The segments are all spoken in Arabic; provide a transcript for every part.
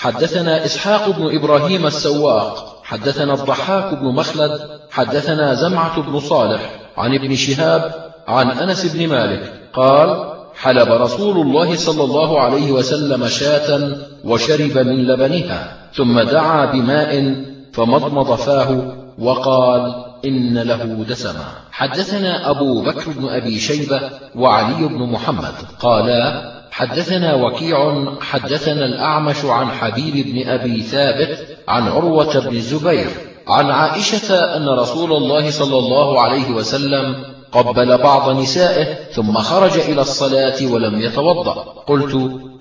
حدثنا إسحاق بن إبراهيم السواق حدثنا الضحاك بن مخلد حدثنا زمعة بن صالح عن ابن شهاب عن أنس بن مالك قال حلب رسول الله صلى الله عليه وسلم شاة وشرب من لبنها ثم دعا بماء فمضمض فاه وقال إن له دسما. حدثنا أبو بكر بن أبي شيبة وعلي بن محمد قالا حدثنا وكيع حدثنا الأعمش عن حبيب بن أبي ثابت عن عروة بن الزبير عن عائشة أن رسول الله صلى الله عليه وسلم قبل بعض نسائه ثم خرج إلى الصلاة ولم يتوضأ. قلت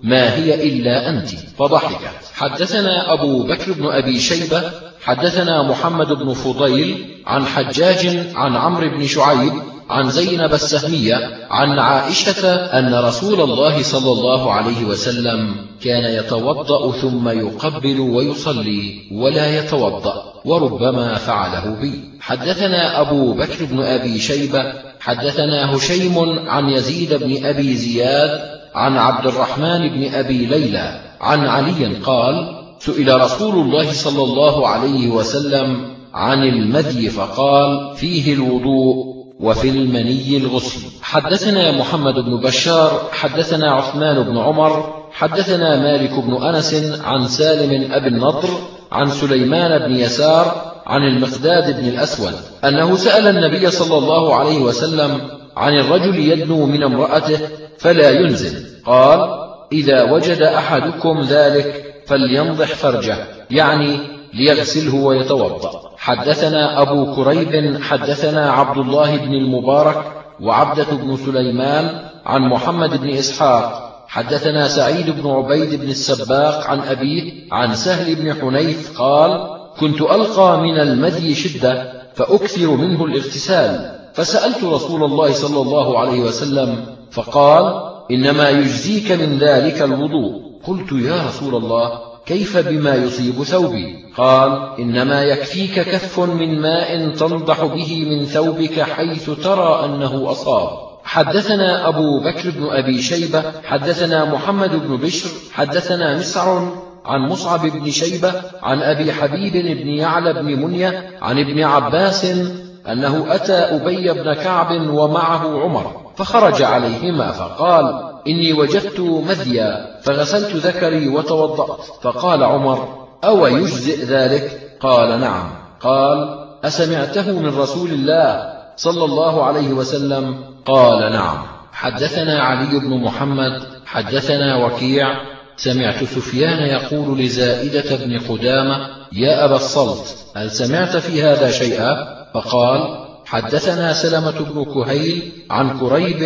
ما هي إلا أنت؟ فضحكت. حدثنا أبو بكر بن أبي شيبة حدثنا محمد بن فضيل عن حجاج عن عمرو بن شعيب عن زينب السهمية عن عائشة أن رسول الله صلى الله عليه وسلم كان يتوضأ ثم يقبل ويصلي ولا يتوضأ وربما فعله بي. حدثنا أبو بكر بن أبي شيبة حدثنا هشيم عن يزيد بن أبي زياد عن عبد الرحمن بن أبي ليلى عن علي قال سئل رسول الله صلى الله عليه وسلم عن المدي فقال فيه الوضوء وفي المني الغسل حدثنا محمد بن بشار حدثنا عثمان بن عمر حدثنا مالك بن أنس عن سالم أبي النضر عن سليمان بن يسار عن المقداد بن الأسود أنه سأل النبي صلى الله عليه وسلم عن الرجل يدنو من امرأته فلا ينزل. قال إذا وجد أحدكم ذلك فلينضح فرجه. يعني ليغسله ويتوضأ. حدثنا أبو كريب حدثنا عبد الله بن المبارك وعبدة بن سليمان عن محمد بن إسحاق. حدثنا سعيد بن عبيد بن السباق عن أبيه عن سهل بن حنيف قال كنت ألقى من المدي شدة فأكثر منه الاغتسال. فسألت رسول الله صلى الله عليه وسلم فقال إنما يجزيك من ذلك الوضوء. قلت يا رسول الله كيف بما يصيب ثوبي؟ قال إنما يكفيك كف من ماء تنضح به من ثوبك حيث ترى أنه أصاب. حدثنا أبو بكر بن أبي شيبة حدثنا محمد بن بشر حدثنا مسعر عن مصعب بن شيبة عن أبي حبيب بن يعلى بن منية عن ابن عباس أنه أتى أبي بن كعب ومعه عمر فخرج عليهما فقال إني وجدت مذيا فغسلت ذكري وتوضأت. فقال عمر أو يجزئ ذلك؟ قال نعم. قال أسمعته من رسول الله صلى الله عليه وسلم. قال نعم. حدثنا علي بن محمد حدثنا وكيع. سمعت سفيان يقول لزائدة بن قدامة يا أبا الصلت هل سمعت في هذا شيئا؟ فقال حدثنا سلمة بن كهيل عن كريب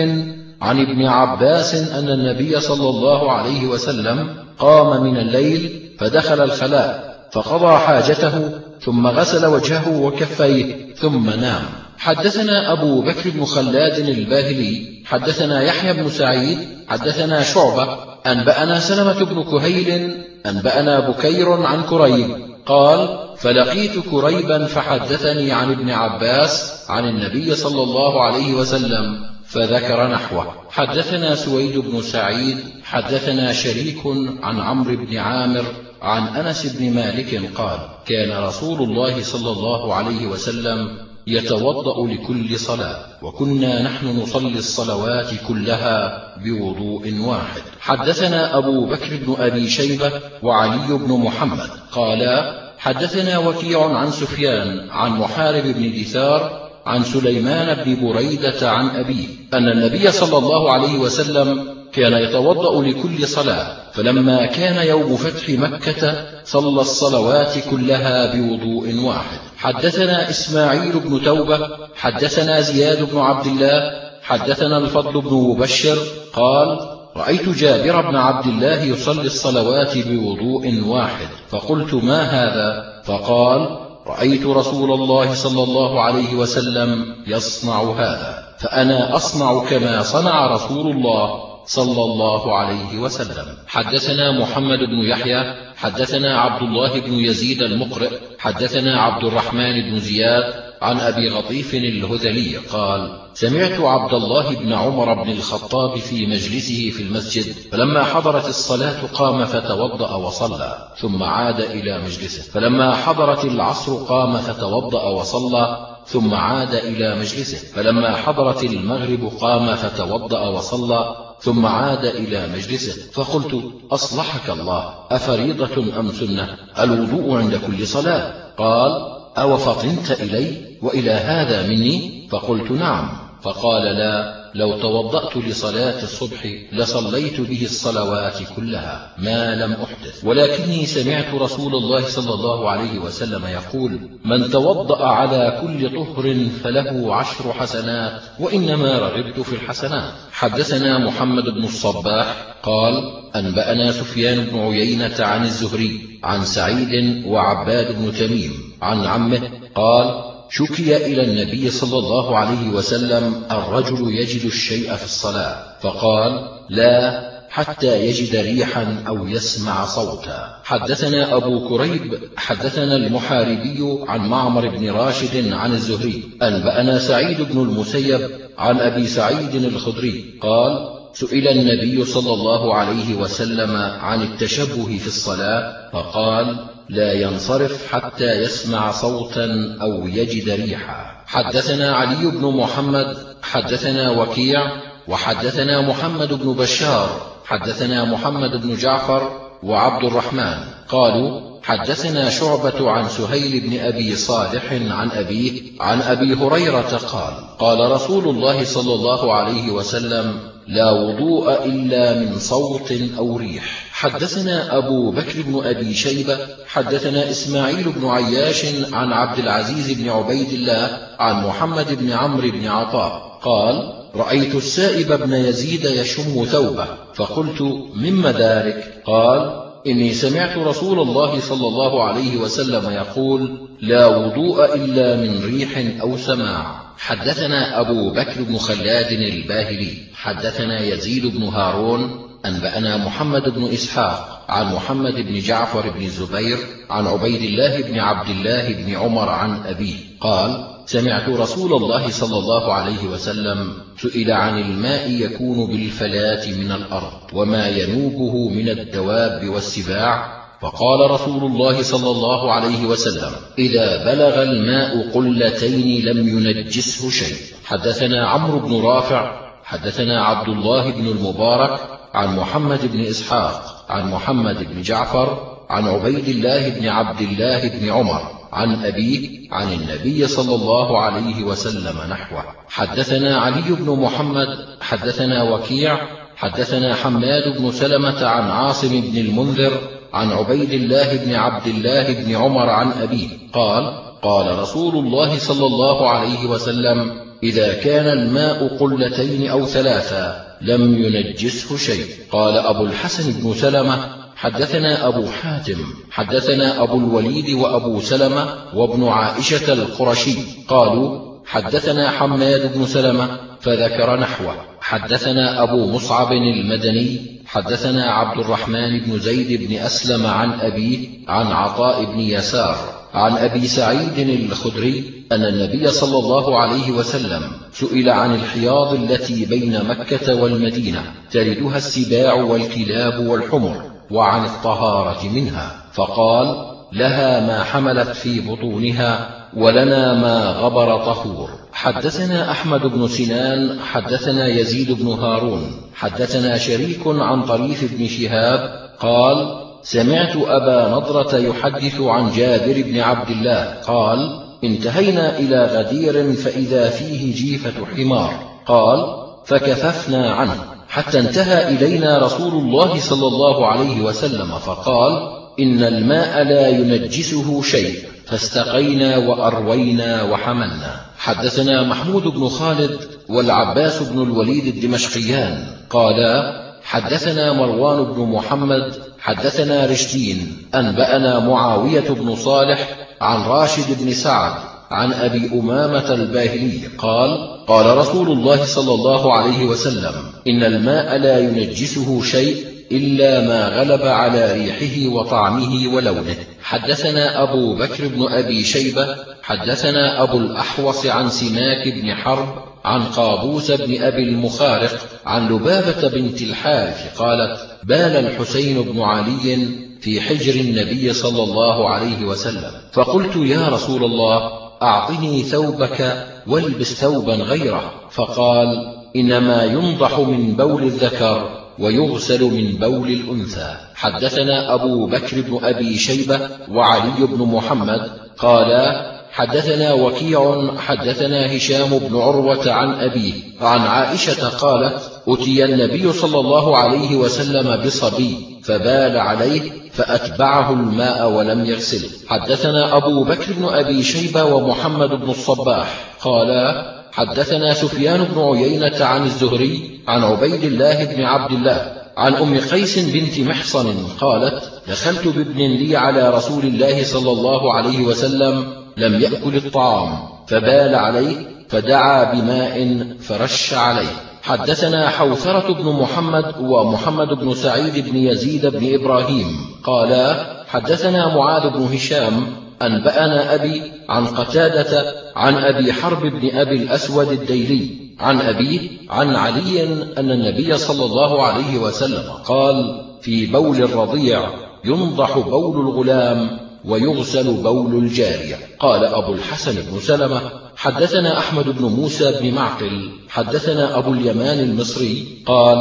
عن ابن عباس أن النبي صلى الله عليه وسلم قام من الليل فدخل الخلاء فقضى حاجته ثم غسل وجهه وكفيه ثم نام. حدثنا أبو بكر بن خلاد الباهلي حدثنا يحيى بن سعيد حدثنا شعبة أنبأنا سلمة بن كهيل أنبأنا بكير عن كريب قال فلقيت كريبا فحدثني عن ابن عباس عن النبي صلى الله عليه وسلم فذكر نحوه. حدثنا سويد بن سعيد حدثنا شريك عن عمرو بن عامر عن أنس بن مالك قال كان رسول الله صلى الله عليه وسلم يتوضأ لكل صلاة وكنا نحن نصلي الصلوات كلها بوضوء واحد. حدثنا أبو بكر بن أبي شيبة وعلي بن محمد قالا حدثنا وكيع عن سفيان عن محارب بن دثار عن سليمان بن بريدة عن أبيه أن النبي صلى الله عليه وسلم كان يتوضأ لكل صلاة فلما كان يوم فتح مكة صلى الصلوات كلها بوضوء واحد. حدثنا إسماعيل بن توبة حدثنا زياد بن عبد الله حدثنا الفضل بن مبشر قال رأيت جابر بن عبد الله يصلي الصلوات بوضوء واحد فقلت ما هذا؟ فقال رأيت رسول الله صلى الله عليه وسلم يصنع هذا فأنا أصنع كما صنع رسول الله صلى الله عليه وسلم. حدثنا محمد بن يحيى حدثنا عبد الله بن يزيد المقرئ حدثنا عبد الرحمن بن زياد عن أبي غطيف الهذلي قال سمعت عبد الله بن عمر بن الخطاب في مجلسه في المسجد فلما حضرت الصلاة قام فتوضأ وصلى ثم عاد إلى مجلسه. فلما حضرت العصر قام فتوضأ وصلى ثم عاد إلى مجلسه. فلما حضرت المغرب قام فتوضأ وصلى ثم عاد إلى مجلسه. فقلت أصلحك الله أفريضة أم سنة؟ الوضوء عند كل صلاة. قال أو فطنت إلي وإلى هذا مني؟ فقلت نعم. فقال لا. لو توضأت لصلاة الصبح لصليت به الصلوات كلها ما لم أحدث. ولكني سمعت رسول الله صلى الله عليه وسلم يقول من توضأ على كل طهر فله عشر حسنات وإنما رغبت في الحسنات. حدثنا محمد بن الصباح قال أنبأنا سفيان بن عيينة عن الزهري عن سعيد وعباد بن تميم عن عمه قال شكي إلى النبي صلى الله عليه وسلم الرجل يجد الشيء في الصلاة فقال لا حتى يجد ريحا أو يسمع صوتا. حدثنا أبو كريب حدثنا المحاربي عن معمر بن راشد عن الزهري أنبأنا سعيد بن المسيب عن أبي سعيد الخدري قال سئل النبي صلى الله عليه وسلم عن التشبه في الصلاة فقال لا ينصرف حتى يسمع صوتا أو يجد ريحا. حدثنا علي بن محمد حدثنا وكيع وحدثنا محمد بن بشار حدثنا محمد بن جعفر وعبد الرحمن. قالوا حدثنا شعبة عن سهيل بن أبي صالح عن أبيه عن أبي هريرة قال قال رسول الله صلى الله عليه وسلم لا وضوء إلا من صوت أو ريح. حدثنا أبو بكر بن أبي شيبة حدثنا إسماعيل بن عياش عن عبد العزيز بن عبيد الله عن محمد بن عمرو بن عطاء. قال رأيت السائب بن يزيد يشم ثوبه فقلت مما ذلك قال إني سمعت رسول الله صلى الله عليه وسلم يقول لا وضوء إلا من ريح أو سماع. حدثنا أبو بكر بن خلاد الباهلي حدثنا يزيد بن هارون أنبأنا محمد بن إسحاق عن محمد بن جعفر بن الزبير عن عبيد الله بن عبد الله بن عمر عن أبيه قال سمعت رسول الله صلى الله عليه وسلم سئل عن الماء يكون بالفلاة من الأرض وما ينوبه من الدواب والسباع فقال رسول الله صلى الله عليه وسلم إذا بلغ الماء قلتين لم ينجسه شيء. حدثنا عمرو بن رافع حدثنا عبد الله بن المبارك عن محمد بن إسحاق عن محمد بن جعفر عن عبيد الله بن عبد الله بن عمر عن أبيه عن النبي صلى الله عليه وسلم نحوه. حدثنا علي بن محمد حدثنا وكيع حدثنا حماد بن سلمة عن عاصم بن المنذر عن عبيد الله بن عبد الله بن عمر عن أبيه قال قال رسول الله صلى الله عليه وسلم إذا كان الماء قلتين أو ثلاثا لم ينجسه شيء. قال أبو الحسن بن سلمة حدثنا أبو حاتم حدثنا أبو الوليد وأبو سلمة وابن عائشة القرشي قالوا حدثنا حماد بن سلمة فذكر نحوه. حدثنا أبو مصعب المدني حدثنا عبد الرحمن بن زيد بن أسلم عن أبيه عن عطاء بن يسار عن أبي سعيد الخدري أن النبي صلى الله عليه وسلم سئل عن الحياض التي بين مكة والمدينة تردها السباع والكلاب والحمر وعن الطهارة منها فقال لها ما حملت في بطونها ولنا ما غبر طهور. حدثنا أحمد بن سنان حدثنا يزيد بن هارون. حدثنا شريك عن طريف بن شهاب قال سمعت أبا نضرة يحدث عن جابر بن عبد الله. قال انتهينا إلى غدير فإذا فيه جيفة حمار. قال فكففنا عنه. حتى انتهى إلينا رسول الله صلى الله عليه وسلم فقال إن الماء لا ينجسه شيء. فاستقينا وأروينا وحملنا. حدثنا محمود بن خالد والعباس بن الوليد الدمشقيان. قالا حدثنا مروان بن محمد حدثنا رشدين أنبأنا معاوية بن صالح عن راشد بن سعد عن أبي أمامة الباهلي. قال قال رسول الله صلى الله عليه وسلم إن الماء لا ينجسه شيء إلا ما غلب على ريحه وطعمه ولونه. حدثنا أبو بكر بن أبي شيبة حدثنا أبو الأحوص عن سماك بن حرب عن قابوس بن أبي المخارق عن لبابة بنت الحارث قالت بال الحسين بن علي في حجر النبي صلى الله عليه وسلم. فقلت يا رسول الله أعطني ثوبك والبس ثوبا غيره. فقال إنما ينضح من بول الذكر ويغسل من بول الأنثى. حدثنا أبو بكر بن أبي شيبة وعلي بن محمد قالا حدثنا وكيع حدثنا هشام بن عروة عن أبيه عن عائشة قالت أتي النبي صلى الله عليه وسلم بصبي فبال عليه فأتبعه الماء ولم يغسله حدثنا أبو بكر بن أبي شيبة ومحمد بن الصباح قالا حدثنا سفيان بن عيينة عن الزهري عن عبيد الله بن عبد الله عن أم قيس بنت محصن قالت دخلت بابن لي على رسول الله صلى الله عليه وسلم لم يأكل الطعام فبال عليه فدعا بماء فرش عليه. حدثنا حوثرة بن محمد ومحمد بن سعيد بن يزيد بن إبراهيم قالا حدثنا معاذ بن هشام أنبأنا أبي عن قتادة عن أبي حرب بن أبي الأسود الديلي عن أبيه عن علي أن النبي صلى الله عليه وسلم قال في بول الرضيع ينضح بول الغلام ويغسل بول الجارية. قال أبو الحسن بن سلمة حدثنا أحمد بن موسى بن معقل حدثنا أبو اليمان المصري قال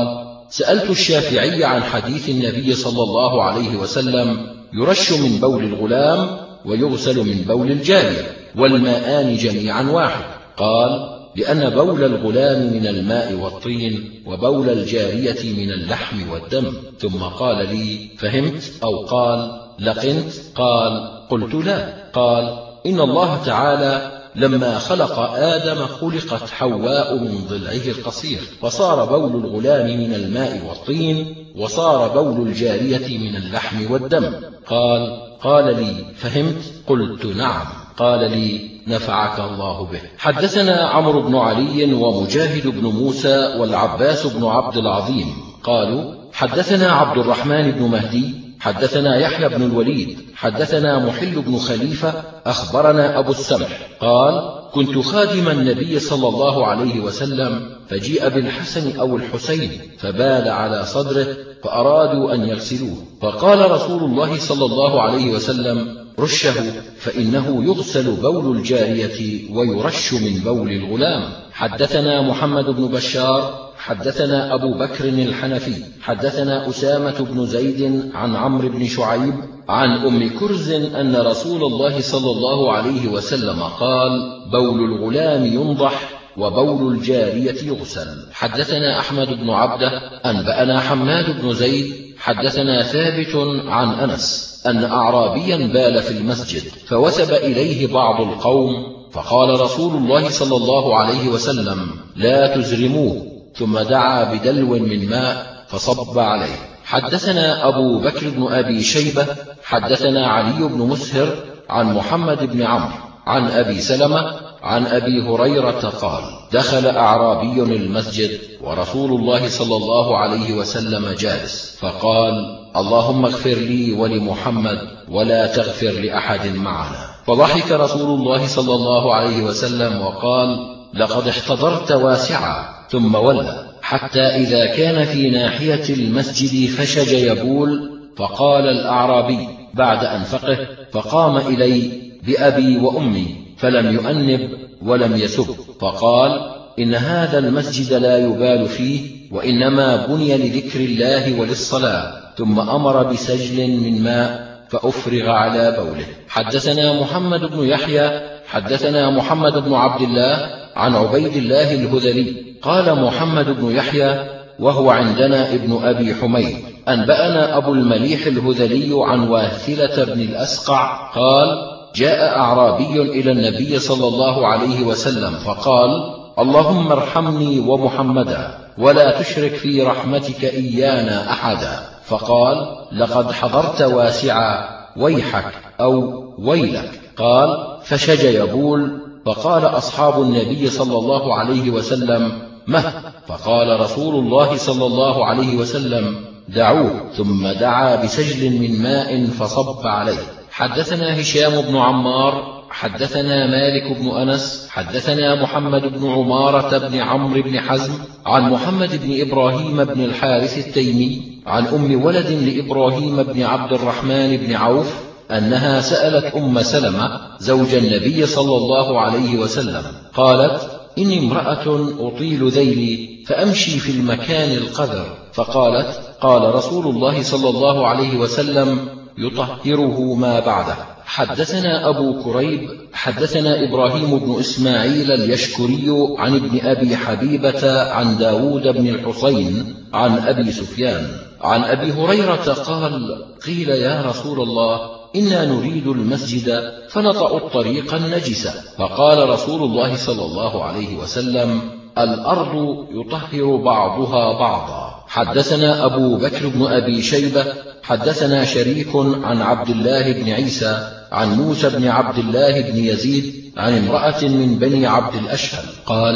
سألت الشافعي عن حديث النبي صلى الله عليه وسلم يرش من بول الغلام ويغسل من بول الجارية والماءان جميعا واحد. قال لأن بول الغلام من الماء والطين وبول الجارية من اللحم والدم. ثم قال لي فهمت؟ أو قال لقنت؟ قال قلت لا. قال إن الله تعالى لما خلق آدم خلقت حواء من ضلعه القصير فصار بول الغلام من الماء والطين وصار بول الجارية من اللحم والدم. قال قال لي فهمت؟ قلت نعم. قال لي نفعك الله به. حدثنا عمرو بن علي ومجاهد بن موسى والعباس بن عبد العظيم. قالوا حدثنا عبد الرحمن بن مهدي حدثنا يحيى بن الوليد حدثنا محل بن خليفة أخبرنا أبو السمح قال كنت خادم النبي صلى الله عليه وسلم فجيء بالحسن أو الحسين فبال على صدره فأرادوا أن يغسلوه فقال رسول الله صلى الله عليه وسلم رشه فإنه يغسل بول الجارية ويرش من بول الغلام. حدثنا محمد بن بشار حدثنا أبو بكر الحنفي حدثنا أسامة بن زيد عن عمرو بن شعيب عن أم كرز أن رسول الله صلى الله عليه وسلم قال بول الغلام ينضح وبول الجارية يغسل. حدثنا أحمد بن عبده أنبأنا حماد بن زيد حدثنا ثابت عن أنس. أن أعرابيا بال في المسجد فوثب إليه بعض القوم فقال رسول الله صلى الله عليه وسلم لا تزرموه ثم دعا بدلو من ماء فصب عليه. حدثنا أبو بكر بن أبي شيبة حدثنا علي بن مسهر عن محمد بن عمرو عن أبي سلمة عن أبي هريرة قال دخل أعرابي المسجد ورسول الله صلى الله عليه وسلم جالس فقال اللهم اغفر لي ولمحمد ولا تغفر لأحد معنا. فضحك رسول الله صلى الله عليه وسلم وقال لقد احتضرت واسعا. ثم ولى. حتى إذا كان في ناحية المسجد فشج يبول فقال الأعرابي بعد أن فقه فقام إلي بأبي وأمي فلم يؤنب ولم يسب. فقال إن هذا المسجد لا يبال فيه وإنما بني لذكر الله وللصلاة. ثم أمر بسجل من ماء فأفرغ على بوله. حدثنا محمد بن يحيى حدثنا محمد بن عبد الله عن عبيد الله الهذلي. قال محمد بن يحيى وهو عندنا ابن أبي حميد أنبأنا أبو المليح الهذلي عن واثلة بن الأسقع قال جاء أعرابي إلى النبي صلى الله عليه وسلم فقال اللهم ارحمني ومحمدا ولا تشرك في رحمتك إيانا أحدا. فقال لقد حضرت واسعا ويحك أو ويلك. قال فشج يبول. فقال أصحاب النبي صلى الله عليه وسلم مه. فقال رسول الله صلى الله عليه وسلم دعوه. ثم دعا بسجل من ماء فصب عليه. حدثنا هشام بن عمار حدثنا مالك بن أنس حدثنا محمد بن عمارة بن عمرو بن حزم عن محمد بن إبراهيم بن الحارث التيمي عن أم ولد لإبراهيم بن عبد الرحمن بن عوف أنها سألت أم سلمة زوج النبي صلى الله عليه وسلم قالت إني امرأة أطيل ذيلي فأمشي في المكان القذر. فقالت قال رسول الله صلى الله عليه وسلم يطهره ما بعده. حدثنا أبو كريب حدثنا إبراهيم بن إسماعيل اليشكري عن ابن أبي حبيبة عن داود بن الحصين عن أبي سفيان. عن أبي هريرة قال قيل يا رسول الله إنا نريد المسجد فنطأ الطريق النجس. فقال رسول الله صلى الله عليه وسلم الأرض يطهر بعضها بعضا. حدثنا أبو بكر بن أبي شيبة حدثنا شريك عن عبد الله بن عيسى عن موسى بن عبد الله بن يزيد عن امرأة من بني عبد الأشهل قال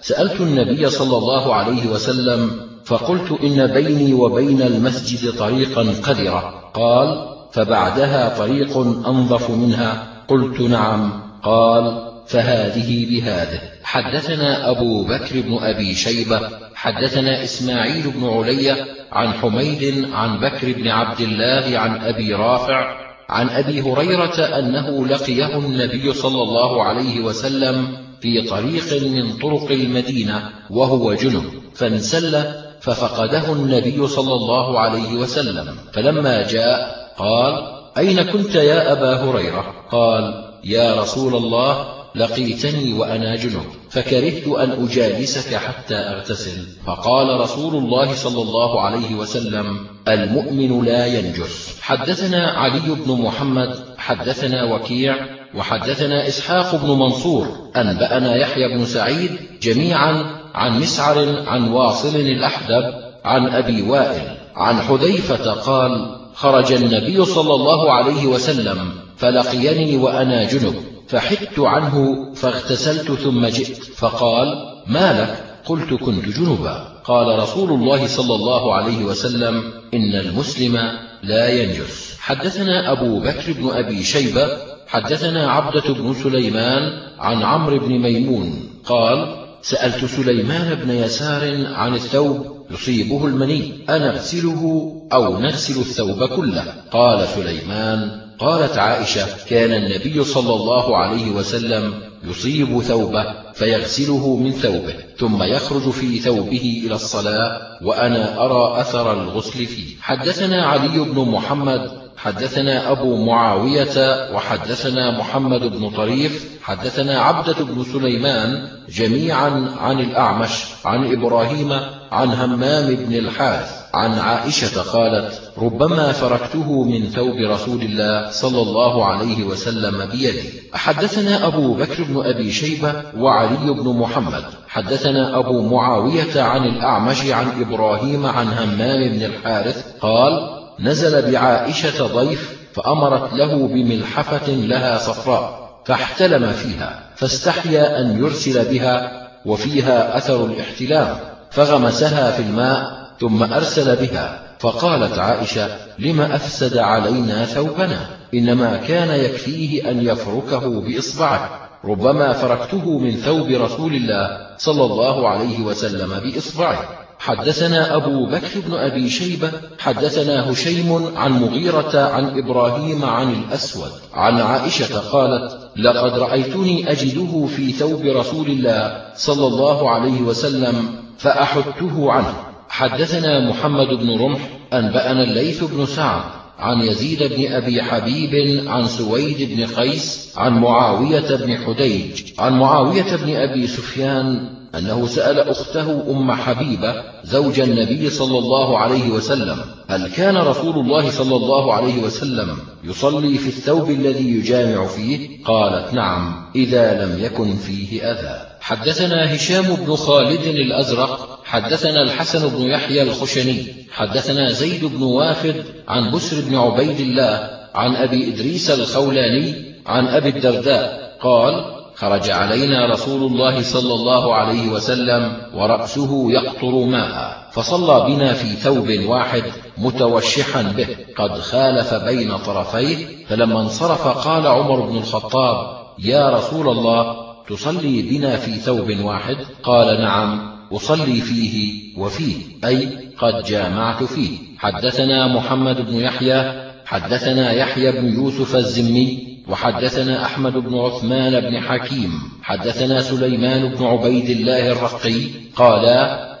سألت النبي صلى الله عليه وسلم فقلت إن بيني وبين المسجد طريقا قذرة. قال فبعدها طريق أنظف منها. قلت نعم. قال فهذه بهذه. حدثنا أبو بكر بن أبي شيبة حدثنا إسماعيل بن علي عن حميد عن بكر بن عبد الله عن أبي رافع عن أبي هريرة أنه لقيه النبي صلى الله عليه وسلم في طريق من طرق المدينة وهو جنب فانسل ففقده النبي صلى الله عليه وسلم فلما جاء قال أين كنت يا أبا هريرة؟ قال يا رسول الله لقيتني وأنا جنب فكرهت أن أجالسك حتى أغتسل. فقال رسول الله صلى الله عليه وسلم المؤمن لا ينجس. حدثنا علي بن محمد حدثنا وكيع وحدثنا إسحاق بن منصور أنبأنا يحيى بن سعيد جميعا عن مسعر عن واصل الأحدب عن أبي وائل. عن حذيفة قال خرج النبي صلى الله عليه وسلم فلقيني وأنا جنب. فحدت عنه فاغتسلت ثم جئت. فقال ما لك؟ قلت كنت جنبا. قال رسول الله صلى الله عليه وسلم إن المسلم لا ينجس. حدثنا أبو بكر بن أبي شيبة حدثنا عبدة بن سليمان عن عمرو بن ميمون. قال سألت سليمان بن يسار عن الثوب يصيبه المني أنغسله أو نغسل الثوب كله؟ قال سليمان قالت عائشة كان النبي صلى الله عليه وسلم يصيب ثوبه فيغسله من ثوبه ثم يخرج في ثوبه إلى الصلاة وأنا أرى أثر الغسل فيه. حدثنا علي بن محمد حدثنا أبو معاوية وحدثنا محمد بن طريف حدثنا عبدة بن سليمان جميعا عن الأعمش عن إبراهيم عن همام بن الحارث. عن عائشة قالت ربما فركته من ثوب رسول الله صلى الله عليه وسلم بيدي. حدثنا أبو بكر بن أبي شيبة وعلي بن محمد. حدثنا أبو معاوية عن الأعمش عن إبراهيم عن همام بن الحارث قال نزل بعائشة ضيف فأمرت له بملحفة لها صفراء فاحتلم فيها فاستحيا أن يرسل بها وفيها أثر الاحتلام فغمسها في الماء ثم أرسل بها. فقالت عائشة لم أفسد علينا ثوبنا؟ إنما كان يكفيه أن يفركه بإصبعه. ربما فركته من ثوب رسول الله صلى الله عليه وسلم بإصبعه. حدثنا أبو بكر بن أبي شيبة حدثنا هشيم عن مغيرة عن إبراهيم عن الأسود. عن عائشة قالت لقد رأيتني أجده في ثوب رسول الله صلى الله عليه وسلم فأحدته عنه. حدثنا محمد بن رمح أنبأنا الليث بن سعد عن يزيد بن أبي حبيب عن سويد بن قيس عن معاوية بن حديج عن معاوية بن أبي سفيان أنه سأل أخته أم حبيبة زوج النبي صلى الله عليه وسلم هل كان رسول الله صلى الله عليه وسلم يصلي في الثوب الذي يجامع فيه؟ قالت نعم إذا لم يكن فيه أذى. حدثنا هشام بن خالد الأزرق حدثنا الحسن بن يحيى الخشني حدثنا زيد بن وافد عن بسر بن عبيد الله عن أبي إدريس الخولاني عن أبي الدرداء قال خرج علينا رسول الله صلى الله عليه وسلم ورأسه يقطر ماء فصلى بنا في ثوب واحد متوشحا به قد خالف بين طرفيه فلما انصرف قال عمر بن الخطاب يا رسول الله تصلي بنا في ثوب واحد؟ قال نعم. أصلي فيه وفيه أي قد جامعت فيه. حدثنا محمد بن يحيى حدثنا يحيى بن يوسف الزمي وحدثنا أحمد بن عثمان بن حكيم. حدثنا سليمان بن عبيد الله الرقي قال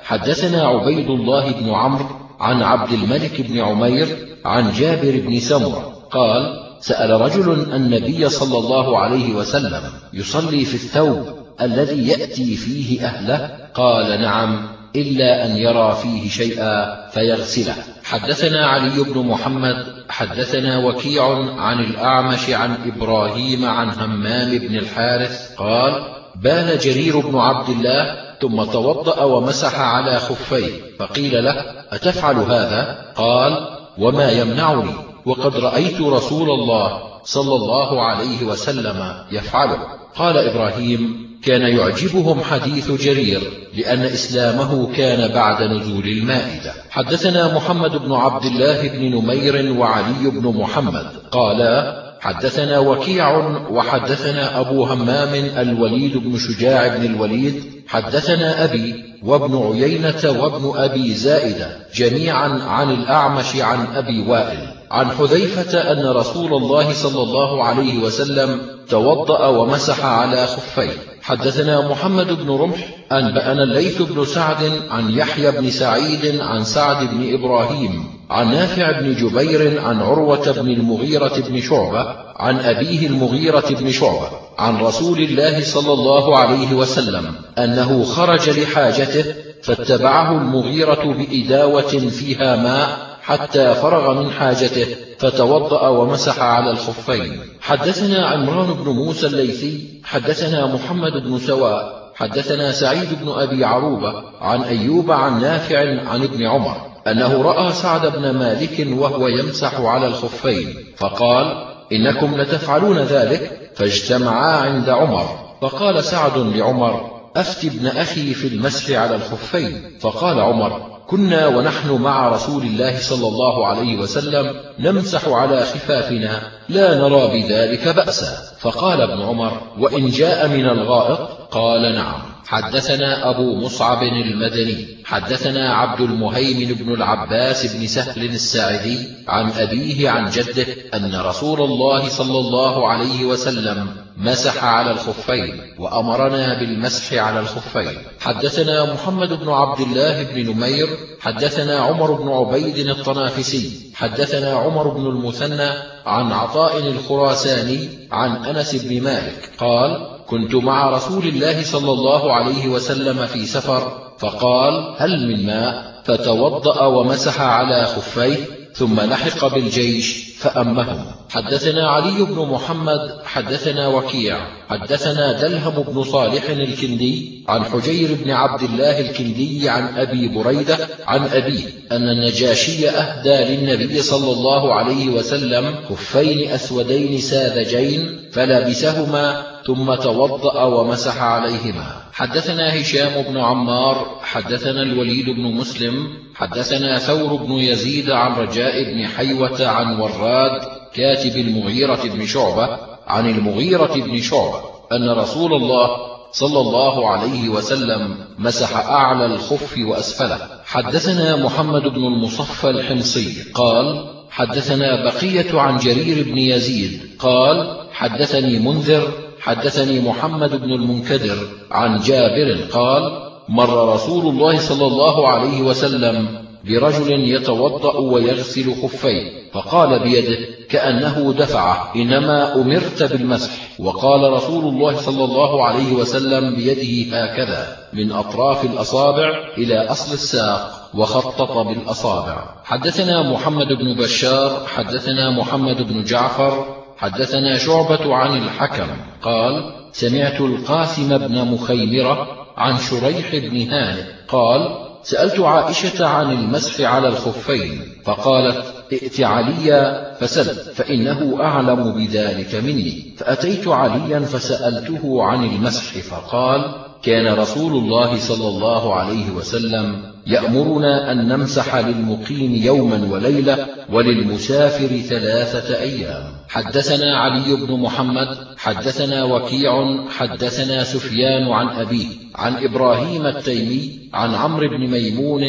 حدثنا عبيد الله بن عمرو عن عبد الملك بن عمير عن جابر بن سمرة قال سأل رجل النبي صلى الله عليه وسلم يصلي في الثوب الذي يأتي فيه أهله قال نعم إلا أن يرى فيه شيئا فيغسله. حدثنا علي بن محمد حدثنا وكيع عن الأعمش عن إبراهيم عن همام بن الحارث قال بال جرير بن عبد الله ثم توضأ ومسح على خفيه فقيل له أتفعل هذا؟ قال وما يمنعني وقد رأيت رسول الله صلى الله عليه وسلم يفعله. قال إبراهيم كان يعجبهم حديث جرير لأن إسلامه كان بعد نزول المائدة. حدثنا محمد بن عبد الله بن نمير وعلي بن محمد. قالا حدثنا وكيع وحدثنا أبو همام الوليد بن شجاع بن الوليد. حدثنا أبي وابن عيينة وابن أبي زائدة جميعا عن الأعمش عن أبي وائل. عن حذيفة أن رسول الله صلى الله عليه وسلم توضأ ومسح على خفيه. حدثنا محمد بن رمح أنبأنا الليث بن سعد عن يحيى بن سعيد عن سعد بن إبراهيم عن نافع بن جبير عن عروة بن المغيرة بن شعبة عن أبيه المغيرة بن شعبة عن رسول الله صلى الله عليه وسلم أنه خرج لحاجته فاتبعه المغيرة بإداوة فيها ماء حتى فرغ من حاجته فتوضأ ومسح على الخفين. حدثنا عمران بن موسى الليثي حدثنا محمد بن سواء حدثنا سعيد بن أبي عروبة عن أيوب عن نافع عن ابن عمر أنه رأى سعد بن مالك وهو يمسح على الخفين فقال إنكم لتفعلون ذلك فاجتمعا عند عمر. فقال سعد لعمر أفت ابن أخي في المسح على الخفين فقال عمر كنا ونحن مع رسول الله صلى الله عليه وسلم نمسح على خفافنا لا نرى بذلك بأسا. فقال ابن عمر وإن جاء من الغائط؟ قال نعم. حدثنا أبو مصعب المدني حدثنا عبد المهيمن بن العباس بن سهل الساعدي عن أبيه عن جده أن رسول الله صلى الله عليه وسلم مسح على الخفين وأمرنا بالمسح على الخفين. حدثنا محمد بن عبد الله بن نمير حدثنا عمر بن عبيد الطنافسي حدثنا عمر بن المثنى عن عطاء الخراساني عن أنس بن مالك قال كنت مع رسول الله صلى الله عليه وسلم في سفر فقال هل من ماء فتوضأ ومسح على خفيه ثم لحق بالجيش فأمهم. حدثنا علي بن محمد حدثنا وكيع حدثنا دلهم بن صالح الكندي عن حجير بن عبد الله الكندي عن أبي بريدة عن أبيه أن النجاشي أهدى للنبي صلى الله عليه وسلم خفين أسودين ساذجين فلبسهما ثم توضأ ومسح عليهما. حدثنا هشام بن عمار حدثنا الوليد بن مسلم حدثنا ثور بن يزيد عن رجاء بن حيوة عن وراد كاتب المغيرة بن شعبة عن المغيرة بن شعبة أن رسول الله صلى الله عليه وسلم مسح أعلى الخف وأسفله. حدثنا محمد بن المصفى الحمصي قال حدثنا بقية عن جرير بن يزيد قال حدثني منذر حدثني محمد بن المنكدر عن جابر قال مر رسول الله صلى الله عليه وسلم برجل يتوضأ ويغسل خفيه فقال بيده كأنه دفعه إنما أمرت بالمسح. وقال رسول الله صلى الله عليه وسلم بيده هكذا من أطراف الأصابع إلى أصل الساق وخطط بالأصابع. حدثنا محمد بن بشار حدثنا محمد بن جعفر حدثنا شعبة عن الحكم قال سمعت القاسم بن مخيمرة عن شريح بن هانئ قال سألت عائشة عن المسح على الخفين فقالت ائت عليا فسل فإنه أعلم بذلك مني. فأتيت عليا فسألته عن المسح فقال كان رسول الله صلى الله عليه وسلم يأمرنا أن نمسح للمقيم يوما وليلة وللمسافر ثلاثة أيام. حدثنا علي بن محمد حدثنا وكيع حدثنا سفيان عن أبيه عن إبراهيم التيمي عن عمرو بن ميمون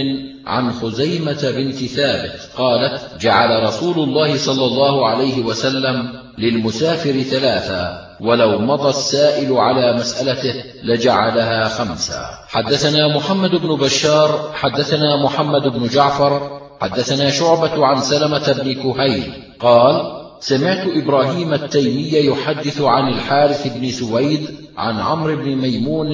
عن خزيمة بنت ثابت قالت جعل رسول الله صلى الله عليه وسلم للمسافر ثلاثا ولو مضى السائل على مسألته لجعلها خمسا. حدثنا محمد بن بشار حدثنا محمد بن جعفر حدثنا شعبة عن سلمة بن كهيل قال سمعت إبراهيم التيمي يحدث عن الحارث بن سويد عن عمرو بن ميمون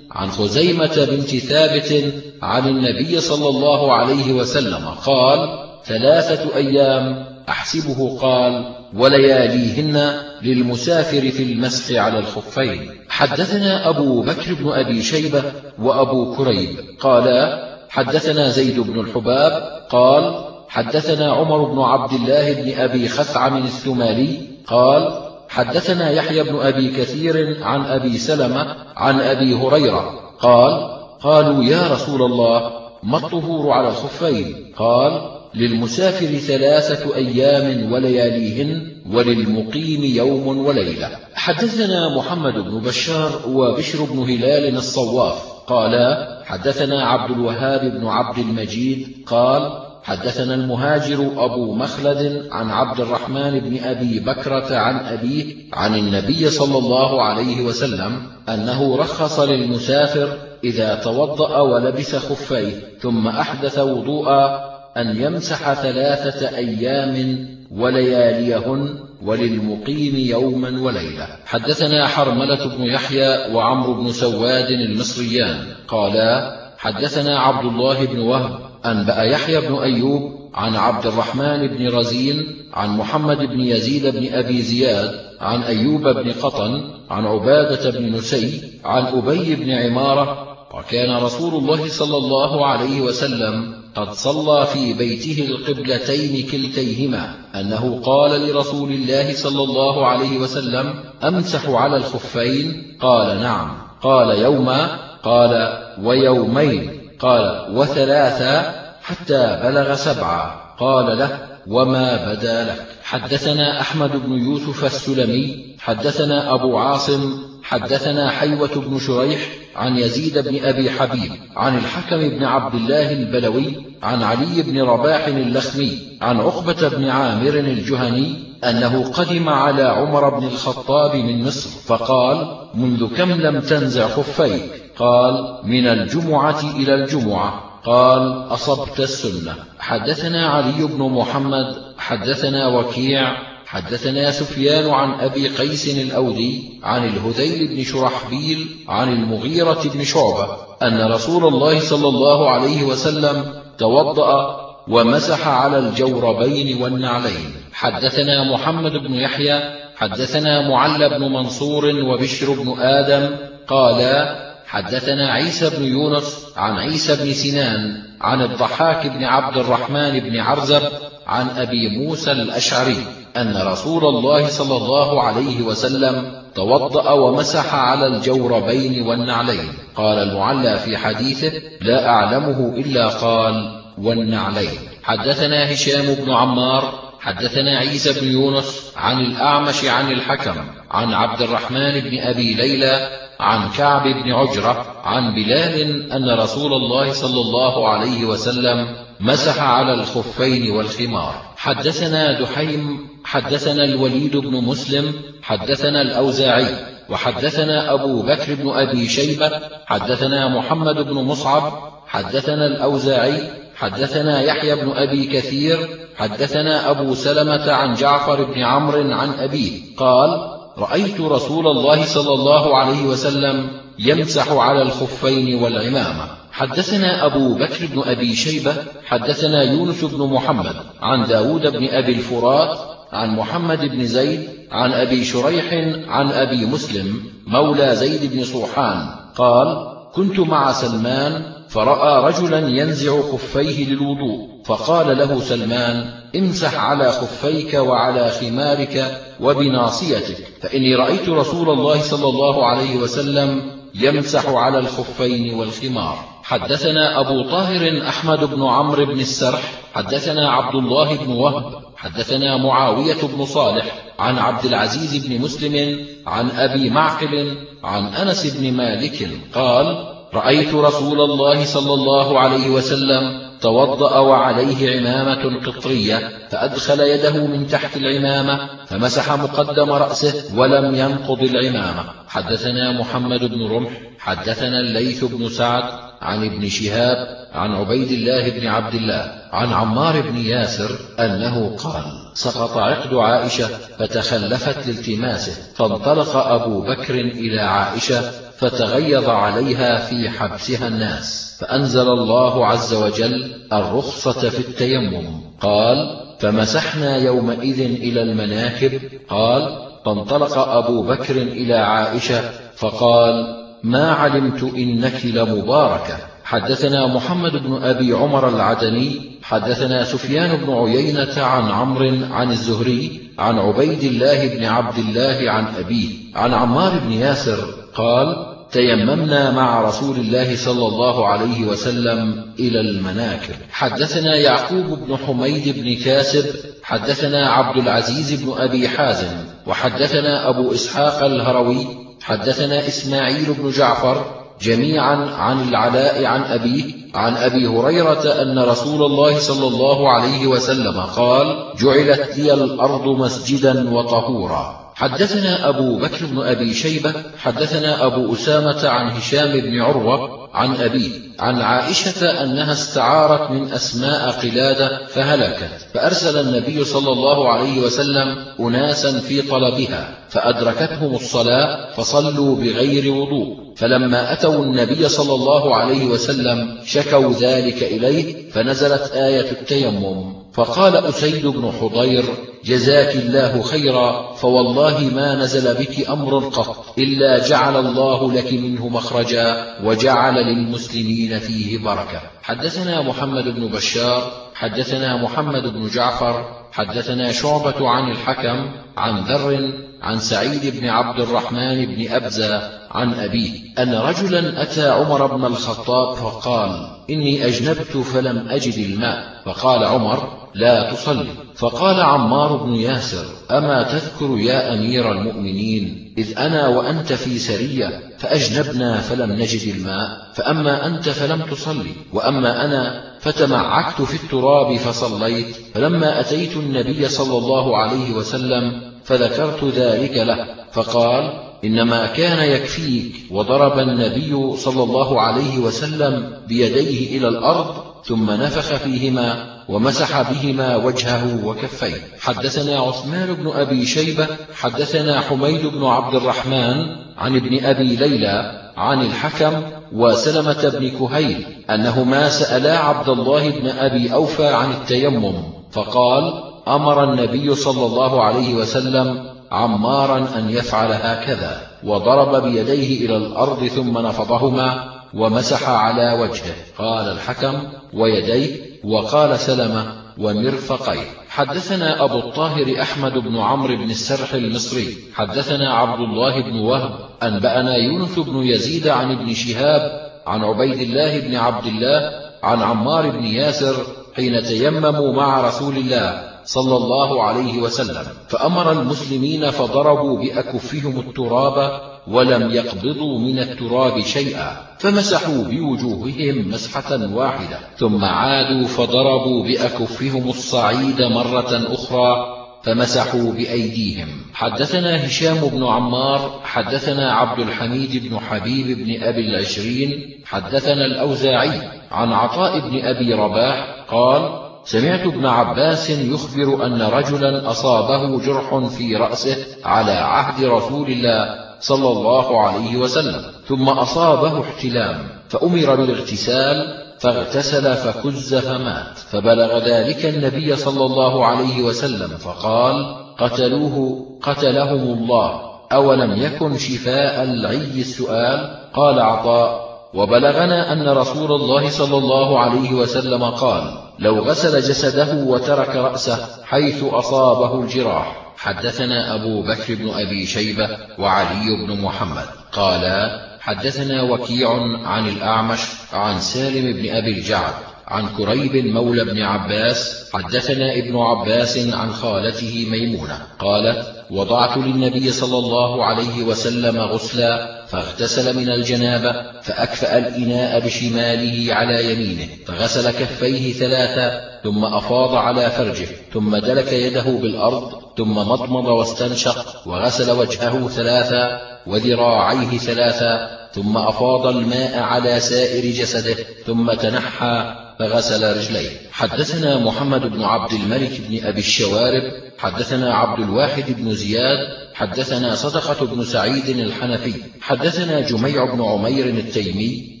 عن خزيمة بنت ثابت عن النبي صلى الله عليه وسلم قال ثلاثة أيام أحسبه قال ولياليهن للمسافر في المسح على الخفين حدثنا أبو بكر بن أبي شيبة وأبو كريب قالا حدثنا زيد بن الحباب قال حدثنا عمر بن عبد الله بن أبي خثعم الثمالي قال حدثنا يحيى بن أبي كثير عن أبي سلمة عن أبي هريرة قال قالوا يا رسول الله ما الطهور على الخفين؟ قال للمسافر ثلاثة أيام ولياليهن وللمقيم يوم وليلة. حدثنا محمد بن بشار وبشر بن هلال الصواف قالا حدثنا عبد الوهاب بن عبد المجيد قال حدثنا المهاجر أبو مخلد عن عبد الرحمن بن أبي بكرة عن أبيه عن النبي صلى الله عليه وسلم أنه رخص للمسافر إذا توضأ ولبس خفيه ثم أحدث وضوءا أن يمسح ثلاثة أيام ولياليهن وللمقيم يوما وليلة. حدثنا حرملة بن يحيى وعمرو بن سواد المصريان قالا حدثنا عبد الله بن وهب أنبأ يحيى بن أيوب عن عبد الرحمن بن رزين عن محمد بن يزيد بن أبي زياد عن أيوب بن قطن عن عبادة بن نسي عن أبي بن عمارة وكان رسول الله صلى الله عليه وسلم قد صلى في بيته القبلتين كلتيهما أنه قال لرسول الله صلى الله عليه وسلم أمسح على الخفين؟ قال نعم. قال يوما؟ قال ويومين. قال وثلاثا؟ حتى بلغ سبعا قال له وما بدا لك؟ حدثنا أحمد بن يوسف السلمي حدثنا أبو عاصم حدثنا حيوة بن شريح عن يزيد بن أبي حبيب عن الحكم بن عبد الله البلوي عن علي بن رباح اللخمي عن عقبة بن عامر الجهني أنه قدم على عمر بن الخطاب من مصر فقال منذ كم لم تنزع خفيك؟ قال من الجمعة إلى الجمعة. قال أصبت السنة. حدثنا علي بن محمد حدثنا وكيع حدثنا سفيان عن أبي قيس الأودي عن الهذيل بن شرحبيل عن المغيرة بن شعبة أن رسول الله صلى الله عليه وسلم توضأ ومسح على الجوربين والنعلين. حدثنا محمد بن يحيى حدثنا معل بن منصور وبشر بن آدم قالا حدثنا عيسى بن يونس عن عيسى بن سنان عن الضحاك بن عبد الرحمن بن عرزب عن أبي موسى الأشعري أن رسول الله صلى الله عليه وسلم توضأ ومسح على الجوربين والنعلين. قال المعلى في حديثه لا أعلمه إلا قال والنعلين. حدثنا هشام بن عمار حدثنا عيسى بن يونس عن الأعمش عن الحكم عن عبد الرحمن بن أبي ليلى عن كعب بن عجرة عن بلال أن رسول الله صلى الله عليه وسلم مسح على الخفين والخمار. حدثنا دحيم حدثنا الوليد بن مسلم حدثنا الأوزاعي وحدثنا أبو بكر بن أبي شيبة حدثنا محمد بن مصعب حدثنا الأوزاعي حدثنا يحيى بن أبي كثير حدثنا أبو سلمة عن جعفر بن عمرو عن أبيه. قال رأيت رسول الله صلى الله عليه وسلم يمسح على الخفين والعمامة. حدثنا أبو بكر بن أبي شيبة حدثنا يونس بن محمد عن داود بن أبي الفرات عن محمد بن زيد عن أبي شريح عن أبي مسلم مولى زيد بن صوحان. قال كنت مع سلمان فرأى رجلا ينزع خفيه للوضوء فقال له سلمان امسح على خفيك وعلى خمارك وبناصيتك فإني رأيت رسول الله صلى الله عليه وسلم يمسح على الخفين والخمار. حدثنا أبو طاهر أحمد بن عمرو بن السرح حدثنا عبد الله بن وهب حدثنا معاوية بن صالح عن عبد العزيز بن مسلم عن أبي معقل عن أنس بن مالك قال رأيت رسول الله صلى الله عليه وسلم توضأ وعليه عمامة قطرية فأدخل يده من تحت العمامة فمسح مقدم رأسه ولم ينقض العمامة. حدثنا محمد بن رمح حدثنا الليث بن سعد عن ابن شهاب عن عبيد الله بن عبد الله عن عمار بن ياسر أنه قال سقط عقد عائشة فتخلفت لالتماسه فانطلق أبو بكر إلى عائشة فتغيظ عليها في حبسها الناس. فأنزل الله عز وجل الرخصة في التيمم. قال فمسحنا يومئذ إلى المناكب. قال فانطلق أبو بكر إلى عائشة فقال ما علمت إنك لمباركة. حدثنا محمد بن أبي عمر العدني حدثنا سفيان بن عيينة عن عمرو عن الزهري عن عبيد الله بن عبد الله عن أبيه عن عمار بن ياسر. قال تيممنا مع رسول الله صلى الله عليه وسلم إلى المناكب. حدثنا يعقوب بن حميد بن كاسب حدثنا عبد العزيز بن أبي حازم وحدثنا أبو إسحاق الهروي حدثنا إسماعيل بن جعفر جميعا عن العلاء عن أبيه عن أبي هريرة أن رسول الله صلى الله عليه وسلم قال جعلت لي الأرض مسجدا وطهورا. حدثنا أبو بكر بن أبي شيبة حدثنا أبو أسامة عن هشام بن عروة عن أبيه عن عائشة أنها استعارت من أسماء قلادة فهلكت فأرسل النبي صلى الله عليه وسلم أناسا في طلبها فأدركتهم الصلاة فصلوا بغير وضوء فلما أتوا النبي صلى الله عليه وسلم شكوا ذلك إليه فنزلت آية التيمم. فقال أسيد بن حضير جزاك الله خيرا فوالله ما نزل بك أمر قط إلا جعل الله لك منه مخرجا وجعل للمسلمين فيه بركة. حدثنا محمد بن بشار حدثنا محمد بن جعفر حدثنا شعبة عن الحكم عن ذر عن سعيد بن عبد الرحمن بن أبزة عن أبيه أن رجلا أتى عمر بن الخطاب فقال إني أجنبت فلم أجد الماء. فقال عمر لا تصلي. فقال عمار بن ياسر أما تذكر يا أمير المؤمنين إذ أنا وأنت في سرية فأجنبنا فلم نجد الماء فأما أنت فلم تصلي وأما أنا فتمعكت في التراب فصليت فلما أتيت النبي صلى الله عليه وسلم فذكرت ذلك له. فقال إنما كان يكفيك وضرب النبي صلى الله عليه وسلم بيديه إلى الأرض ثم نفخ فيهما ومسح بهما وجهه وكفيه. حدثنا عثمان بن أبي شيبة حدثنا حميد بن عبد الرحمن عن ابن أبي ليلى عن الحكم وسلمة بن كهيل أنهما سألا عبد الله بن أبي أوفى عن التيمم فقال أمر النبي صلى الله عليه وسلم عمارا أن يفعل هكذا وضرب بيديه إلى الأرض ثم نفضهما ومسح على وجهه. قال الحكم ويديه؟ وقال سلمة ومرفقيه. حدثنا أبو الطاهر أحمد بن عمرو بن السرح المصري. حدثنا عبد الله بن وهب. أنبأنا يونس بن يزيد عن ابن شهاب عن عبيد الله بن عبد الله عن عمار بن ياسر حين تيمموا مع رسول الله. صلى الله عليه وسلم. فأمر المسلمين فضربوا بأكفهم التراب ولم يقبضوا من التراب شيئا فمسحوا بوجوههم مسحة واحدة. ثم عادوا فضربوا بأكفهم الصعيد مرة أخرى فمسحوا بأيديهم. حدثنا هشام بن عمار حدثنا عبد الحميد بن حبيب بن أبي العشرين حدثنا الأوزاعي عن عطاء بن أبي رباح قال سمعت ابن عباس يخبر أن رجلا أصابه جرح في رأسه على عهد رسول الله صلى الله عليه وسلم ثم أصابه احتلام فأمر بالاغتسال فاغتسل فكز فمات فبلغ ذلك النبي صلى الله عليه وسلم فقال قتلوه قتلهم الله أولم يكن شفاء العي السؤال؟ قال عطاء وبلغنا أن رسول الله صلى الله عليه وسلم قال لو غسل جسده وترك رأسه حيث أصابه الجراح حدثنا أبو بكر بن أبي شيبة وعلي بن محمد. قالا حدثنا وكيع عن الأعمش عن سالم بن أبي الجعد عن كريب مولى بن عباس حدثنا ابن عباس عن خالته ميمونة. قالت وضعت للنبي صلى الله عليه وسلم غسلا فاغتسل من الجنابة فأكفأ الإناء بشماله على يمينه فغسل كفيه ثلاثا ثم أفاض على فرجه ثم دلك يده بالأرض ثم مضمض واستنشق وغسل وجهه ثلاثا وذراعيه ثلاثا ثم أفاض الماء على سائر جسده ثم تنحى فغسل رجليه. حدثنا محمد بن عبد الملك بن أبي الشوارب حدثنا عبد الواحد بن زياد حدثنا صدقة بن سعيد الحنفي حدثنا جميع بن عمير التيمي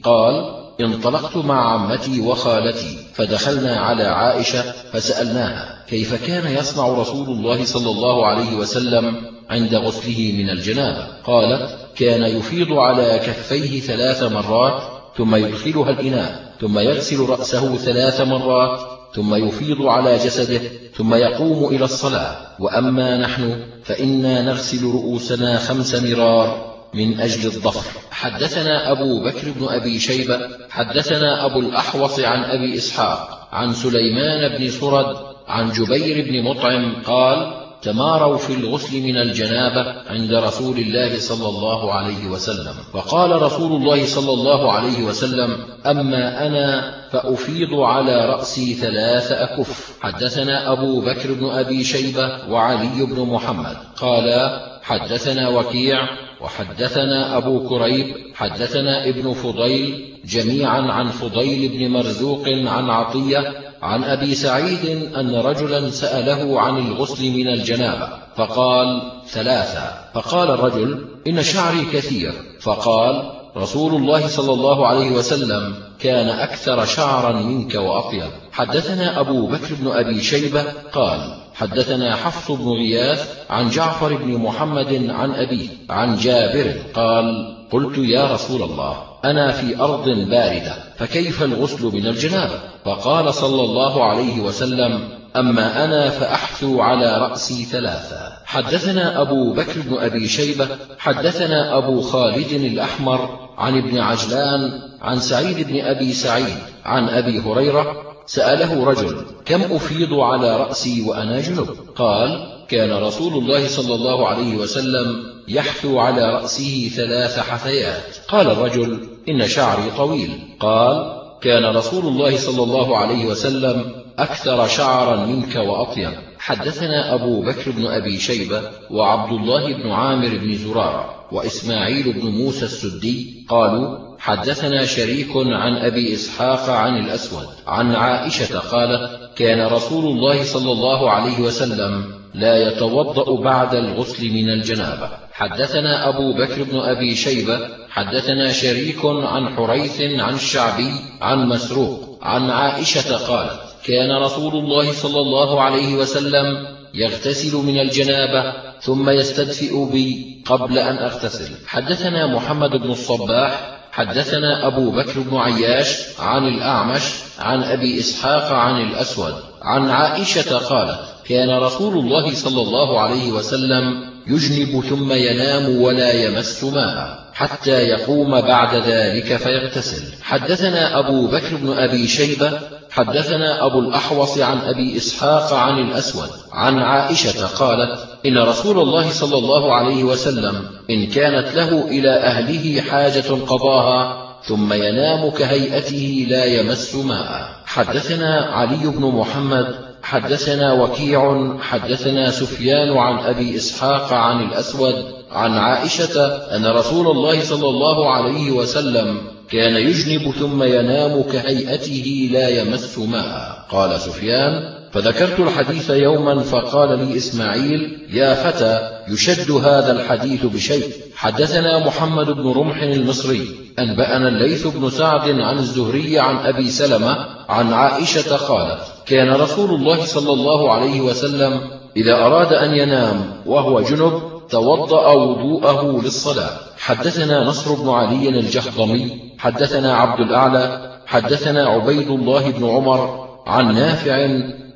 قال انطلقت مع عمتي وخالتي فدخلنا على عائشة فسألناها كيف كان يصنع رسول الله صلى الله عليه وسلم عند غسله من الجنابة؟ قالت كان يفيض على كفيه ثلاث مرات ثم يدخلها الإناء. ثم يغسل رأسه ثلاث مرات ثم يفيض على جسده ثم يقوم إلى الصلاة. وأما نحن فإنا نغسل رؤوسنا خمس مرار من أجل الضفر حدثنا أبو بكر بن أبي شيبة حدثنا أبو الأحوص عن أبي إسحاق عن سليمان بن سرد عن جبير بن مطعم قال تماروا في الغسل من الجنابة عند رسول الله صلى الله عليه وسلم. فقال رسول الله صلى الله عليه وسلم أما أنا فأفيض على رأسي ثلاث أكف. حدثنا أبو بكر بن أبي شيبة وعلي بن محمد. قالا حدثنا وكيع وحدثنا أبو كريب حدثنا ابن فضيل جميعا عن فضيل بن مرزوق عن عطية عن أبي سعيد أن رجلا سأله عن الغسل من الجنابة فقال ثلاثة فقال الرجل إن شعري كثير فقال رسول الله صلى الله عليه وسلم كان أكثر شعرا منك وأطيب. حدثنا أبو بكر بن أبي شيبة قال حدثنا حفص بن غياث عن جعفر بن محمد عن أبيه عن جابر قال قلت يا رسول الله أنا في أرض باردة فكيف الغسل من الجنابة؟ فقال صلى الله عليه وسلم أما أنا فأحثو على رأسي ثلاثا حدثنا أبو بكر بن أبي شيبة حدثنا أبو خالد الأحمر عن ابن عجلان عن سعيد بن أبي سعيد عن أبي هريرة سأله رجل كم أفيض على رأسي وأنا جنب؟ قال كان رسول الله صلى الله عليه وسلم يحثو على رأسه ثلاث حثيات. قال الرجل إن شعري طويل. قال كان رسول الله صلى الله عليه وسلم أكثر شعرا منك وأطيب. حدثنا أبو بكر بن أبي شيبة وعبد الله بن عامر بن زرارة وإسماعيل بن موسى السدي قالوا حدثنا شريك عن أبي إسحاق عن الأسود. عن عائشة قالت كان رسول الله صلى الله عليه وسلم لا يتوضأ بعد الغسل من الجنابة. حدثنا أبو بكر بن أبي شيبة. حدثنا شريك عن حريث عن الشعبي عن مسروق. عن عائشة قالت كان رسول الله صلى الله عليه وسلم يغتسل من الجنابة ثم يستدفئ بي قبل أن أغتسل. حدثنا محمد بن الصباح حدثنا أبو بكر بن عياش عن الأعمش عن أبي إسحاق عن الأسود. عن عائشة قالت كان رسول الله صلى الله عليه وسلم يجنب ثم ينام ولا يمس ماء. حتى يقوم بعد ذلك فيغتسل. حدثنا أبو بكر بن أبي شيبة حدثنا أبو الأحوص عن أبي إسحاق عن الأسود عن عائشة قالت إن رسول الله صلى الله عليه وسلم إن كانت له إلى أهله حاجة قضاها ثم ينام كهيئته لا يمس ماء. حدثنا علي بن محمد حدثنا وكيع حدثنا سفيان عن أبي إسحاق عن الأسود عن عائشة أن رسول الله صلى الله عليه وسلم كان يجنب ثم ينام كهيئته لا يمس ماء. قال سفيان فذكرت الحديث يوما فقال لي إسماعيل يا فتى يشد هذا الحديث بشيء. حدثنا محمد بن رمح المصري. أنبأنا الليث بن سعد عن الزهري عن أبي سلمة عن عائشة قالت كان رسول الله صلى الله عليه وسلم إذا أراد أن ينام وهو جنب توضأ وضوءه للصلاة. حدثنا نصر بن علي الجهضمي حدثنا عبد الأعلى حدثنا عبيد الله بن عمر عن نافع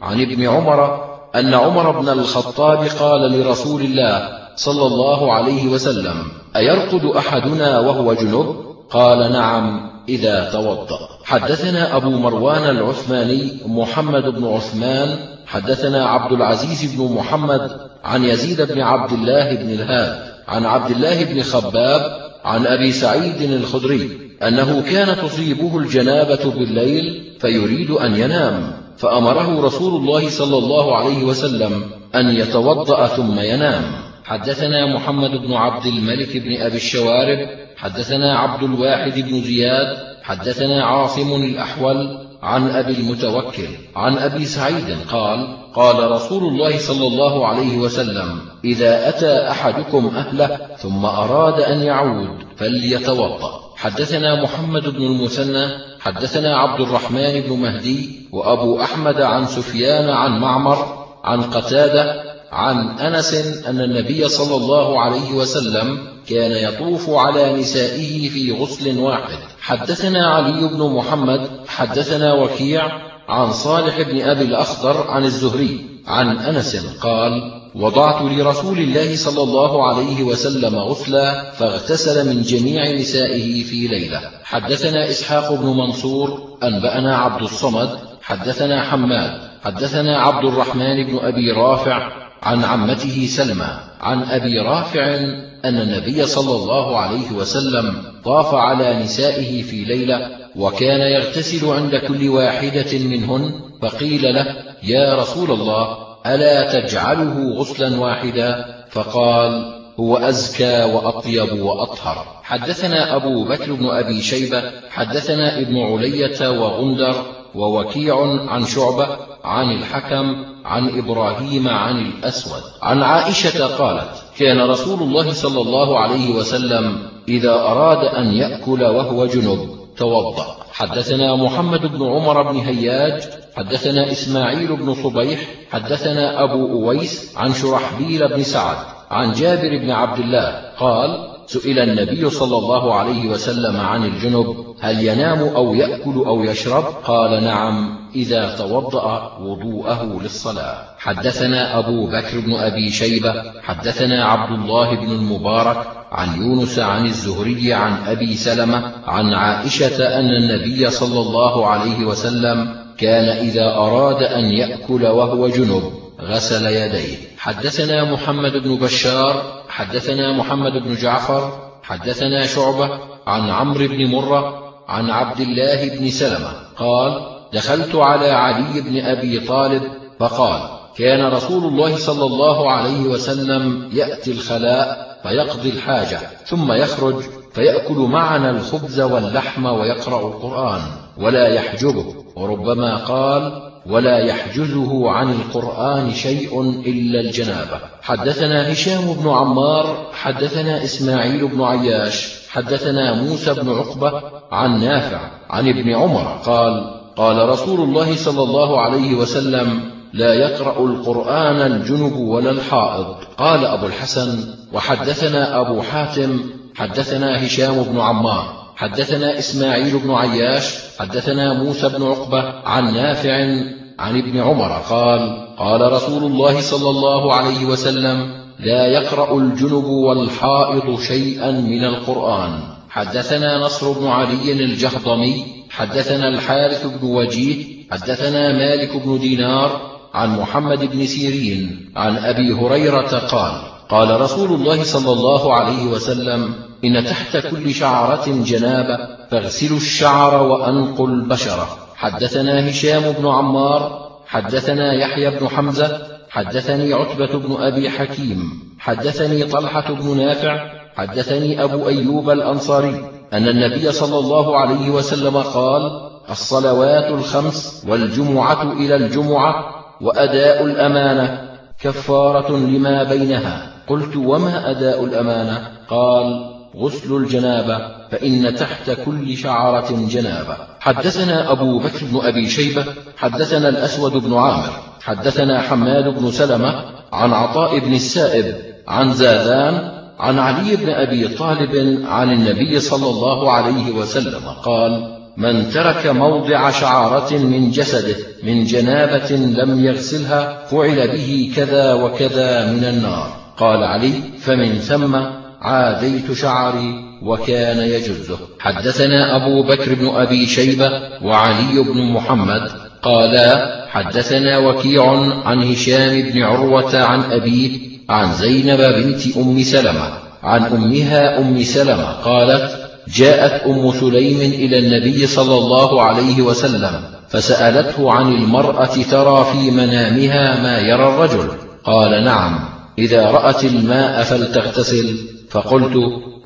عن ابن عمر أن عمر بن الخطاب قال لرسول الله صلى الله عليه وسلم أيرقد أحدنا وهو جنب؟ قال نعم إذا توضأ. حدثنا أبو مروان العثماني محمد بن عثمان حدثنا عبد العزيز بن محمد عن يزيد بن عبد الله بن الهاد عن عبد الله بن خباب عن أبي سعيد الخدري أنه كان تصيبه الجنابة بالليل فيريد أن ينام فأمره رسول الله صلى الله عليه وسلم أن يتوضأ ثم ينام. حدثنا محمد بن عبد الملك بن أبي الشوارب حدثنا عبد الواحد بن زياد حدثنا عاصم الأحول عن أبي المتوكل عن أبي سعيد قال قال رسول الله صلى الله عليه وسلم إذا أتى أحدكم أهله ثم أراد أن يعود فليتوضأ. حدثنا محمد بن المثنى حدثنا عبد الرحمن بن مهدي وأبو أحمد عن سفيان عن معمر عن قتادة عن أنس أن النبي صلى الله عليه وسلم كان يطوف على نسائه في غسل واحد. حدثنا علي بن محمد حدثنا وكيع عن صالح بن أبي الأخضر عن الزهري عن أنس قال وضعت لرسول الله صلى الله عليه وسلم غسلا فاغتسل من جميع نسائه في ليلة. حدثنا إسحاق بن منصور أنبأنا عبد الصمد. حدثنا حماد. حدثنا عبد الرحمن بن أبي رافع عن عمته سلمى عن أبي رافع أن النبي صلى الله عليه وسلم طاف على نسائه في ليلة وكان يغتسل عند كل واحدة منهن فقيل له يا رسول الله ألا تجعله غسلا واحدا؟ فقال هو أزكى وأطيب وأطهر. حدثنا أبو بكر بن أبي شيبة حدثنا ابن علية وغندر ووكيع عن شعبة عن الحكم عن إبراهيم عن الأسود. عن عائشة قالت كان رسول الله صلى الله عليه وسلم إذا أراد أن يأكل وهو جنب توضأ. حدثنا محمد بن عمر بن هياج حدثنا إسماعيل بن صبيح حدثنا أبو أويس عن شرحبيل بن سعد عن جابر بن عبد الله قال سئل النبي صلى الله عليه وسلم عن الجنب هل ينام أو يأكل أو يشرب؟ قال نعم إذا توضأ وضوءه للصلاة. حدثنا أبو بكر بن أبي شيبة حدثنا عبد الله بن المبارك عن يونس عن الزهري عن أبي سلمة عن عائشة أن النبي صلى الله عليه وسلم كان إذا أراد أن يأكل وهو جنب. غسل يديه. حدثنا محمد بن بشار حدثنا محمد بن جعفر حدثنا شعبة عن عمرو بن مرة عن عبد الله بن سلمة قال دخلت على علي بن أبي طالب فقال كان رسول الله صلى الله عليه وسلم يأتي الخلاء فيقضي الحاجة ثم يخرج فيأكل معنا الخبز واللحم ويقرأ القرآن ولا يحجبه. وربما قال ولا يحجزه عن القرآن شيء إلا الجنابة. حدثنا هشام بن عمار حدثنا إسماعيل بن عياش حدثنا موسى بن عقبة عن نافع عن ابن عمر قال قال رسول الله صلى الله عليه وسلم لا يقرأ القرآن الجنب ولا الحائض. قال أبو الحسن وحدثنا أبو حاتم حدثنا هشام بن عمار. حدثنا إسماعيل بن عياش حدثنا موسى بن عقبة عن نافع عن ابن عمر قال قال رسول الله صلى الله عليه وسلم لا يقرأ الجنب والحائض شيئا من القرآن. حدثنا نصر بن علي الجهضمي حدثنا الحارث بن وجيه حدثنا مالك بن دينار عن محمد بن سيرين عن أبي هريرة قال قال رسول الله صلى الله عليه وسلم إن تحت كل شعرة جنابة فاغسلوا الشعر وأنقوا البشرة. حدثنا هشام بن عمار حدثنا يحيى بن حمزة حدثني عتبة بن أبي حكيم حدثني طلحة بن نافع حدثني أبو أيوب الأنصاري أن النبي صلى الله عليه وسلم قال الصلوات الخمس والجمعة إلى الجمعة وأداء الأمانة كفارة لما بينها. قلت وما أداء الأمانة؟ قال غسل الجنابة فإن تحت كل شعرة جنابة. حدثنا أبو بكر بن أبي شيبة حدثنا الأسود بن عامر حدثنا حماد بن سلمة عن عطاء بن السائب عن زاذان عن علي بن أبي طالب عن النبي صلى الله عليه وسلم قال من ترك موضع شعرة من جسده من جنابة لم يغسلها فعل به كذا وكذا من النار. قال علي فمن ثم عاديت شعري وكان يجزه. حدثنا أبو بكر بن أبي شيبة وعلي بن محمد قالا حدثنا وكيع عن هشام بن عروة عن أبيه عن زينب بنت أم سلمة عن أمها أم سلمة قالت جاءت أم سليم إلى النبي صلى الله عليه وسلم فسألته عن المرأة ترى في منامها ما يرى الرجل. قال نعم. إذا رأت الماء فلتغتسل. فقلت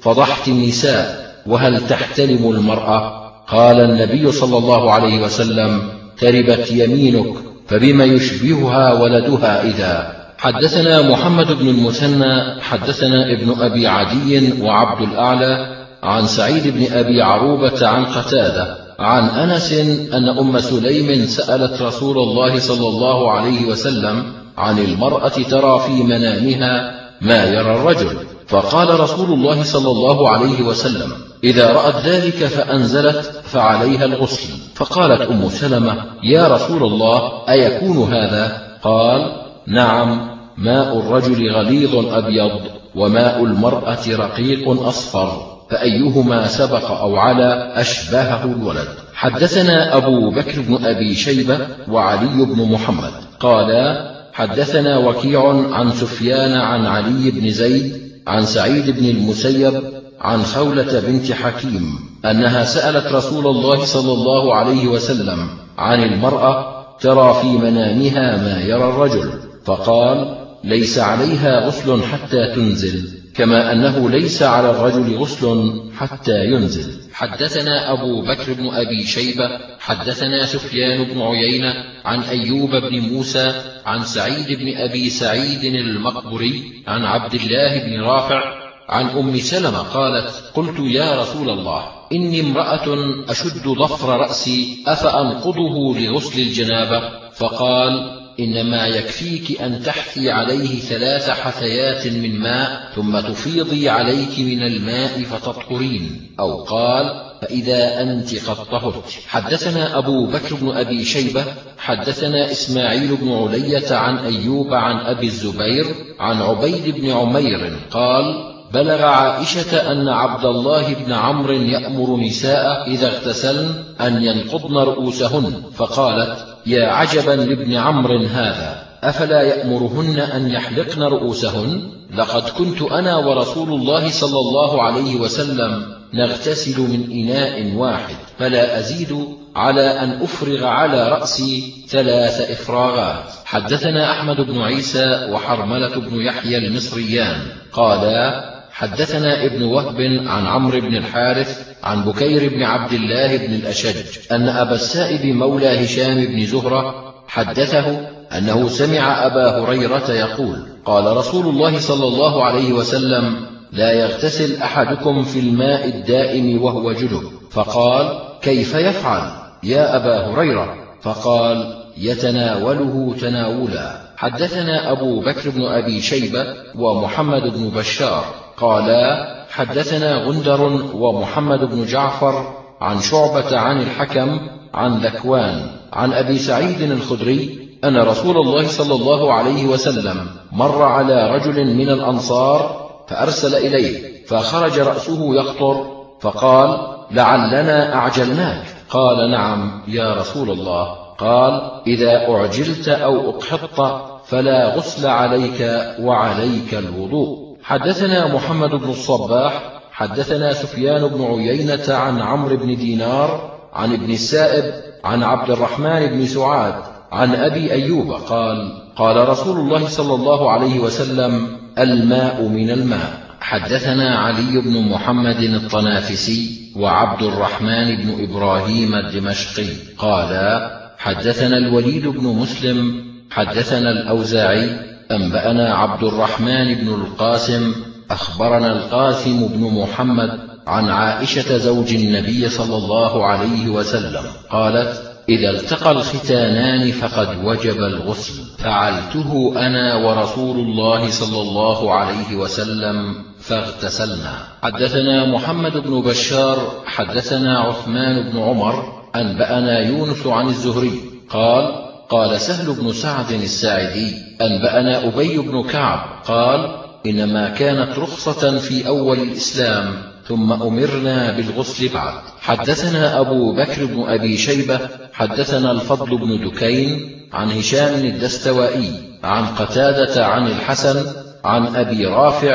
فضحت النساء وهل تحتلم المرأة؟ قال النبي صلى الله عليه وسلم تربت يمينك فبما يشبهها ولدها إذا؟ حدثنا محمد بن المثنى حدثنا ابن أبي عدي وعبد الأعلى عن سعيد بن أبي عروبة عن قتادة عن أنس أن أم سليم سألت رسول الله صلى الله عليه وسلم عن المرأة ترى في منامها ما يرى الرجل. فقال رسول الله صلى الله عليه وسلم إذا رأت ذلك فأنزلت فعليها الغسل. فقالت أم سلمة يا رسول الله أيكون هذا؟ قال نعم ماء الرجل غليظ أبيض وماء المرأة رقيق أصفر فأيهما سبق أو علا أشبهه الولد. حدثنا أبو بكر بن أبي شيبة وعلي بن محمد قالا حدثنا وكيع عن سفيان عن علي بن زيد عن سعيد بن المسيب عن خولة بنت حكيم أنها سألت رسول الله صلى الله عليه وسلم عن المرأة ترى في منامها ما يرى الرجل فقال ليس عليها غسل حتى تنزل. كما أنه ليس على الرجل غسل حتى ينزل. حدثنا أبو بكر بن أبي شيبة حدثنا سفيان بن عيينة عن أيوب بن موسى عن سعيد بن أبي سعيد المقبري عن عبد الله بن رافع عن أم سلمة قالت قلت يا رسول الله إني امرأة أشد ضفر رأسي أفأنقضه لغسل الجنابة؟ فقال إنما يكفيك أن تحثي عليه ثلاث حثيات من ماء ثم تفيضي عليك من الماء فتطهرين. أو قال فإذا أنت قد طهرت. حدثنا أبو بكر بن أبي شيبة حدثنا إسماعيل بن علية عن أيوب عن أبي الزبير عن عبيد بن عمير قال بلغ عائشة أن عبد الله بن عمرو يأمر نساء إذا اغتسلن أن ينقضن رؤوسهن فقالت يا عجبا لابن عمرو هذا أفلا يأمرهن أن يحلقن رؤوسهن؟ لقد كنت أنا ورسول الله صلى الله عليه وسلم نغتسل من إناء واحد فلا أزيد على أن أفرغ على رأسي ثلاث إفراغات. حدثنا أحمد بن عيسى وحرملة بن يحيى المصريان قالا حدثنا ابن وهب عن عمرو بن الحارث عن بكير بن عبد الله بن الأشج أن أبا السائب مولى هشام بن زهرة حدثه أنه سمع أبا هريرة يقول قال رسول الله صلى الله عليه وسلم لا يغتسل أحدكم في الماء الدائم وهو جنب. فقال كيف يفعل؟ يا أبا هريرة. فقال يتناوله تناولا. حدثنا أبو بكر بن أبي شيبة ومحمد بن بشار. قالا حدثنا غندر ومحمد بن جعفر عن شعبة عن الحكم عن ذكوان عن أبي سعيد الخدري أن رسول الله صلى الله عليه وسلم مر على رجل من الأنصار فأرسل إليه فخرج رأسه يقطر فقال لعلنا أعجلناك. قال نعم يا رسول الله. قال إذا أعجلت أو أقحطت فلا غسل عليك وعليك الوضوء. حدثنا محمد بن الصباح حدثنا سفيان بن عيينة عن عمرو بن دينار عن ابن السائب عن عبد الرحمن بن سعاد عن أبي أيوب قال قال رسول الله صلى الله عليه وسلم الماء من الماء. حدثنا علي بن محمد الطنافسي وعبد الرحمن بن إبراهيم الدمشقي قالا حدثنا الوليد بن مسلم حدثنا الأوزاعي أنبأنا عبد الرحمن بن القاسم أخبرنا القاسم بن محمد عن عائشة زوج النبي صلى الله عليه وسلم قالت إذا التقى الختانان فقد وجب الغسل. فعلته أنا ورسول الله صلى الله عليه وسلم فاغتسلنا. حدثنا محمد بن بشار حدثنا عثمان بن عمر أنبأنا يونس عن الزهري قال قال سهل بن سعد الساعدي أنبأنا أبي بن كعب قال إنما كانت رخصة في أول الإسلام ثم أمرنا بالغسل بعد. حدثنا أبو بكر بن أبي شيبة حدثنا الفضل بن دكين عن هشام الدستوائي عن قتادة عن الحسن عن أبي رافع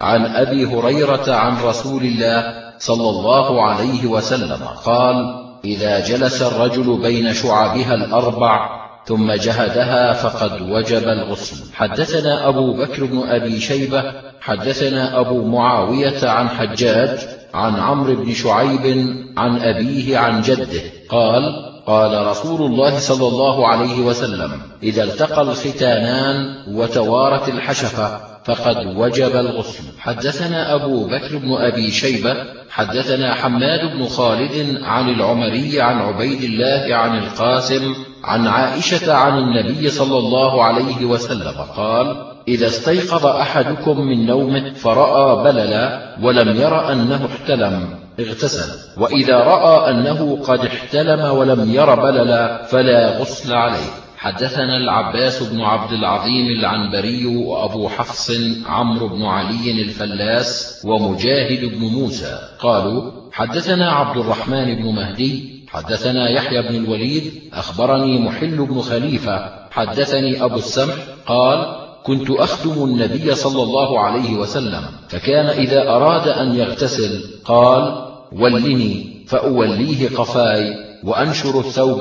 عن أبي هريرة عن رسول الله صلى الله عليه وسلم قال إذا جلس الرجل بين شعبها الأربع ثم جهدها فقد وجب الغسل. حدثنا أبو بكر بن أبي شيبة حدثنا أبو معاوية عن حجاج عن عمرو بن شعيب عن أبيه عن جده. قال قال رسول الله صلى الله عليه وسلم إذا التقى الختانان وتوارت الحشفة فقد وجب الغسل. حدثنا أبو بكر بن أبي شيبة حدثنا حماد بن خالد عن العمري عن عبيد الله عن القاسم عن عائشة عن النبي صلى الله عليه وسلم قال إذا استيقظ أحدكم من نومه فرأى بللا ولم ير أنه احتلم. اغتسل. وإذا رأى أنه قد احتلم ولم ير بللا فلا غسل عليه. حدثنا العباس بن عبد العظيم العنبري وأبو حفص عمرو بن علي الفلاس ومجاهد بن موسى قالوا حدثنا عبد الرحمن بن مهدي حدثنا يحيى بن الوليد أخبرني محل بن خليفة حدثني أبو السمح قال كنت أخدم النبي صلى الله عليه وسلم فكان إذا أراد أن يغتسل قال ولني فأوليه قفاي وأنشر الثوب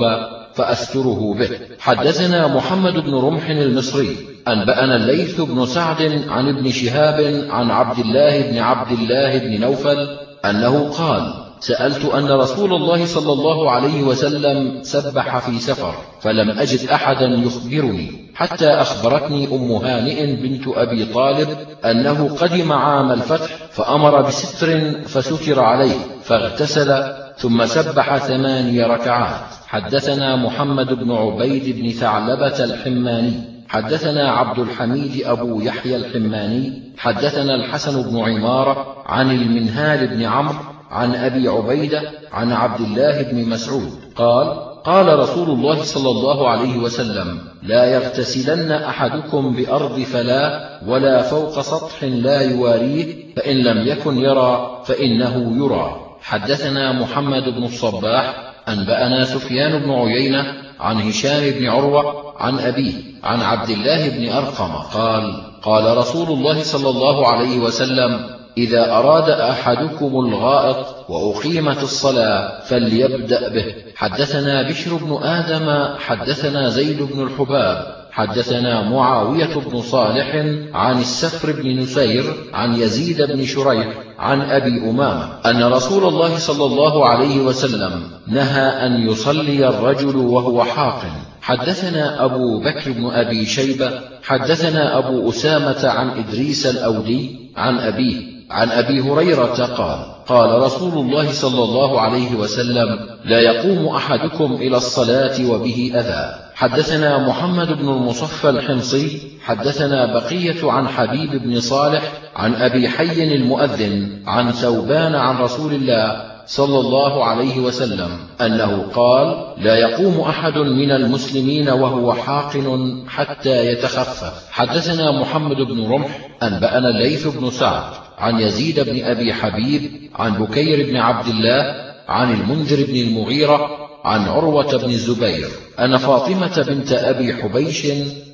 فأستره به. حدثنا محمد بن رمح المصري أنبأنا الليث بن سعد عن ابن شهاب عن عبد الله بن عبد الله بن نوفل أنه قال سألت أن رسول الله صلى الله عليه وسلم سبح في سفر فلم أجد أحدا يخبرني حتى أخبرتني أم هانئ بنت أبي طالب أنه قدم عام الفتح فأمر بستر فستر عليه فاغتسل ثم سبح ثماني ركعات. حدثنا محمد بن عبيد بن ثعلبة الحماني حدثنا عبد الحميد أبو يحيى الحماني حدثنا الحسن بن عمارة عن المنهال بن عمرو عن أبي عبيدة عن عبد الله بن مسعود قال قال رسول الله صلى الله عليه وسلم لا يغتسلن أحدكم بأرض فلا ولا فوق سطح لا يواريه فإن لم يكن يرى فإنه يرى. حدثنا محمد بن الصباح أنبأنا سفيان بن عيينة عن هشام بن عروة عن أبيه عن عبد الله بن أرقم قال قال رسول الله صلى الله عليه وسلم إذا أراد أحدكم الغائط وأقيمت الصلاة فليبدأ به. حدثنا بشر بن آدم حدثنا زيد بن الحباب حدثنا معاوية بن صالح عن السفر بن نسير عن يزيد بن شريح عن أبي أمامة أن رسول الله صلى الله عليه وسلم نهى أن يصلي الرجل وهو حاق حدثنا أبو بكر بن أبي شيبة حدثنا أبو أسامة عن إدريس الأودي عن أبيه. عن أبي هريرة قال قال رسول الله صلى الله عليه وسلم لا يقوم أحدكم إلى الصلاة وبه أذى. حدثنا محمد بن المصفى الحمصي حدثنا بقية عن حبيب بن صالح عن أبي حي المؤذن عن ثوبان عن رسول الله صلى الله عليه وسلم أنه قال لا يقوم أحد من المسلمين وهو حاقن حتى يتخفف. حدثنا محمد بن رمح أنبأنا الليث بن سعد. عن يزيد بن أبي حبيب عن بكير بن عبد الله عن المنذر بن المغيرة عن عروة بن الزبير. أن فاطمة بنت أبي حبيش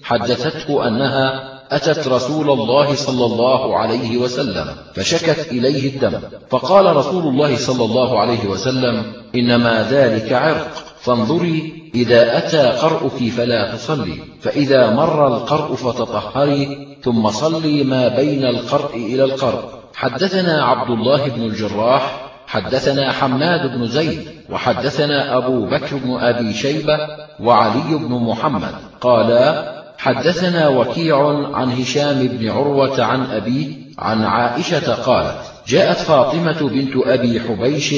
حدثته أنها أتت رسول الله صلى الله عليه وسلم فشكت إليه الدم. فقال رسول الله صلى الله عليه وسلم إنما ذلك عرق فانظري إذا أتى قرؤك فلا تصلي فإذا مر القرء فتطهري ثم صلي ما بين القرء إلى القرء. حدثنا عبد الله بن الجراح حدثنا حماد بن زيد وحدثنا أبو بكر بن أبي شيبة وعلي بن محمد. قالا حدثنا وكيع عن هشام بن عروة عن أبيه عن عائشة قالت جاءت فاطمة بنت أبي حبيش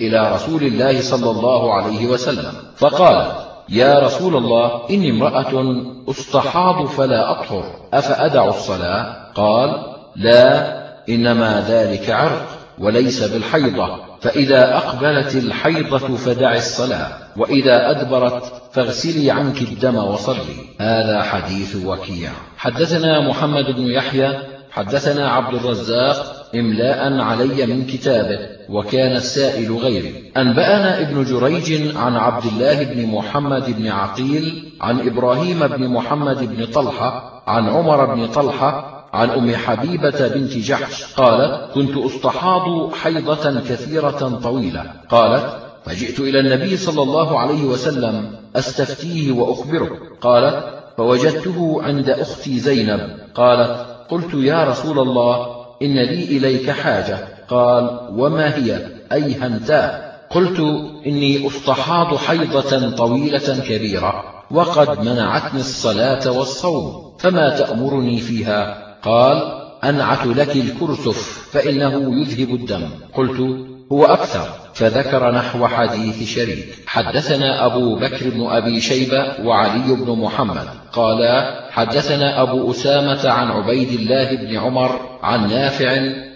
إلى رسول الله صلى الله عليه وسلم. فقالت يا رسول الله إني امرأة أستحاض فلا أطهر أفأدع الصلاة؟ قال لا إنما ذلك عرق وليس بالحيضة فإذا أقبلت الحيضة فدع الصلاة وإذا أدبرت فاغسلي عنك الدم وصلي. هذا حديث وكيع. حدثنا محمد بن يحيى حدثنا عبد الرزاق إملاء علي من كتابه وكان السائل غيري. أنبأنا ابن جريج عن عبد الله بن محمد بن عقيل عن إبراهيم بن محمد بن طلحة عن عمر بن طلحة عن أم حبيبة بنت جحش. قالت كنت أستحاض حيضة كثيرة طويلة. قالت فجئت إلى النبي صلى الله عليه وسلم أستفتيه وأخبره. قالت فوجدته عند أختي زينب. قالت قلت يا رسول الله إن لي إليك حاجة. قال وما هي؟ أي هنتاه قلت إني أستحاض حيضة طويلة كبيرة وقد منعتني الصلاة والصوم فما تأمرني فيها؟ قال أنعت لك الكرسف فإنه يذهب الدم. قلت هو أكثر فذكر نحو حديث شريك. حدثنا أبو بكر بن أبي شيبة وعلي بن محمد. قالا حدثنا أبو أسامة عن عبيد الله بن عمر عن نافع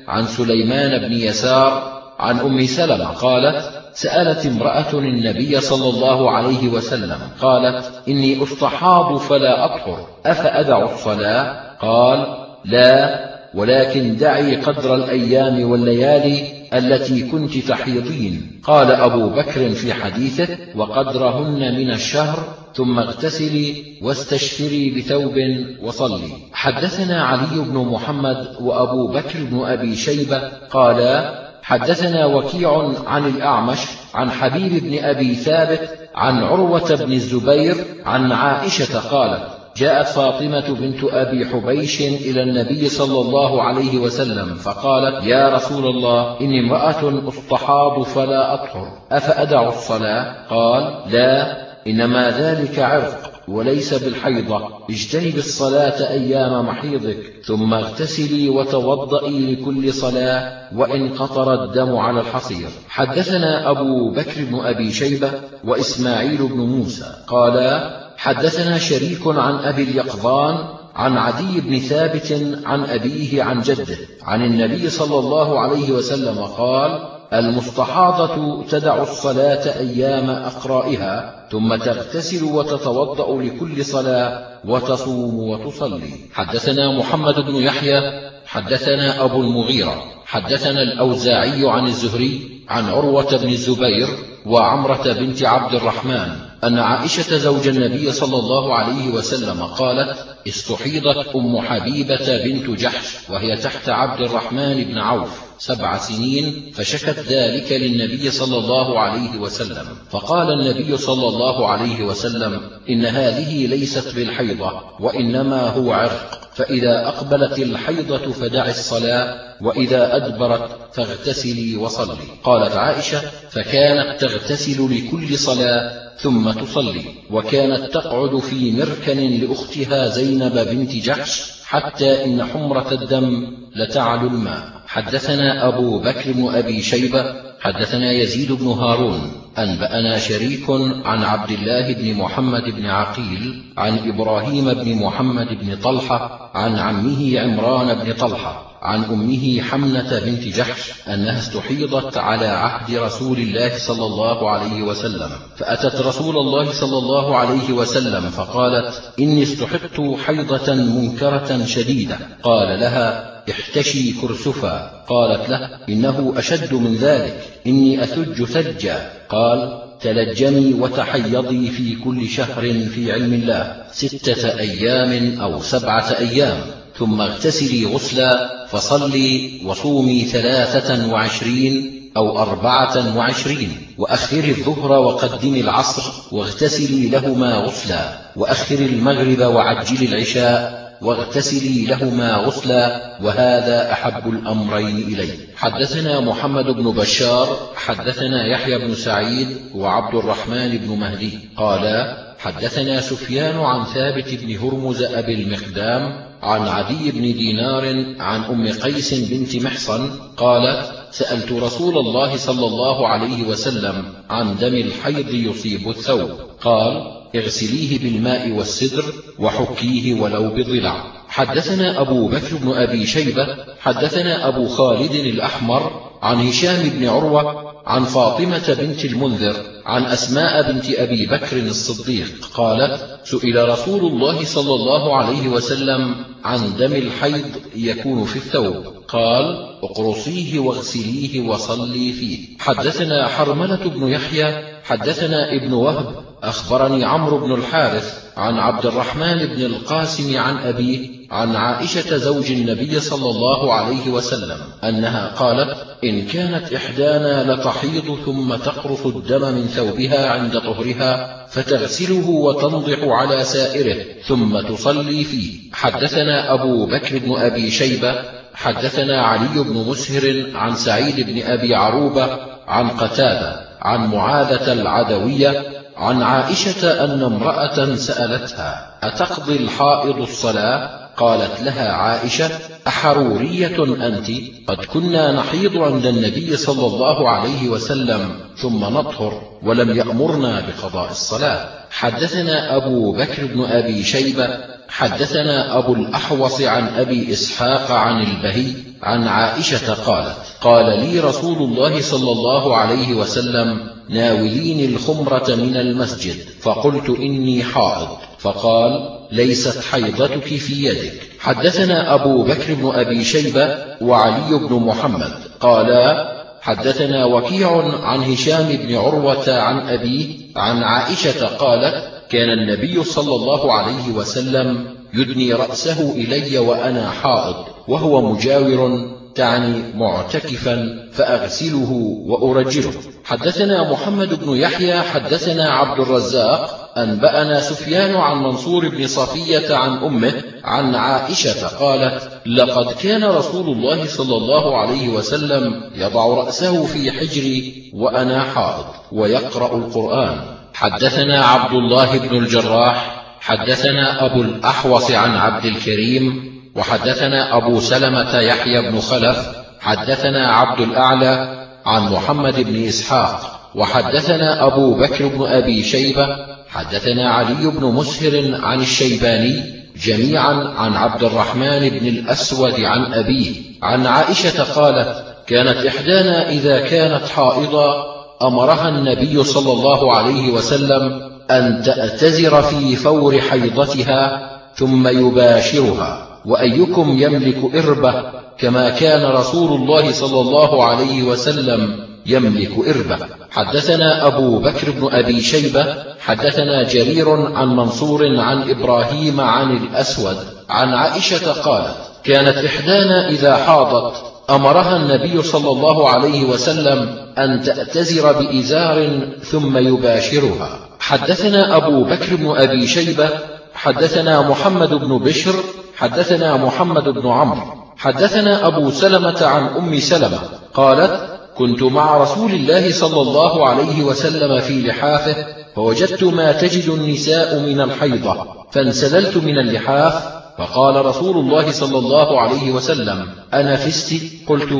عن سليمان بن يسار عن أم سلمة قالت سألت امرأة النبي صلى الله عليه وسلم قالت إني أستحاض فلا أطهر أفأدع الصلاة؟ قال لا ولكن دعي قدر الأيام والليالي التي كنت تحيضين قال أبو بكر في حديثه وقدرهن من الشهر ثم اغتسلي واستشفري بثوب وصلي. حدثنا علي بن محمد وأبو بكر بن أبي شيبة قالا حدثنا وكيع عن الأعمش عن حبيب بن أبي ثابت عن عروة بن الزبير عن عائشة قالت جاءت فاطمة بنت أبي حبيش إلى النبي صلى الله عليه وسلم فقالت يا رسول الله إني امرأة أستحاض فلا أطهر أفأدع الصلاة؟ قال لا إنما ذلك عرق وليس بالحيضة اجتنب الصلاة أيام محيضك ثم اغتسلي وتوضئي لكل صلاة وإن قطر الدم على الحصير. حدثنا أبو بكر بن أبي شيبة وإسماعيل بن موسى قالا حدثنا شريك عن أبي اليقظان عن عدي بن ثابت عن أبيه عن جده عن النبي صلى الله عليه وسلم قال المستحاضة تدع الصلاة أيام أقرائها ثم تغتسل وتتوضأ لكل صلاة وتصوم وتصلي. حدثنا محمد بن يحيى حدثنا أبو المغيرة حدثنا الأوزاعي عن الزهري عن عروة بن الزبير وعمرة بنت عبد الرحمن أن عائشة زوج النبي صلى الله عليه وسلم قالت استحيضت أم حبيبة بنت جحش وهي تحت عبد الرحمن بن عوف. سبع سنين فشكت ذلك للنبي صلى الله عليه وسلم. فقال النبي صلى الله عليه وسلم إن هذه ليست بالحيضة وإنما هو عرق. فإذا أقبلت الحيضة فدع الصلاة وإذا أدبرت فاغتسلي وصلي. قالت عائشة فكانت تغتسل لكل صلاة ثم تصلي. وكانت تقعد في مركن لأختها زينب بنت جحش حتى إن حمرة الدم لتعلو الماء. حدثنا أبو بكر بن أبي شيبة حدثنا يزيد بن هارون أنبأنا شريك عن عبد الله بن محمد بن عقيل عن إبراهيم بن محمد بن طلحة عن عمه عمران بن طلحة. عن أمه حمنة بنت جحش أنها استحيضت على عهد رسول الله صلى الله عليه وسلم. فأتت رسول الله صلى الله عليه وسلم فقالت إني استحدت حيضة منكرة شديدة. قال لها احتشي كرسفا. قالت له إنه أشد من ذلك. إني أثج ثجا. قال تلجمي وتحيضي في كل شهر في علم الله ستة أيام أو سبعة أيام ثم اغتسلي غسلا فصلي وصومي ثلاثة وعشرين أو أربعة وعشرين وأخر الظهر وقدمي العصر واغتسلي لهما غسلا وأخر المغرب وعجل العشاء واغتسلي لهما غسلا وهذا أحب الأمرين إلي. حدثنا محمد بن بشار حدثنا يحيى بن سعيد وعبد الرحمن بن مهدي قالا حدثنا سفيان عن ثابت بن هرمز أبي المقدام عن عدي بن دينار عن أم قيس بنت محصن قالت سألت رسول الله صلى الله عليه وسلم عن دم الحيض يصيب الثوب. قال اغسليه بالماء والسدر وحكيه ولو بضلع حدثنا أبو بكر بن أبي شيبة حدثنا أبو خالد الأحمر عن هشام بن عروة عن فاطمة بنت المنذر عن أسماء بنت أبي بكر الصديق قالت سئل رسول الله صلى الله عليه وسلم عن دم الحيض يكون في الثوب. قال اقرصيه واغسليه وصلي فيه. حدثنا حرملة بن يحيى حدثنا ابن وهب أخبرني عمرو بن الحارث عن عبد الرحمن بن القاسم عن أبيه عن عائشة زوج النبي صلى الله عليه وسلم أنها قالت إن كانت إحدانا لتحيض ثم تقرص الدم من ثوبها عند طهرها فتغسله وتنضح على سائره ثم تصلي فيه. حدثنا أبو بكر بن أبي شيبة حدثنا علي بن مسهر عن سعيد بن أبي عروبة عن قتادة عن معاذة العدوية عن عائشة أن امرأة سألتها أتقضي الحائض الصلاة؟ قالت لها عائشة أحرورية أنت؟ قد كنا نحيض عند النبي صلى الله عليه وسلم ثم نطهر ولم يأمرنا بقضاء الصلاة. حدثنا أبو بكر بن أبي شيبة حدثنا أبو الأحوص عن أبي إسحاق عن البهي عن عائشة قالت قال لي رسول الله صلى الله عليه وسلم ناوليني الخمرة من المسجد فقلت إني حائض. فقال ليست حيضتك في يدك. حدثنا أبو بكر بن أبي شيبة وعلي بن محمد. قالا حدثنا وكيع عن هشام بن عروة عن أبيه عن عائشة قالت كان النبي صلى الله عليه وسلم يدني رأسه إلي وأنا حائض وهو مجاور تعني معتكفا فأغسله وأرجله. حدثنا محمد بن يحيى حدثنا عبد الرزاق أنبأنا سفيان عن منصور بن صفية عن أمه عن عائشة قالت لقد كان رسول الله صلى الله عليه وسلم يضع رأسه في حجري وأنا حائض ويقرأ القرآن. حدثنا عبد الله بن الجراح حدثنا أبو الأحوص عن عبد الكريم وحدثنا أبو سلمة يحيى بن خلف حدثنا عبد الأعلى عن محمد بن إسحاق وحدثنا أبو بكر بن أبي شيبة حدثنا علي بن مسهر عن الشيباني جميعا عن عبد الرحمن بن الأسود عن أبيه عن عائشة قالت كانت إحدانا إذا كانت حائضا أمرها النبي صلى الله عليه وسلم أن تأتزر في فور حيضتها ثم يباشرها وأيكم يملك إربة كما كان رسول الله صلى الله عليه وسلم يملك إربة. حدثنا أبو بكر بن أبي شيبة حدثنا جرير عن منصور عن إبراهيم عن الأسود عن عائشة قالت كانت إحدانا إذا حاضت أمرها النبي صلى الله عليه وسلم أن تأتزر بإزار ثم يباشرها. حدثنا أبو بكر بن أبي شيبة حدثنا محمد بن بشر حدثنا محمد بن عمرو حدثنا أبو سلمة عن أم سلمة قالت كنت مع رسول الله صلى الله عليه وسلم في لحافه فوجدت ما تجد النساء من الحيضة فانسللت من اللحاف فقال رسول الله صلى الله عليه وسلم أنا فست قلت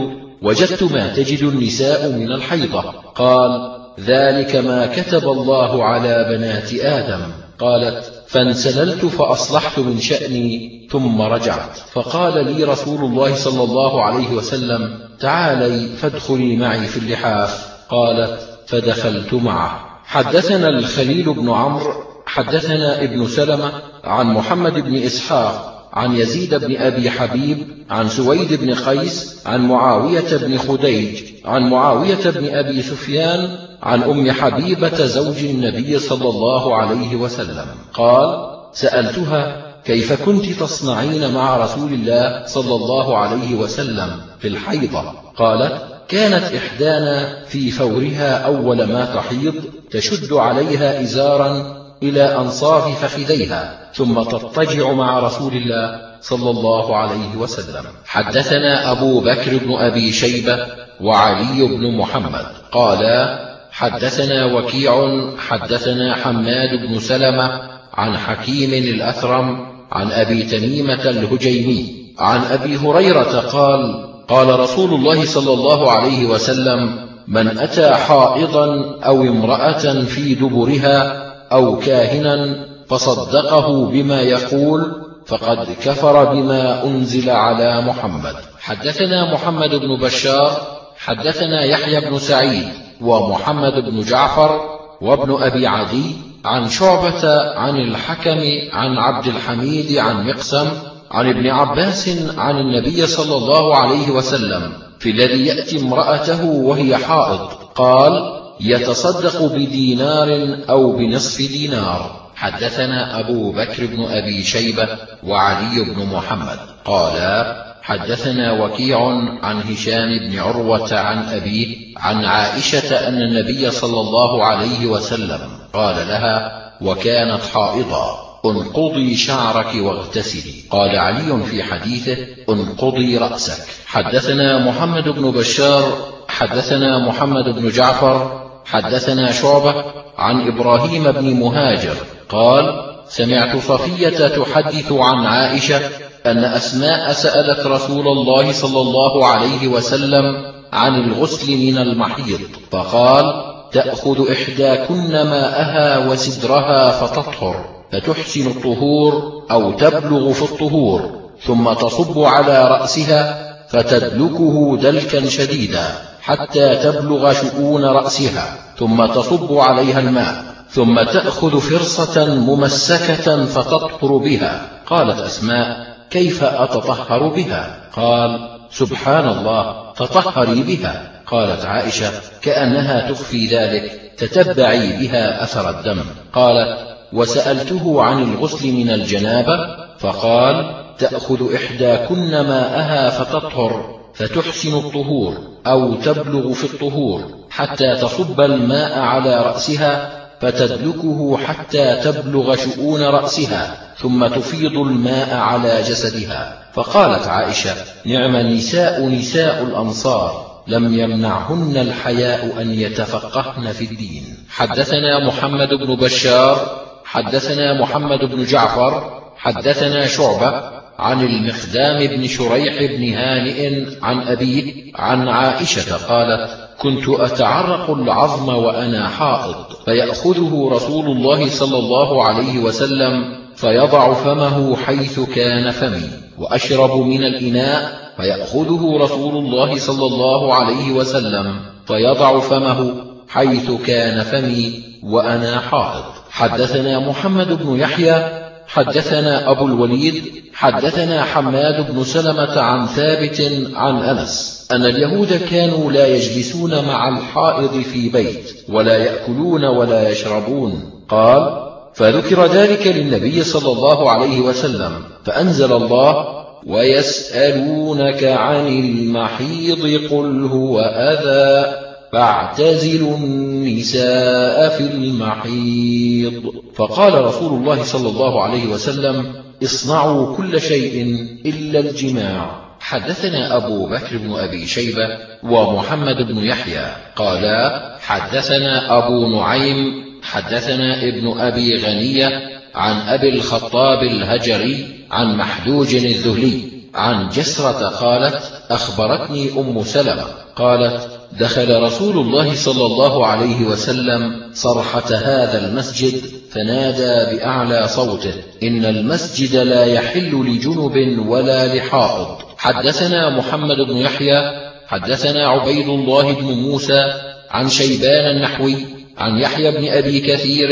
وجدت ما تجد النساء من الحيضة. قال ذلك ما كتب الله على بنات آدم. قالت فانسللت فأصلحت من شأني ثم رجعت. فقال لي رسول الله صلى الله عليه وسلم تعالي فادخلي معي في اللحاف. قالت فدخلت معه. حدثنا الخليل بن عمرو حدثنا ابن سلمة عن محمد بن إسحاق عن يزيد بن أبي حبيب عن سويد بن قيس عن معاوية بن خديج عن معاوية بن أبي سفيان عن أم حبيبة زوج النبي صلى الله عليه وسلم. قال سألتها كيف كنت تصنعين مع رسول الله صلى الله عليه وسلم في الحيضة؟ قالت كانت إحدانا في فورها أول ما تحيض تشد عليها إزارا إلى أنصاف فخذيها ثم تضطجع مع رسول الله صلى الله عليه وسلم. حدثنا أبو بكر بن أبي شيبة وعلي بن محمد. قالا حدثنا وكيع حدثنا حماد بن سلمة عن حكيم الأثرم عن أبي تميمة الهجيمي عن أبي هريرة قال قال رسول الله صلى الله عليه وسلم من أتى حائضا أو امرأة في دبرها أو كاهنا فصدقه بما يقول فقد كفر بما أنزل على محمد. حدثنا محمد بن بشار حدثنا يحيى بن سعيد ومحمد بن جعفر وابن أبي عدي عن شعبة عن الحكم عن عبد الحميد عن مقسم عن ابن عباس عن النبي صلى الله عليه وسلم في الذي يأتي امرأته وهي حائض قال يتصدق بدينار أو بنصف دينار. حدثنا أبو بكر بن أبي شيبة وعلي بن محمد قالا حدثنا وكيع عن هشام بن عروة عن أبيه عن عائشة أن النبي صلى الله عليه وسلم قال لها وكانت حائضا انقضي شعرك واغتسلي قال علي في حديثه انقضي رأسك حدثنا محمد بن بشار حدثنا محمد بن جعفر حدثنا شعبة عن إبراهيم بن مهاجر قال سمعت صفية تحدث عن عائشة أن أسماء سألت رسول الله صلى الله عليه وسلم عن الغسل من المحيض فقال تأخذ إحداكن ماءها وسدرها فتطهر فتحسن الطهور أو تبلغ في الطهور ثم تصب على رأسها فتدلكه دلكا شديدا حتى تبلغ شؤون رأسها ثم تصب عليها الماء ثم تأخذ فرصة ممسكة فتطهر بها قالت أسماء. كيف أتطهر بها؟ قال سبحان الله تطهري بها. قالت عائشة كأنها تخفي ذلك تتبعي بها أثر الدم. قالت وسألته عن الغسل من الجنابة؟ فقال تأخذ إحداكن ماءها فتطهر فتحسن الطهور أو تبلغ في الطهور حتى تصب الماء على رأسها فتدلكه حتى تبلغ شؤون رأسها ثم تفيض الماء على جسدها. فقالت عائشة نعم النساء نساء الأنصار لم يمنعهن الحياء أن يتفقهن في الدين. حدثنا محمد بن بشار حدثنا محمد بن جعفر حدثنا شعبة عن المخدام بن شريح بن هانئ عن أبيه عن عائشة قالت كنت أتعرق العظم وأنا حائض فيأخذه رسول الله صلى الله عليه وسلم فيضع فمه حيث كان فمي وأشرب من الإناء فيأخذه رسول الله صلى الله عليه وسلم فيضع فمه حيث كان فمي وأنا حائض. حدثنا محمد بن يحيى حدثنا أبو الوليد حدثنا حماد بن سلمة عن ثابت عن أنس أن اليهود كانوا لا يجلسون مع الحائض في بيت ولا يأكلون ولا يشربون. قال فذكر ذلك للنبي صلى الله عليه وسلم فأنزل الله ويسألونك عن المحيض قل هو أذى فاعتزلوا النساء في المحيض فقال رسول الله صلى الله عليه وسلم اصنعوا كل شيء إلا الجماع. حدثنا أبو بكر بن أبي شيبة ومحمد بن يحيى. قالا حدثنا أبو نعيم حدثنا ابن أبي غنية عن أبي الخطاب الهجري عن محدوج الذهلي عن جسرة قالت أخبرتني أم سلمة قالت دخل رسول الله صلى الله عليه وسلم صرحة هذا المسجد فنادى بأعلى صوته إن المسجد لا يحل لجنب ولا لحائض حدثنا محمد بن يحيى حدثنا عبيد الله بن موسى عن شيبان النحوي عن يحيى بن أبي كثير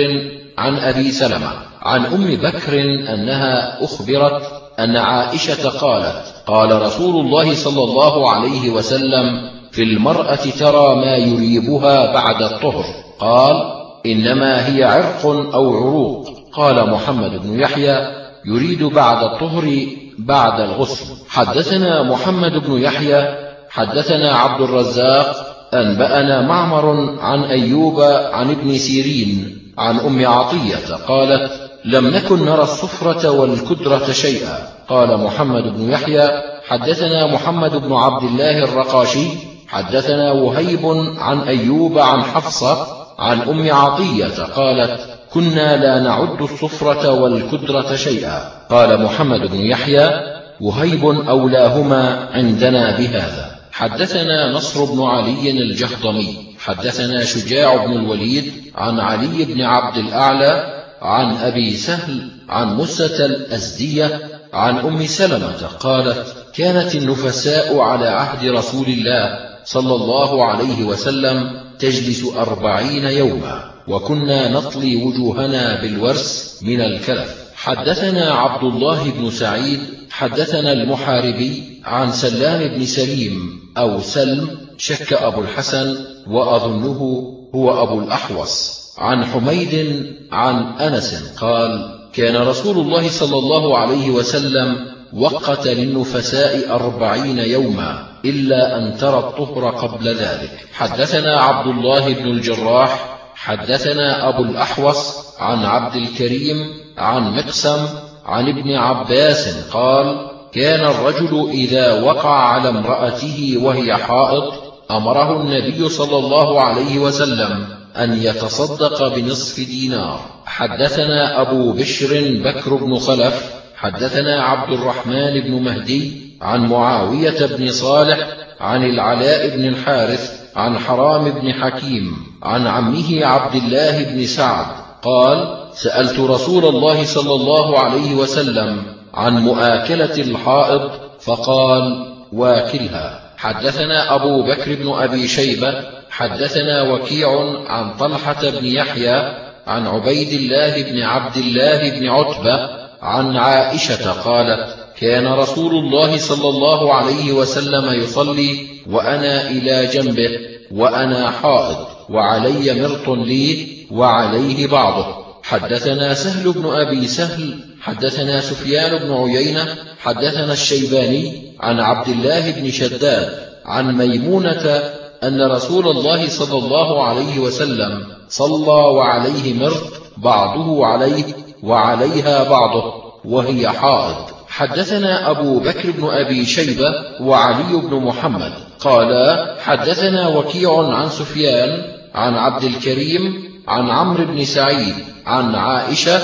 عن أبي سلمة عن أم بكر أنها أخبرت أن عائشة قالت قال رسول الله صلى الله عليه وسلم في المرأة ترى ما يريبها بعد الطهر. قال إنما هي عرق أو عروق. قال محمد بن يحيى يريد بعد الطهر بعد الغسل. حدثنا محمد بن يحيى حدثنا عبد الرزاق أنبأنا معمر عن أيوب عن ابن سيرين عن أم عطية قالت لم نكن نرى الصفرة والكدرة شيئا. قال محمد بن يحيى حدثنا محمد بن عبد الله الرقاشي حدثنا وهيب عن أيوب عن حفصة عن أم عطية قالت كنا لا نعد الصفرة والكدرة شيئا. قال محمد بن يحيى وهيب أولاهما عندنا بهذا. حدثنا نصر بن علي الجهضمي. حدثنا شجاع بن الوليد عن علي بن عبد الأعلى عن أبي سهل عن مسة الأزدية عن أم سلمة قالت كانت النفساء على عهد رسول الله صلى الله عليه وسلم تجلس أربعين يوما وكنا نطلي وجوهنا بالورس من الكلف. حدثنا عبد الله بن سعيد حدثنا المحاربي عن سلام بن سليم أو سلم شك أبو الحسن وأظنه هو أبو الأحوص. عن حميد عن أنس قال كان رسول الله صلى الله عليه وسلم وقت للنفساء أربعين يوما إلا أن ترى الطهر قبل ذلك. حدثنا عبد الله بن الجراح حدثنا أبو الأحوص عن عبد الكريم عن مقسم عن ابن عباس قال كان الرجل إذا وقع على امرأته وهي حائض أمره النبي صلى الله عليه وسلم أن يتصدق بنصف دينار. حدثنا أبو بشر بكر بن خلف حدثنا عبد الرحمن بن مهدي عن معاوية بن صالح عن العلاء بن الحارث عن حرام بن حكيم عن عمه عبد الله بن سعد. قال سألت رسول الله صلى الله عليه وسلم عن مؤاكلة الحائض فقال واكلها. حدثنا أبو بكر بن أبي شيبة حدثنا وكيع عن طلحة بن يحيى عن عبيد الله بن عبد الله بن عتبة عن عائشة قالت كان رسول الله صلى الله عليه وسلم يصلي وأنا إلى جنبه وأنا حائض وعلي مرط لي وعليه بعضه. حدثنا سهل بن أبي سهل حدثنا سفيان بن عيينة حدثنا الشيباني عن عبد الله بن شداد عن ميمونة أن رسول الله صلى الله عليه وسلم صلى وعليه مرط بعضه عليه وعليها بعضه وهي حائض. حدثنا أبو بكر بن أبي شيبة وعلي بن محمد. قالا حدثنا وكيع عن سفيان عن عبد الكريم عن عمرو بن سعيد عن عائشة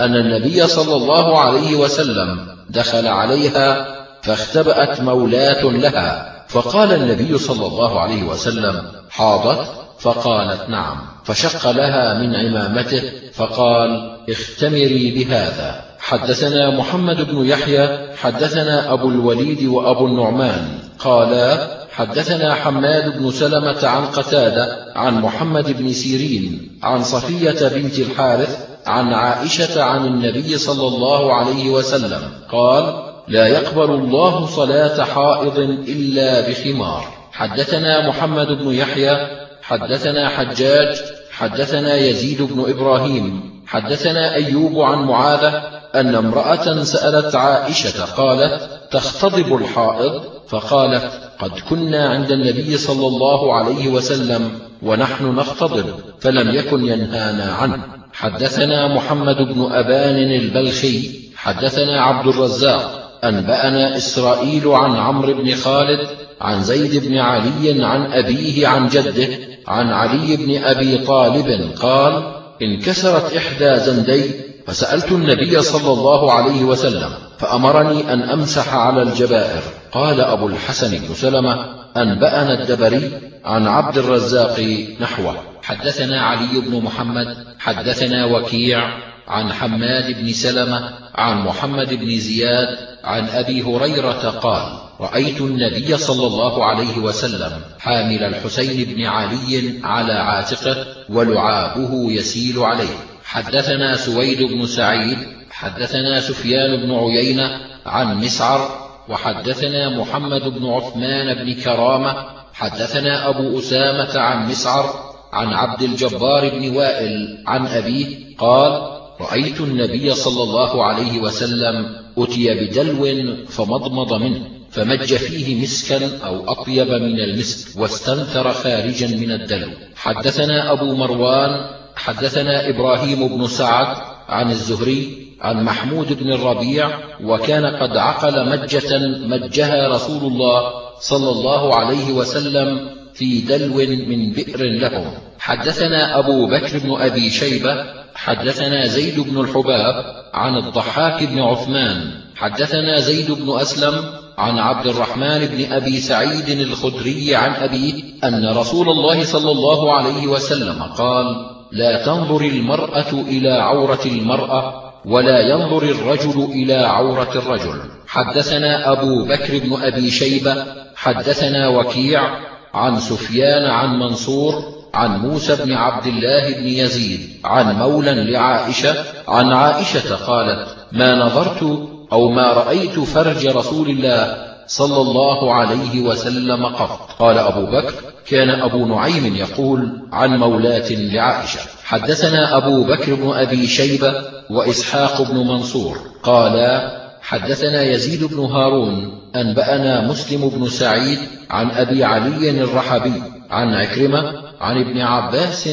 أن النبي صلى الله عليه وسلم دخل عليها فاختبأت مولاة لها. فقال النبي صلى الله عليه وسلم حاضت؟ فقالت نعم. فشق لها من عمامته فقال اختمري بهذا. حدثنا محمد بن يحيى حدثنا أبو الوليد وأبو النعمان. قالا حدثنا حماد بن سلمة عن قتادة عن محمد بن سيرين عن صفية بنت الحارث عن عائشة عن النبي صلى الله عليه وسلم. قال لا يقبل الله صلاة حائض إلا بخمار. حدثنا محمد بن يحيى حدثنا حجاج حدثنا يزيد بن إبراهيم حدثنا أيوب عن معاذة أن امرأة سألت عائشة قالت تختضب الحائض؟ فقالت قد كنا عند النبي صلى الله عليه وسلم ونحن نختضب فلم يكن ينهانا عنه. حدثنا محمد بن أبان البلخي حدثنا عبد الرزاق أنبأنا إسرائيل عن عمرو بن خالد عن زيد بن علي عن أبيه عن جده عن علي بن أبي طالب قال انكسرت إحدى زندي فسألت النبي صلى الله عليه وسلم فأمرني أن أمسح على الجبائر. قال أبو الحسن بن سلمة أنبأنا الدبري عن عبد الرزاق نحوه. حدثنا علي بن محمد حدثنا وكيع عن حماد بن سلمة عن محمد بن زياد عن أبي هريرة قال رأيت النبي صلى الله عليه وسلم حامل الحسين بن علي على عاتقه ولعابه يسيل عليه. حدثنا سويد بن سعيد حدثنا سفيان بن عيينة عن مسعر وحدثنا محمد بن عثمان بن كرامة حدثنا أبو أسامة عن مسعر عن عبد الجبار بن وائل عن أبيه قال رأيت النبي صلى الله عليه وسلم أتي بدلو فمضمض منه فمج فيه مسكا أو أطيب من المسك واستنثر خارجا من الدلو. حدثنا أبو مروان حدثنا إبراهيم بن سعد عن الزهري عن محمود بن الربيع وكان قد عقل مجة مجها رسول الله صلى الله عليه وسلم في دلو من بئر لهم. حدثنا أبو بكر بن أبي شيبة حدثنا زيد بن الحباب عن الضحاك بن عثمان حدثنا زيد بن أسلم عن عبد الرحمن بن أبي سعيد الخدري عن أبيه أن رسول الله صلى الله عليه وسلم قال لا تنظر المرأة إلى عورة المرأة ولا ينظر الرجل إلى عورة الرجل. حدثنا أبو بكر بن أبي شيبة حدثنا وكيع عن سفيان عن منصور عن موسى بن عبد الله بن يزيد عن مولى لعائشة عن عائشة قالت ما نظرت أو ما رأيت فرج رسول الله صلى الله عليه وسلم قط. قال أبو بكر كان أبو نعيم يقول عن مولاة لعائشة حدثنا أبو بكر بن أبي شيبة وإسحاق بن منصور قالا حدثنا يزيد بن هارون أنبأنا مسلم بن سعيد عن أبي علي الرحبي عن عكرمة عن ابن عباس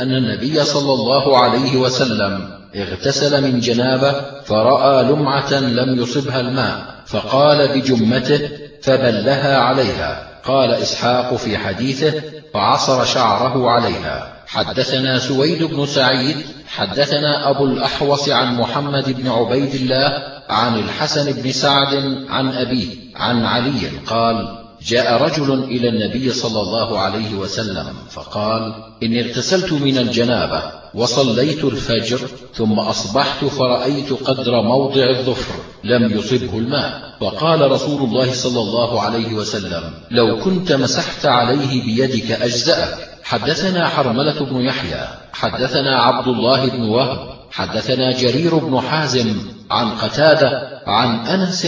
أن النبي صلى الله عليه وسلم اغتسل من جنابه فرأى لمعة لم يصبها الماء فقال بجمته فبلها عليها. قال إسحاق في حديثه فعصر شعره عليها. حدثنا سويد بن سعيد حدثنا أبو الأحوص عن محمد بن عبيد الله عن الحسن بن سعد عن أبيه عن علي قال جاء رجل إلى النبي صلى الله عليه وسلم فقال إني اغتسلت من الجنابة وصليت الفجر ثم أصبحت فرأيت قدر موضع الظفر لم يصبه الماء. فقال رسول الله صلى الله عليه وسلم لو كنت مسحت عليه بيدك أجزأك. حدثنا حرملة بن يحيى حدثنا عبد الله بن وهب حدثنا جرير بن حازم عن قتادة عن أنس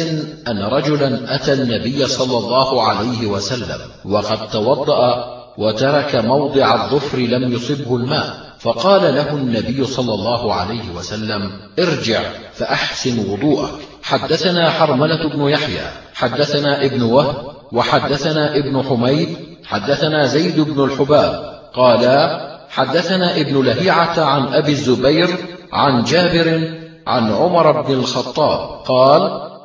أن رجلا أتى النبي صلى الله عليه وسلم وقد توضأ وترك موضع الظفر لم يصبه الماء. فقال له النبي صلى الله عليه وسلم ارجع فأحسن وضوءك. حدثنا حرملة بن يحيى حدثنا ابن وهب وحدثنا ابن حميد حدثنا زيد بن الحباب. قالا حدثنا ابن لهيعة عن أبي الزبير عن جابر عن عمر بن الخطاب. قال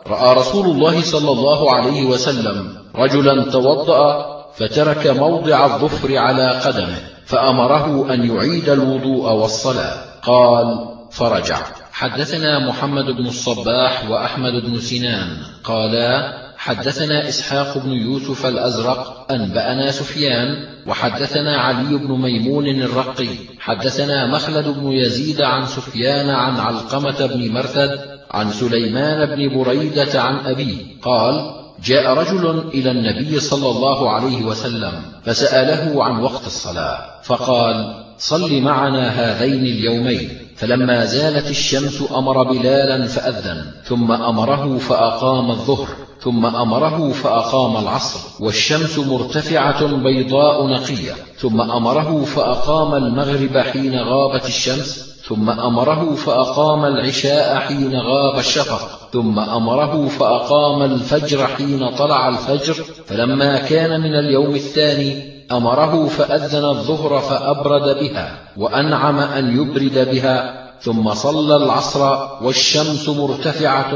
رأى رسول الله صلى الله عليه وسلم رجلا توضأ فترك موضع الظفر على قدمه. فأمره أن يعيد الوضوء والصلاة. قال فرجع. حدثنا محمد بن الصباح وأحمد بن سنان. قالا حدثنا إسحاق بن يوسف الأزرق أنبأنا سفيان وحدثنا علي بن ميمون الرقي. حدثنا مخلد بن يزيد عن سفيان عن علقمة بن مرثد عن سليمان بن بريدة عن أبيه. قال جاء رجل إلى النبي صلى الله عليه وسلم فسأله عن وقت الصلاة فقال صل معنا هذين اليومين فلما زالت الشمس أمر بلالا فأذن ثم أمره فأقام الظهر ثم أمره فأقام العصر والشمس مرتفعة بيضاء نقية ثم أمره فأقام المغرب حين غابت الشمس ثم أمره فأقام العشاء حين غاب الشفق ثم أمره فأقام الفجر حين طلع الفجر فلما كان من اليوم الثاني أمره فأذن الظهر فأبرد بها وأنعم أن يبرد بها ثم صلى العصر والشمس مرتفعة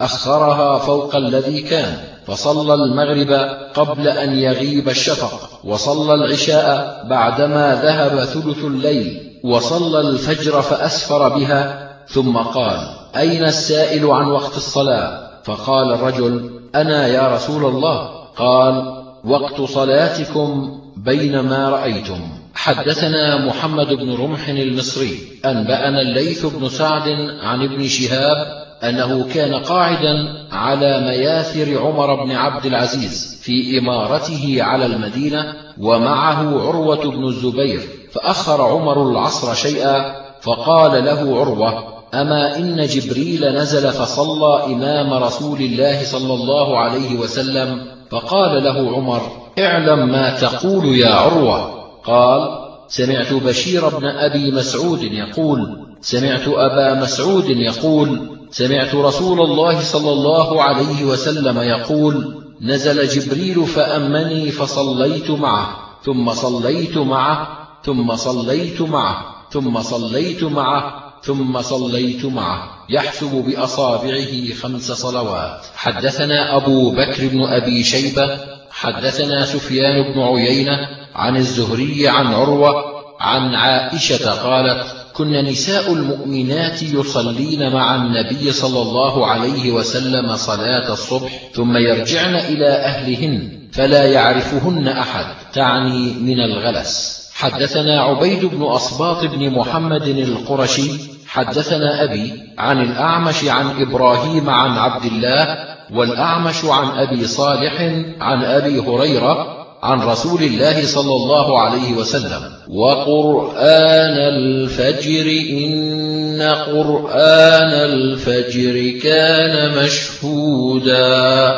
أخرها فوق الذي كان فصلى المغرب قبل أن يغيب الشفق وصلى العشاء بعدما ذهب ثلث الليل. وصلى الفجر فأسفر بها ثم قال أين السائل عن وقت الصلاة؟ فقال الرجل أنا يا رسول الله. قال وقت صلاتكم بينما رأيتم. حدثنا محمد بن رمح المصري أنبأنا الليث بن سعد عن ابن شهاب أنه كان قاعدا على مياثر عمر بن عبد العزيز في إمارته على المدينة ومعه عروة بن الزبير فأخر عمر العصر شيئا فقال له عروة أما إن جبريل نزل فصلى إمام رسول الله صلى الله عليه وسلم؟ فقال له عمر اعلم ما تقول يا عروة. قال سمعت بشير بن أبي مسعود يقول سمعت أبا مسعود يقول سمعت رسول الله صلى الله عليه وسلم يقول نزل جبريل فأمني فصليت معه ثم صليت معه ثم صليت معه ثم صليت معه ثم صليت معه. يحسب بأصابعه خمس صلوات. حدثنا أبو بكر بن أبي شيبة حدثنا سفيان بن عيينة عن الزهري عن عروة عن عائشة قالت كن نساء المؤمنات يصلين مع النبي صلى الله عليه وسلم صلاة الصبح ثم يرجعن إلى أهلهن فلا يعرفهن أحد. تعني من الغلس. حدثنا عبيد بن أصباط بن محمد القرشي حدثنا أبي عن الأعمش عن إبراهيم عن عبد الله والأعمش عن أبي صالح عن أبي هريرة عن رسول الله صلى الله عليه وسلم. وقرآن الفجر إن قرآن الفجر كان مشهودا.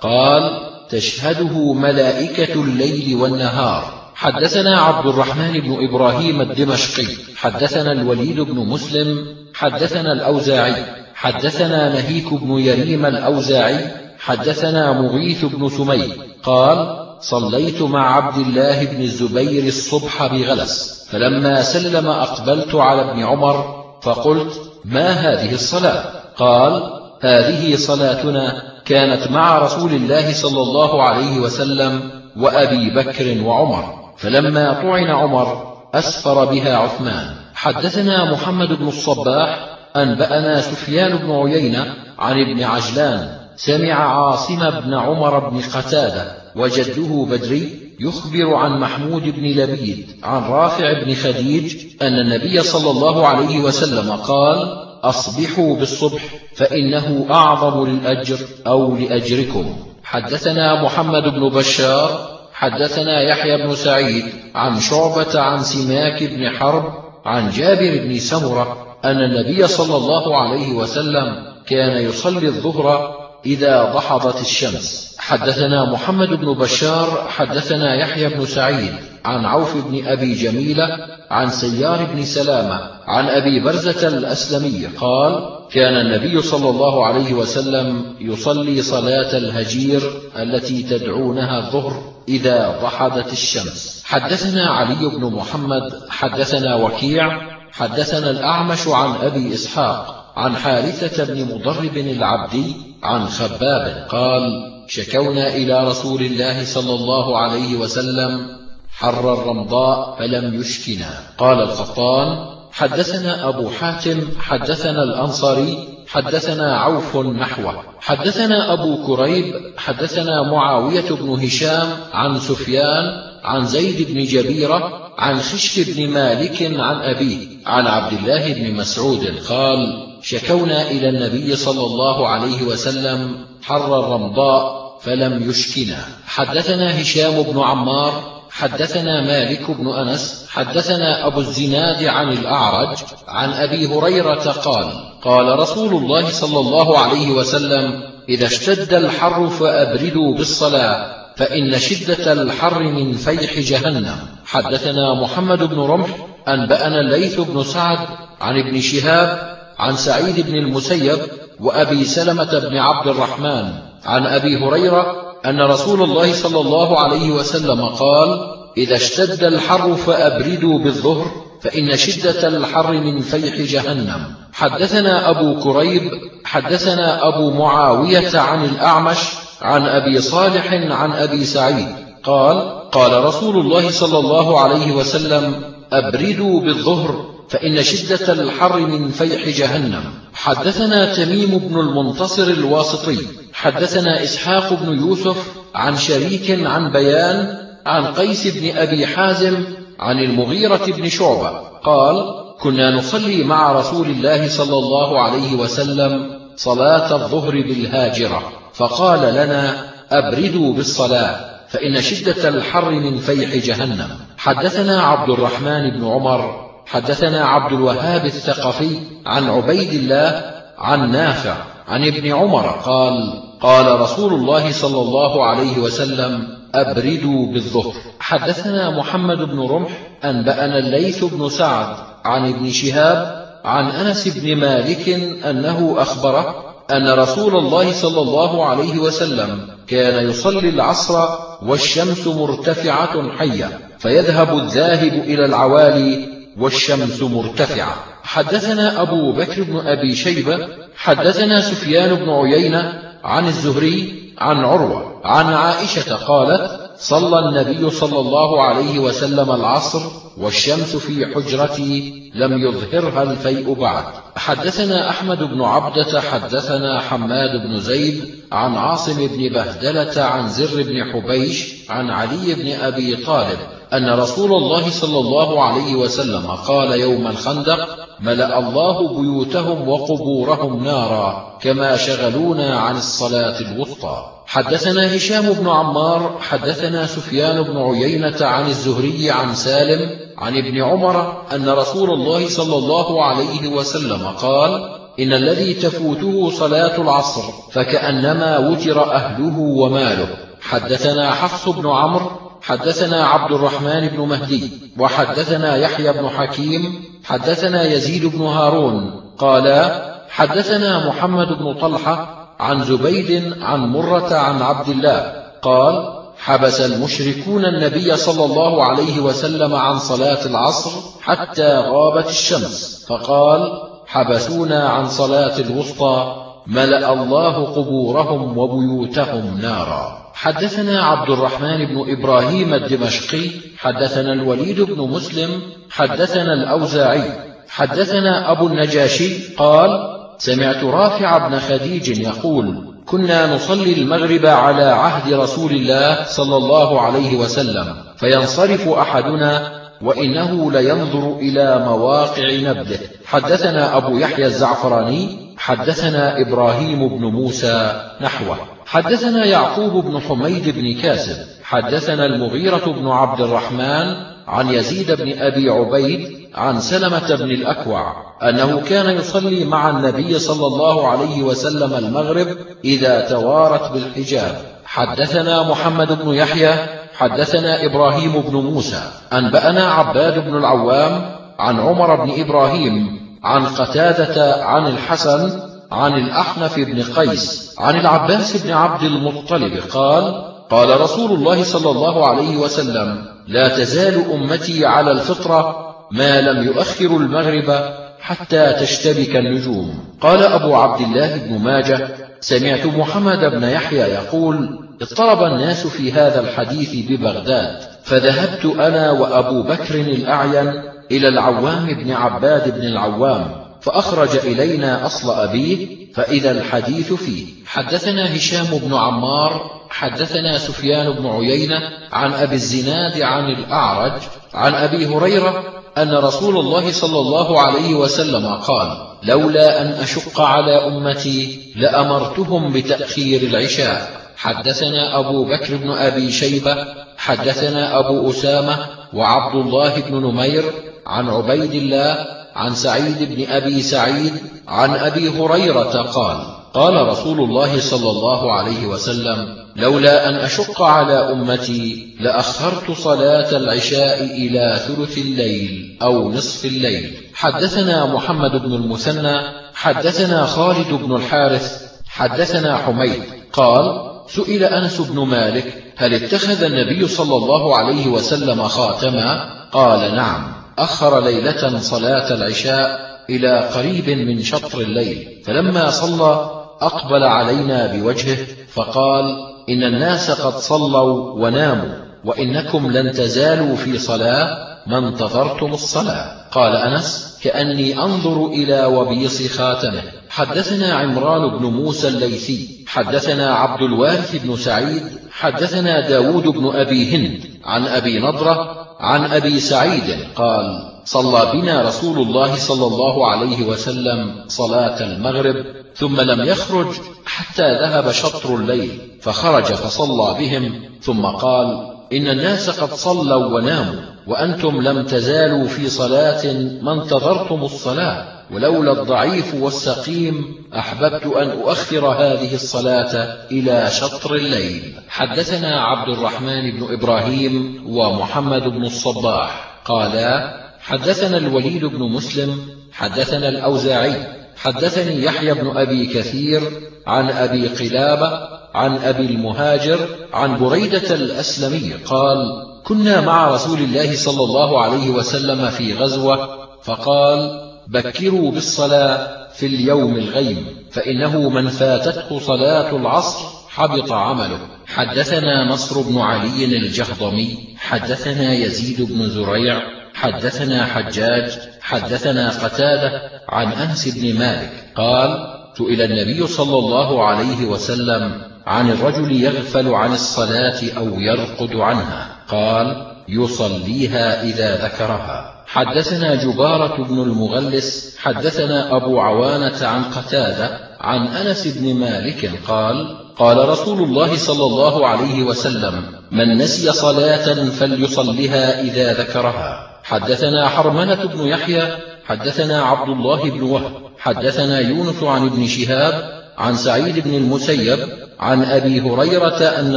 قال تشهده ملائكة الليل والنهار. حدثنا عبد الرحمن بن إبراهيم الدمشقي حدثنا الوليد بن مسلم حدثنا الأوزاعي حدثنا نهيك بن يريم الأوزاعي حدثنا مغيث بن سمي قال صليت مع عبد الله بن الزبير الصبح بغلس فلما سلم أقبلت على ابن عمر فقلت ما هذه الصلاة؟ قال هذه صلاتنا كانت مع رسول الله صلى الله عليه وسلم وأبي بكر وعمر. فلما طعن عمر أسفر بها عثمان. حدثنا محمد بن الصباح أنبأنا سفيان بن عيينة عن ابن عجلان. سمع عاصم بن عمر بن قتادة وجده بدري يخبر عن محمود بن لبيد عن رافع بن خديج أن النبي صلى الله عليه وسلم قال أصبحوا بالصبح فإنه أعظم للأجر أو لأجركم. حدثنا محمد بن بشار حدثنا يحيى بن سعيد عن شعبة عن سماك بن حرب عن جابر بن سمرة أن النبي صلى الله عليه وسلم كان يصلي الظهر إذا ضحضت الشمس. حدثنا محمد بن بشار حدثنا يحيى بن سعيد عن عوف بن أبي جميلة عن سيار بن سلامة عن أبي برزة الأسلمي قال كان النبي صلى الله عليه وسلم يصلي صلاة الهجير التي تدعونها الظهر. إذا ضحدت الشمس. حدثنا علي بن محمد حدثنا وكيع حدثنا الأعمش عن أبي إسحاق عن حارثة بن مضرب العبدي عن خباب قال شكونا إلى رسول الله صلى الله عليه وسلم حر الرمضاء فلم يشكنا. قال القطان حدثنا أبو حاتم حدثنا الأنصاري حدثنا عوف نحوه. حدثنا أبو كريب حدثنا معاوية بن هشام عن سفيان عن زيد بن جبيرة عن خشف بن مالك عن أبيه عن عبد الله بن مسعود قال شكونا إلى النبي صلى الله عليه وسلم حر الرمضاء فلم يشكنا. حدثنا هشام بن عمار حدثنا مالك بن أنس حدثنا أبو الزناد عن الأعرج عن أبي هريرة قال قال رسول الله صلى الله عليه وسلم إذا اشتد الحر فأبردوا بالصلاة فإن شدة الحر من فيح جهنم. حدثنا محمد بن رمح أنبأنا الليث بن سعد عن ابن شهاب عن سعيد بن المسيب وأبي سلمة بن عبد الرحمن عن أبي هريرة أن رسول الله صلى الله عليه وسلم قال إذا اشتد الحر فأبردوا بالظهر فإن شدة الحر من فيح جهنم. حدثنا أبو كريب حدثنا أبو معاوية عن الأعمش عن أبي صالح عن أبي سعيد. قال قال رسول الله صلى الله عليه وسلم أبردوا بالظهر فإن شدة الحر من فيح جهنم. حدثنا تميم بن المنتصر الواسطي. حدثنا إسحاق بن يوسف عن شريك عن بيان عن قيس بن أبي حازم عن المغيرة بن شعبة. قال كنا نصلي مع رسول الله صلى الله عليه وسلم صلاة الظهر بالهاجرة. فقال لنا أبردوا بالصلاة فإن شدة الحر من فيح جهنم. حدثنا عبد الرحمن بن عمر حدثنا عبد الوهاب الثقفي عن عبيد الله عن نافع عن ابن عمر قال قال رسول الله صلى الله عليه وسلم أبردوا بالظهر. حدثنا محمد بن رمح أنبأنا الليث بن سعد عن ابن شهاب عن أنس بن مالك أنه أخبره أن رسول الله صلى الله عليه وسلم كان يصلي العصر والشمس مرتفعة حية فيذهب الذاهب إلى العوالي والشمس مرتفعة. حدثنا أبو بكر بن أبي شيبة حدثنا سفيان بن عيينة عن الزهري عن عروة عن عائشة قالت صلى النبي صلى الله عليه وسلم العصر والشمس في حجرتي لم يظهرها الفيء بعد. حدثنا أحمد بن عبدة حدثنا حماد بن زيد عن عاصم بن بهدلة عن زر بن حبيش عن علي بن أبي طالب أن رسول الله صلى الله عليه وسلم قال يوم الخندق ملأ الله بيوتهم وقبورهم نارا كما شغلونا عن الصلاة الوسطى. حدثنا هشام بن عمار حدثنا سفيان بن عيينة عن الزهري عن سالم عن ابن عمر أن رسول الله صلى الله عليه وسلم قال إن الذي تفوته صلاة العصر فكأنما وتر أهله وماله. حدثنا حفص بن عمرو حدثنا عبد الرحمن بن مهدي وحدثنا يحيى بن حكيم حدثنا يزيد بن هارون قال حدثنا محمد بن طلحة عن زبيد عن مرة عن عبد الله قال حبس المشركون النبي صلى الله عليه وسلم عن صلاة العصر حتى غابت الشمس فقال حبسونا عن صلاة الوسطى ملأ الله قبورهم وبيوتهم نارا. حدثنا عبد الرحمن بن إبراهيم الدمشقي حدثنا الوليد بن مسلم حدثنا الأوزاعي حدثنا أبو النجاشي قال سمعت رافع بن خديج يقول كنا نصلي المغرب على عهد رسول الله صلى الله عليه وسلم فينصرف أحدنا وإنه لينظر إلى مواقع نبده حدثنا أبو يحيى الزعفراني حدثنا إبراهيم بن موسى نحوه. حدثنا يعقوب بن حميد بن كاسب حدثنا المغيرة بن عبد الرحمن عن يزيد بن أبي عبيد عن سلمة بن الأكوع أنه كان يصلي مع النبي صلى الله عليه وسلم المغرب إذا توارت بالحجاب. حدثنا محمد بن يحيى حدثنا إبراهيم بن موسى أنبأنا عباد بن العوام عن عمر بن إبراهيم عن قتادة عن الحسن عن الأحنف بن قيس عن العباس بن عبد المطلب قال قال رسول الله صلى الله عليه وسلم لا تزال أمتي على الفطرة ما لم يؤخر المغرب حتى تشتبك النجوم. قال أبو عبد الله بن ماجه سمعت محمد بن يحيى يقول اضطرب الناس في هذا الحديث ببغداد فذهبت أنا وأبو بكر الأعين إلى العوام بن عباد بن العوام فأخرج إلينا أصل أبيه فإذا الحديث فيه. حدثنا هشام بن عمار حدثنا سفيان بن عيينة عن أبي الزناد عن الأعرج عن أبي هريرة أن رسول الله صلى الله عليه وسلم قال لولا أن أشق على أمتي لأمرتهم بتأخير العشاء. حدثنا أبو بكر بن أبي شيبة حدثنا أبو أسامة وعبد الله بن نمير عن عبيد الله عن سعيد بن أبي سعيد عن أبي هريرة قال قال رسول الله صلى الله عليه وسلم لولا أن أشق على أمتي لأخرت صلاة العشاء إلى ثلث الليل أو نصف الليل. حدثنا محمد بن المثنى حدثنا خالد بن الحارث حدثنا حميد. قال سئل أنس بن مالك هل اتخذ النبي صلى الله عليه وسلم خاتما؟ قال نعم. أخر ليلة صلاة العشاء إلى قريب من شطر الليل فلما صلى أقبل علينا بوجهه فقال إن الناس قد صلوا وناموا وإنكم لن تزالوا في صلاة ما انتظرتم الصلاة. قال أنس كأني أنظر إلى وبيص خاتمه. حدثنا عمران بن موسى الليثي حدثنا عبد الوارث بن سعيد حدثنا داود بن أبي هند عن أبي نضرة عن أبي سعيد قال صلى بنا رسول الله صلى الله عليه وسلم صلاة المغرب ثم لم يخرج حتى ذهب شطر الليل فخرج فصلى بهم ثم قال إن الناس قد صلوا وناموا وأنتم لم تزالوا في صلاة ما انتظرتم الصلاة ولولا الضعيف والسقيم أحببت أن أؤخر هذه الصلاة إلى شطر الليل. حدثنا عبد الرحمن بن إبراهيم ومحمد بن الصباح قالا حدثنا الوليد بن مسلم حدثنا الأوزاعي حدثني يحيى بن أبي كثير عن أبي قلابة عن أبي المهاجر عن بريدة الأسلمي قال كنا مع رسول الله صلى الله عليه وسلم في غزوة فقال بكروا بالصلاة في اليوم الغيم فإنه من فاتته صلاة العصر حبط عمله. حدثنا نصر بن علي الجهضمي حدثنا يزيد بن زريع حدثنا حجاج حدثنا قتادة عن أنس بن مالك قال سئل النبي صلى الله عليه وسلم عن الرجل يغفل عن الصلاة أو يرقد عنها. قال يصليها إذا ذكرها. حدثنا جبارة بن المغلس حدثنا أبو عوانة عن قتادة عن أنس بن مالك قال قال رسول الله صلى الله عليه وسلم من نسي صلاة فليصلها إذا ذكرها. حدثنا حرملة بن يحيى حدثنا عبد الله بن وهب حدثنا يونس عن ابن شهاب عن سعيد بن المسيب عن أبي هريرة أن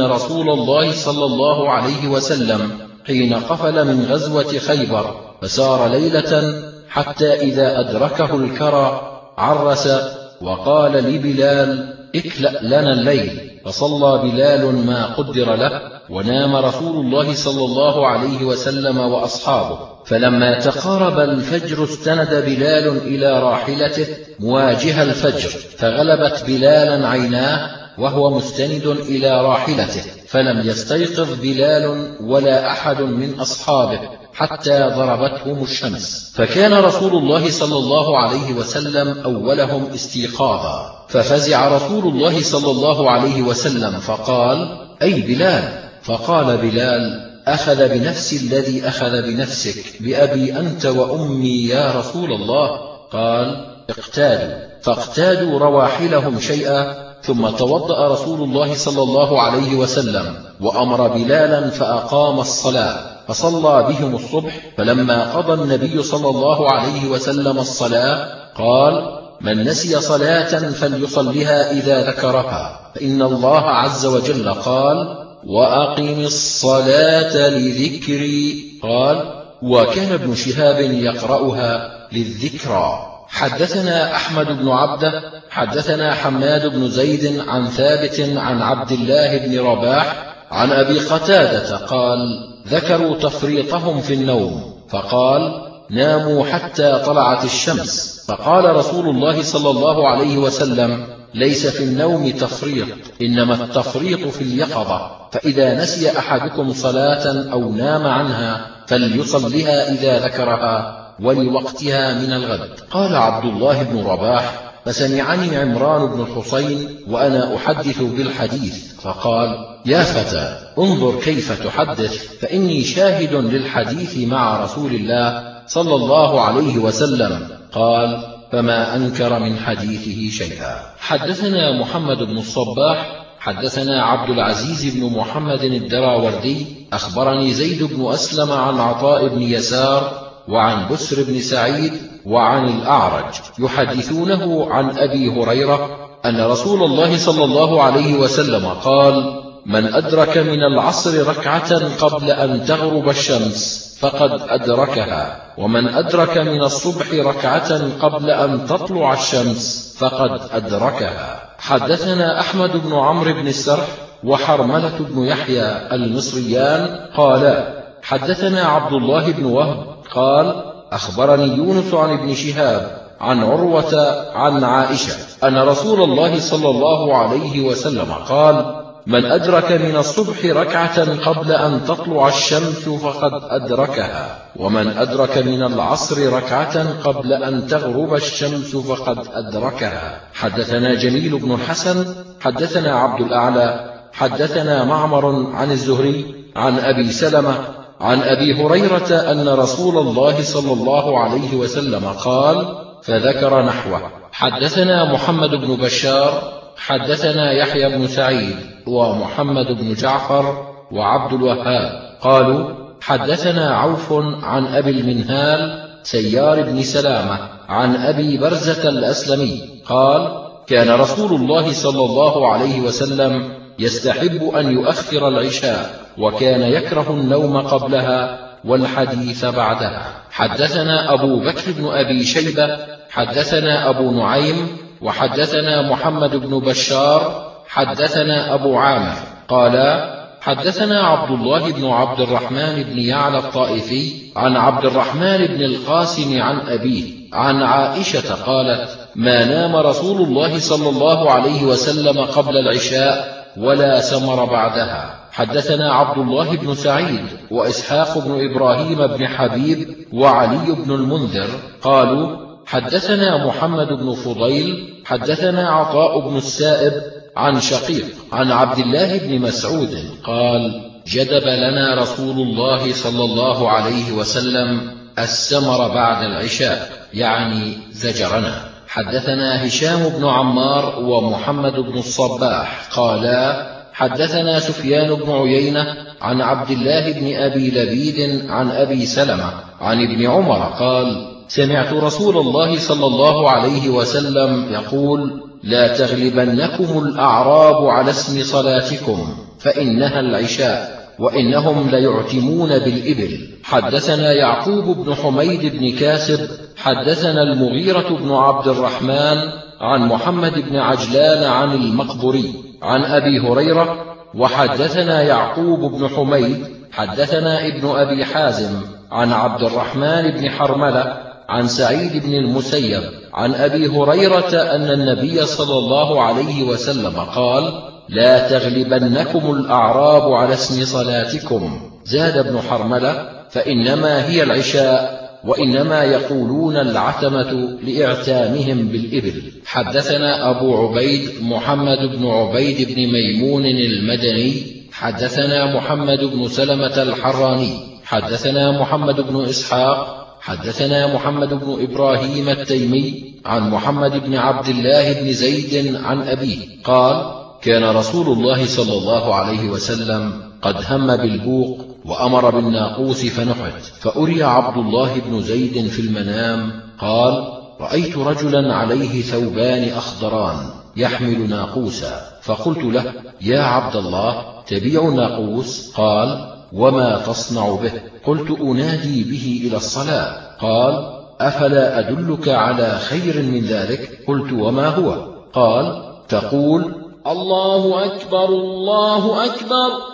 رسول الله صلى الله عليه وسلم حين قفل من غزوة خيبر فسار ليلة حتى إذا أدركه الكرى عرس وقال لبلال اكلأ لنا الليل. فصلى بلال ما قدر له ونام رسول الله صلى الله عليه وسلم وأصحابه. فلما تقارب الفجر استند بلال إلى راحلته مواجه الفجر فغلبت بلالا عيناه وهو مستند إلى راحلته. فلم يستيقظ بلال ولا أحد من أصحابه. حتى ضربتهم الشمس. فكان رسول الله صلى الله عليه وسلم أولهم استيقاظا. ففزع رسول الله صلى الله عليه وسلم فقال أي بلال؟ فقال بلال أخذ بنفس الذي أخذ بنفسك بأبي أنت وأمي يا رسول الله. قال اقتادوا. فاقتادوا رواحلهم شيئا ثم توضأ رسول الله صلى الله عليه وسلم وأمر بلالا فأقام الصلاة. فصلى بهم الصبح فلما قضى النبي صلى الله عليه وسلم الصلاة قال من نسي صلاة فليصلها إذا ذكرها. فإن الله عز وجل قال وأقم الصلاة لذكري. قال وكان ابن شهاب يقرأها للذكرى. حدثنا أحمد بن عبده حدثنا حماد بن زيد عن ثابت عن عبد الله بن رباح عن أبي قتادة قال ذكروا تفريطهم في النوم فقال ناموا حتى طلعت الشمس. فقال رسول الله صلى الله عليه وسلم ليس في النوم تفريط إنما التفريط في اليقظة. فإذا نسي أحدكم صلاة أو نام عنها فليصلها إذا ذكرها ولوقتها من الغد. قال عبد الله بن رباح فسمعني عمران بن الحصين وأنا أحدث بالحديث فقال يا فتى انظر كيف تحدث فإني شاهد للحديث مع رسول الله صلى الله عليه وسلم. قال فما أنكر من حديثه شيئا. حدثنا محمد بن الصباح حدثنا عبد العزيز بن محمد الدراوردي أخبرني زيد بن أسلم عن عطاء بن يسار وعن بسر بن سعيد وعن الأعرج يحدثونه عن أبي هريرة أن رسول الله صلى الله عليه وسلم قال من أدرك من العصر ركعة قبل أن تغرب الشمس فقد أدركها ومن أدرك من الصبح ركعة قبل أن تطلع الشمس فقد أدركها. حدثنا أحمد بن عمرو بن السرح وحرملة بن يحيى المصريان قالا حدثنا عبد الله بن وهب قال أخبرني يونس عن ابن شهاب عن عروة عن عائشة أن رسول الله صلى الله عليه وسلم قال من أدرك من الصبح ركعة قبل أن تطلع الشمس فقد أدركها ومن أدرك من العصر ركعة قبل أن تغرب الشمس فقد أدركها. حدثنا جميل بن الحسن حدثنا عبد الأعلى حدثنا معمر عن الزهري عن أبي سلمة عن أبي هريرة أن رسول الله صلى الله عليه وسلم قال فذكر نحوه. حدثنا محمد بن بشار حدثنا يحيى بن سعيد ومحمد بن جعفر وعبد الوهاب. قالوا حدثنا عوف عن أبي المنهال سيار بن سلامة عن أبي برزة الأسلمي قال كان رسول الله صلى الله عليه وسلم يستحب أن يؤخر العشاء. وكان يكره النوم قبلها والحديث بعدها حدثنا أبو بكر بن أبي شيبة حدثنا أبو نعيم وحدثنا محمد بن بشار حدثنا أبو عامر. قال حدثنا عبد الله بن عبد الرحمن بن يعلى الطائفي عن عبد الرحمن بن القاسم عن أبيه عن عائشة قالت ما نام رسول الله صلى الله عليه وسلم قبل العشاء ولا سمر بعدها. حدثنا عبد الله بن سعيد وإسحاق بن إبراهيم بن حبيب وعلي بن المنذر قالوا حدثنا محمد بن فضيل حدثنا عطاء بن السائب عن شقيق عن عبد الله بن مسعود قال جدب لنا رسول الله صلى الله عليه وسلم السمر بعد العشاء يعني زجرنا. حدثنا هشام بن عمار ومحمد بن الصباح قالا حدثنا سفيان بن عيينة عن عبد الله بن أبي لبيد عن أبي سلمة عن ابن عمر قال سمعت رسول الله صلى الله عليه وسلم يقول لا تغلبنكم الأعراب على اسم صلاتكم فإنها العشاء وإنهم ليعتمون بالإبل. حدثنا يعقوب بن حميد بن كاسب حدثنا المغيرة بن عبد الرحمن عن محمد بن عجلان عن المقبري عن أبي هريرة وحدثنا يعقوب بن حميد حدثنا ابن أبي حازم عن عبد الرحمن بن حرملة عن سعيد بن المسيب عن أبي هريرة أن النبي صلى الله عليه وسلم قال لا تغلبنكم الأعراب على اسم صلاتكم. زاد ابن حرملة فإنما هي العشاء. وإنما يقولون العتمة لإعتامهم بالإبل. حدثنا أبو عبيد محمد بن عبيد بن ميمون المدني. حدثنا محمد بن سلمة الحراني. حدثنا محمد بن إسحاق. حدثنا محمد بن إبراهيم التيمي. عن محمد بن عبد الله بن زيد عن أبيه. قال كان رسول الله صلى الله عليه وسلم قد هم بالبوق وأمر بالناقوس فنحت. فأري عبد الله بن زيد في المنام قال رأيت رجلا عليه ثوبان أخضران يحمل ناقوسا. فقلت له يا عبد الله تبيع الناقوس قال وما تصنع به. قلت أنادي به إلى الصلاة. قال أفلا أدلك على خير من ذلك؟ قلت وما هو؟ قال تقول الله أكبر الله أكبر.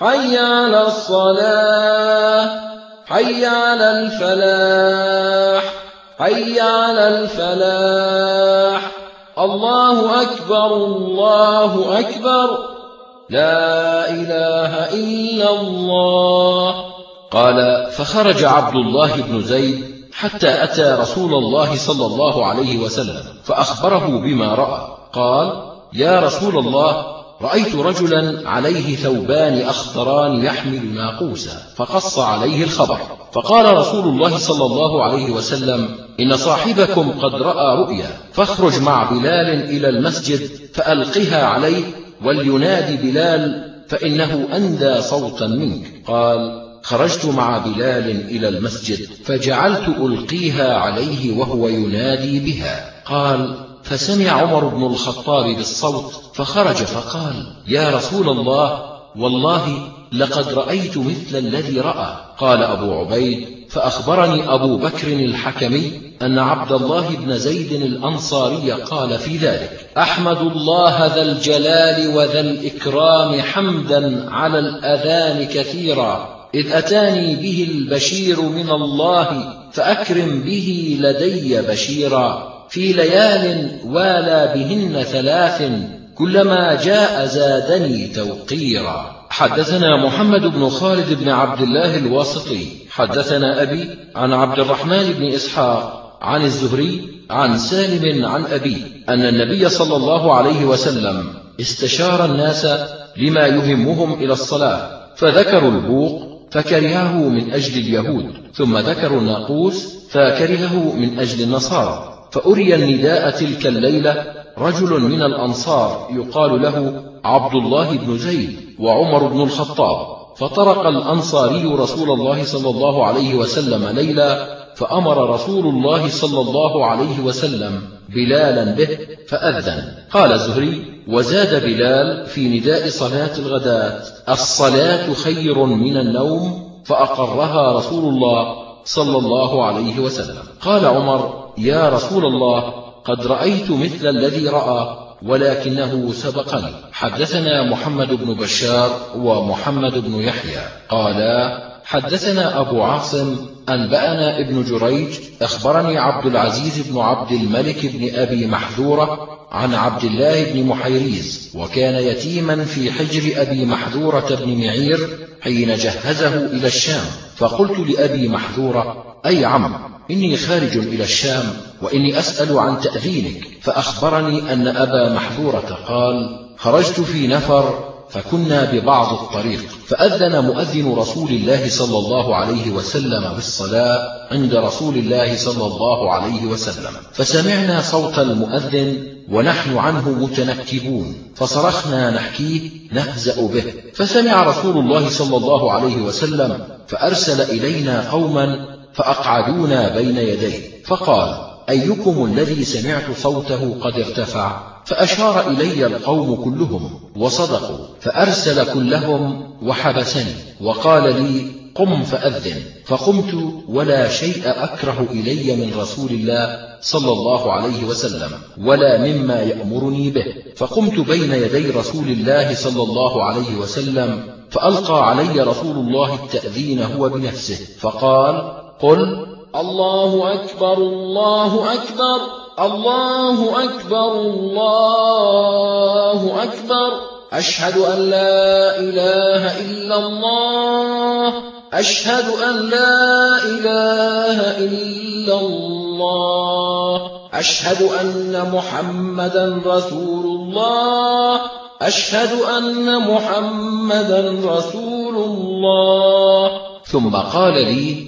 حي على الصلاة حي على الفلاح حي على الفلاح. الله أكبر الله أكبر. لا إله إلا الله. قال فخرج عبد الله بن زيد حتى أتى رسول الله صلى الله عليه وسلم فأخبره بما رأى. قال يا رسول الله رأيت رجلا عليه ثوبان أخضران يحمل ناقوسا فقص عليه الخبر. فقال رسول الله صلى الله عليه وسلم إن صاحبكم قد رأى رؤيا فاخرج مع بلال إلى المسجد فألقها عليه ولينادي بلال فإنه أندى صوتا منك. قال خرجت مع بلال إلى المسجد فجعلت ألقيها عليه وهو ينادي بها. قال فسمع عمر بن الخطاب بالصوت فخرج فقال يا رسول الله والله لقد رأيت مثل الذي رأى. قال أبو عبيد فأخبرني أبو بكر الحكمي أن عبد الله بن زيد الأنصاري قال في ذلك أحمد الله ذا الجلال وذا الإكرام حمدا على الأذان كثيرا إذ أتاني به البشير من الله فأكرم به لدي بشيرا. في ليال والى بهن ثلاث كلما جاء زادني توقيرا. حدثنا محمد بن خالد بن عبد الله الواسطي. حدثنا أبي عن عبد الرحمن بن إسحاق عن الزهري عن سالم عن أبي أن النبي صلى الله عليه وسلم استشار الناس لما يهمهم إلى الصلاة فذكروا البوق فكرهه من أجل اليهود ثم ذكروا الناقوس فكرهه من أجل النصارى. فأري النداء تلك الليلة رجل من الأنصار يقال له عبد الله بن زيد وعمر بن الخطاب فطرق الأنصاري رسول الله صلى الله عليه وسلم ليلا فأمر رسول الله صلى الله عليه وسلم بلالا به فأذن. قال الزهري وزاد بلال في نداء صلاة الغداة الصلاة خير من النوم فأقرها رسول الله صلى الله عليه وسلم. قال عمر يا رسول الله قد رأيت مثل الذي رأى ولكنه سبقني. حدثنا محمد بن بشار ومحمد بن يحيى. قالا حدثنا أبو عاصم أنبأنا ابن جريج أخبرني عبد العزيز بن عبد الملك بن أبي محذورة عن عبد الله بن محيريز وكان يتيما في حجر أبي محذورة بن معير حين جهزه إلى الشام فقلت لأبي محذورة أي عم إني خارج إلى الشام وإني أسأل عن تأذينك فأخبرني أن أبا محذورة قال خرجت في نفر فكنا ببعض الطريق فأذن مؤذن رسول الله صلى الله عليه وسلم بالصلاة عند رسول الله صلى الله عليه وسلم. فسمعنا صوت المؤذن ونحن عنه متنكبون فصرخنا نحكيه نهزأ به. فسمع رسول الله صلى الله عليه وسلم فأرسل إلينا قوما فأقعدونا بين يديه فقال أيكم الذي سمعت صوته قد ارتفع؟ فأشار إلي القوم كلهم وصدقوا فأرسل كلهم وحبسني وقال لي قم فأذن فقمت ولا شيء أكره إلي من رسول الله صلى الله عليه وسلم ولا مما يأمرني به. فقمت بين يدي رسول الله صلى الله عليه وسلم فألقى علي رسول الله التأذين هو بنفسه فقال قل الله أكبر الله أكبر. الله أكبر الله أكبر. أشهد أن لا إله إلا الله. أشهد أن لا إله إلا الله. أشهد أن محمدا رسول الله. أشهد أن محمدا رسول الله. ثم قال لي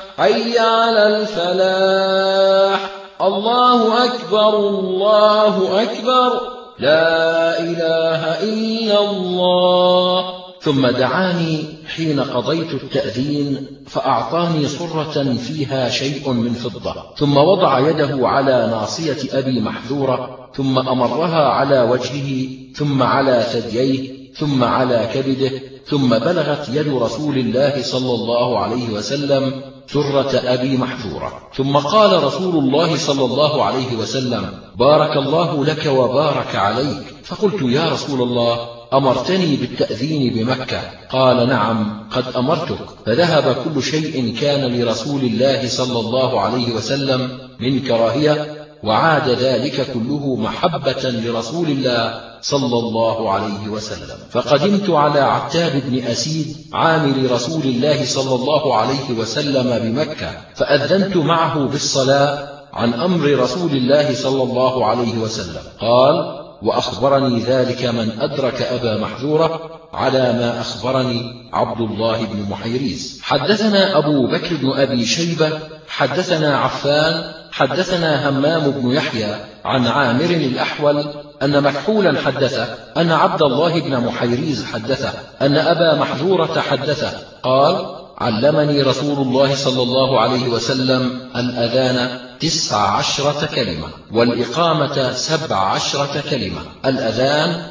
حي على الفلاح. الله أكبر الله أكبر. لا إله إلا الله. ثم دعاني حين قضيت التأذين فأعطاني صرة فيها شيء من فضة. ثم وضع يده على ناصية أبي محذورة ثم أمرها على وجهه ثم على ثدييه ثم على كبده ثم بلغت يد رسول الله صلى الله عليه وسلم. سرة أبي محذورة ثم قال رسول الله صلى الله عليه وسلم بارك الله لك وبارك عليك. فقلت يا رسول الله أمرتني بالتأذين بمكة. قال نعم قد أمرتك. فذهب كل شيء كان لرسول الله صلى الله عليه وسلم من كراهية وعاد ذلك كله محبة لرسول الله صلى الله عليه وسلم. فقدمت على عتاب بن أسيد عامل رسول الله صلى الله عليه وسلم بمكة فأذنت معه بالصلاة عن أمر رسول الله صلى الله عليه وسلم. قال وأخبرني ذلك من أدرك أبا محذورة على ما أخبرني عبد الله بن محيريز. حدثنا أبو بكر بن أبي شيبة حدثنا عفان حدثنا همام بن يحيى عن عامر الأحول أن مكحولا حدثه أن عبد الله بن محيريز حدثه أن أبا محذورة حدثه قال علمني رسول الله صلى الله عليه وسلم الأذان تسع عشرة كلمة والإقامة سبع عشرة كلمة. الأذان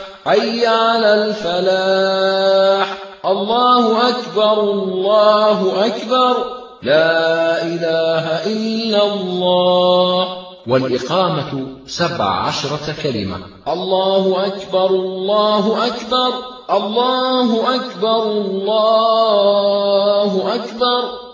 حي على الفلاح. الله أكبر الله أكبر. لا إله إلا الله. والإقامة سبع عشرة كلمة. الله أكبر الله أكبر. الله أكبر الله أكبر.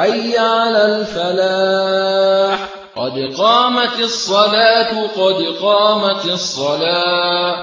حي على الفلاح. قد قامت الصلاة قد قامت الصلاة.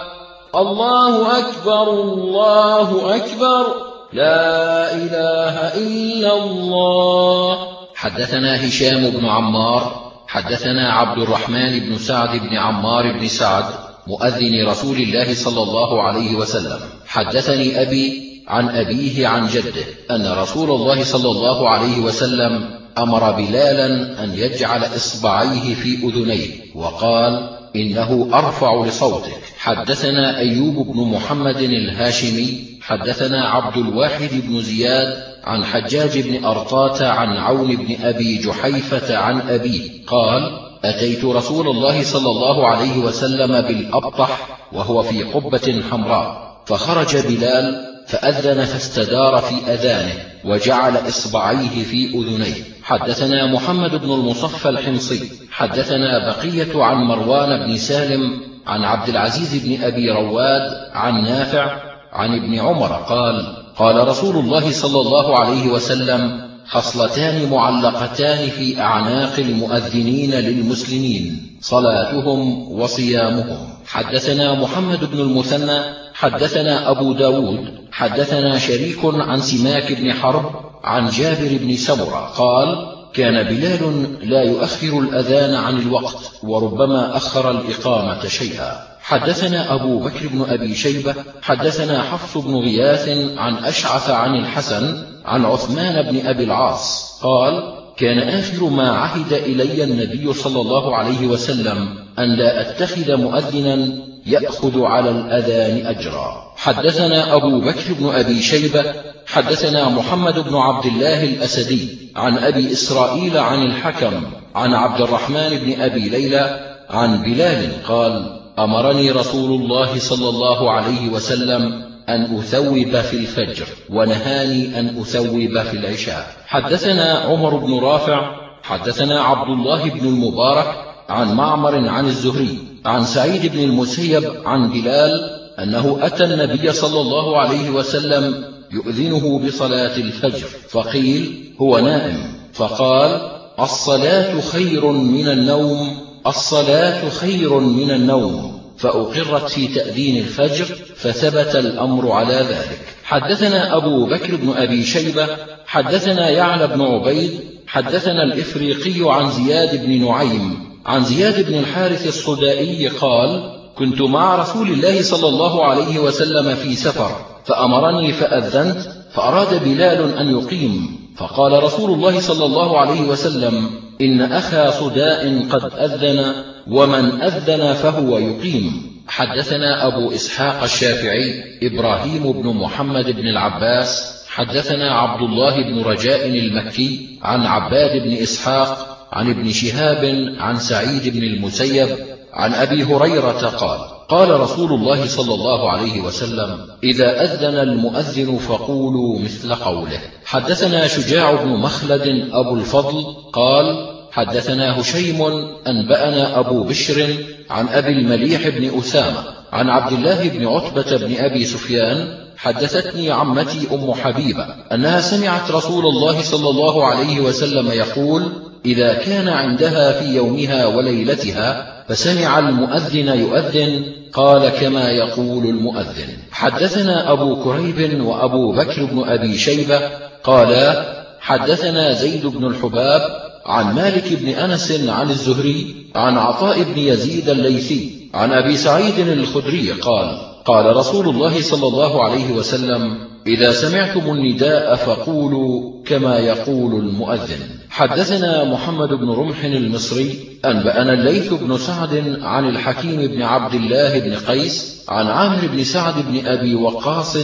الله أكبر الله أكبر. لا إله إلا الله. حدثنا هشام بن عمار حدثنا عبد الرحمن بن سعد بن عمار بن سعد مؤذن رسول الله صلى الله عليه وسلم. حدثني أبي عن أبيه عن جده أن رسول الله صلى الله عليه وسلم أمر بلالا أن يجعل إصبعيه في أذنيه وقال إنه أرفع لصوتك حدثنا أيوب بن محمد الهاشمي حدثنا عبد الواحد بن زياد عن حجاج بن أرطاة عن عون بن أبي جحيفة عن أبيه قال أتيت رسول الله صلى الله عليه وسلم بالأبطح وهو في قبة حمراء فخرج بلال فأذن فاستدار في أذانه وجعل إصبعيه في أذنيه. حدثنا محمد بن المصفى الحمصي. حدثنا بقية عن مروان بن سالم عن عبد العزيز بن أبي رواد عن نافع عن ابن عمر قال قال رسول الله صلى الله عليه وسلم خصلتان معلقتان في أعناق المؤذنين للمسلمين صلاتهم وصيامهم. حدثنا محمد بن المثنى حدثنا أبو داود حدثنا شريك عن سماك بن حرب عن جابر بن سمرة قال كان بلال لا يؤخر الأذان عن الوقت وربما أخر الإقامة شيئا. حدثنا أبو بكر بن أبي شيبة حدثنا حفص بن غياث عن أشعث عن الحسن عن عثمان بن أبي العاص قال كان آخر ما عهد إلي النبي صلى الله عليه وسلم أن لا أتخذ مؤذنا يأخذ على الأذان أجرا. حدثنا أبو بكر بن أبي شيبة حدثنا محمد بن عبد الله الأسدي عن أبي إسرائيل عن الحكم عن عبد الرحمن بن أبي ليلى عن بلال قال أمرني رسول الله صلى الله عليه وسلم أن أثوب في الفجر ونهاني أن أثوب في العشاء. حدثنا عمر بن رافع حدثنا عبد الله بن المبارك عن معمر عن الزهري عن سعيد بن المسيب عن بلال أنه أتى النبي صلى الله عليه وسلم يؤذنه بصلاة الفجر فقيل هو نائم. فقال الصلاة خير من النوم. الصلاة خير من النوم. فأقرت في تأذين الفجر فثبت الأمر على ذلك. حدثنا أبو بكر بن أبي شيبة حدثنا يعلى بن عبيد حدثنا الإفريقي عن زياد بن نعيم. عن زياد بن الحارث الصدائي قال كنت مع رسول الله صلى الله عليه وسلم في سفر فأمرني فأذنت فأراد بلال أن يقيم. فقال رسول الله صلى الله عليه وسلم إن أخا صداء قد أذن ومن أذن فهو يقيم. حدثنا أبو إسحاق الشافعي إبراهيم بن محمد بن العباس حدثنا عبد الله بن رجاء المكي عن عباد بن إسحاق عن ابن شهاب عن سعيد بن المسيب عن أبي هريرة قال قال رسول الله صلى الله عليه وسلم إذا أذن المؤذن فقولوا مثل قوله. حدثنا شجاع بن مخلد أبو الفضل قال حدثنا هشيم أنبأنا أبو بشر عن أبي المليح بن أسامة عن عبد الله بن عتبة بن أبي سفيان حدثتني عمتي أم حبيبة أنها سمعت رسول الله صلى الله عليه وسلم يقول إذا كان عندها في يومها وليلتها فسمع المؤذن يؤذن قال كما يقول المؤذن حدثنا أبو كريب وأبو بكر بن أبي شيبة قالا حدثنا زيد بن الحباب عن مالك بن أنس عن الزهري عن عطاء بن يزيد الليثي عن أبي سعيد الخدري قال قال رسول الله صلى الله عليه وسلم إذا سمعتم النداء فقولوا كما يقول المؤذن. حدثنا محمد بن رمح المصري أنبأنا الليث بن سعد عن الحكيم بن عبد الله بن قيس عن عامر بن سعد بن أبي وقاص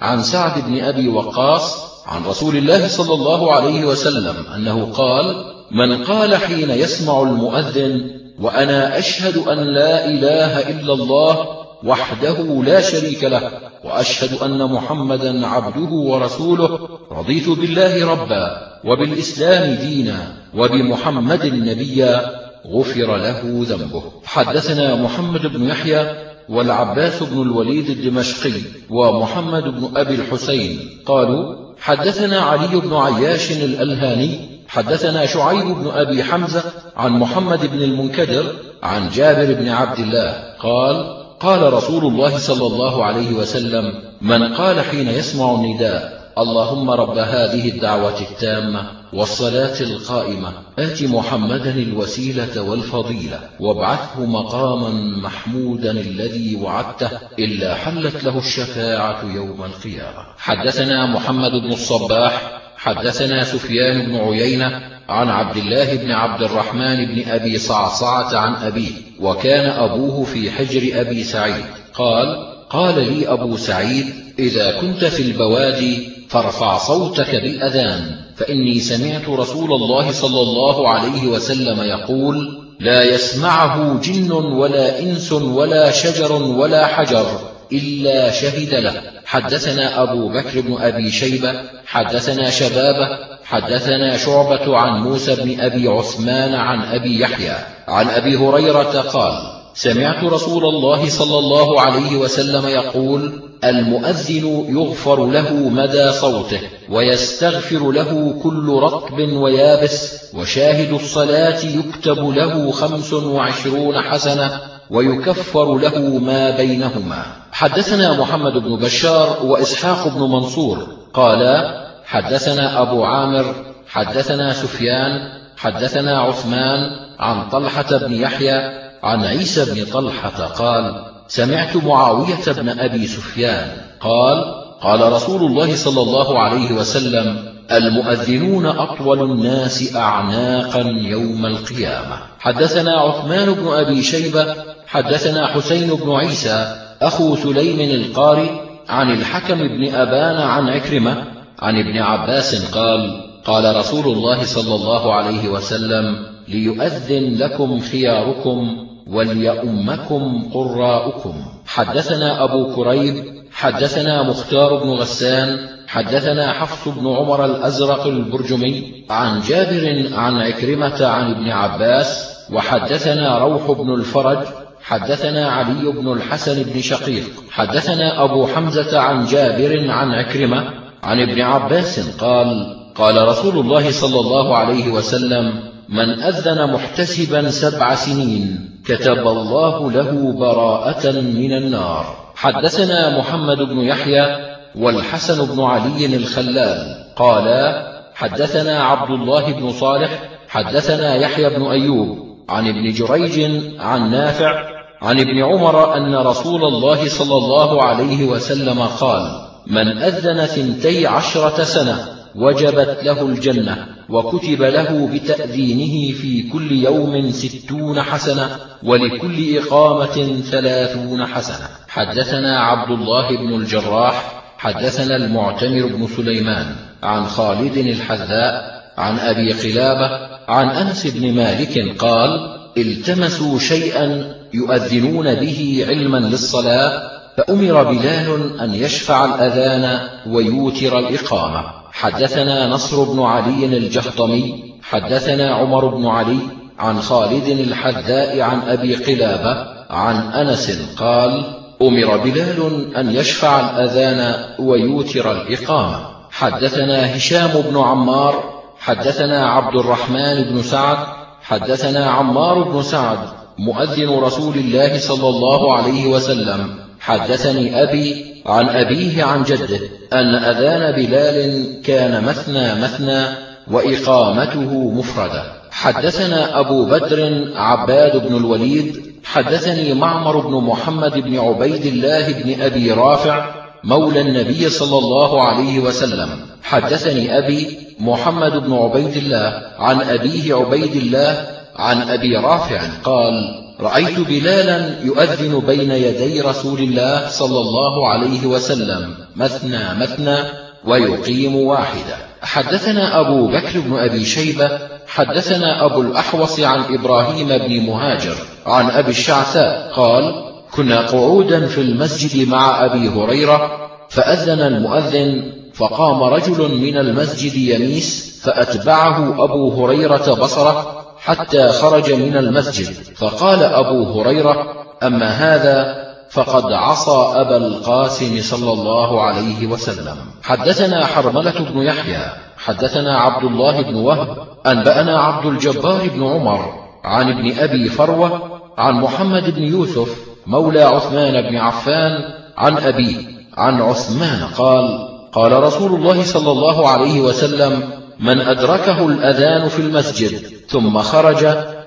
عن سعد بن أبي وقاص عن رسول الله صلى الله عليه وسلم أنه قال من قال حين يسمع المؤذن وأنا أشهد أن لا إله إلا الله وحده لا شريك له وأشهد أن محمدا عبده ورسوله رضيت بالله ربا وبالإسلام دينا وبمحمد نبيا غفر له ذنبه. حدثنا محمد بن يحيى والعباس بن الوليد الدمشقي ومحمد بن أبي الحسين. قالوا حدثنا علي بن عياش الألهاني حدثنا شعيب بن أبي حمزة عن محمد بن المنكدر عن جابر بن عبد الله. قال قال رسول الله صلى الله عليه وسلم من قال حين يسمع النداء اللهم رب هذه الدعوة التامة والصلاة القائمة آت محمدا الوسيلة والفضيلة وابعثه مقاما محمودا الذي وعدته إلا حلت له الشفاعة يوم القيامة. حدثنا محمد بن الصباح حدثنا سفيان بن عيينة عن عبد الله بن عبد الرحمن بن أبي صعصعة عن أبيه وكان أبوه في حجر أبي سعيد. قال قال لي أبو سعيد إذا كنت في البوادي فارفع صوتك بالأذان فإني سمعت رسول الله صلى الله عليه وسلم يقول لا يسمعه جن ولا إنس ولا شجر ولا حجر إلا شهد له. حدثنا أبو بكر بن أبي شيبة حدثنا شبابة حدثنا شعبة عن موسى بن أبي عثمان عن أبي يحيى عن أبي هريرة قال سمعت رسول الله صلى الله عليه وسلم يقول المؤذن يغفر له مدى صوته ويستغفر له كل رطب ويابس وشاهد الصلاة يكتب له خمس وعشرون حسنة ويكفر له ما بينهما. حدثنا محمد بن بشار وإسحاق بن منصور قالا حدثنا أبو عامر حدثنا سفيان حدثنا عثمان عن طلحة بن يحيى عن عيسى بن طلحة قال سمعت معاوية بن أبي سفيان قال قال رسول الله صلى الله عليه وسلم المؤذنون أطول الناس أعناقا يوم القيامة. حدثنا عثمان بن أبي شيبة حدثنا حسين بن عيسى أخو سليم القاري عن الحكم بن أبان عن عكرمة عن ابن عباس قال قال رسول الله صلى الله عليه وسلم ليؤذن لكم خياركم وليؤمكم قراؤكم. حدثنا أبو كريب حدثنا مختار بن غسان حدثنا حفص بن عمر الأزرق البرجمي عن جابر عن عكرمة عن ابن عباس وحدثنا روح بن الفرج حدثنا علي بن الحسن بن شقيق حدثنا أبو حمزة عن جابر عن عكرمة عن ابن عباس قال قال رسول الله صلى الله عليه وسلم من أذن محتسبا سبع سنين كتب الله له براءة من النار. حدثنا محمد بن يحيى والحسن بن علي الخلال قالا حدثنا عبد الله بن صالح حدثنا يحيى بن أيوب عن ابن جريج عن نافع عن ابن عمر أن رسول الله صلى الله عليه وسلم قال من أذن ثنتي عشرة سنة وجبت له الجنة وكتب له بتأذينه في كل يوم ستون حسنة ولكل إقامة ثلاثون حسنة. حدثنا عبد الله بن الجراح حدثنا المعتمر بن سليمان عن خالد الحذاء عن أبي قلابة عن أنس بن مالك قال التمسوا شيئا يؤذنون به علما للصلاة فأمر بلال أن يشفع الأذان ويوتر الإقامة. حدثنا نصر بن علي الجهضمي حدثنا عمر بن علي عن خالد الحذاء عن أبي قلابة عن أنس قال أمر بلال أن يشفع الأذان ويوتر الإقامة. حدثنا هشام بن عمار حدثنا عبد الرحمن بن سعد حدثنا عمار بن سعد مؤذن رسول الله صلى الله عليه وسلم حدثني أبي عن أبيه عن جده أن أذان بلال كان مثنى مثنى وإقامته مفردة. حدثنا أبو بدر عباد بن الوليد حدثني معمر بن محمد بن عبيد الله بن أبي رافع مولى النبي صلى الله عليه وسلم. حدثني أبي محمد بن عبيد الله عن أبيه عبيد الله عن أبي رافع قال رأيت بلالا يؤذن بين يدي رسول الله صلى الله عليه وسلم. مثنى مثنى ويقيم واحدة. حدثنا أبو بكر بن أبي شيبة حدثنا أبو الأحوص عن إبراهيم بن مهاجر عن أبي الشعثاء. قال كنا قعودا في المسجد مع أبي هريرة فأذن المؤذن فقام رجل من المسجد يميس فأتبعه أبو هريرة بصرة حتى خرج من المسجد. فقال أبو هريرة أما هذا فقد عصى أبا القاسم صلى الله عليه وسلم. حدثنا حرملة بن يحيى حدثنا عبد الله بن وهب أنبأنا عبد الجبار بن عمر عن ابن أبي فروة عن محمد بن يوسف مولى عثمان بن عفان عن أبيه عن عثمان قال قال رسول الله صلى الله عليه وسلم من أدركه الأذان في المسجد ثم خرج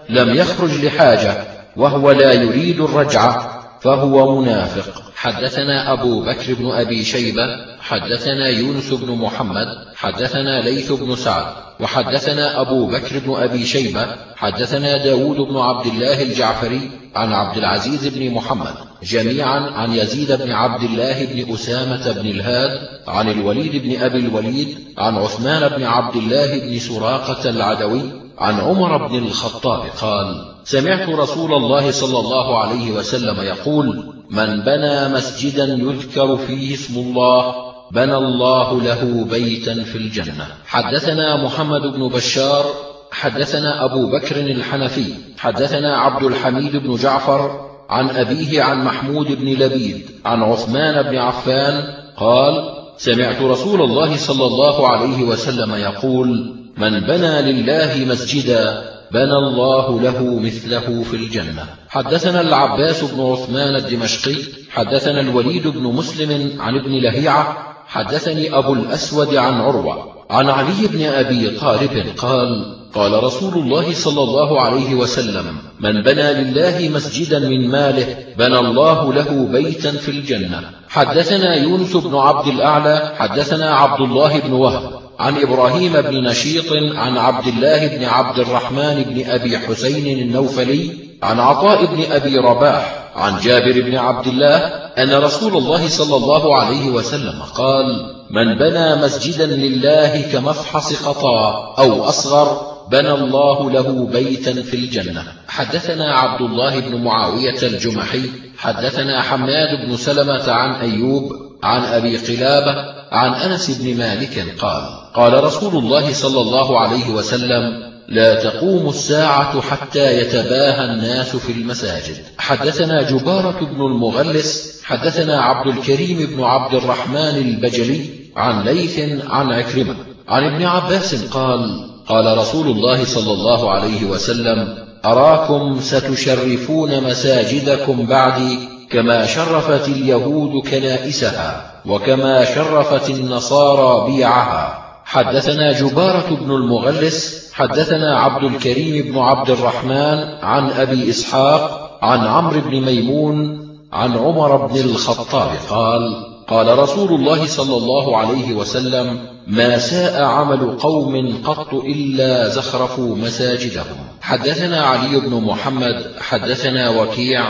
لم يخرج لحاجة وهو لا يريد الرجعة فهو منافق. حدثنا أبو بكر بن أبي شيبة حدثنا يونس بن محمد حدثنا ليث بن سعد وحدثنا أبو بكر بن أبي شيبة حدثنا داود بن عبد الله الجعفري عن عبد العزيز بن محمد. جميعا عن يزيد بن عبد الله بن أسامة بن الهاد عن الوليد بن أبي الوليد عن عثمان بن عبد الله بن سراقة العدوي عن عمر بن الخطاب قال سمعت رسول الله صلى الله عليه وسلم يقول من بنى مسجدا يذكر فيه اسم الله بنى الله له بيتا في الجنة. حدثنا محمد بن بشار حدثنا أبو بكر الحنفي حدثنا عبد الحميد بن جعفر عن أبيه عن محمود بن لبيد عن عثمان بن عفان قال سمعت رسول الله صلى الله عليه وسلم يقول من بنى لله مسجدا بنى الله له مثله في الجنة. حدثنا العباس بن عثمان الدمشقي حدثنا الوليد بن مسلم عن ابن لهيعة حدثني أبو الأسود عن عروة عن علي بن أبي طالب قال قال رسول الله صلى الله عليه وسلم من بنى لله مسجدا من ماله بنى الله له بيتا في الجنة. حدثنا يونس بن عبد الأعلى حدثنا عبد الله بن وهب عن إبراهيم بن نشيط عن عبد الله بن عبد الرحمن بن أبي حسين النوفلي عن عطاء بن أبي رباح عن جابر بن عبد الله أن رسول الله صلى الله عليه وسلم قال من بنى مسجدا لله كمفحص قطاع أو أصغر بنى الله له بيتا في الجنة. حدثنا عبد الله بن معاوية الجمحي حدثنا حماد بن سلمة عن أيوب عن أبي قلابة عن أنس بن مالك قال قال رسول الله صلى الله عليه وسلم لا تقوم الساعة حتى يتباهى الناس في المساجد. حدثنا جبارة بن المغلس حدثنا عبد الكريم بن عبد الرحمن البجلي عن ليث عن عكرمة عن ابن عباس قال قال رسول الله صلى الله عليه وسلم أراكم ستشرفون مساجدكم بعدي كما شرفت اليهود كنائسها وكما شرفت النصارى بيعها. حدثنا جبارة بن المغلس حدثنا عبد الكريم بن عبد الرحمن عن أبي إسحاق عن عمرو بن ميمون عن عمر بن الخطاب قال قال رسول الله صلى الله عليه وسلم ما ساء عمل قوم قط إلا زخرفوا مساجدهم. حدثنا علي بن محمد حدثنا وكيع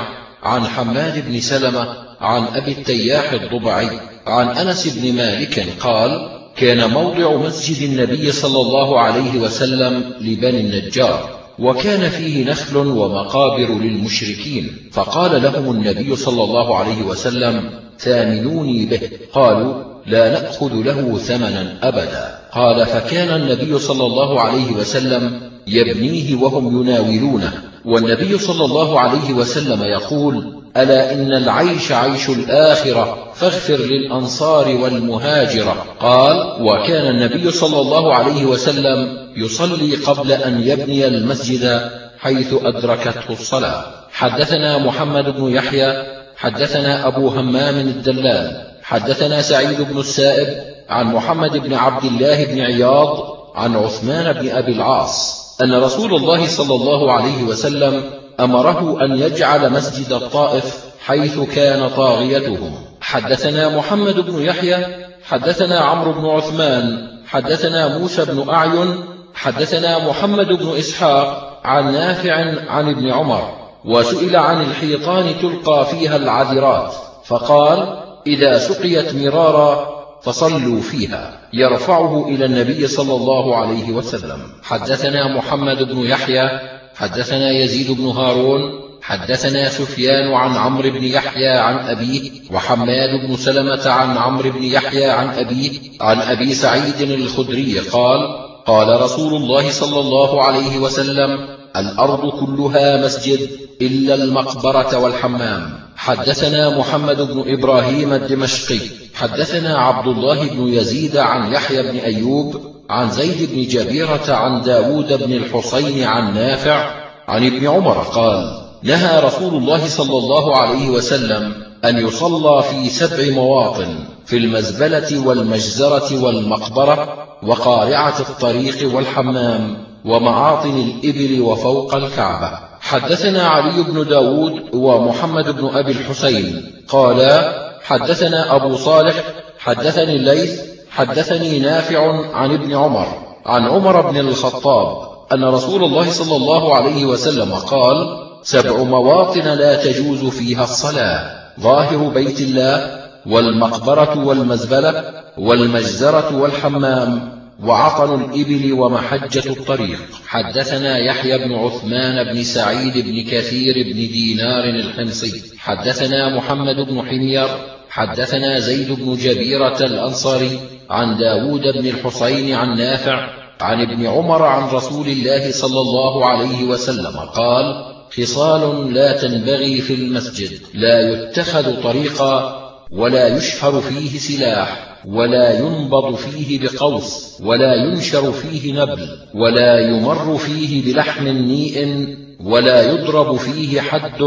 عن حماد بن سلمة عن أبي التياح الضبعي عن أنس بن مالك قال كان موضع مسجد النبي صلى الله عليه وسلم لبني النجار وكان فيه نخل ومقابر للمشركين فقال لهم النبي صلى الله عليه وسلم ثامنوني به. قالوا لا نأخذ له ثمنا أبدا. قال فكان النبي صلى الله عليه وسلم يبنيه وهم يناولونه. والنبي صلى الله عليه وسلم يقول ألا إن العيش عيش الآخرة فاغفر للأنصار والمهاجرة. قال وكان النبي صلى الله عليه وسلم يصلي قبل أن يبني المسجد حيث أدركته الصلاة. حدثنا محمد بن يحيى حدثنا أبو همام الدلال حدثنا سعيد بن السائب عن محمد بن عبد الله بن عياض عن عثمان بن أبي العاص أن رسول الله صلى الله عليه وسلم أمره أن يجعل مسجد الطائف حيث كان طاغيتهم. حدثنا محمد بن يحيى حدثنا عمرو بن عثمان حدثنا موسى بن أعين حدثنا محمد بن إسحاق عن نافع عن ابن عمر. وسئل عن الحيطان تلقى فيها العذرات فقال إذا سقيت مرارا فصلوا فيها. يرفعه إلى النبي صلى الله عليه وسلم. حدثنا محمد بن يحيى حدثنا يزيد بن هارون حدثنا سفيان عن عمرو بن يحيى عن أبيه وحماد بن سلمة عن عمرو بن يحيى عن أبيه عن أبي سعيد الخدري قال قال رسول الله صلى الله عليه وسلم الأرض كلها مسجد إلا المقبرة والحمام. حدثنا محمد بن إبراهيم الدمشقي. حدثنا عبد الله بن يزيد عن يحيى بن أيوب عن زيد بن جبيرة عن داود بن الحصين عن نافع عن ابن عمر قال نهى رسول الله صلى الله عليه وسلم أن يصلى في سبع مواطن في المزبلة والمجزرة والمقبرة وقارعة الطريق والحمام. ومعاطن الإبل وفوق الكعبة. حدثنا علي بن داود ومحمد بن أبي الحسين. قالا حدثنا أبو صالح حدثني الليث حدثني نافع عن ابن عمر عن عمر بن الخطاب أن رسول الله صلى الله عليه وسلم قال سبع مواطن لا تجوز فيها الصلاة. ظاهر بيت الله والمقبرة والمزبلة والمجزرة والحمام. وعطن الإبل ومحجة الطريق. حدثنا يحيى بن عثمان بن سعيد بن كثير بن دينار الحمصي. حدثنا محمد بن حمير. حدثنا زيد بن جبيرة الأنصاري عن داود بن الحصين عن نافع عن ابن عمر عن رسول الله صلى الله عليه وسلم قال خصال لا تنبغي في المسجد. لا يتخذ طريقا ولا يشهر فيه سلاح. ولا ينبض فيه بقوس ولا ينشر فيه نبل ولا يمر فيه بلحم نيء ولا يضرب فيه حد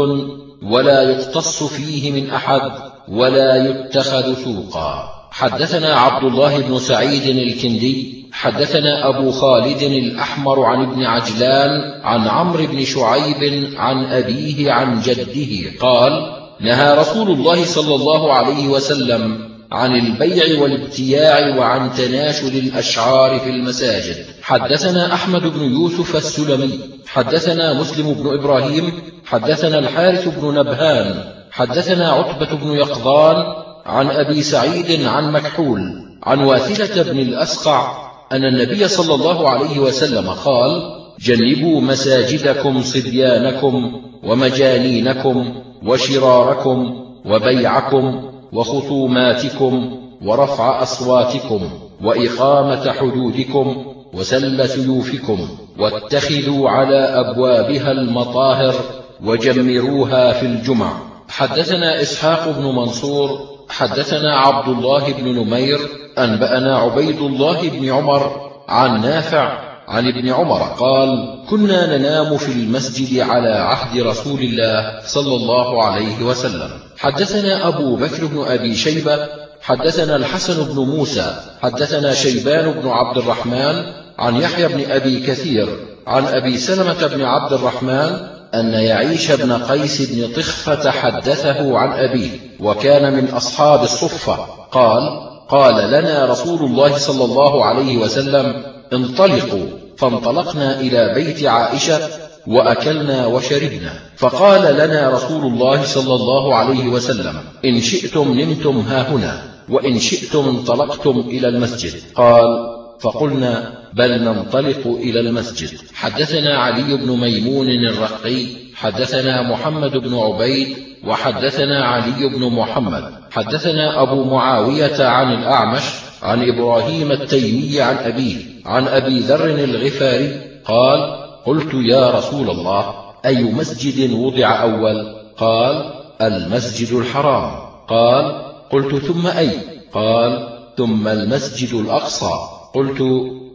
ولا يقتص فيه من أحد ولا يتخذ سوقا. حدثنا عبد الله بن سعيد الكندي حدثنا أبو خالد الأحمر عن ابن عجلان عن عمرو بن شعيب عن أبيه عن جده قال نهى رسول الله صلى الله عليه وسلم عن البيع والابتياع وعن تناشد الأشعار في المساجد. حدثنا أحمد بن يوسف السلمي حدثنا مسلم بن إبراهيم حدثنا الحارث بن نبهان حدثنا عتبة بن يقظان عن أبي سعيد عن مكحول عن واثلة بن الأسقع أن النبي صلى الله عليه وسلم قال جنبوا مساجدكم صبيانكم ومجانينكم وشراركم وبيعكم وخصوماتكم ورفع أصواتكم وإقامة حدودكم وسل سيوفكم واتخذوا على أبوابها المطاهر وجمروها في الجمع. حدثنا إسحاق بن منصور حدثنا عبد الله بن نمير أنبأنا عبيد الله بن عمر عن نافع عن ابن عمر قال كنا ننام في المسجد على عهد رسول الله صلى الله عليه وسلم. حدثنا أبو بكر بن أبي شيبة حدثنا الحسن بن موسى حدثنا شيبان بن عبد الرحمن عن يحيى بن أبي كثير عن أبي سلمة بن عبد الرحمن أن يعيش بن قيس بن طخفة حدثه عن أبيه وكان من أصحاب الصفة. قال قال لنا رسول الله صلى الله عليه وسلم انطلقوا فانطلقنا إلى بيت عائشة وأكلنا وشربنا. فقال لنا رسول الله صلى الله عليه وسلم إن شئتم نمتم هاهنا وإن شئتم انطلقتم إلى المسجد. قال فقلنا بل ننطلق إلى المسجد. حدثنا علي بن ميمون الرقي حدثنا محمد بن عبيد وحدثنا علي بن محمد. حدثنا أبو معاوية عن الأعمش عن إبراهيم التيمي عن أبيه عن أبي ذر الغفاري قال قلت يا رسول الله أي مسجد وضع أول؟ قال المسجد الحرام. قال قلت ثم أي؟ قال ثم المسجد الأقصى. قلت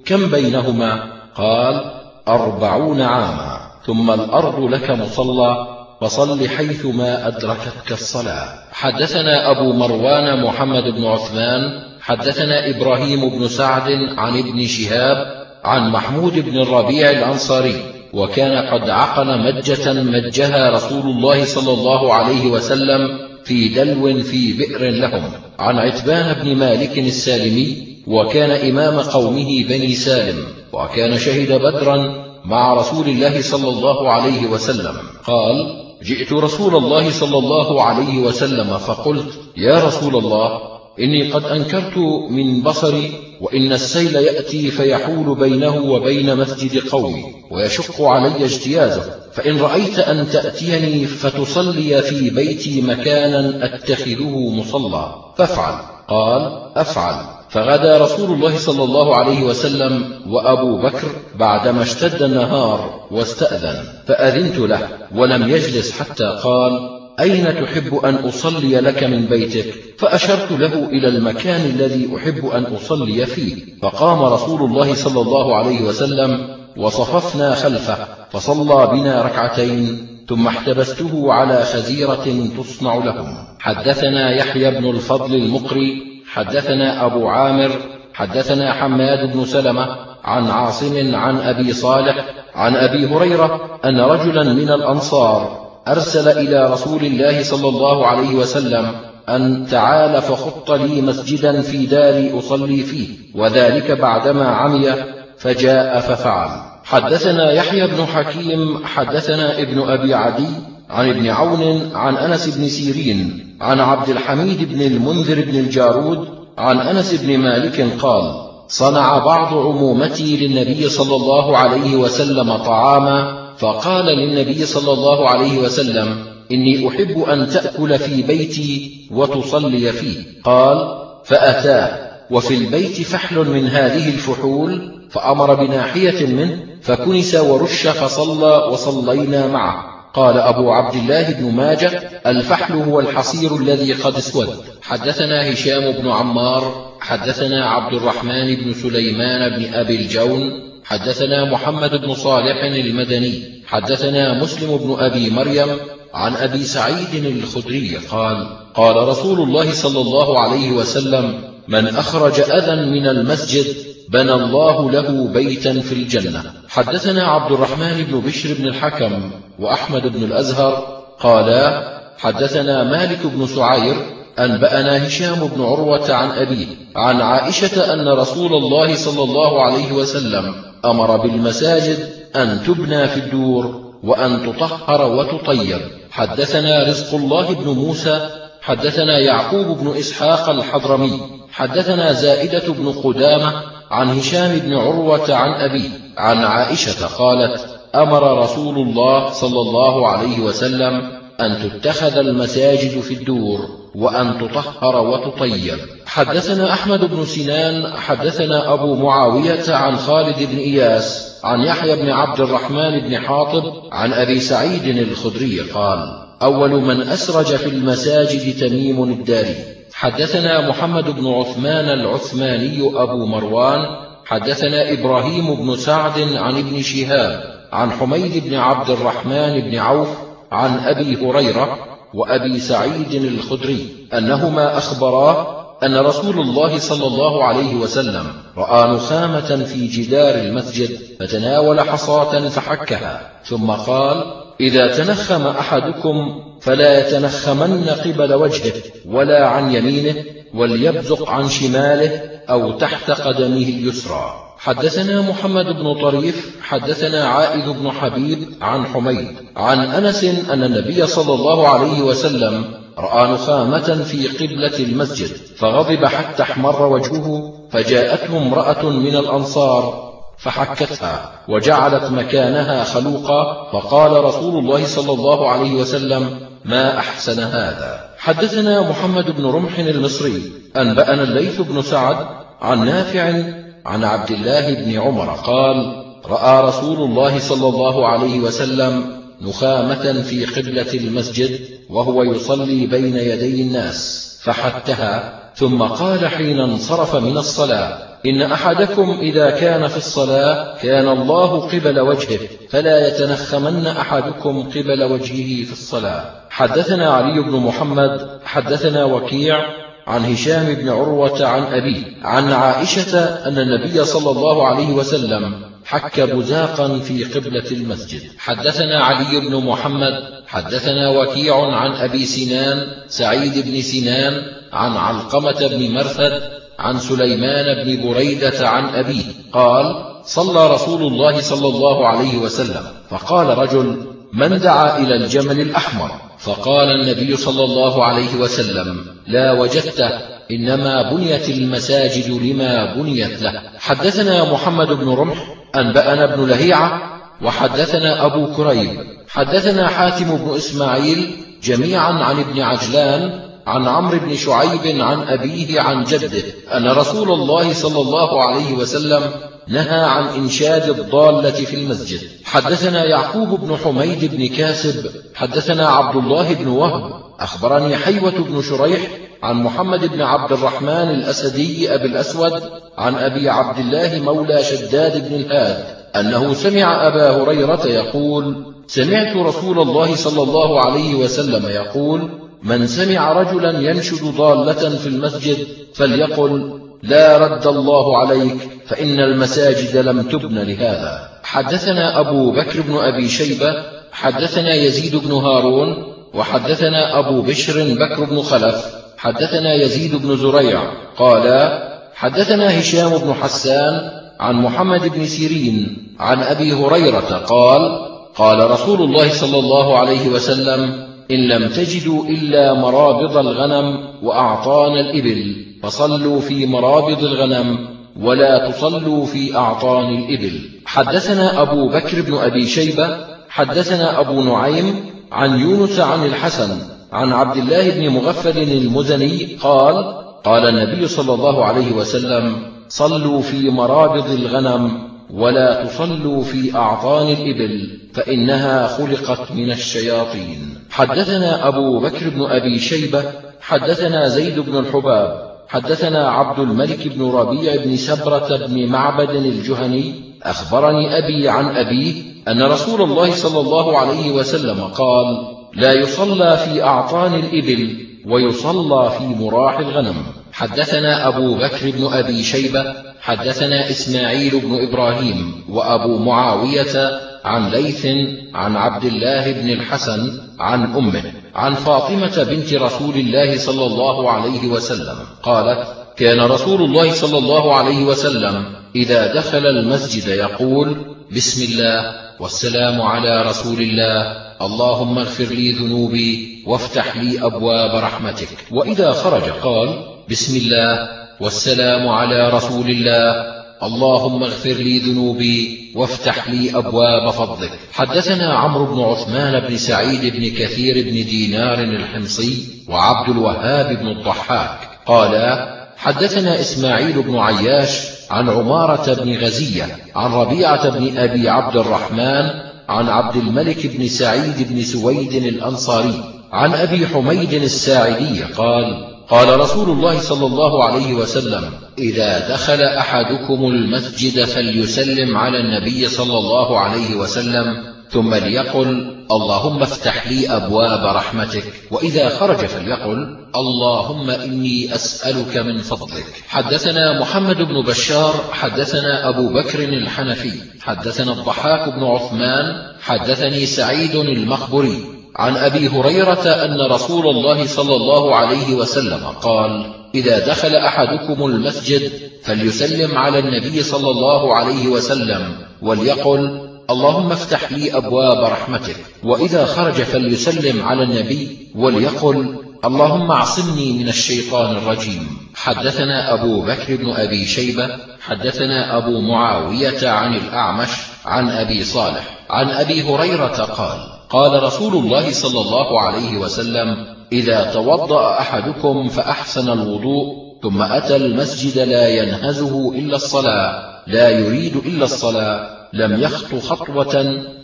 كم بينهما؟ قال أربعون عاما. ثم الأرض لك مصلى فصل حيثما أدركتك الصلاة. حدثنا أبو مروان محمد بن عثمان حدثنا إبراهيم بن سعد عن ابن شهاب عن محمود بن الربيع الأنصاري وكان قد عقل مجة مجها رسول الله صلى الله عليه وسلم في دلو في بئر لهم. عن عتبان بن مالك السالمي وكان إمام قومه بني سالم وكان شهد بدرا مع رسول الله صلى الله عليه وسلم. قال جئت رسول الله صلى الله عليه وسلم فقلت يا رسول الله إني قد أنكرت من بصري وإن السيل يأتي فيحول بينه وبين مسجد قومي ويشق علي اجتيازه فإن رأيت أن تأتيني فتصلي في بيتي مكانا أتخذه مصلى فافعل. قال أفعل. فغدا رسول الله صلى الله عليه وسلم وأبو بكر بعدما اشتد النهار واستأذن فأذنت له ولم يجلس حتى قال أين تحب أن أصلي لك من بيتك؟ فأشرت له إلى المكان الذي أحب أن أصلي فيه. فقام رسول الله صلى الله عليه وسلم وصففنا خلفه فصلى بنا ركعتين ثم احتبسته على خزيرة تصنع لهم. حدثنا يحيى بن الفضل المقري حدثنا أبو عامر حدثنا حماد بن سلمة عن عاصم عن أبي صالح عن أبي هريرة أن رجلا من الأنصار أرسل إلى رسول الله صلى الله عليه وسلم أن تعال فخط لي مسجدا في داري أصلي فيه وذلك بعدما عمي فجاء ففعل. حدثنا يحيى بن حكيم حدثنا ابن أبي عدي عن ابن عون عن أنس بن سيرين عن عبد الحميد بن المنذر بن الجارود عن أنس بن مالك قال صنع بعض عمومتي للنبي صلى الله عليه وسلم طعاما فقال للنبي صلى الله عليه وسلم إني أحب أن تأكل في بيتي وتصلي فيه. قال فأتاه وفي البيت فحل من هذه الفحول فأمر بناحية منه فكنس ورش فصلى وصلينا معه. قال أبو عبد الله بن ماجه الفحل هو الحصير الذي قد اسود. حدثنا هشام بن عمار حدثنا عبد الرحمن بن سليمان بن أبي الجون حدثنا محمد بن صالح المدني حدثنا مسلم بن أبي مريم عن أبي سعيد الخدري قال قال رسول الله صلى الله عليه وسلم من أخرج أذى من المسجد بنى الله له بيتا في الجنة. حدثنا عبد الرحمن بن بشر بن الحكم وأحمد بن الأزهر قالا حدثنا مالك بن سعير أنبأنا هشام بن عروة عن أبيه عن عائشة أن رسول الله صلى الله عليه وسلم أمر بالمساجد أن تبنى في الدور وأن تطهر وتطيب. حدثنا رزق الله بن موسى حدثنا يعقوب بن إسحاق الحضرمي حدثنا زائدة بن قدامة عن هشام بن عروة عن أبيه عن عائشة قالت أمر رسول الله صلى الله عليه وسلم أن تتخذ المساجد في الدور وأن تطهر وتطيب. حدثنا أحمد بن سنان حدثنا أبو معاوية عن خالد بن إياس عن يحيى بن عبد الرحمن بن حاطب عن أبي سعيد الخدري قال أول من أسرج في المساجد تميم الداري. حدثنا محمد بن عثمان العثماني أبو مروان حدثنا إبراهيم بن سعد عن ابن شهاب عن حميد بن عبد الرحمن بن عوف عن أبي هريرة وأبي سعيد الخدري أنهما أخبراه أن رسول الله صلى الله عليه وسلم رأى نخامة في جدار المسجد فتناول حصاة فحكها ثم قال إذا تنخم أحدكم فلا يتنخمن قبل وجهه ولا عن يمينه وليبزق عن شماله أو تحت قدمه اليسرى. حدثنا محمد بن طريف حدثنا عائد بن حبيب عن حميد عن أنس أن النبي صلى الله عليه وسلم رأى نخامة في قبلة المسجد فغضب حتى احمر وجهه فجاءته امرأة من الأنصار فحكتها وجعلت مكانها خلوقا فقال رسول الله صلى الله عليه وسلم ما أحسن هذا؟ حدثنا محمد بن رمح المصري أنبأنا الليث بن سعد عن نافع عن عبد الله بن عمر قال رأى رسول الله صلى الله عليه وسلم نخامة في قبلة المسجد وهو يصلي بين يدي الناس فحتها ثم قال حين انصرف من الصلاة إن أحدكم إذا كان في الصلاة كان الله قبل وجهه فلا يتنخمن أحدكم قبل وجهه في الصلاة. حدثنا علي بن محمد حدثنا وكيع عن هشام بن عروة عن أبيه عن عائشة أن النبي صلى الله عليه وسلم حك بزاقا في قبلة المسجد. حدثنا علي بن محمد حدثنا وكيع عن أبي سنان سعيد بن سنان عن علقمة بن مرثد عن سليمان بن بريدة عن أبيه. قال صلى رسول الله صلى الله عليه وسلم فقال رجل من دعا إلى الجمل الأحمر؟ فقال النبي صلى الله عليه وسلم لا وجدته إنما بنيت المساجد لما بنيت له. حدثنا محمد بن رمح أنبأنا ابن لهيعة وحدثنا أبو كريب. حدثنا حاتم بن إسماعيل جميعا عن ابن عجلان عن عمرو بن شعيب عن أبيه عن جده أن رسول الله صلى الله عليه وسلم نهى عن إنشاد الضالة في المسجد. حدثنا يعقوب بن حميد بن كاسب حدثنا عبد الله بن وهب أخبرني حيوة بن شريح عن محمد بن عبد الرحمن الأسدي أبي الأسود عن أبي عبد الله مولى شداد بن الهاد أنه سمع أبا هريرة يقول سمعت رسول الله صلى الله عليه وسلم يقول من سمع رجلا ينشد ضالة في المسجد فليقل لا رد الله عليك فإن المساجد لم تبن لهذا. حدثنا أبو بكر بن أبي شيبة حدثنا يزيد بن هارون وحدثنا أبو بشر بكر بن خلف حدثنا يزيد بن زريع قال حدثنا هشام بن حسان عن محمد بن سيرين عن أبي هريرة قال قال رسول الله صلى الله عليه وسلم إن لم تجدوا إلا مرابض الغنم وأعطان الإبل فصلوا في مرابض الغنم ولا تصلوا في أعطان الإبل. حدثنا أبو بكر بن أبي شيبة حدثنا أبو نعيم عن يونس عن الحسن عن عبد الله بن مغفل المزني قال قال النبي صلى الله عليه وسلم صلوا في مرابض الغنم ولا تصلوا في أعطان الإبل فإنها خلقت من الشياطين. حدثنا أبو بكر بن أبي شيبة حدثنا زيد بن الحباب حدثنا عبد الملك بن ربيع بن سبرة بن معبد الجهني أخبرني أبي عن أبيه أن رسول الله صلى الله عليه وسلم قال لا يصلى في أعطان الإبل ويصلى في مراح الغنم. حدثنا أبو بكر بن أبي شيبة حدثنا إسماعيل بن إبراهيم وأبو معاوية عن ليث عن عبد الله بن الحسن عن أمه عن فاطمة بنت رسول الله صلى الله عليه وسلم قالت كان رسول الله صلى الله عليه وسلم إذا دخل المسجد يقول بسم الله والسلام على رسول الله اللهم اغفر لي ذنوبي وافتح لي أبواب رحمتك. وإذا خرج قال بسم الله والسلام على رسول الله اللهم اغفر لي ذنوبي وافتح لي أبواب فضلك. حدثنا عمرو بن عثمان بن سعيد بن كثير بن دينار الحمصي وعبد الوهاب بن الضحاك. قالا حدثنا إسماعيل بن عياش عن عمارة بن غزية عن ربيعة بن أبي عبد الرحمن عن عبد الملك بن سعيد بن سويد الأنصاري عن أبي حميد الساعدي قال قال رسول الله صلى الله عليه وسلم إذا دخل أحدكم المسجد فليسلم على النبي صلى الله عليه وسلم ثم ليقل اللهم افتح لي أبواب رحمتك وإذا خرج فليقل اللهم إني أسألك من فضلك. حدثنا محمد بن بشار حدثنا أبو بكر الحنفي حدثنا الضحاك بن عثمان حدثني سعيد المخبري عن أبي هريرة أن رسول الله صلى الله عليه وسلم قال إذا دخل أحدكم المسجد فليسلم على النبي صلى الله عليه وسلم وليقل اللهم افتح لي أبواب رحمتك وإذا خرج فليسلم على النبي وليقل اللهم اعصمني من الشيطان الرجيم. حدثنا أبو بكر بن أبي شيبة حدثنا أبو معاوية عن الأعمش عن أبي صالح عن أبي هريرة قال قال رسول الله صلى الله عليه وسلم إذا توضأ أحدكم فأحسن الوضوء ثم أتى المسجد لا ينهزه إلا الصلاة لا يريد إلا الصلاة لم يخط خطوة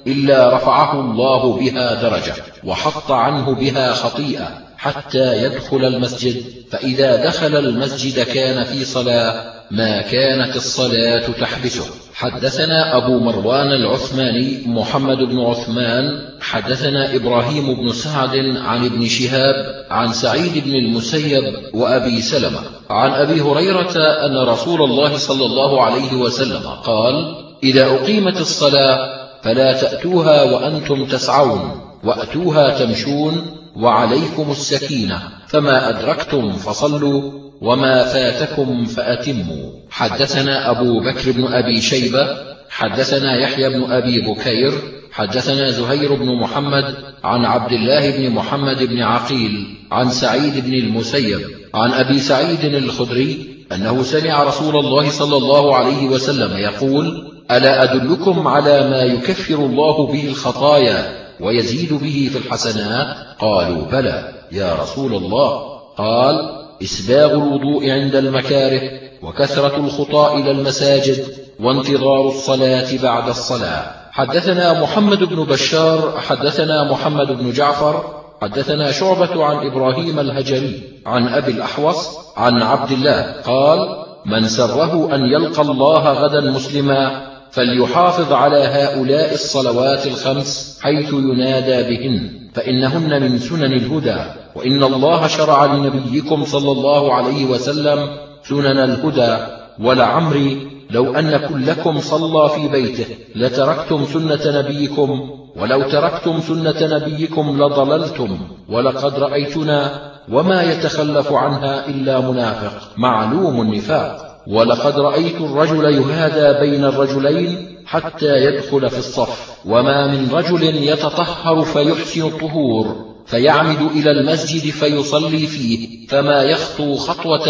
إلا رفعه الله بها درجة وحط عنه بها خطيئة حتى يدخل المسجد فإذا دخل المسجد كان في صلاة ما كانت الصلاة تحبسه حدثنا أبو مروان العثماني محمد بن عثمان حدثنا إبراهيم بن سعد عن ابن شهاب عن سعيد بن المسيب وأبي سلمة. عن أبي هريرة أن رسول الله صلى الله عليه وسلم قال إذا أقيمت الصلاة فلا تأتوها وأنتم تسعون وأتوها تمشون وعليكم السكينة فما أدركتم فصلوا وما فاتكم فأتموا. حدثنا أبو بكر بن أبي شيبة حدثنا يحيى بن أبي بكير حدثنا زهير بن محمد عن عبد الله بن محمد بن عقيل عن سعيد بن المسيب عن أبي سعيد الخدري أنه سمع رسول الله صلى الله عليه وسلم يقول ألا أدلكم على ما يكفر الله به الخطايا ويزيد به في الحسنات؟ قالوا بلى يا رسول الله. قال إسباغ الوضوء عند المكاره وكثرة الخطاء إلى المساجد وانتظار الصلاة بعد الصلاة. حدثنا محمد بن بشار حدثنا محمد بن جعفر حدثنا شعبة عن إبراهيم الهجري عن أبي الأحوص عن عبد الله قال من سره أن يلقى الله غدا مسلما فليحافظ على هؤلاء الصلوات الخمس حيث ينادى بهن فإنهن من سنن الهدى. وإن الله شرع لنبيكم صلى الله عليه وسلم سنن الهدى ولعمري لو أن كلكم صلى في بيته لتركتم سنة نبيكم ولو تركتم سنة نبيكم لضللتم ولقد رأيتنا وما يتخلف عنها إلا منافق معلوم النفاق. ولقد رأيت الرجل يهادى بين الرجلين حتى يدخل في الصف وما من رجل يتطهر فيحسن الطهور. فيعمد إلى المسجد فيصلي فيه فما يخطو خطوة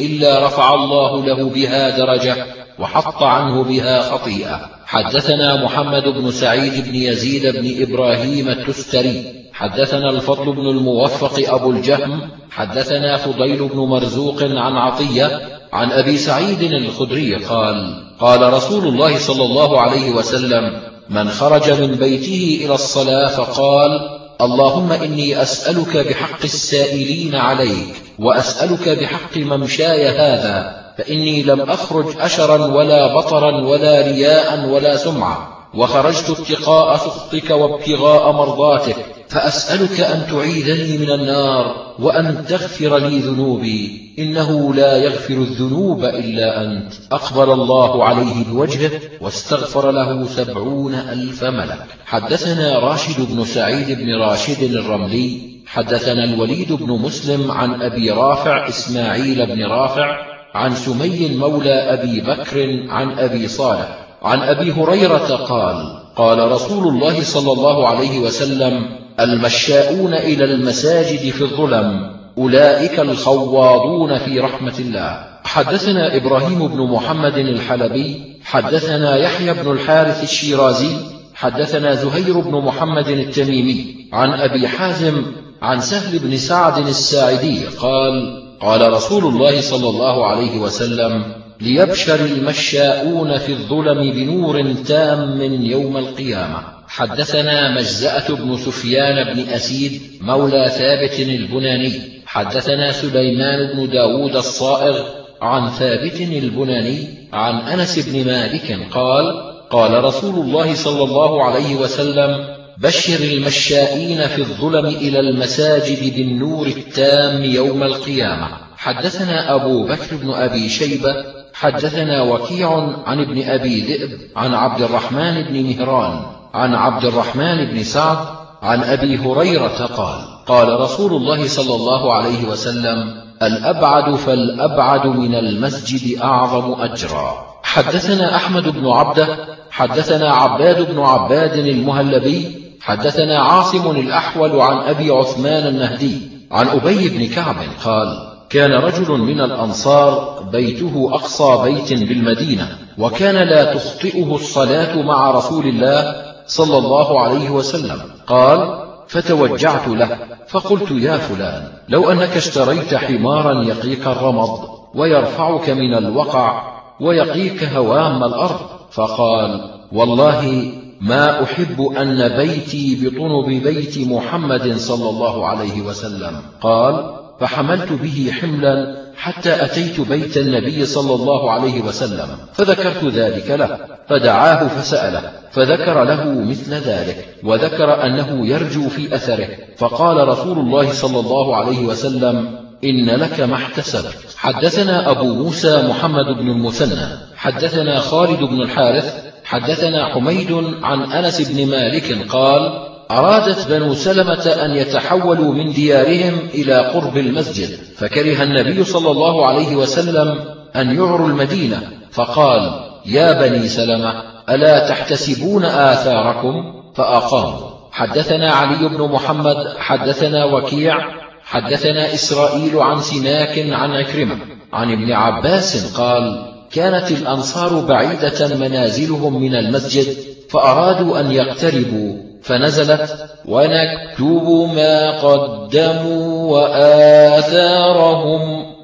إلا رفع الله له بها درجة وحط عنه بها خطيئة. حدثنا محمد بن سعيد بن يزيد بن إبراهيم التستري حدثنا الفضل بن الموفق أبو الجهم حدثنا فضيل بن مرزوق عن عطية عن أبي سعيد الخدري قال قال رسول الله صلى الله عليه وسلم من خرج من بيته إلى الصلاة فقال اللهم إني أسألك بحق السائلين عليك وأسألك بحق ممشاي هذا فإني لم أخرج أشرا ولا بطرا ولا رياء ولا سمعة وخرجت اتقاء سخطك وابتغاء مرضاتك فأسألك أن تعيذني من النار وأن تغفر لي ذنوبي. إنه لا يغفر الذنوب إلا أنت. أقبل الله عليه بوجهه واستغفر له سبعون ألف ملك. حدثنا راشد بن سعيد بن راشد الرملي. حدثنا الوليد بن مسلم عن أبي رافع إسماعيل بن رافع عن سمي مولى أبي بكر عن أبي صالح. عن أبي هريرة قال قال رسول الله صلى الله عليه وسلم المشاؤون إلى المساجد في الظلم أولئك الخواضون في رحمة الله. حدثنا إبراهيم بن محمد الحلبي حدثنا يحيى بن الحارث الشيرازي حدثنا زهير بن محمد التميمي عن أبي حازم عن سهل بن سعد الساعدي قال قال رسول الله صلى الله عليه وسلم ليبشر المشاؤون في الظلم بنور تام يوم القيامة. حدثنا مجزأة بن سفيان بن أسيد مولى ثابت البناني. حدثنا سليمان بن داود الصائغ عن ثابت البناني عن أنس بن مالك قال قال رسول الله صلى الله عليه وسلم بشر المشائين في الظلم إلى المساجد بالنور التام يوم القيامة. حدثنا أبو بكر بن أبي شيبة حدثنا وكيع عن ابن أبي ذئب عن عبد الرحمن بن مهران عن عبد الرحمن بن سعد عن أبي هريرة قال قال رسول الله صلى الله عليه وسلم الأبعد فالأبعد من المسجد أعظم أجرا. حدثنا أحمد بن عبده حدثنا عباد بن عباد المهلبي حدثنا عاصم الأحول عن أبي عثمان النهدي عن أبي بن كعب قال كان رجل من الأنصار بيته أقصى بيت بالمدينة وكان لا تخطئه الصلاة مع رسول الله صلى الله عليه وسلم. قال فتوجعت له فقلت يا فلان لو أنك اشتريت حمارا يقيك الرمض ويرفعك من الوقع ويقيك هوام الأرض. فقال والله ما أحب أن بيتي بطنب بيت محمد صلى الله عليه وسلم. قال فحملت به حملا حتى أتيت بيت النبي صلى الله عليه وسلم فذكرت ذلك له فدعاه فسأله فذكر له مثل ذلك وذكر أنه يرجو في أثره فقال رسول الله صلى الله عليه وسلم إن لك ما احتسبت. حدثنا أبو موسى محمد بن المثنى حدثنا خالد بن الحارث حدثنا حميد عن أنس بن مالك قال أرادت بنو سلمة أن يتحولوا من ديارهم إلى قرب المسجد فكره النبي صلى الله عليه وسلم أن يعروا المدينة فقال يا بني سلمة ألا تحتسبون آثاركم؟ فأقاموا حدثنا علي بن محمد حدثنا وكيع حدثنا إسرائيل عن سناك عن عكرمة عن ابن عباس قال كانت الأنصار بعيدة منازلهم من المسجد فأرادوا أن يقتربوا. فنزلت ونكتب ما قدموا وآثارهم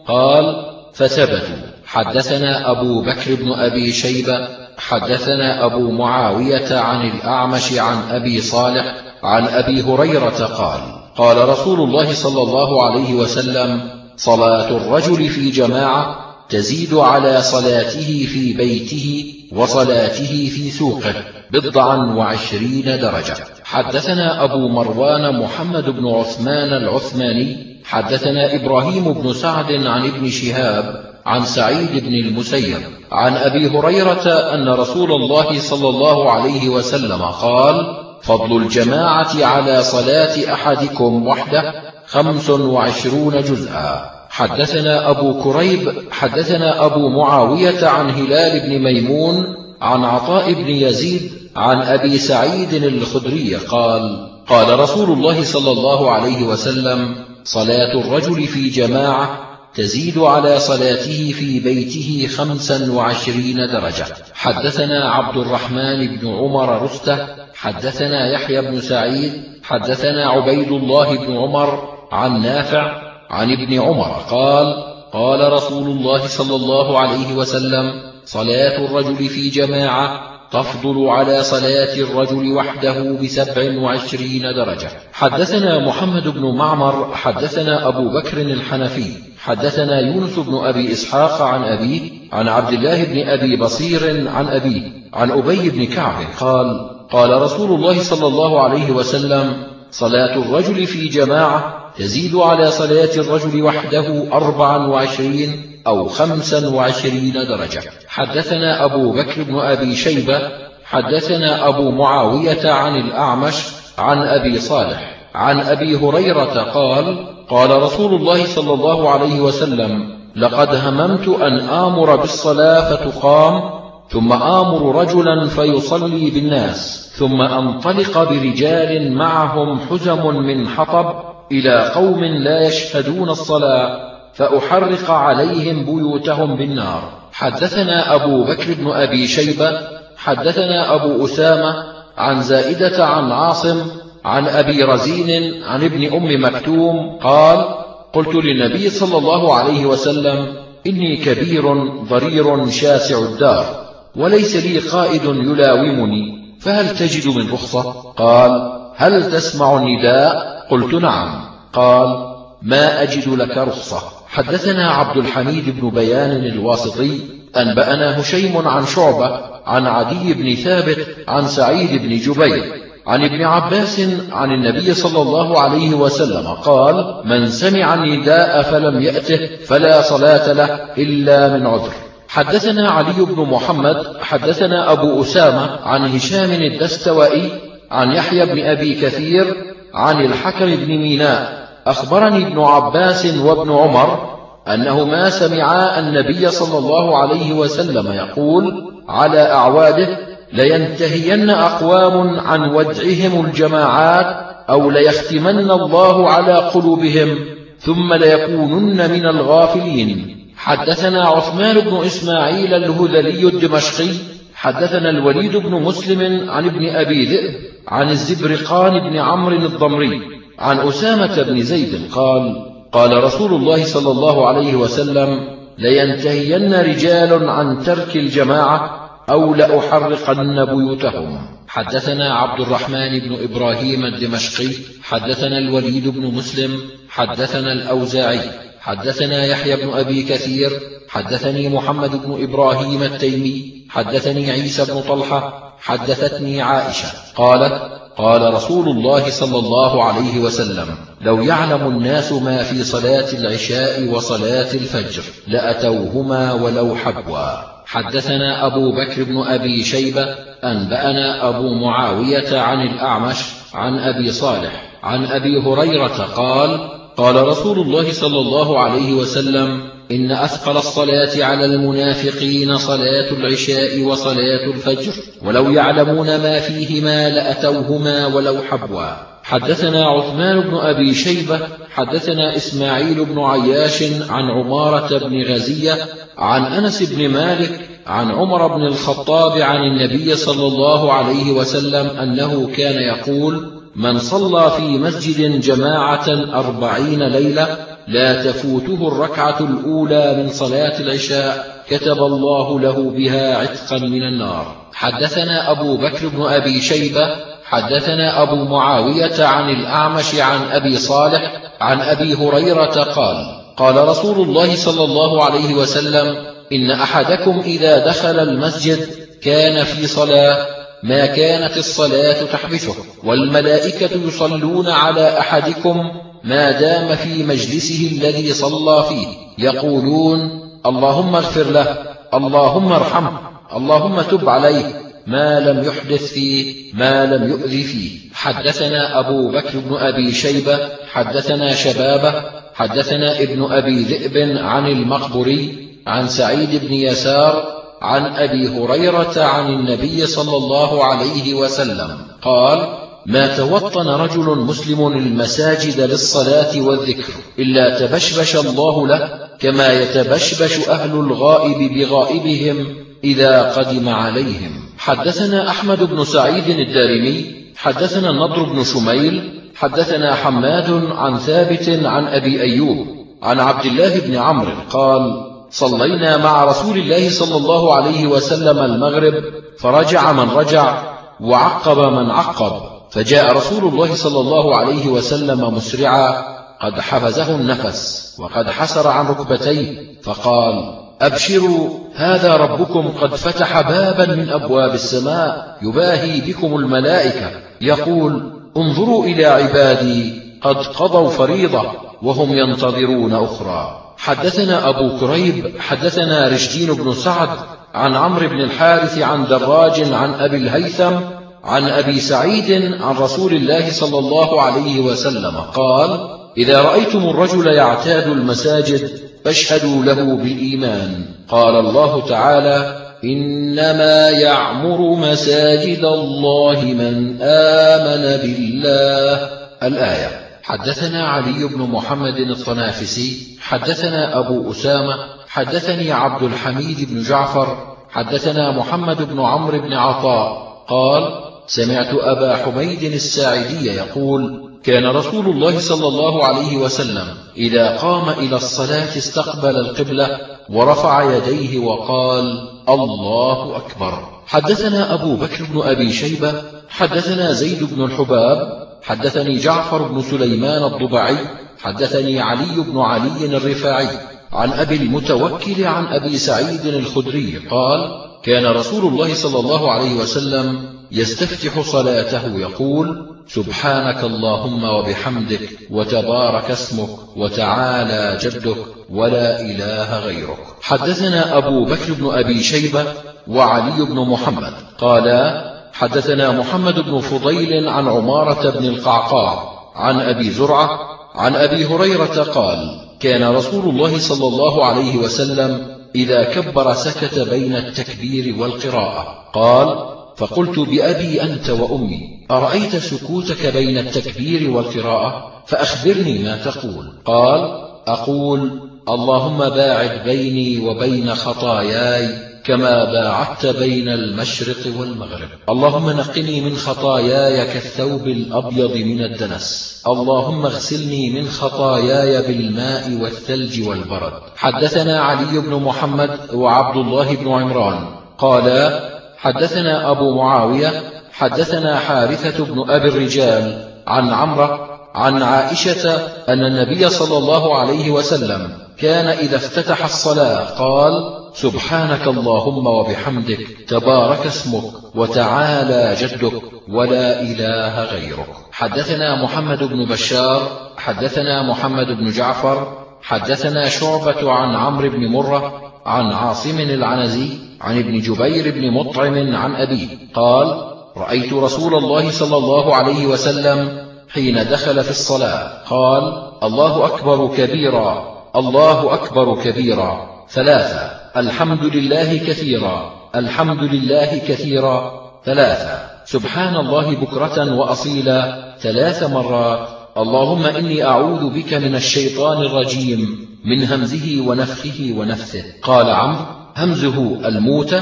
قال فثبتوا حدثنا أبو بكر بن أبي شيبة حدثنا أبو معاوية عن الأعمش عن أبي صالح عن أبي هريرة قال قال رسول الله صلى الله عليه وسلم صلاة الرجل في جماعة تزيد على صلاته في بيته وصلاته في سوقه بضعا وعشرين درجة. حدثنا أبو مروان محمد بن عثمان العثماني حدثنا إبراهيم بن سعد عن ابن شهاب عن سعيد بن المسيب عن أبي هريرة أن رسول الله صلى الله عليه وسلم قال فضل الجماعة على صلاة أحدكم وحده خمس وعشرون جزءا. حدثنا أبو كريب حدثنا أبو معاوية عن هلال بن ميمون عن عطاء بن يزيد عن أبي سعيد الخدري قال قال رسول الله صلى الله عليه وسلم صلاة الرجل في جماعة تزيد على صلاته في بيته خمسا وعشرين درجة. حدثنا عبد الرحمن بن عمر رستة حدثنا يحيى بن سعيد حدثنا عبيد الله بن عمر عن نافع عن ابن عمر قال قال رسول الله صلى الله عليه وسلم صلاة الرجل في جماعة تفضل على صلاة الرجل وحده بسبع وعشرين درجة. حدثنا محمد بن معمر حدثنا أبو بكر الحنفي حدثنا يونس بن أبي إسحاق عن أبيه عن عبد الله بن أبي بصير عن أبيه عن أبي بن كعب قال قال رسول الله صلى الله عليه وسلم صلاة الرجل في جماعة تزيد على صلاة الرجل وحده أربعا وعشرين أو خمسا وعشرين درجة. حدثنا أبو بكر بن أبي شيبة حدثنا أبو معاوية عن الأعمش عن أبي صالح عن أبي هريرة قال قال رسول الله صلى الله عليه وسلم لقد هممت أن آمر بالصلاة فتقام ثم آمر رجلا فيصلي بالناس ثم أنطلق برجال معهم حزم من حطب إلى قوم لا يشهدون الصلاة فأحرق عليهم بيوتهم بالنار. حدثنا أبو بكر بن أبي شيبة حدثنا أبو أسامة عن زائدة عن عاصم عن أبي رزين عن ابن أم مكتوم قال قلت للنبي صلى الله عليه وسلم إني كبير ضرير شاسع الدار وليس لي قائد يلاومني فهل تجد من رخصة؟ قال هل تسمع النداء؟ قلت نعم. قال ما أجد لك رخصة. حدثنا عبد الحميد بن بيان الواسطي أنبأنا هشيم عن شعبة عن عدي بن ثابت عن سعيد بن جبير عن ابن عباس عن النبي صلى الله عليه وسلم قال من سمع النداء فلم يأته فلا صلاة له إلا من عذر. حدثنا علي بن محمد حدثنا أبو أسامة عن هشام الدستوائي عن يحيى بن أبي كثير عن الحكم بن ميناء أخبرني ابن عباس وابن عمر أنهما سمعا النبي صلى الله عليه وسلم يقول على أعواده لينتهين أقوام عن ودعهم الجماعات أو ليختمن الله على قلوبهم ثم ليكونن من الغافلين. حدثنا عثمان بن إسماعيل الهذلي الدمشقي حدثنا الوليد بن مسلم عن ابن أبي ذئب عن الزبرقان بن عمرو الضمري عن أسامة بن زيد قال قال رسول الله صلى الله عليه وسلم لينتهين رجال عن ترك الجماعة أو لأحرقن بيوتهم. حدثنا عبد الرحمن بن إبراهيم الدمشقي حدثنا الوليد بن مسلم حدثنا الأوزاعي حدثنا يحيى بن أبي كثير حدثني محمد بن إبراهيم التيمي حدثني عيسى بن طلحة حدثتني عائشة قالت قال رسول الله صلى الله عليه وسلم لو يعلم الناس ما في صلاة العشاء وصلاة الفجر لأتوهما ولو حبوا. حدثنا أبو بكر بن أبي شيبة أنبأنا أبو معاوية عن الأعمش عن أبي صالح عن أبي هريرة قال قال رسول الله صلى الله عليه وسلم إن أثقل الصلاة على المنافقين صلاة العشاء وصلاة الفجر. ولو يعلمون ما فيهما لأتوهما ولو حبوا. حدثنا عثمان بن أبي شيبة حدثنا إسماعيل بن عياش عن عمارة بن غزية عن أنس بن مالك عن عمر بن الخطاب عن النبي صلى الله عليه وسلم أنه كان يقول من صلى في مسجد جماعة أربعين ليلة لا تفوته الركعة الأولى من صلاة العشاء كتب الله له بها عتقا من النار. حدثنا أبو بكر بن أبي شيبة حدثنا أبو معاوية عن الأعمش عن أبي صالح عن أبي هريرة قال قال رسول الله صلى الله عليه وسلم إن أحدكم إذا دخل المسجد كان في صلاة ما كانت الصلاة تحبسه والملائكة يصلون على أحدكم ما دام في مجلسه الذي صلى فيه يقولون اللهم اغفر له اللهم ارحمه اللهم تب عليه ما لم يحدث فيه ما لم يؤذي فيه. حدثنا أبو بكر بن أبي شيبة حدثنا شبابة حدثنا ابن أبي ذئب عن المقبري عن سعيد بن يسار عن أبي هريرة عن النبي صلى الله عليه وسلم. قال ما توطن رجل مسلم المساجد للصلاة والذكر إلا تبشبش الله له كما يتبشبش أهل الغائب بغائبهم إذا قدم عليهم. حدثنا أحمد بن سعيد الدارمي حدثنا النضر بن شميل حدثنا حماد عن ثابت عن أبي أيوب عن عبد الله بن عمرو قال صلينا مع رسول الله صلى الله عليه وسلم المغرب فرجع من رجع وعقب من عقب. فجاء رسول الله صلى الله عليه وسلم مسرعا قد حفزه النفس وقد حسر عن ركبتيه فقال أبشروا هذا ربكم قد فتح بابا من أبواب السماء يباهي بكم الملائكة يقول انظروا إلى عبادي قد قضوا فريضة وهم ينتظرون أخرى. حدثنا أبو كريب حدثنا رشدين بن سعد عن عمرو بن الحارث عن دراج عن أبي الهيثم عن أبي سعيد عن رسول الله صلى الله عليه وسلم قال إذا رأيتم الرجل يعتاد المساجد فاشهدوا له بالإيمان. قال الله تعالى إنما يعمر مساجد الله من آمن بالله. الآية حدثنا علي بن محمد الطنافسي حدثنا أبو أسامة حدثني عبد الحميد بن جعفر حدثنا محمد بن عمرو بن عطاء قال سمعت أبا حميد الساعدي يقول كان رسول الله صلى الله عليه وسلم إذا قام إلى الصلاة استقبل القبلة ورفع يديه وقال الله أكبر. حدثنا أبو بكر بن أبي شيبة حدثنا زيد بن الحباب حدثني جعفر بن سليمان الضبعي حدثني علي بن علي الرفاعي. عن أبي المتوكل عن أبي سعيد الخدري قال كان رسول الله صلى الله عليه وسلم يستفتح صلاته يقول سبحانك اللهم وبحمدك وتبارك اسمك وتعالى جدك ولا إله غيرك. حدثنا أبو بكر بن أبي شيبة وعلي بن محمد. قالا حدثنا محمد بن فضيل عن عمارة بن القعقاع عن أبي زرعة عن أبي هريرة قال كان رسول الله صلى الله عليه وسلم إذا كبر سكت بين التكبير والقراءة. قال فقلت بأبي أنت وأمي أرأيت سكوتك بين التكبير والقراءة؟ فأخبرني ما تقول. قال أقول اللهم باعد بيني وبين خطاياي كما باعدت بين المشرق والمغرب. اللهم نقني من خطاياي كالثوب الأبيض من الدنس. اللهم اغسلني من خطاياي بالماء والثلج والبرد. حدثنا علي بن محمد وعبد الله بن عمران. قالا حدثنا أبو معاوية حدثنا حارثة بن أبي الرجال عن عمرة عن عائشة أن النبي صلى الله عليه وسلم كان إذا افتتح الصلاة قال سبحانك اللهم وبحمدك تبارك اسمك وتعالى جدك ولا إله غيرك. حدثنا محمد بن بشار حدثنا محمد بن جعفر حدثنا شعبة عن عمرو بن مرة عن عاصم العنزي عن ابن جبير بن مطعم عن أبيه قال رأيت رسول الله صلى الله عليه وسلم حين دخل في الصلاة قال الله أكبر كبيرا الله أكبر كبيرا. ثلاثة الحمد لله كثيرا الحمد لله كثيرا. ثلاثة سبحان الله بكرة وأصيلا. ثلاث مرات اللهم إني أعوذ بك من الشيطان الرجيم من همزه ونفخه ونفثه. قال عمرو همزه الموت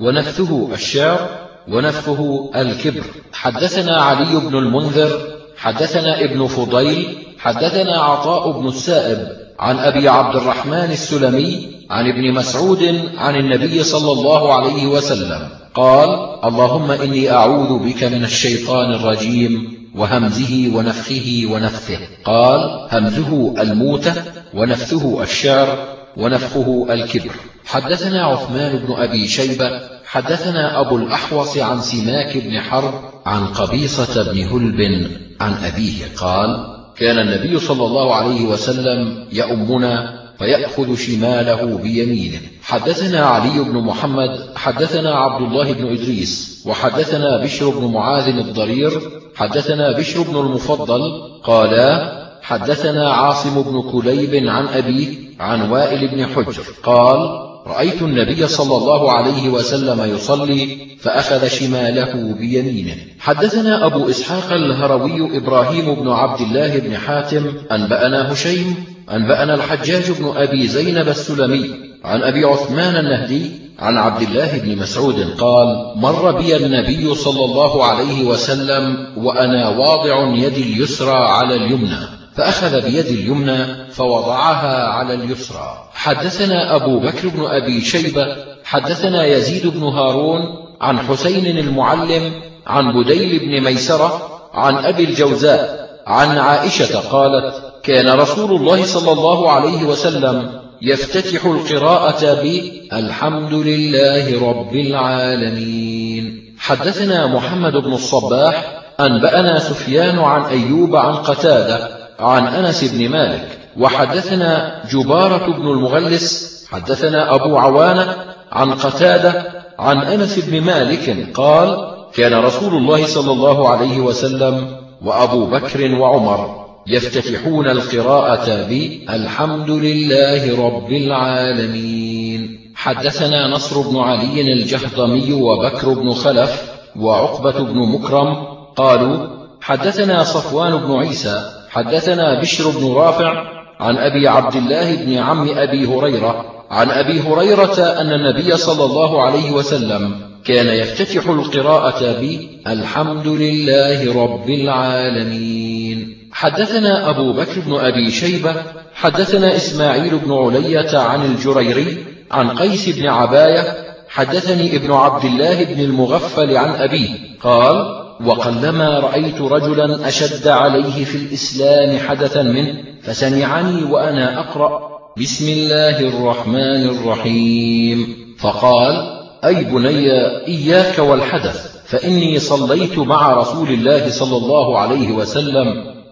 ونفثه الشعر ونفخه الكبر. حدثنا علي بن المنذر حدثنا ابن فضيل حدثنا عطاء بن السائب عن أبي عبد الرحمن السلمي عن ابن مسعود عن النبي صلى الله عليه وسلم. قال اللهم إني أعوذ بك من الشيطان الرجيم وهمزه ونفخه ونفثه. قال همزه الموتة ونفثه الشعر ونفخه الكبر. حدثنا عثمان بن أبي شيبة حدثنا أبو الأحوص عن سماك بن حرب عن قبيصة بن هلب عن أبيه قال كان النبي صلى الله عليه وسلم يؤمنا فيأخذ شماله بيمينه. حدثنا علي بن محمد حدثنا عبد الله بن إدريس وحدثنا بشر بن معاذ الضرير حدثنا بشر بن المفضل قالا حدثنا عاصم بن كليب عن أبيه عن وائل بن حجر قال رأيت النبي صلى الله عليه وسلم يصلي فأخذ شماله بيمينه. حدثنا أبو إسحاق الهروي إبراهيم بن عبد الله بن حاتم أنبأنا هشيم أنبأنا الحجاج بن أبي زينب السلمي عن أبي عثمان النهدي عن عبد الله بن مسعود قال مر بي النبي صلى الله عليه وسلم وأنا واضع يدي اليسرى على اليمنى. فأخذ بيد اليمنى فوضعها على اليسرى. حدثنا أبو بكر بن أبي شيبة حدثنا يزيد بن هارون عن حسين المعلم عن بديل بن ميسرة عن أبي الجوزاء عن عائشة قالت كان رسول الله صلى الله عليه وسلم يفتتح القراءة بالحمد لله رب العالمين. حدثنا محمد بن الصباح أنبأنا سفيان عن أيوب عن قتادة عن أنس بن مالك وحدثنا جبارة بن المغلس حدثنا أبو عوانة عن قتادة عن أنس بن مالك قال كان رسول الله صلى الله عليه وسلم وأبو بكر وعمر يفتتحون القراءة بالحمد لله رب العالمين. حدثنا نصر بن علي الجهضمي وبكر بن خلف وعقبة بن مكرم قالوا حدثنا صفوان بن عيسى حدثنا بشر بن رافع عن أبي عبد الله بن عم أبي هريرة عن أبي هريرة أن النبي صلى الله عليه وسلم كان يفتتح القراءة بالحمد لله رب العالمين. حدثنا أبو بكر بن أبي شيبة حدثنا إسماعيل بن علية عن الجريري عن قيس بن عباية حدثني ابن عبد الله بن المغفل عن أبيه قال وقلما رأيت رجلا أشد عليه في الإسلام حدثا منه فسمعني وأنا أقرأ بسم الله الرحمن الرحيم. فقال أي بني إياك والحدث فإني صليت مع رسول الله صلى الله عليه وسلم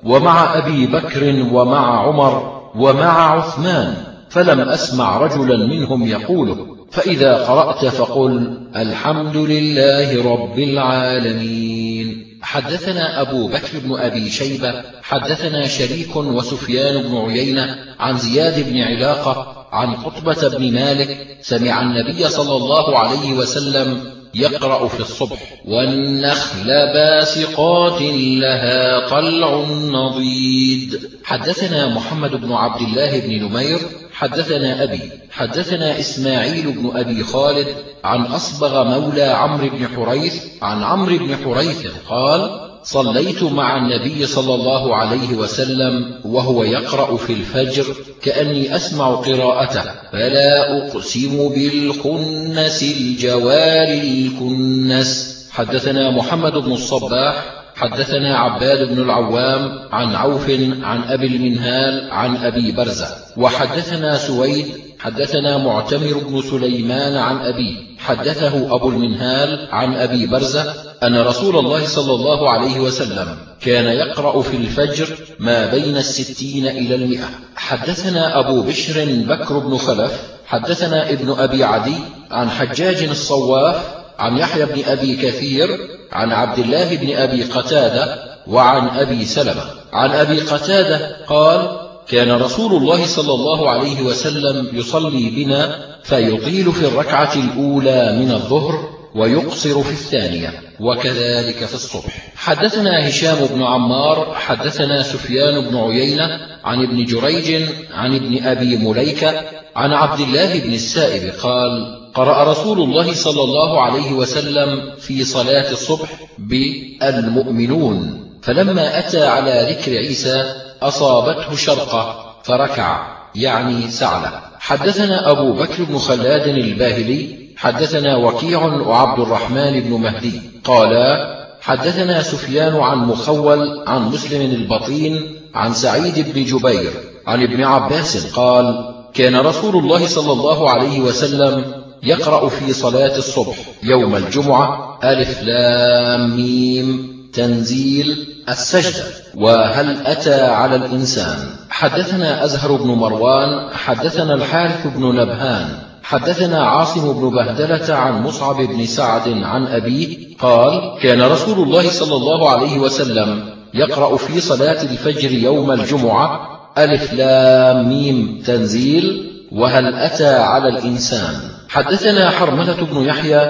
ومع أبي بكر ومع عمر ومع عثمان فلم أسمع رجلا منهم يقوله. فإذا قرأت فقل الحمد لله رب العالمين. حدثنا أبو بكر بن أبي شيبة حدثنا شريك وسفيان بن عيينة عن زياد بن علاقة عن قطبة بن مالك سمع النبي صلى الله عليه وسلم يقرأ في الصبح والنخل باسقات لها طلع نضيد حدثنا محمد بن عبد الله بن نمير حدثنا أبي حدثنا إسماعيل بن أبي خالد عن أصبغ مولى عمرو بن حريث عن عمرو بن حريث قال صليت مع النبي صلى الله عليه وسلم وهو يقرأ في الفجر كأني أسمع قراءته فلا أقسم بالخنس الجوار الكنس. حدثنا محمد بن الصباح حدثنا عباد بن العوام عن عوف عن أبي المنهال عن أبي برزة. وحدثنا سويد حدثنا معتمر بن سليمان عن أبي حدثه أبو المنهال عن أبي برزة أن رسول الله صلى الله عليه وسلم كان يقرأ في الفجر ما بين الستين إلى المئة. حدثنا أبو بشر بكر بن خلف حدثنا ابن أبي عدي عن حجاج الصواف عن يحيى بن أبي كثير عن عبد الله بن أبي قتادة وعن أبي سلمة. عن أبي قتادة قال كان رسول الله صلى الله عليه وسلم يصلي بنا فيطيل في الركعة الأولى من الظهر ويقصر في الثانية وكذلك في الصبح. حدثنا هشام بن عمار حدثنا سفيان بن عيينة عن ابن جريج عن ابن أبي مليكة عن عبد الله بن السائب قال قرأ رسول الله صلى الله عليه وسلم في صلاة الصبح بالمؤمنون فلما أتى على ذكر عيسى أصابته شرقة فركع يعني سعلة. حدثنا أبو بكر بن خلاد الباهلي حدثنا وكيع وعبد الرحمن بن مهدي قالا حدثنا سفيان عن مخول عن مسلم البطين عن سعيد بن جبير عن ابن عباس قال كان رسول الله صلى الله عليه وسلم يقرأ في صلاة الصبح يوم الجمعة ألف لام ميم تنزيل السجدة. وهل أتى على الإنسان؟ حدثنا أزهر بن مروان حدثنا الحارث بن نبهان حدثنا عاصم بن بهدلة عن مصعب بن سعد عن أبيه قال كان رسول الله صلى الله عليه وسلم يقرأ في صلاة الفجر يوم الجمعة ألف لام ميم تنزيل وهل أتى على الإنسان؟ حدثنا حرملة بن يحيى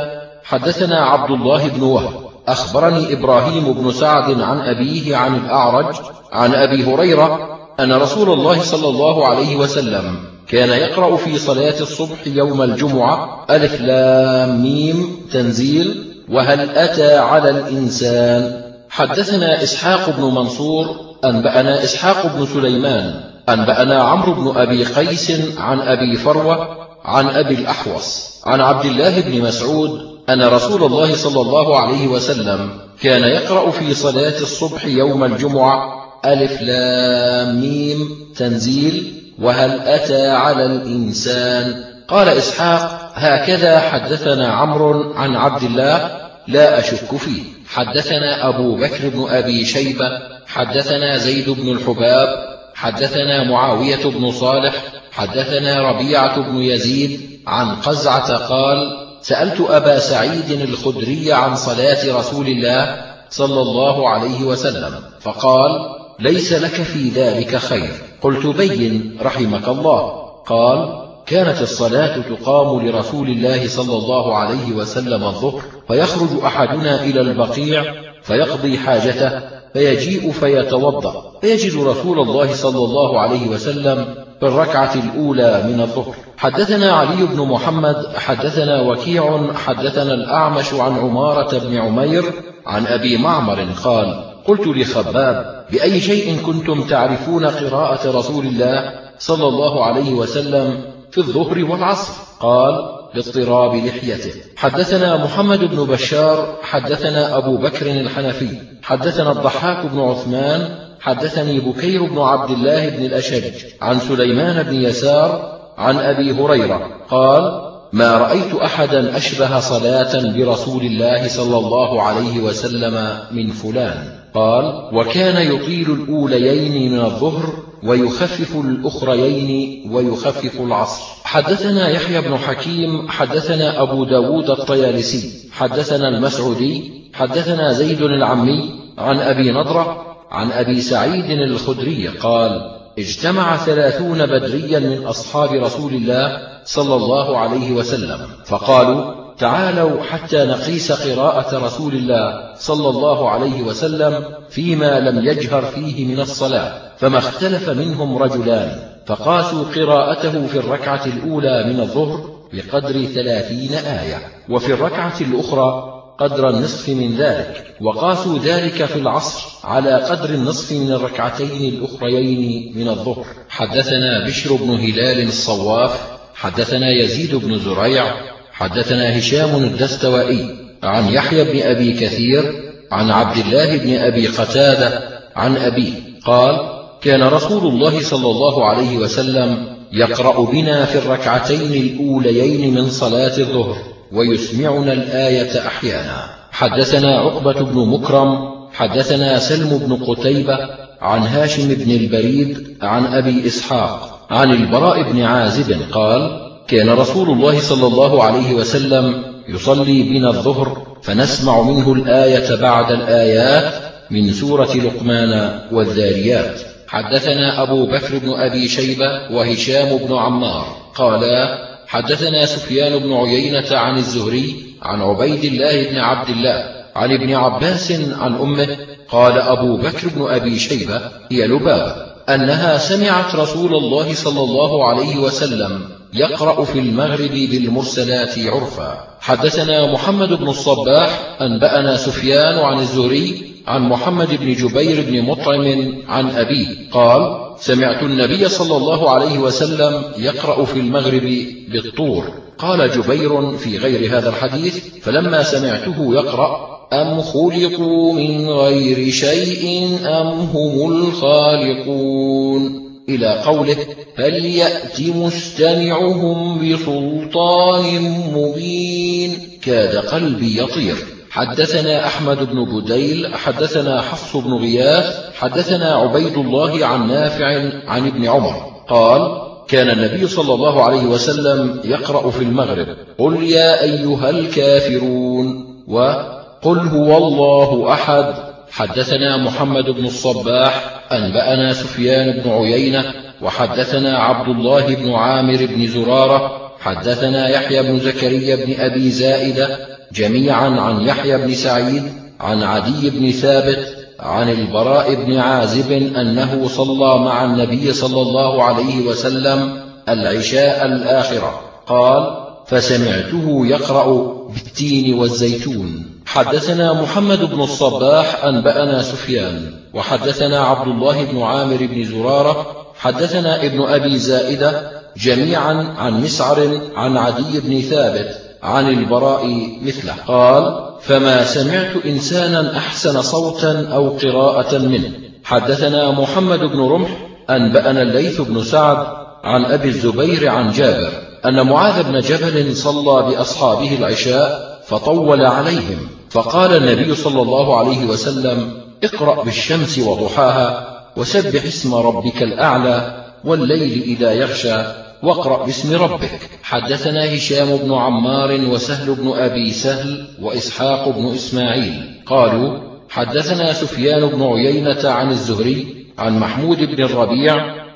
حدثنا عبد الله بن وهب. أخبرني إبراهيم بن سعد عن أبيه عن الأعرج عن أبي هريرة أن رسول الله صلى الله عليه وسلم كان يقرأ في صلاة الصبح يوم الجمعة ألف لام ميم تنزيل وهل أتى على الإنسان؟ حدثنا إسحاق بن منصور أنبأنا إسحاق بن سليمان أنبأنا عمرو بن أبي قيس عن أبي فروة عن أبي الأحوص. عن عبد الله بن مسعود أن رسول الله صلى الله عليه وسلم كان يقرأ في صلاة الصبح يوم الجمعة ألف لام ميم تنزيل وهل أتى على الإنسان؟ قال إسحاق هكذا حدثنا عمرو عن عبد الله لا أشك فيه. حدثنا أبو بكر بن أبي شيبة حدثنا زيد بن الحباب حدثنا معاوية بن صالح حدثنا ربيعة بن يزيد عن قزعة قال سألت أبا سعيد الخدري عن صلاة رسول الله صلى الله عليه وسلم فقال ليس لك في ذلك خير. قلت بين رحمك الله. قال كانت الصلاة تقام لرسول الله صلى الله عليه وسلم الظهر فيخرج أحدنا إلى البقيع فيقضي حاجته فيجيء فيتوضأ فيجد رسول الله صلى الله عليه وسلم في الركعة الأولى من الظهر. حدثنا علي بن محمد حدثنا وكيع حدثنا الأعمش عن عمارة بن عمير عن أبي معمر قال قلت لخباب بأي شيء كنتم تعرفون قراءة رسول الله صلى الله عليه وسلم في الظهر والعصر؟ قال لاضطراب لحيته. حدثنا محمد بن بشار حدثنا أبو بكر الحنفي حدثنا الضحاك بن عثمان حدثني بكير بن عبد الله بن الأشج عن سليمان بن يسار عن أبي هريرة قال ما رأيت أحدا أشبه صلاة برسول الله صلى الله عليه وسلم من فلان. قال وكان يطيل الأوليين من الظهر ويخفف الأخريين ويخفف العصر. حدثنا يحيى بن حكيم حدثنا أبو داود الطيالسي حدثنا المسعودي حدثنا زيد العمي عن أبي نضرة عن أبي سعيد الخدري قال اجتمع ثلاثون بدريا من أصحاب رسول الله صلى الله عليه وسلم فقالوا تعالوا حتى نقيس قراءة رسول الله صلى الله عليه وسلم فيما لم يجهر فيه من الصلاة فما اختلف منهم رجلان فقاسوا قراءته في الركعة الأولى من الظهر بقدر ثلاثين آية وفي الركعة الأخرى قدر النصف من ذلك وقاسوا ذلك في العصر على قدر النصف من الركعتين الأخريين من الظهر. حدثنا بشر بن هلال الصواف حدثنا يزيد بن زريع حدثنا هشام الدستوائي عن يحيى بن أبي كثير عن عبد الله بن أبي قتادة عن أبيه قال كان رسول الله صلى الله عليه وسلم يقرأ بنا في الركعتين الأوليين من صلاة الظهر. ويسمعنا الآية أحيانا. حدثنا عقبة بن مكرم حدثنا سلم بن قتيبة عن هاشم بن البريد عن أبي إسحاق عن البراء بن عازب قال كان رسول الله صلى الله عليه وسلم يصلي بنا الظهر فنسمع منه الآية بعد الآيات من سورة لقمان والذاريات. حدثنا أبو بكر بن أبي شيبة وهشام بن عمار قالا حدثنا سفيان بن عيينة عن الزهري عن عبيد الله بن عبد الله عن ابن عباس عن أمه قال أبو بكر بن أبي شيبة هي لبابة أنها سمعت رسول الله صلى الله عليه وسلم يقرأ في المغرب بالمرسلات عرفا. حدثنا محمد بن الصباح أنبأنا سفيان عن الزهري عن محمد بن جبير بن مطعم عن أبيه قال سمعت النبي صلى الله عليه وسلم يقرأ في المغرب بالطور. قال جبير في غير هذا الحديث فلما سمعته يقرأ أم خلقوا من غير شيء أم هم الخالقون؟ إلى قوله فليأت مستمعهم بسلطان مبين؟ كاد قلبي يطير. حدثنا أحمد بن بديل حدثنا حفص بن غياث حدثنا عبيد الله عن نافع عن ابن عمر. قال كان النبي صلى الله عليه وسلم يقرأ في المغرب. قل يا أيها الكافرون. وقل هو الله أحد. حدثنا محمد بن الصباح أنبأنا سفيان بن عيينة وحدثنا عبد الله بن عامر بن زرارة حدثنا يحيى بن زكريا بن أبي زائدة جميعا عن يحيى بن سعيد عن عدي بن ثابت عن البراء بن عازب أنه صلى مع النبي صلى الله عليه وسلم العشاء الآخرة. قال فسمعته يقرأ بالتين والزيتون. حدثنا محمد بن الصباح أنبأنا سفيان. وحدثنا عبد الله بن عامر بن زرارة. حدثنا ابن أبي زائدة جميعا عن مسعر عن عدي بن ثابت. عن البراء مثله. قال فما سمعت إنسانا أحسن صوتا أو قراءة منه. حدثنا محمد بن رمح أنبأنا الليث بن سعد عن أبي الزبير عن جابر أن معاذ بن جبل صلى بأصحابه العشاء فطول عليهم فقال النبي صلى الله عليه وسلم اقرأ بالشمس وضحاها وسبح اسم ربك الأعلى والليل إذا يغشى واقرأ باسم ربك. حدثنا هشام بن عمار وسهل بن أبي سهل وإسحاق بن إسماعيل. قالوا حدثنا سفيان بن عيينة عن الزهري عن محمود بن الربيع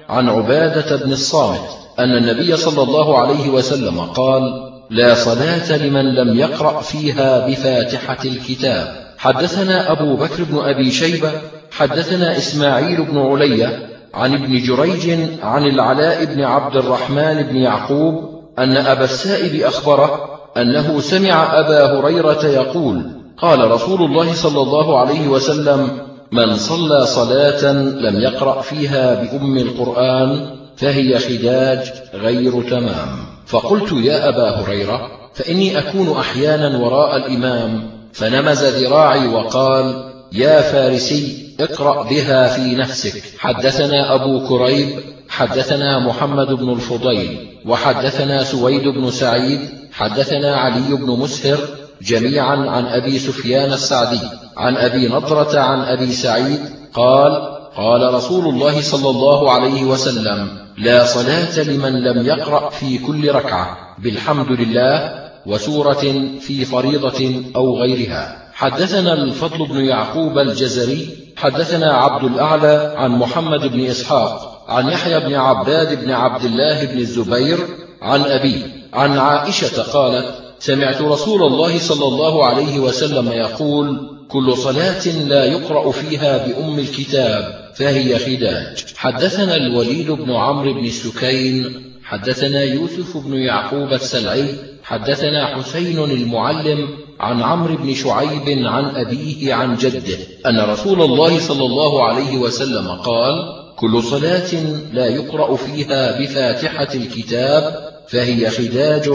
عن عبادة بن الصامت أن النبي صلى الله عليه وسلم قال لا صلاة لمن لم يقرأ فيها بفاتحة الكتاب. حدثنا أبو بكر بن أبي شيبة حدثنا إسماعيل بن علية عن ابن جريج عن العلاء بن عبد الرحمن بن يعقوب أن أبا السائب أخبره أنه سمع أبا هريرة يقول قال رسول الله صلى الله عليه وسلم من صلى صلاة لم يقرأ فيها بأم القرآن فهي خداج غير تمام. فقلت يا أبا هريرة فإني أكون أحيانا وراء الإمام. فنمز ذراعي وقال يا فارسي اقرأ بها في نفسك. حدثنا أبو كريب حدثنا محمد بن الفضيل وحدثنا سويد بن سعيد حدثنا علي بن مسهر جميعا عن أبي سفيان السعدي عن أبي نضرة عن أبي سعيد قال قال رسول الله صلى الله عليه وسلم لا صلاة لمن لم يقرأ في كل ركعة بالحمد لله وسورة في فريضة أو غيرها. حدثنا الفضل بن يعقوب الجزري حدثنا عبد الأعلى عن محمد بن إسحاق عن يحيى بن عباد بن عبد الله بن الزبير عن أبيه عن عائشة قالت سمعت رسول الله صلى الله عليه وسلم يقول كل صلاة لا يقرأ فيها بأم الكتاب فهي خداج. حدثنا الوليد بن عمرو بن سكين حدثنا يوسف بن يعقوب السلعي حدثنا حسين المعلم عن عمرو بن شعيب عن أبيه عن جده أن رسول الله صلى الله عليه وسلم قال كل صلاة لا يقرأ فيها بفاتحة الكتاب فهي خداج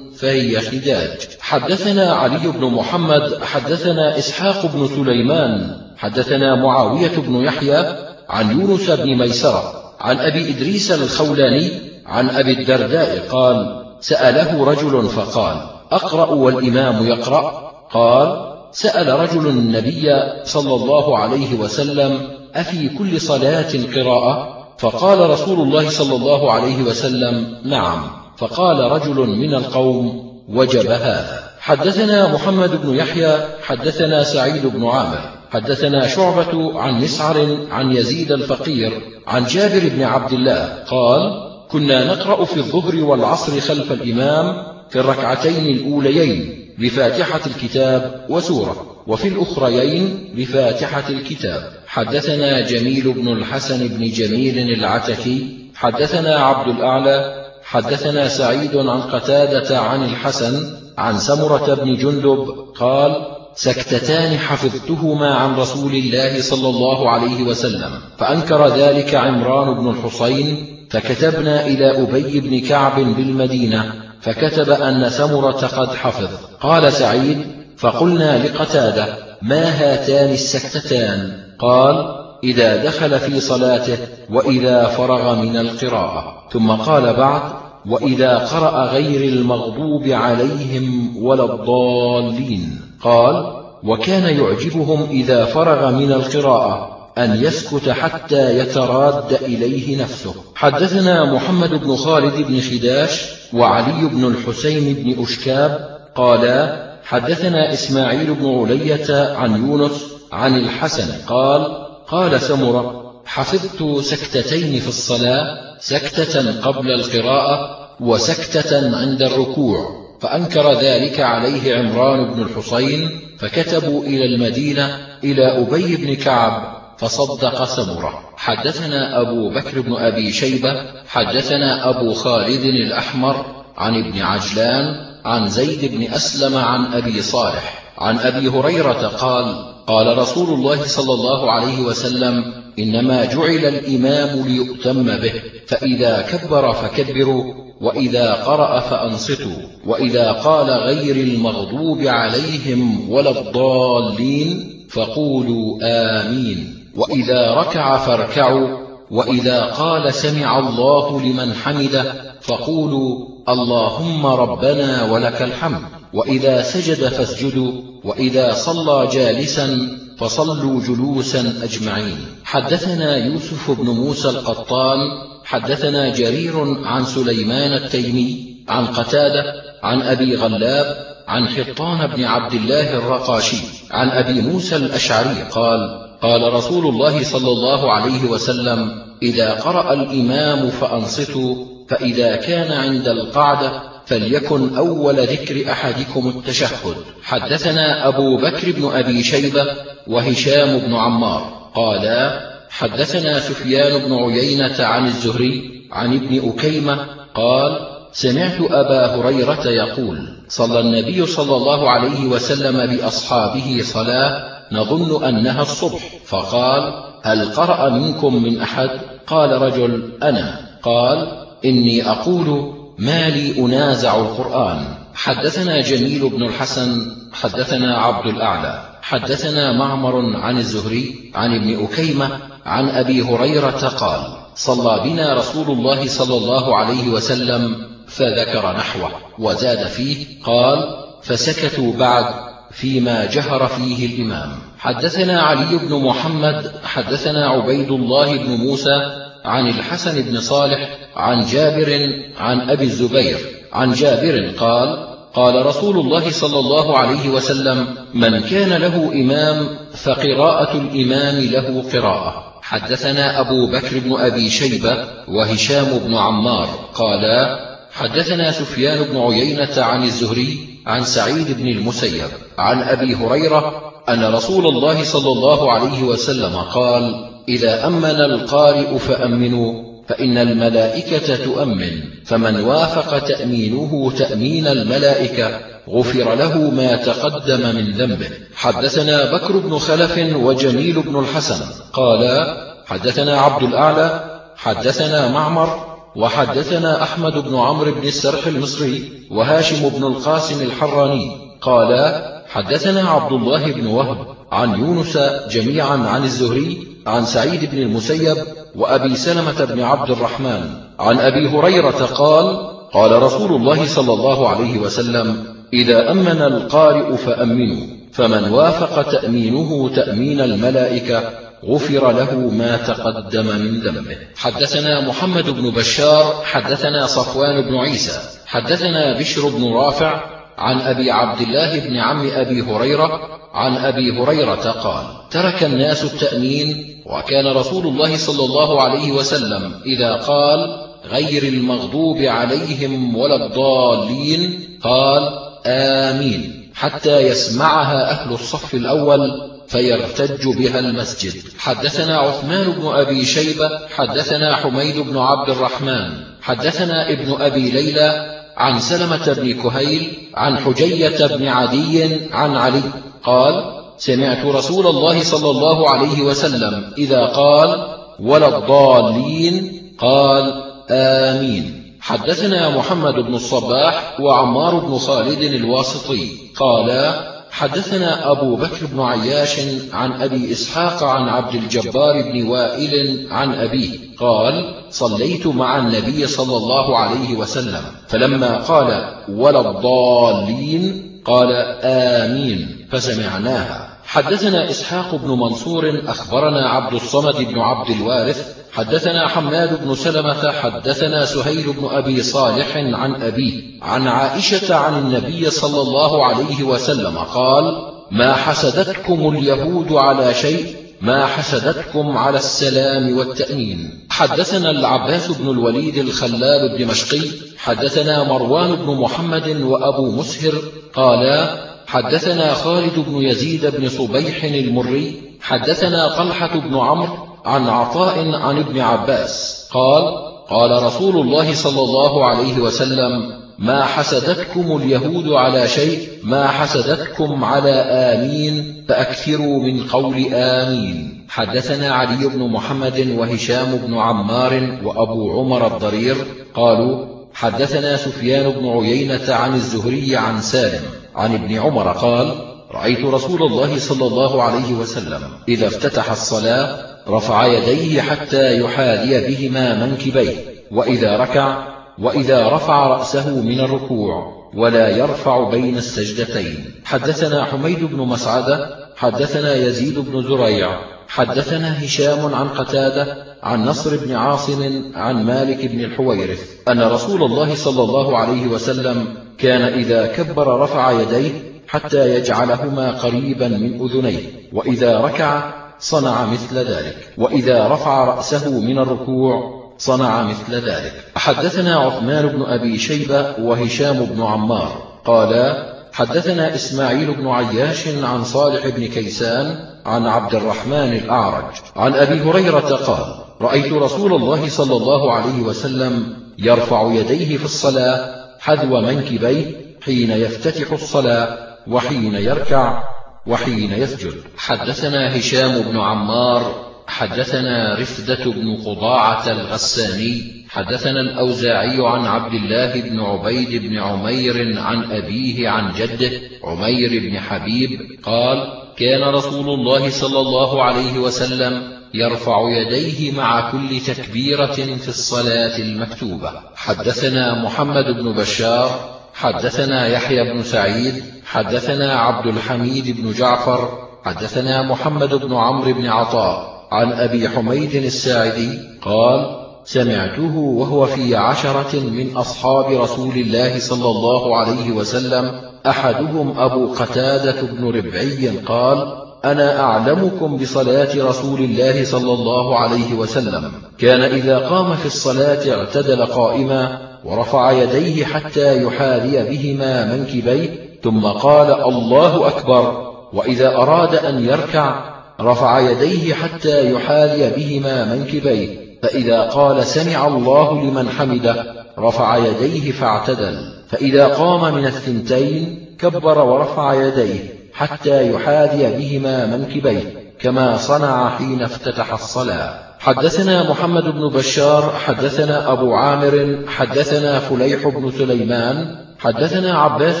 فهي خداج. حدثنا علي بن محمد حدثنا إسحاق بن سليمان حدثنا معاوية بن يحيى عن يونس بن ميسرة عن أبي إدريس الخولاني عن أبي الدرداء قال سأله رجل فقال أقرأ والإمام يقرأ؟ قال سأل رجل النبي صلى الله عليه وسلم أفي كل صلاة قراءة؟ فقال رسول الله صلى الله عليه وسلم نعم. فقال رجل من القوم وجب هذا. حدثنا محمد بن يحيى حدثنا سعيد بن عامر حدثنا شعبة عن مسعر عن يزيد الفقير عن جابر بن عبد الله قال كنا نقرأ في الظهر والعصر خلف الإمام في الركعتين الأوليين بفاتحة الكتاب وسورة وفي الأخريين بفاتحة الكتاب. حدثنا جميل بن الحسن بن جميل العتكي حدثنا عبد الأعلى حدثنا سعيد عن قتادة عن الحسن عن سمرة بن جندب قال سكتتان حفظتهما عن رسول الله صلى الله عليه وسلم فأنكر ذلك عمران بن الحصين فكتبنا إلى أبي بن كعب بالمدينة فكتب أن سمرة قد حفظ. قال سعيد فقلنا لقتادة ما هاتان السكتتان؟ قال إذا دخل في صلاته وإذا فرغ من القراءة. ثم قال بعد وإذا قرأ غير المغضوب عليهم ولا الضالين. قال وكان يعجبهم إذا فرغ من القراءة. أن يسكت حتى يتراد إليه نفسه. حدثنا محمد بن خالد بن خداش وعلي بن الحسين بن أشكاب قالا حدثنا إسماعيل بن علية عن يونس عن الحسن قال قال سمرة حفظت سكتتين في الصلاة سكتة قبل القراءة وسكتة عند الركوع فأنكر ذلك عليه عمران بن الحصين فكتبوا إلى المدينة إلى أبي بن كعب فصدق سمرة حدثنا أبو بكر بن أبي شيبة حدثنا أبو خالد الأحمر عن ابن عجلان عن زيد بن أسلم عن أبي صالح عن أبي هريرة قال قال رسول الله صلى الله عليه وسلم إنما جعل الإمام ليؤتم به فإذا كبر فكبروا وإذا قرأ فأنصتوا وإذا قال غير المغضوب عليهم ولا الضالين فقولوا آمين. وإذا ركع فاركعوا وإذا قال سمع الله لمن حمده فقولوا اللهم ربنا ولك الحمد وإذا سجد فاسجدوا وإذا صلى جالسا فصلوا جلوسا أجمعين. حدثنا يوسف بن موسى القطان حدثنا جرير عن سليمان التيمي عن قتادة عن أبي غلاب عن حطان بن عبد الله الرقاشي عن أبي موسى الأشعري قال قال رسول الله صلى الله عليه وسلم إذا قرأ الإمام فأنصتوا فإذا كان عند القعدة فليكن أول ذكر أحدكم التشهد. حدثنا أبو بكر بن أبي شيبة وهشام بن عمار قالا حدثنا سفيان بن عيينة عن الزهري عن ابن أكيمة قال سمعت أبا هريرة يقول صلى النبي صلى الله عليه وسلم بأصحابه صلاة نظن أنها الصبح. فقال هل قرأ منكم من أحد؟ قال رجل أنا. قال إني أقول ما لي أنازع القرآن. حدثنا جميل بن الحسن حدثنا عبد الأعلى حدثنا معمر عن الزهري عن ابن أكيمة عن أبي هريرة قال صلى بنا رسول الله صلى الله عليه وسلم فذكر نحوه وزاد فيه قال فسكتوا بعد فيما جهر فيه الإمام. حدثنا علي بن محمد حدثنا عبيد الله بن موسى عن الحسن بن صالح عن جابر عن أبي الزبير. عن جابر قال قال رسول الله صلى الله عليه وسلم من كان له إمام فقراءة الإمام له قراءة. حدثنا أبو بكر بن أبي شيبة وهشام بن عمار قالا حدثنا سفيان بن عيينة عن الزهري عن سعيد بن المسيب عن أبي هريرة أن رسول الله صلى الله عليه وسلم قال إذا أمن القارئ فأمنوا فإن الملائكة تؤمن فمن وافق تأمينه تأمين الملائكة غفر له ما تقدم من ذنبه. حدثنا بكر بن خلف وجميل بن الحسن قالا حدثنا عبد الأعلى حدثنا معمر وحدثنا أحمد بن عمرو بن السرح المصري وهاشم بن القاسم الحراني قالا حدثنا عبد الله بن وهب عن يونس جميعا عن الزهري عن سعيد بن المسيب وأبي سلمة بن عبد الرحمن. عن أبي هريرة قال قال رسول الله صلى الله عليه وسلم إذا أمن القارئ فأمنوا فمن وافق تأمينه تأمين الملائكة. غفر له ما تقدم من ذنبه. حدثنا محمد بن بشار حدثنا صفوان بن عيسى حدثنا بشر بن رافع عن أبي عبد الله بن عم أبي هريرة عن أبي هريرة قال ترك الناس التأمين وكان رسول الله صلى الله عليه وسلم إذا قال غير المغضوب عليهم ولا الضالين قال آمين. حتى يسمعها أهل الصف الأول فيرتج بها المسجد. حدثنا عثمان بن أبي شيبة حدثنا حميد بن عبد الرحمن حدثنا ابن أبي ليلى عن سلمة بن كهيل عن حجية بن عدي عن علي قال سمعت رسول الله صلى الله عليه وسلم إذا قال ولا الضالين قال آمين حدثنا محمد بن الصباح وعمار بن خالد الواسطي قالا حدثنا أبو بكر بن عياش عن أبي إسحاق عن عبد الجبار بن وائل عن أبيه قال صليت مع النبي صلى الله عليه وسلم فلما قال ولا الضالين؟ قال آمين. فسمعناها. حدثنا إسحاق بن منصور أخبرنا عبد الصمد بن عبد الوارث حدثنا حماد بن سلمة حدثنا سهيل بن أبي صالح عن أبيه عن عائشة عن النبي صلى الله عليه وسلم قال ما حسدتكم اليهود على شيء ما حسدتكم على السلام والتأمين. حدثنا العباس بن الوليد الخلال الدمشقي حدثنا مروان بن محمد وأبو مسهر قالا حدثنا خالد بن يزيد بن صبيح المري حدثنا طلحة بن عمرو عن عطاء عن ابن عباس قال قال رسول الله صلى الله عليه وسلم ما حسدتكم اليهود على شيء ما حسدتكم على آمين فأكثروا من قول آمين. حدثنا علي بن محمد وهشام بن عمار وأبو عمر الضرير قالوا حدثنا سفيان بن عيينة عن الزهري عن سالم عن ابن عمر قال رأيت رسول الله صلى الله عليه وسلم إذا افتتح الصلاة رفع يديه حتى يحاذي بهما منكبيه وإذا ركع وإذا رفع رأسه من الركوع ولا يرفع بين السجدتين. حدثنا حميد بن مسعدة حدثنا يزيد بن زريع حدثنا هشام عن قتادة عن نصر بن عاصم عن مالك بن الحويرث. أن رسول الله صلى الله عليه وسلم كان إذا كبر رفع يديه حتى يجعلهما قريبا من أذنيه وإذا ركع صنع مثل ذلك. وإذا رفع رأسه من الركوع صنع مثل ذلك. حدثنا عثمان بن أبي شيبة وهشام بن عمار. قالا حدثنا إسماعيل بن عياش عن صالح بن كيسان عن عبد الرحمن الأعرج عن أبي هريرة قال رأيت رسول الله صلى الله عليه وسلم يرفع يديه في الصلاة حذو منكبيه حين يفتتح الصلاة وحين يركع وحين يسجد. حدثنا هشام بن عمار حدثنا رفدة بن قضاعة الغساني حدثنا الأوزاعي عن عبد الله بن عبيد بن عمير عن أبيه عن جده عمير بن حبيب قال كان رسول الله صلى الله عليه وسلم يرفع يديه مع كل تكبيرة في الصلاة المكتوبة. حدثنا محمد بن بشار حدثنا يحيى بن سعيد حدثنا عبد الحميد بن جعفر حدثنا محمد بن عمرو بن عطاء عن أبي حميد الساعدي قال سمعته وهو في عشرة من أصحاب رسول الله صلى الله عليه وسلم أحدهم أبو قتادة بن ربعي قال أنا أعلمكم بصلاة رسول الله صلى الله عليه وسلم. كان إذا قام في الصلاة اعتدل قائما ورفع يديه حتى يحاذي بهما منكبيه ثم قال الله أكبر وإذا أراد أن يركع رفع يديه حتى يحاذي بهما منكبيه فإذا قال سمع الله لمن حمده رفع يديه فاعتدل فإذا قام من الثنتين كبر ورفع يديه حتى يحاذي بهما منكبيه كما صنع حين افتتح الصلاة. حدثنا محمد بن بشار حدثنا أبو عامر حدثنا فليح بن سليمان حدثنا عباس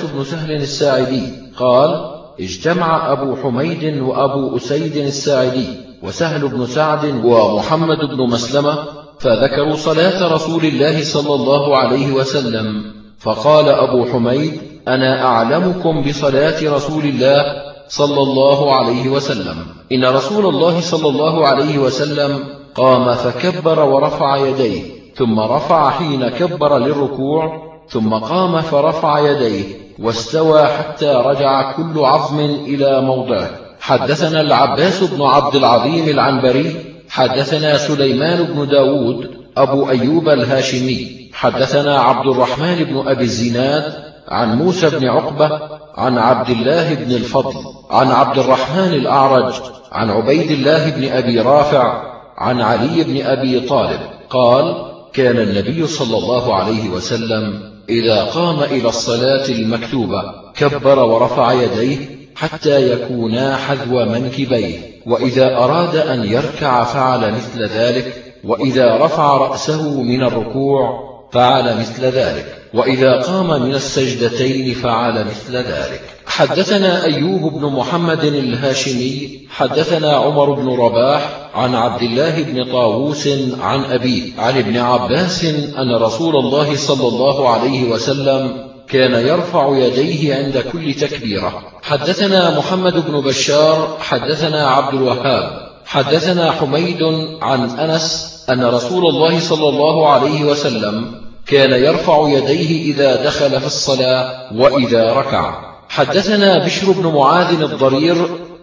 بن سهل الساعدي قال اجتمع أبو حميد وأبو أسيد الساعدي وسهل بن سعد ومحمد بن مسلمة فذكروا صلاة رسول الله صلى الله عليه وسلم. فقال أبو حميد أنا أعلمكم بصلاة رسول الله صلى الله عليه وسلم. إن رسول الله صلى الله عليه وسلم قام فكبر ورفع يديه ثم رفع حين كبر للركوع ثم قام فرفع يديه واستوى حتى رجع كل عظم إلى موضعه. حدثنا العباس بن عبد العظيم العنبري حدثنا سليمان بن داود أبو أيوب الهاشمي حدثنا عبد الرحمن بن أبي الزناد عن موسى بن عقبة عن عبد الله بن الفضل عن عبد الرحمن الأعرج عن عبيد الله بن أبي رافع عن علي بن أبي طالب قال كان النبي صلى الله عليه وسلم إذا قام إلى الصلاة المكتوبة كبر ورفع يديه حتى يكونا حذو منكبيه وإذا أراد أن يركع فعل مثل ذلك وإذا رفع رأسه من الركوع فعل مثل ذلك. وإذا قام من السجدتين فعل مثل ذلك. حدثنا أيوب بن محمد الهاشمي حدثنا عمر بن رباح عن عبد الله بن طاووس عن أبيه عن ابن عباس أن رسول الله صلى الله عليه وسلم كان يرفع يديه عند كل تكبيرة. حدثنا محمد بن بشار حدثنا عبد الوهاب حدثنا حميد عن أنس أن رسول الله صلى الله عليه وسلم كان يرفع يديه إذا دخل في الصلاة وإذا ركع. حدثنا بشر بن معاذ الضرير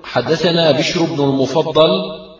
حدثنا بشر بن المفضل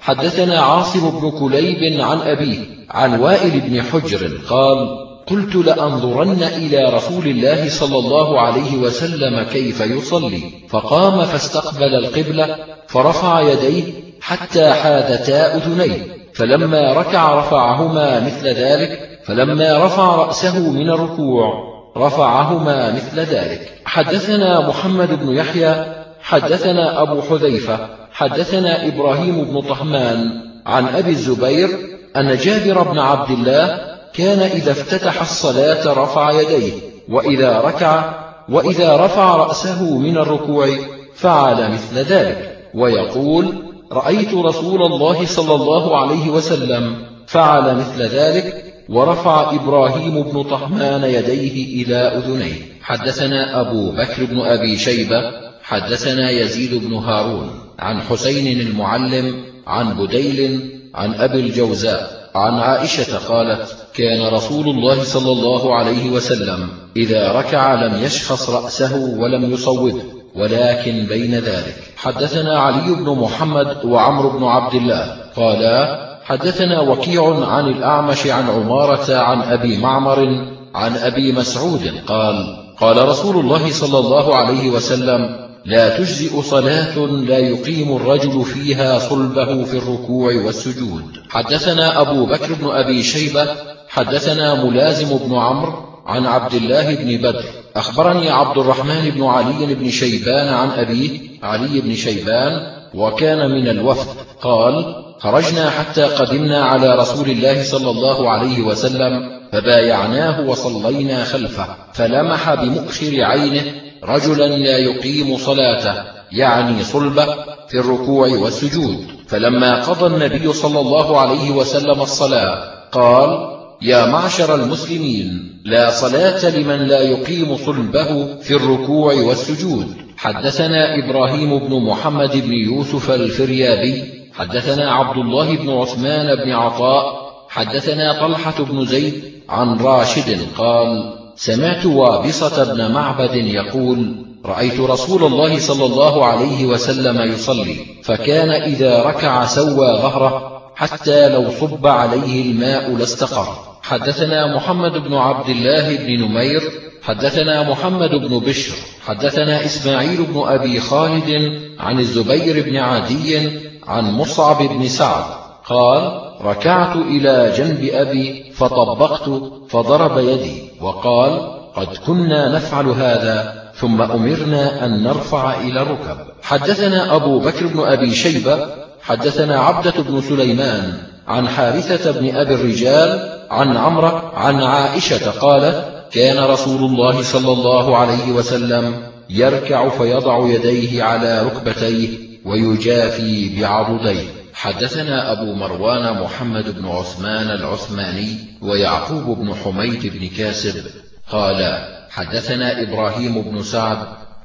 حدثنا عاصم بن كليب عن أبيه عن وائل بن حجر قال قلت لأنظرن إلى رسول الله صلى الله عليه وسلم كيف يصلي. فقام فاستقبل القبلة فرفع يديه حتى حاذتا أذنيه. فلما ركع رفعهما مثل ذلك فلما رفع رأسه من الركوع رفعهما مثل ذلك. حدثنا محمد بن يحيى حدثنا أبو حذيفة حدثنا إبراهيم بن طهمان عن أبي الزبير أن جابر بن عبد الله كان إذا افتتح الصلاة رفع يديه وإذا ركع وإذا رفع رأسه من الركوع فعل مثل ذلك ويقول رأيت رسول الله صلى الله عليه وسلم فعل مثل ذلك ورفع إبراهيم بن طهمان يديه إلى أذنيه. حدثنا أبو بكر بن أبي شيبة حدثنا يزيد بن هارون عن حسين المعلم عن بديل عن أبي الجوزاء عن عائشة قالت كان رسول الله صلى الله عليه وسلم إذا ركع لم يشخص رأسه ولم يصوده. ولكن بين ذلك. حدثنا علي بن محمد وعمر بن عبد الله. قالا حدثنا وكيع عن الأعمش عن عمارة عن أبي معمر عن أبي مسعود قال قال رسول الله صلى الله عليه وسلم لا تجزئ صلاة لا يقيم الرجل فيها صلبه في الركوع والسجود. حدثنا أبو بكر بن أبي شيبة حدثنا ملازم بن عمرو عن عبد الله بن بدر. أخبرني عبد الرحمن بن علي بن شيبان عن أبيه علي بن شيبان وكان من الوفد. قال خرجنا حتى قدمنا على رسول الله صلى الله عليه وسلم فبايعناه وصلينا خلفه فلمح بمؤخر عينه رجلا لا يقيم صلاته يعني صلبه في الركوع والسجود. فلما قضى النبي صلى الله عليه وسلم الصلاة قال يا معشر المسلمين لا صلاة لمن لا يقيم صلبه في الركوع والسجود. حدثنا إبراهيم بن محمد بن يوسف الفريابي حدثنا عبد الله بن عثمان بن عطاء حدثنا طلحة بن زيد عن راشد قال سمعت وابصة بن معبد يقول رأيت رسول الله صلى الله عليه وسلم يصلي فكان إذا ركع سوى ظهره حتى لو صب عليه الماء لاستقر. حدثنا محمد بن عبد الله بن نمير حدثنا محمد بن بشر حدثنا إسماعيل بن أبي خالد عن الزبير بن عدي عن مصعب بن سعد قال ركعت إلى جنب أبي فطبقت فضرب يدي وقال قد كنا نفعل هذا ثم أمرنا أن نرفع إلى الركب حدثنا أبو بكر بن أبي شيبة حدثنا عبدة بن سليمان عن حارثة بن أبي الرجال عن عمرة عن عائشة قالت كان رسول الله صلى الله عليه وسلم يركع فيضع يديه على ركبتيه ويجافي بعضديه. حدثنا أبو مروان محمد بن عثمان العثماني ويعقوب بن حميد بن كاسب قال حدثنا إبراهيم بن سعد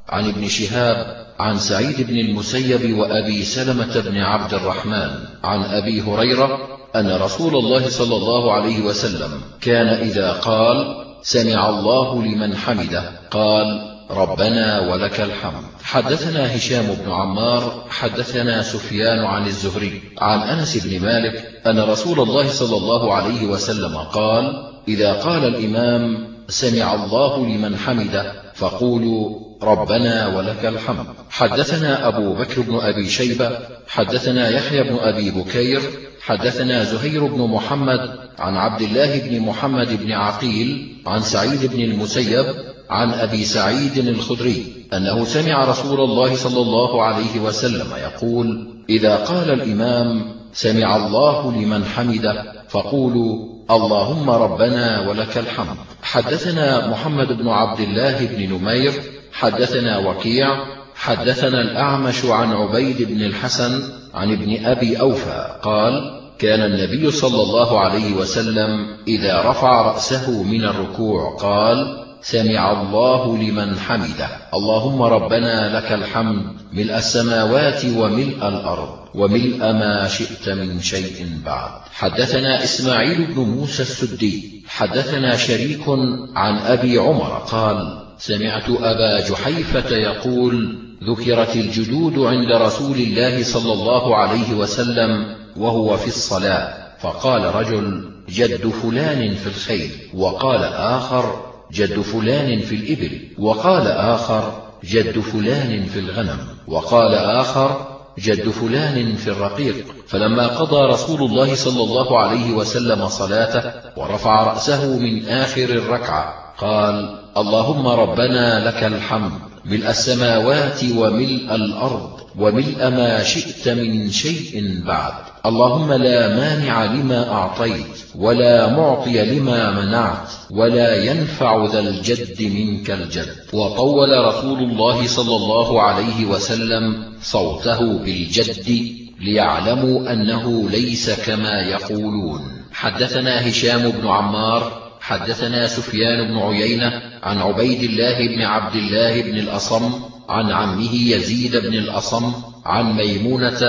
عن ابن شهاب عن سعيد بن المسيب وأبي سلمة بن عبد الرحمن عن أبي هريرة أن رسول الله صلى الله عليه وسلم كان إذا قال سمع الله لمن حمده قال ربنا ولك الحمد. حدثنا هشام بن عمار حدثنا سفيان عن الزهري عن أنس بن مالك أن رسول الله صلى الله عليه وسلم قال إذا قال الإمام سمع الله لمن حمده فقولوا ربنا ولك الحمد. حدثنا أبو بكر بن أبي شيبة حدثنا يحيى بن أبي بكير حدثنا زهير بن محمد عن عبد الله بن محمد بن عقيل عن سعيد بن المسيب عن أبي سعيد الخدري أنه سمع رسول الله صلى الله عليه وسلم يقول إذا قال الإمام سمع الله لمن حمده فقولوا اللهم ربنا ولك الحمد. حدثنا محمد بن عبد الله بن نمير حدثنا وكيع حدثنا الأعمش عن عبيد بن الحسن عن ابن أبي أوفى قال كان النبي صلى الله عليه وسلم إذا رفع رأسه من الركوع قال سمع الله لمن حمده. اللهم ربنا لك الحمد ملء السماوات وملء الأرض وملء ما شئت من شيء بعد. حدثنا إسماعيل بن موسى السدي. حدثنا شريك عن أبي عمر قال سمعت أبا جحيفة يقول ذكرت الجدود عند رسول الله صلى الله عليه وسلم وهو في الصلاة. فقال رجل جد فلان في الخيل. وقال آخر جد فلان في الإبل. وقال آخر جد فلان في الغنم. وقال آخر جد فلان في الرقيق. فلما قضى رسول الله صلى الله عليه وسلم صلاته ورفع رأسه من آخر الركعة قال اللهم ربنا لك الحمد. ملء السماوات وملء الأرض وملء ما شئت من شيء بعد. اللهم لا مانع لما أعطيت ولا معطي لما منعت ولا ينفع ذا الجد منك الجد. وطول رسول الله صلى الله عليه وسلم صوته بالجد ليعلموا أنه ليس كما يقولون. حدثنا هشام بن عمار حدثنا سفيان بن عيينة عن عبيد الله بن عبد الله بن الأصم عن عمه يزيد بن الأصم عن ميمونة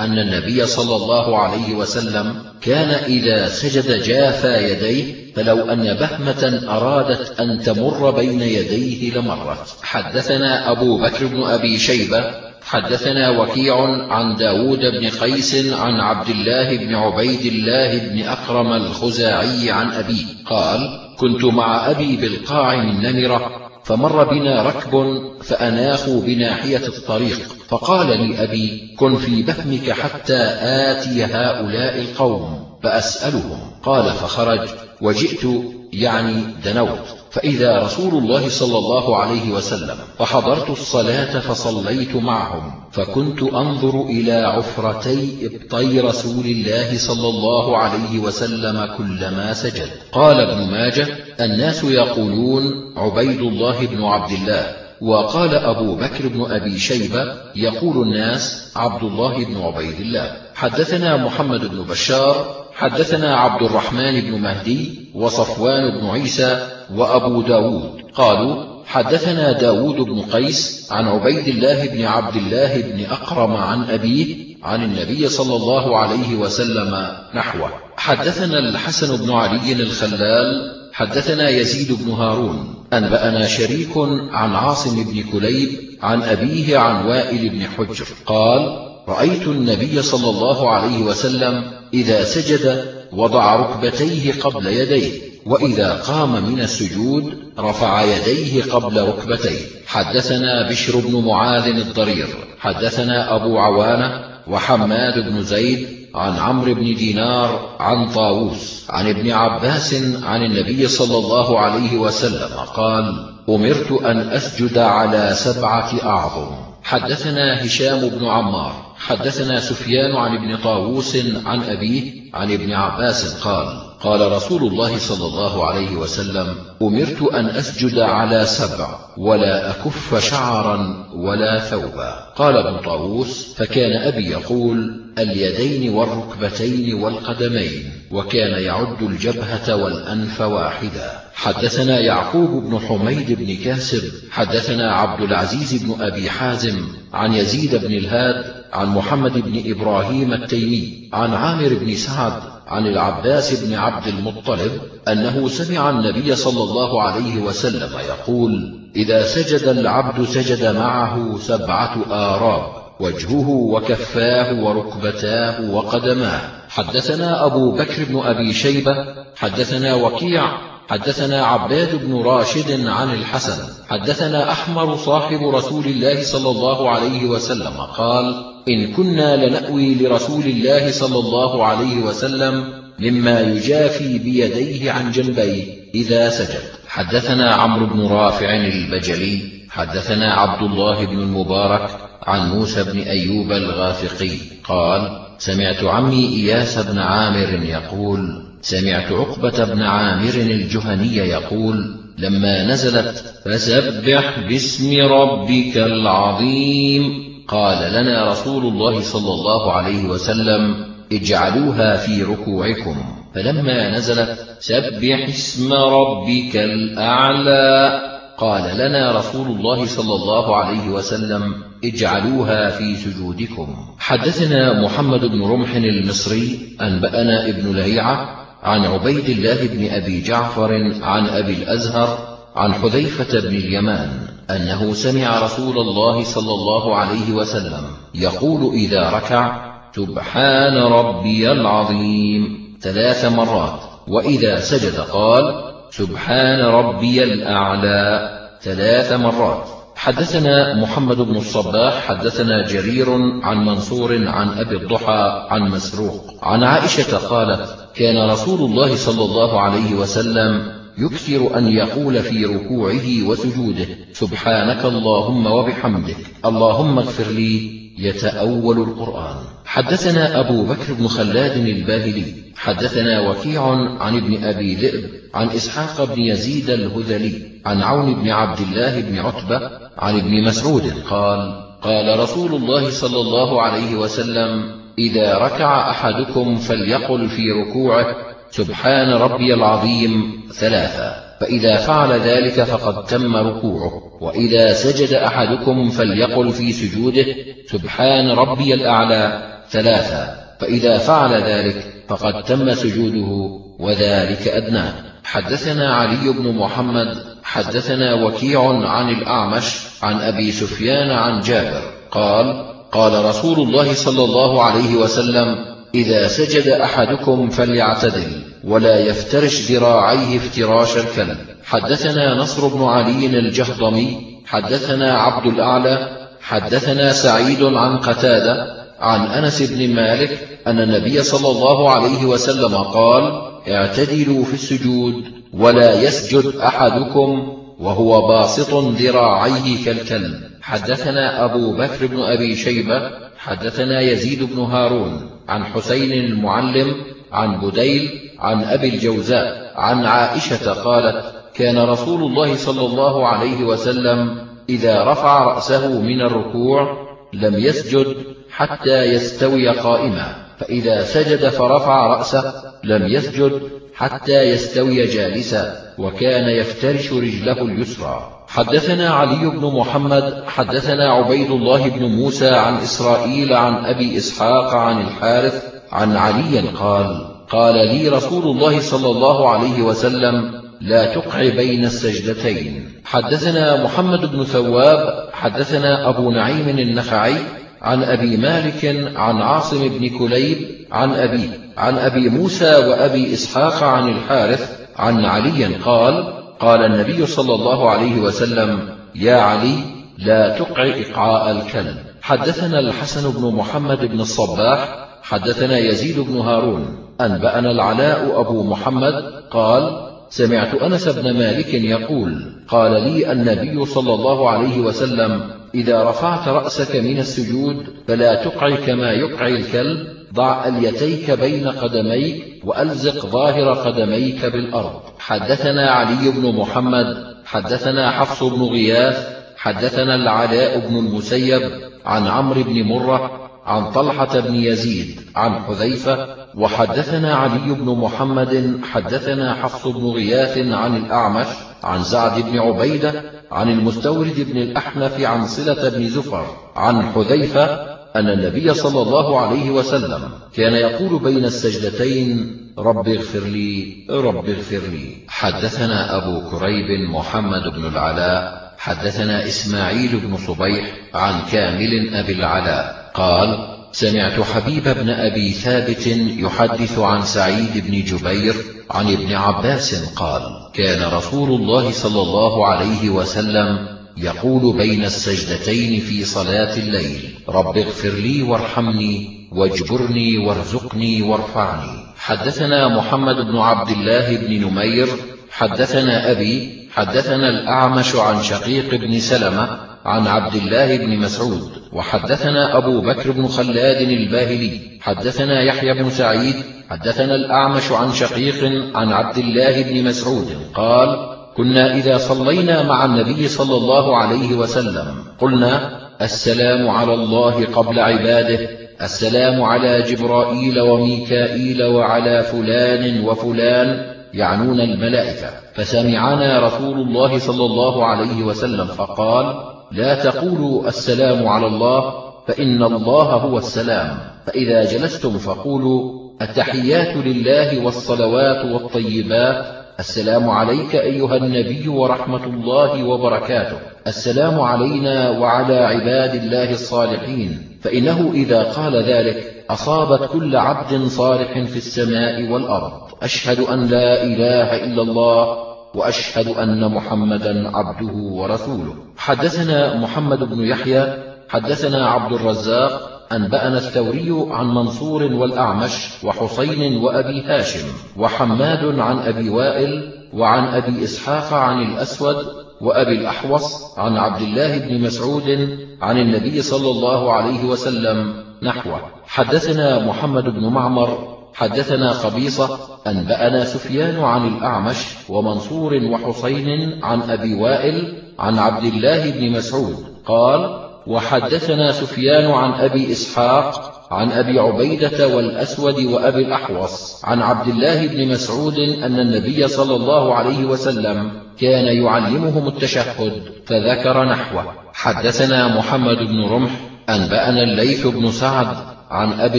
أن النبي صلى الله عليه وسلم كان إذا سجد جافى يديه فلو أن بهمة أرادت أن تمر بين يديه لمرت. حدثنا أبو بكر بن أبي شيبة حدثنا وكيع عن داود بن قيس عن عبد الله بن عبيد الله بن أكرم الخزاعي عن أبيه قال كنت مع أبي بالقاع من نمرة فمر بنا ركب فأناخوا بناحية الطريق فقال لي أبي كن في بهمك حتى آتي هؤلاء القوم فأسألهم. قال فخرج وجئت يعني دنوت. فإذا رسول الله صلى الله عليه وسلم فحضرت الصلاة فصليت معهم فكنت أنظر إلى عفرتي إبطي رسول الله صلى الله عليه وسلم كلما سجد. قال ابن ماجه الناس يقولون عبيد الله بن عبد الله. وقال أبو بكر بن أبي شيبة يقول الناس عبد الله بن عبيد الله. حدثنا محمد بن بشار حدثنا عبد الرحمن بن مهدي وصفوان بن عيسى وأبو داود. قالوا حدثنا داود بن قيس عن عبيد الله بن عبد الله بن أقرم عن أبيه عن النبي صلى الله عليه وسلم نحوه. حدثنا الحسن بن علي الخلال حدثنا يزيد بن هارون. أنبأنا شريك عن عاصم بن كليب عن أبيه عن وائل بن حجر. قال رأيت النبي صلى الله عليه وسلم إذا سجد وضع ركبتيه قبل يديه وإذا قام من السجود رفع يديه قبل ركبتيه. حدثنا بشر بن معاذ الضرير حدثنا أبو عوانة وحماد بن زيد عن عمرو بن دينار عن طاووس عن ابن عباس عن النبي صلى الله عليه وسلم قال أمرت أن أسجد على سبعة أعظم. حدثنا هشام بن عمار حدثنا سفيان عن ابن طاووس عن أبيه عن ابن عباس قال قال رسول الله صلى الله عليه وسلم أمرت أن أسجد على سبع ولا أكف شعرا ولا ثوبا. قال ابن طاووس فكان أبي يقول اليدين والركبتين والقدمين وكان يعد الجبهة والأنف واحدا. حدثنا يعقوب بن حميد بن كاسب حدثنا عبد العزيز بن أبي حازم عن يزيد بن الهاد عن محمد بن إبراهيم التيمي عن عامر بن سعد عن العباس بن عبد المطلب أنه سمع النبي صلى الله عليه وسلم يقول إذا سجد العبد سجد معه سبعة آراب. وجهه وكفاه وركبتاه وقدماه. حدثنا أبو بكر بن أبي شيبة حدثنا وكيع حدثنا عباد بن راشد عن الحسن. حدثنا أحمر صاحب رسول الله صلى الله عليه وسلم قال إن كنا لنأوي لرسول الله صلى الله عليه وسلم مما يجافي بيديه عن جنبيه إذا سجد. حدثنا عمرو بن رافع البجلي حدثنا عبد الله بن المبارك عن موسى بن أيوب الغافقي قال سمعت عمي إياس بن عامر يقول سمعت عقبة بن عامر الجهني يقول لما نزلت فسبح باسم ربك العظيم. قال لنا رسول الله صلى الله عليه وسلم اجعلوها في ركوعكم. فلما نزلت سبح اسم ربك الأعلى. قال لنا رسول الله صلى الله عليه وسلم اجعلوها في سجودكم. حدثنا محمد بن رمح المصري أنبأنا ابن لهيعة عن عبيد الله بن أبي جعفر عن أبي الأزهر عن حذيفة بن اليمان أنه سمع رسول الله صلى الله عليه وسلم يقول إذا ركع سبحان ربي العظيم ثلاث مرات وإذا سجد قال سبحان ربي الأعلى. ثلاث مرات. حدثنا محمد بن الصباح حدثنا جرير عن منصور عن أبي الضحى عن مسروق. عن عائشة قالت كان رسول الله صلى الله عليه وسلم يكثر أن يقول في ركوعه وسجوده سبحانك اللهم وبحمدك اللهم اغفر لي يتأول القرآن. حدثنا أبو بكر بن خلاد الباهلي. حدثنا وكيع عن ابن أبي ذئب عن إسحاق بن يزيد الهذلي عن عون بن عبد الله بن عتبة عن ابن مسعود قال قال رسول الله صلى الله عليه وسلم إذا ركع أحدكم فليقل في ركوعه سبحان ربي العظيم ثلاثا فإذا فعل ذلك فقد تم ركوعه وإذا سجد أحدكم فليقل في سجوده سبحان ربي الأعلى ثلاثا فإذا فعل ذلك فقد تم سجوده وذلك أدناه حدثنا علي بن محمد حدثنا وكيع عن الأعمش عن أبي سفيان عن جابر قال قال رسول الله صلى الله عليه وسلم إذا سجد أحدكم فليعتدل ولا يفترش ذراعيه افتراش الكلب. حدثنا نصر بن علي الجهضمي حدثنا عبد الأعلى حدثنا سعيد عن قتادة عن أنس بن مالك أن النبي صلى الله عليه وسلم قال اعتدلوا في السجود ولا يسجد أحدكم وهو باسط ذراعيه كالكلب. حدثنا أبو بكر بن أبي شيبة حدثنا يزيد بن هارون عن حسين المعلم عن بديل عن أبي الجوزاء عن عائشة قالت كان رسول الله صلى الله عليه وسلم إذا رفع رأسه من الركوع لم يسجد حتى يستوي قائما فإذا سجد فرفع رأسه لم يسجد حتى يستوي جالسا. وكان يفترش رجله اليسرى. حدثنا علي بن محمد حدثنا عبيد الله بن موسى عن إسرائيل عن أبي إسحاق عن الحارث عن علي قال قال لي رسول الله صلى الله عليه وسلم لا تقع بين السجدتين. حدثنا محمد بن ثواب حدثنا أبو نعيم النخعي عن أبي مالك عن عاصم بن كليب عن أبي عن أبي موسى وأبي إسحاق عن الحارث عن علي قال قال النبي صلى الله عليه وسلم يا علي لا تقع إقعاء الكلب. حدثنا الحسن بن محمد بن الصباح حدثنا يزيد بن هارون أنبأنا العلاء أبو محمد قال سمعت أنس بن مالك يقول قال لي النبي صلى الله عليه وسلم إذا رفعت رأسك من السجود فلا تقع كما يقع الكلب ضع أليتيك بين قدميك وألزق ظاهر قدميك بالأرض. حدثنا علي بن محمد حدثنا حفص بن غياث حدثنا العلاء بن المسيب عن عمرو بن مرة عن طلحة بن يزيد عن حذيفة وحدثنا علي بن محمد حدثنا حفص بن غياث عن الأعمش عن سعد بن عبيدة عن المستورد بن الأحنف عن صلة بن زفر عن حذيفة أن النبي صلى الله عليه وسلم كان يقول بين السجدتين رب اغفر لي رب اغفر لي. حدثنا أبو كريب محمد بن العلاء حدثنا إسماعيل بن صبيح عن كامل أبي العلاء قال سمعت حبيب بن أبي ثابت يحدث عن سعيد بن جبير عن ابن عباس قال كان رسول الله صلى الله عليه وسلم يقول بين السجدتين في صلاة الليل رب اغفر لي وارحمني واجبرني وارزقني وارفعني. حدثنا محمد بن عبد الله بن نمير حدثنا أبي حدثنا الأعمش عن شقيق بن سلمة عن عبد الله بن مسعود وحدثنا أبو بكر بن خلاد الباهلي حدثنا يحيى بن سعيد حدثنا الأعمش عن شقيق عن عبد الله بن مسعود قال كنا إذا صلينا مع النبي صلى الله عليه وسلم. قلنا السلام على الله قبل عباده السلام على جبرائيل وميكائيل وعلى فلان وفلان يعنون الملائكة. فسمعنا رسول الله صلى الله عليه وسلم فقال لا تقولوا السلام على الله فإن الله هو السلام. فإذا جلستم فقولوا التحيات لله والصلوات والطيبات السلام عليك أيها النبي ورحمة الله وبركاته. السلام علينا وعلى عباد الله الصالحين. فإنه إذا قال ذلك أصابت كل عبد صالح في السماء والأرض. أشهد أن لا إله إلا الله وأشهد أن محمدا عبده ورسوله. حدثنا محمد بن يحيى حدثنا عبد الرزاق أنبأنا الثوري عن منصور والأعمش وحسين وأبي هاشم وحماد عن أبي وائل وعن أبي إسحاق عن الأسود وأبي الأحوص عن عبد الله بن مسعود عن النبي صلى الله عليه وسلم نحوه. حدثنا محمد بن معمر حدثنا قبيصة أنبأنا سفيان عن الأعمش ومنصور وحسين عن أبي وائل عن عبد الله بن مسعود. قال وحدثنا سفيان عن أبي إسحاق عن أبي عبيدة والأسود وأبي الأحوص عن عبد الله بن مسعود أن النبي صلى الله عليه وسلم كان يعلمهم التشهد فذكر نحوه. حدثنا محمد بن رمح أنبأنا الليث بن سعد عن أبي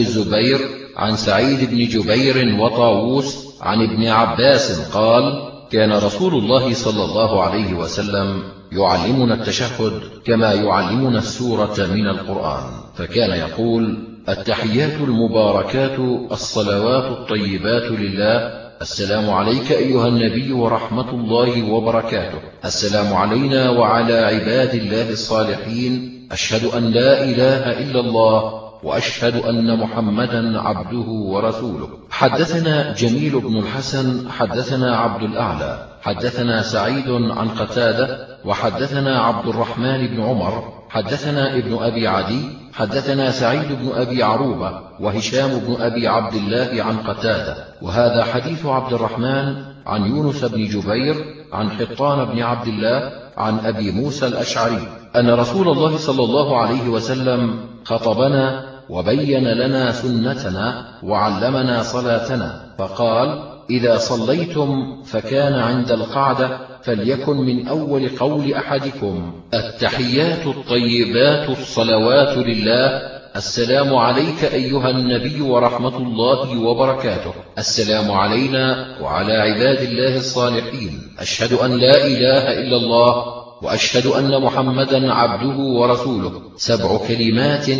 الزبير عن سعيد بن جبير وطاووس عن ابن عباس قال كان رسول الله صلى الله عليه وسلم يعلمنا التشهد كما يعلمنا السورة من القرآن. فكان يقول التحيات المباركات الصلوات الطيبات لله. السلام عليك أيها النبي ورحمة الله وبركاته. السلام علينا وعلى عباد الله الصالحين. أشهد أن لا إله إلا الله وأشهد أن محمدا عبده ورسوله. حدثنا جميل بن الحسن حدثنا عبد الأعلى. حدثنا سعيد عن قتادة وحدثنا عبد الرحمن بن عمر حدثنا ابن أبي عدي حدثنا سعيد بن أبي عروبة وهشام بن أبي عبد الله عن قتادة. وهذا حديث عبد الرحمن عن يونس بن جبير عن حطان بن عبد الله عن أبي موسى الأشعري أن رسول الله صلى الله عليه وسلم خطبنا وبين لنا سنتنا وعلمنا صلاتنا فقال إذا صليتم فكان عند القعدة فليكن من أول قول أحدكم. التحيات الطيبات الصلوات لله. السلام عليك أيها النبي ورحمة الله وبركاته. السلام علينا وعلى عباد الله الصالحين. أشهد أن لا إله إلا الله وأشهد أن محمدا عبده ورسوله. سبع كلمات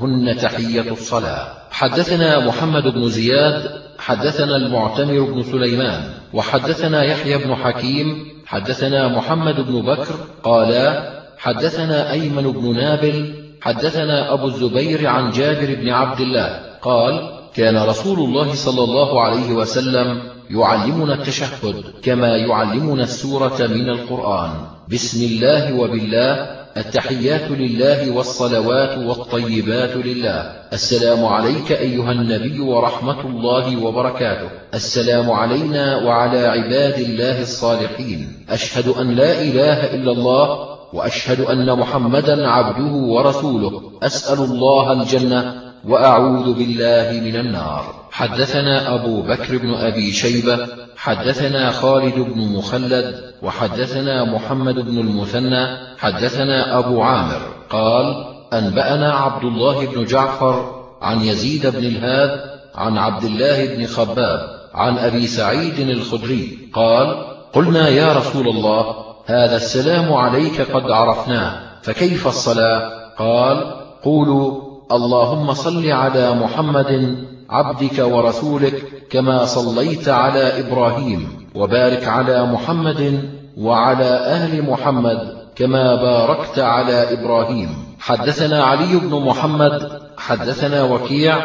هن تحية الصلاة. حدثنا محمد بن زياد حدثنا المعتمر بن سليمان وحدثنا يحيى بن حكيم حدثنا محمد بن بكر قالا حدثنا أيمن بن نابل حدثنا أبو الزبير عن جابر بن عبد الله قال كان رسول الله صلى الله عليه وسلم يعلمنا التشهد كما يعلمنا السورة من القرآن. بسم الله وبالله التحيات لله والصلوات والطيبات لله. السلام عليك أيها النبي ورحمة الله وبركاته. السلام علينا وعلى عباد الله الصالحين. أشهد أن لا إله إلا الله وأشهد أن محمدا عبده ورسوله. أسأل الله الجنة وأعوذ بالله من النار. حدثنا أبو بكر بن أبي شيبة حدثنا خالد بن مخلد وحدثنا محمد بن المثنى حدثنا أبو عامر قال أنبأنا عبد الله بن جعفر عن يزيد بن الهاد عن عبد الله بن خباب عن أبي سعيد الخدري قال قلنا يا رسول الله هذا السلام عليك قد عرفناه فكيف الصلاة؟ قال قولوا اللهم صل على محمد عبدك ورسولك كما صليت على إبراهيم وبارك على محمد وعلى أهل محمد كما باركت على إبراهيم. حدثنا علي بن محمد حدثنا وكيع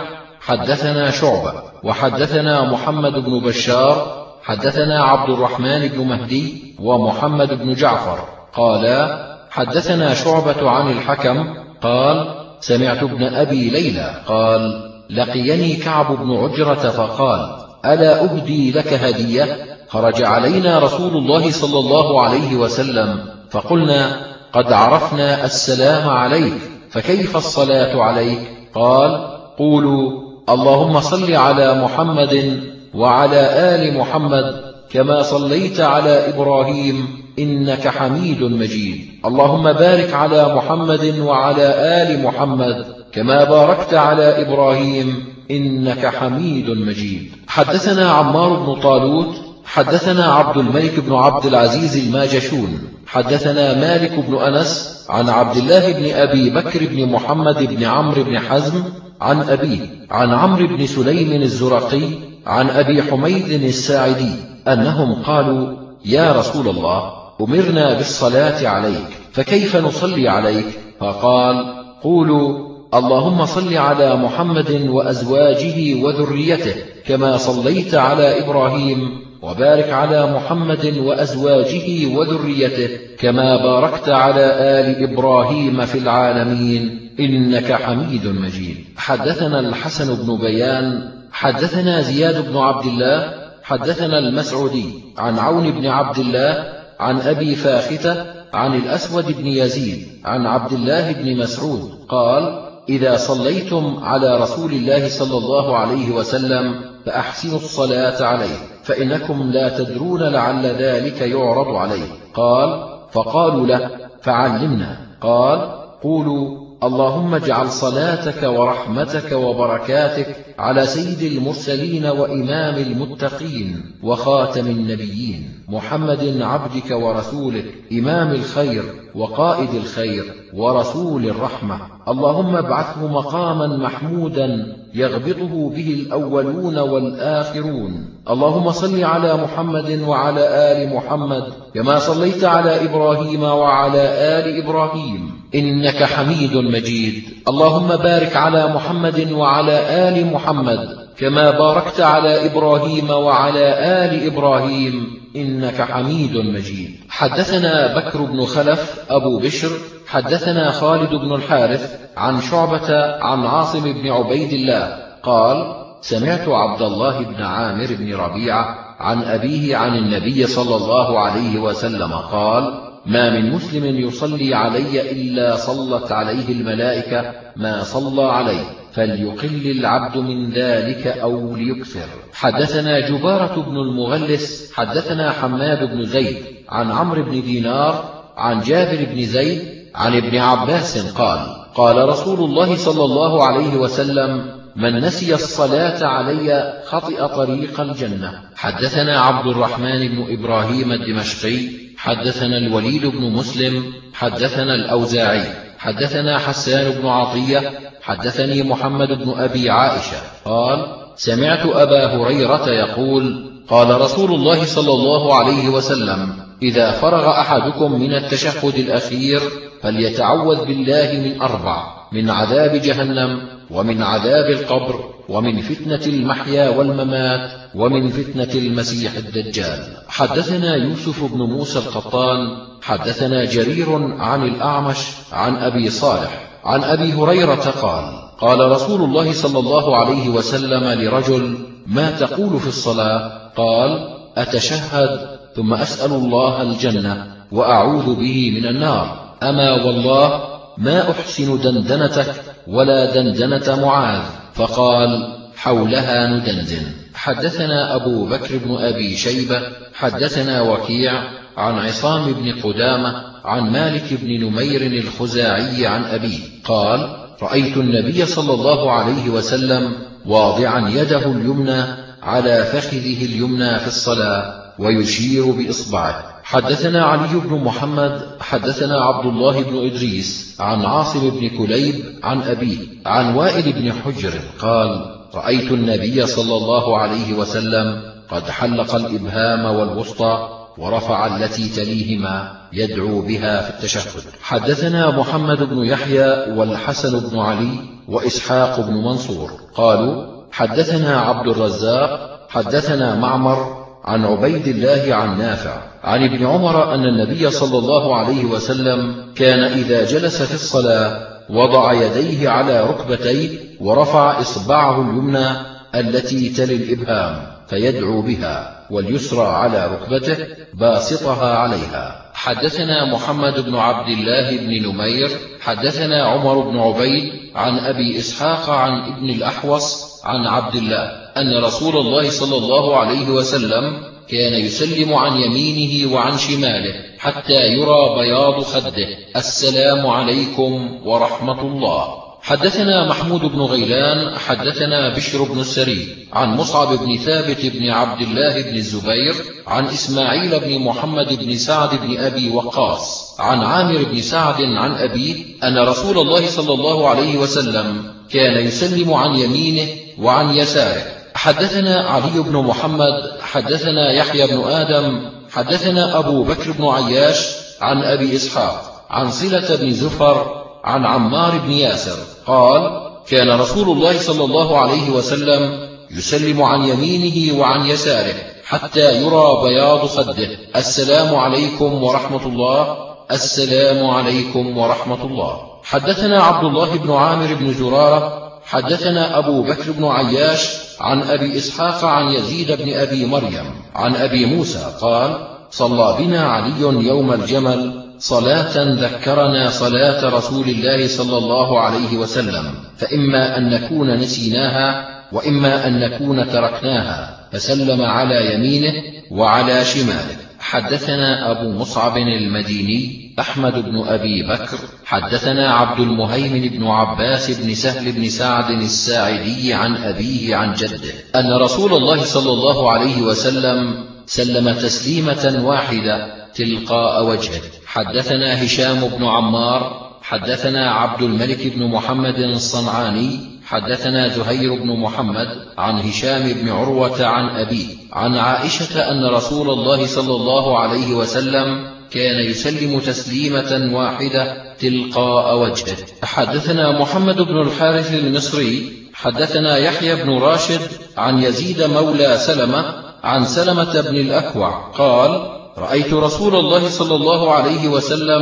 حدثنا شعبة وحدثنا محمد بن بشار حدثنا عبد الرحمن بن مهدي ومحمد بن جعفر. قالا حدثنا شعبة عن الحكم قال سمعت ابن أبي ليلى قال لقيني كعب بن عجرة فقال ألا أهدي لك هدية؟ خرج علينا رسول الله صلى الله عليه وسلم فقلنا قد عرفنا السلام عليك فكيف الصلاة عليك؟ قال قولوا اللهم صل على محمد وعلى آل محمد كما صليت على إبراهيم إنك حميد مجيد. اللهم بارك على محمد وعلى آل محمد كما باركت على إبراهيم إنك حميد مجيد. حدثنا عمار بن طالوت حدثنا عبد الملك بن عبد العزيز الماجشون حدثنا مالك بن أنس عن عبد الله بن أبي بكر بن محمد بن عمرو بن حزم عن أبيه عن عمرو بن سليم الزرقي عن أبي حميد الساعدي أنهم قالوا يا رسول الله أمرنا بالصلاة عليك فكيف نصلي عليك؟ فقال قولوا اللهم صل على محمد وأزواجه وذريته كما صليت على إبراهيم وبارك على محمد وأزواجه وذريته كما باركت على آل إبراهيم في العالمين إنك حميد مجيد. حدثنا الحسن بن بيان حدثنا زياد بن عبد الله حدثنا المسعودي عن عون بن عبد الله عن أبي فاختة عن الأسود بن يزيد عن عبد الله بن مسعود قال إذا صليتم على رسول الله صلى الله عليه وسلم فأحسنوا الصلاة عليه فإنكم لا تدرون لعل ذلك يعرض عليه. قال فقالوا له فعلمنا. قال قولوا اللهم اجعل صلاتك ورحمتك وبركاتك على سيد المرسلين وإمام المتقين وخاتم النبيين محمد عبدك ورسولك إمام الخير وقائد الخير ورسول الرحمة. اللهم ابعثه مقاما محمودا يغبطه به الأولون والآخرون. اللهم صل على محمد وعلى آل محمد كما صليت على إبراهيم وعلى آل إبراهيم. إنك حميد مجيد. اللهم بارك على محمد وعلى آل محمد كما باركت على إبراهيم وعلى آل إبراهيم إنك حميد مجيد. حدثنا بكر بن خلف أبو بشر حدثنا خالد بن الحارث عن شعبة عن عاصم بن عبيد الله قال سمعت عبد الله بن عامر بن ربيعة عن أبيه عن النبي صلى الله عليه وسلم قال ما من مسلم يصلي علي إلا صلت عليه الملائكة ما صلى عليه فليقل العبد من ذلك أو ليكثر حدثنا جبارة بن المغلس حدثنا حماد بن زيد عن عمرو بن دينار عن جابر بن زيد عن ابن عباس قال قال رسول الله صلى الله عليه وسلم من نسي الصلاة علي خطئ طريق الجنة. حدثنا عبد الرحمن بن إبراهيم الدمشقي حدثنا الوليد بن مسلم حدثنا الأوزاعي حدثنا حسان بن عطية حدثني محمد بن أبي عائشة. قال سمعت أبا هريرة يقول قال رسول الله صلى الله عليه وسلم إذا فرغ أحدكم من التشهد الأخير فليتعوذ بالله من أربع من عذاب جهنم ومن عذاب القبر ومن فتنة المحيا والممات ومن فتنة المسيح الدجال. حدثنا يوسف بن موسى القطان حدثنا جرير عن الأعمش عن أبي صالح عن أبي هريرة قال قال رسول الله صلى الله عليه وسلم لرجل ما تقول في الصلاة؟ قال أتشهد ثم أسأل الله الجنة وأعوذ به من النار. أما والله ما أحسن دندنتك ولا دندنة معاذ. فقال حولها ندندن. حدثنا أبو بكر بن أبي شيبة حدثنا وكيع عن عصام بن قدامة عن مالك بن نمير الخزاعي عن أبيه. قال رأيت النبي صلى الله عليه وسلم واضعا يده اليمنى على فخذه اليمنى في الصلاة ويشير بإصبعه. حدثنا علي بن محمد حدثنا عبد الله بن إدريس عن عاصم بن كليب عن أبيه عن وائل بن حجر قال رأيت النبي صلى الله عليه وسلم قد حلق الإبهام والوسطى ورفع التي تليهما يدعو بها في التشهد. حدثنا محمد بن يحيى والحسن بن علي وإسحاق بن منصور قالوا حدثنا عبد الرزاق حدثنا معمر عن عبيد الله عن نافع عن ابن عمر أن النبي صلى الله عليه وسلم كان إذا جلس في الصلاة وضع يديه على ركبتيه ورفع إصبعه اليمنى التي تلي الإبهام فيدعو بها واليسرى على ركبته باسطها عليها. حدثنا محمد بن عبد الله بن نمير حدثنا عمر بن عبيد عن أبي إسحاق عن ابن الأحوص عن عبد الله أن رسول الله صلى الله عليه وسلم كان يسلم عن يمينه وعن شماله حتى يرى بياض خده. السلام عليكم ورحمة الله. حدثنا محمود بن غيلان حدثنا بشر بن السري عن مصعب بن ثابت بن عبد الله بن الزبير عن إسماعيل بن محمد بن سعد بن أبي وقاص عن عامر بن سعد عن أبيه أن رسول الله صلى الله عليه وسلم كان يسلم عن يمينه وعن يساره. حدثنا علي بن محمد حدثنا يحيى بن آدم حدثنا أبو بكر بن عياش عن أبي إسحاق عن صلة بن زفر عن عمار بن ياسر قال كان رسول الله صلى الله عليه وسلم يسلم عن يمينه وعن يساره حتى يرى بياض خده. السلام عليكم ورحمة الله. السلام عليكم ورحمة الله. حدثنا عبد الله بن عامر بن زرارة حدثنا أبو بكر بن عياش عن أبي إسحاق عن يزيد بن أبي مريم عن أبي موسى قال صلى بنا علي يوم الجمل صلاة ذكرنا صلاة رسول الله صلى الله عليه وسلم فإما أن نكون نسيناها وإما أن نكون تركناها فسلم على يمينه وعلى شماله. حدثنا أبو مصعب المديني أحمد بن أبي بكر حدثنا عبد المهيمن بن عباس بن سهل بن سعد الساعدي عن أبيه عن جده أن رسول الله صلى الله عليه وسلم سلم تسليمة واحدة تلقاء وجهه. حدثنا هشام بن عمار حدثنا عبد الملك بن محمد الصنعاني حدثنا زهير بن محمد عن هشام بن عروة عن أبيه عن عائشة أن رسول الله صلى الله عليه وسلم كان يسلم تسليمة واحدة تلقاء وجهه. حدثنا محمد بن الحارث المصري حدثنا يحيى بن راشد عن يزيد مولى سلمة عن سلمة بن الأكوع قال رأيت رسول الله صلى الله عليه وسلم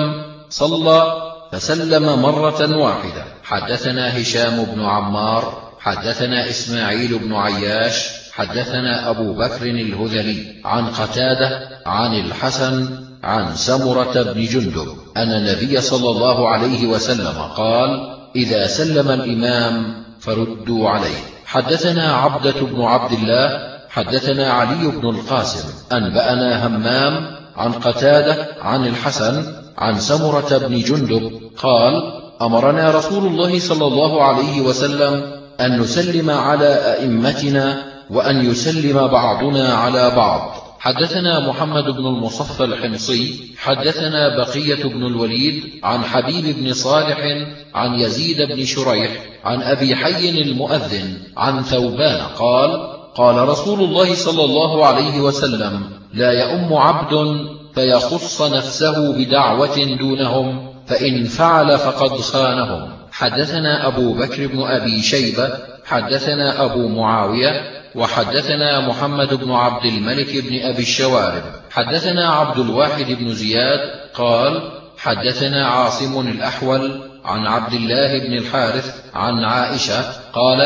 صلى فسلم مرة واحدة. حدثنا هشام بن عمار حدثنا إسماعيل بن عياش حدثنا أبو بكر الهذلي عن قتادة عن الحسن عن سمرة بن جندب. أن النبي صلى الله عليه وسلم قال إذا سلم الإمام فردوا عليه. حدثنا عبدة بن عبد الله حدثنا علي بن القاسم أنبأنا همام عن قتادة عن الحسن عن سمرة بن جندب قال أمرنا رسول الله صلى الله عليه وسلم أن نسلم على أئمتنا وأن يسلم بعضنا على بعض. حدثنا محمد بن المصفى الحمصي حدثنا بقية بن الوليد عن حبيب بن صالح عن يزيد بن شريح عن أبي حي المؤذن عن ثوبان قال قال رسول الله صلى الله عليه وسلم لا يؤم عبد فيخص نفسه بدعوة دونهم فإن فعل فقد خانهم. حدثنا أبو بكر بن أبي شيبة حدثنا أبو معاوية وحدثنا محمد بن عبد الملك بن أبي الشوارب. حدثنا عبد الواحد بن زياد قال حدثنا عاصم الأحول عن عبد الله بن الحارث عن عائشة قال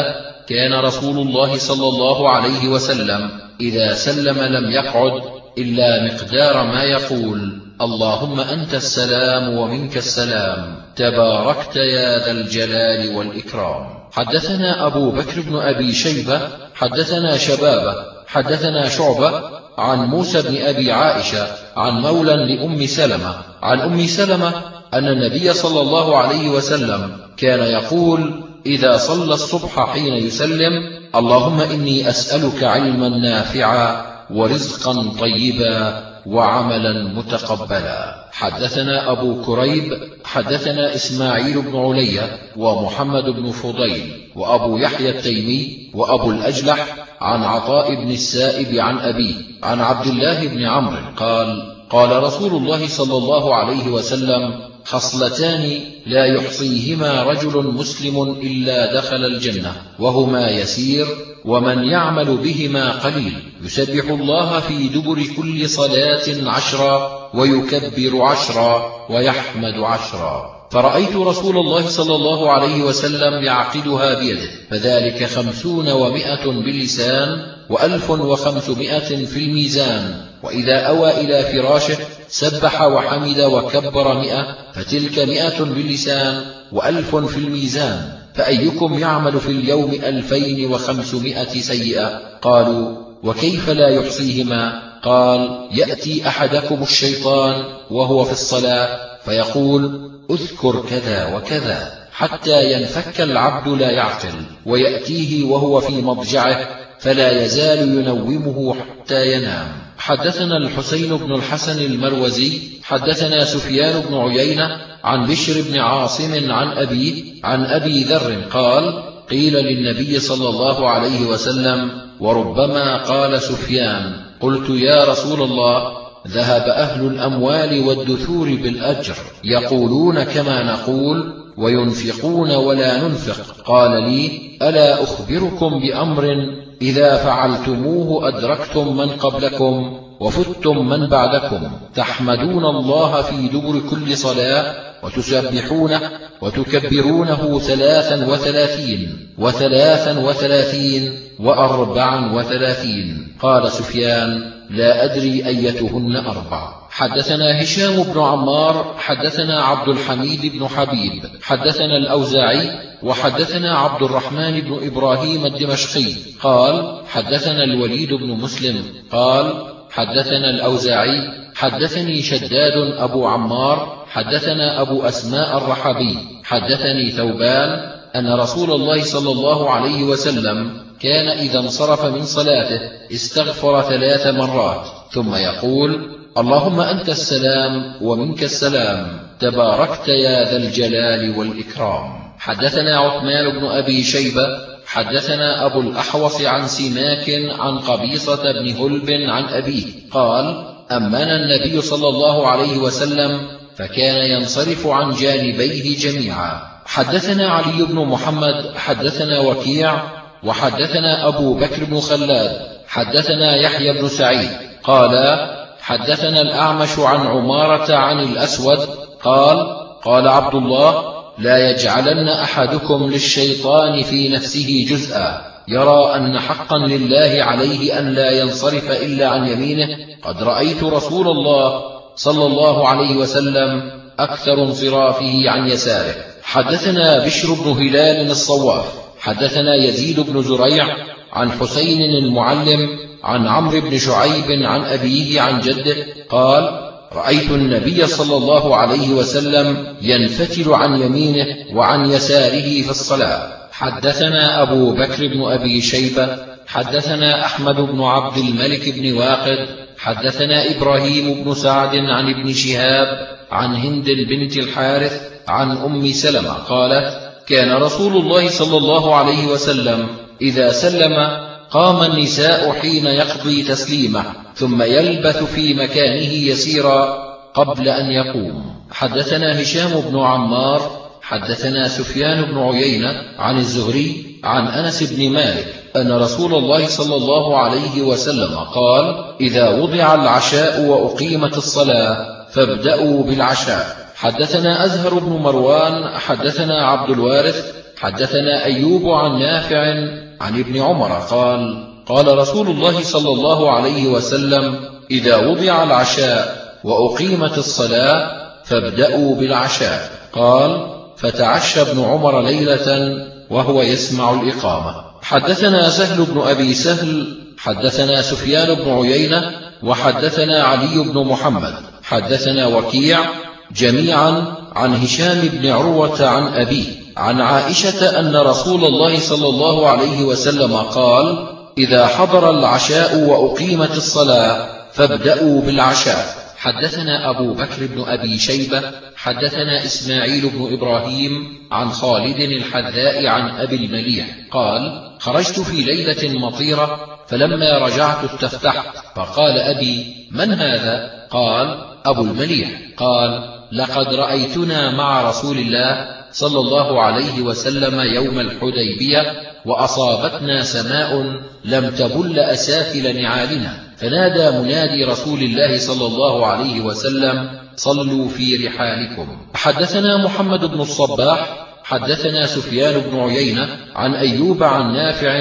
كان رسول الله صلى الله عليه وسلم إذا سلم لم يقعد إلا مقدار ما يقول اللهم أنت السلام ومنك السلام تباركت يا ذا الجلال والإكرام. حدثنا أبو بكر بن أبي شيبة حدثنا شبابة حدثنا شعبة عن موسى بن أبي عائشة عن مولى لأم سلمة عن أم سلمة أن النبي صلى الله عليه وسلم كان يقول إذا صلى الصبح حين يسلم اللهم إني أسألك علما نافعا ورزقا طيبا وعملا متقبلا. حدثنا أبو كريب حدثنا إسماعيل بن علية ومحمد بن فضيل وأبو يحيى التيمي وأبو الأجلح عن عطاء بن السائب عن أبيه عن عبد الله بن عمرو قال قال رسول الله صلى الله عليه وسلم خصلتان لا يحصيهما رجل مسلم إلا دخل الجنة وهما يسير ومن يعمل بهما قليل. يسبح الله في دبر كل صلاة عشرا ويكبر عشرا ويحمد عشرا. فرأيت رسول الله صلى الله عليه وسلم يعقدها بيده فذلك خمسون ومائة باللسان وألف وخمسمائة في الميزان. وإذا أوى إلى فراشه سبح وحمد وكبر مئة فتلك مئة باللسان وألف في الميزان. فأيكم يعمل في اليوم ألفين وخمسمائة سيئة؟ قالوا وكيف لا يحصيهما؟ قال يأتي أحدكم الشيطان وهو في الصلاة فيقول اذكر كذا وكذا حتى ينفك العبد لا يعقل ويأتيه وهو في مضجعه فلا يزال ينومه حتى ينام. حدثنا الحسين بن الحسن المروزي حدثنا سفيان بن عيينة عن بشر بن عاصم عن أبيه عن أبي ذر قال قيل للنبي صلى الله عليه وسلم وربما قال سفيان قلت يا رسول الله ذهب أهل الأموال والدثور بالأجر يقولون كما نقول وينفقون ولا ننفق. قال لي ألا أخبركم بأمر إذا فعلتموه أدركتم من قبلكم وفتم من بعدكم. تحمدون الله في دبر كل صلاة وتسبحونه وتكبرونه ثلاثا وثلاثين وثلاثا وثلاثين وأربعا وثلاثين. قال سفيان لا أدري أيتهن أربع. حدثنا هشام بن عمار حدثنا عبد الحميد بن حبيب حدثنا الأوزاعي وحدثنا عبد الرحمن بن إبراهيم الدمشقي. قال حدثنا الوليد بن مسلم. قال حدثنا الأوزاعي. حدثني شداد أبو عمار. حدثنا أبو أسماء الرحبي. حدثني ثوبان أن رسول الله صلى الله عليه وسلم كان إذا انصرف من صلاته استغفر ثلاث مرات ثم يقول اللهم أنت السلام ومنك السلام. تباركت يا ذا الجلال والإكرام. حدثنا عثمان بن أبي شيبة. حدثنا أبو الأحوص عن سماك عن قبيصة بن هلب عن أبيه. قال أمنا النبي صلى الله عليه وسلم فكان ينصرف عن جانبيه جميعا. حدثنا علي بن محمد. حدثنا وكيع. وحدثنا أبو بكر بن خلاد. حدثنا يحيى بن سعيد. قال حدثنا الأعمش عن عمارة عن الأسود قال قال عبد الله لا يجعلن أحدكم للشيطان في نفسه جزءا يرى أن حقا لله عليه أن لا ينصرف إلا عن يمينه قد رأيت رسول الله صلى الله عليه وسلم أكثر انصرافه عن يساره. حدثنا بشر بن هلال الصواف حدثنا يزيد بن زريع عن حسين المعلم عن عمرو بن شعيب عن أبيه عن جده قال رأيت النبي صلى الله عليه وسلم ينفتل عن يمينه وعن يساره في الصلاة. حدثنا أبو بكر بن أبي شيبة حدثنا أحمد بن عبد الملك بن واقد حدثنا إبراهيم بن سعد عن ابن شهاب عن هند بنت الحارث عن أم سلمة قالت كان رسول الله صلى الله عليه وسلم إذا سلم قام النساء حين يقضي تسليمه ثم يلبث في مكانه يسيرا قبل أن يقوم. حدثنا هشام بن عمار حدثنا سفيان بن عيينة عن الزهري عن أنس بن مالك أن رسول الله صلى الله عليه وسلم قال إذا وضع العشاء وأقيمت الصلاة فابدأوا بالعشاء. حدثنا أزهر بن مروان حدثنا عبد الوارث حدثنا أيوب عن نافع عن ابن عمر قال قال رسول الله صلى الله عليه وسلم إذا وضع العشاء وأقيمت الصلاة فابدأوا بالعشاء. قال فتعشى ابن عمر ليلة وهو يسمع الإقامة. حدثنا سهل بن أبي سهل حدثنا سفيان بن عيينة وحدثنا علي بن محمد. حدثنا وكيع جميعا عن هشام بن عروة عن أبيه. عن عائشة أن رسول الله صلى الله عليه وسلم قال إذا حضر العشاء وأقيمت الصلاة فابدأوا بالعشاء. حدثنا أبو بكر بن أبي شيبة حدثنا إسماعيل بن إبراهيم عن خالد الحذاء عن أبي المليح قال خرجت في ليلة مطيرة فلما رجعت استفتحت فقال أبي من هذا؟ قال أبو المليح. قال لقد رأيتنا مع رسول الله صلى الله عليه وسلم يوم الحديبية وأصابتنا سماء لم تبل أسافل نعالنا فنادى منادي رسول الله صلى الله عليه وسلم صلوا في رحالكم. حدثنا محمد بن الصباح حدثنا سفيان بن عيينة عن أيوب عن نافع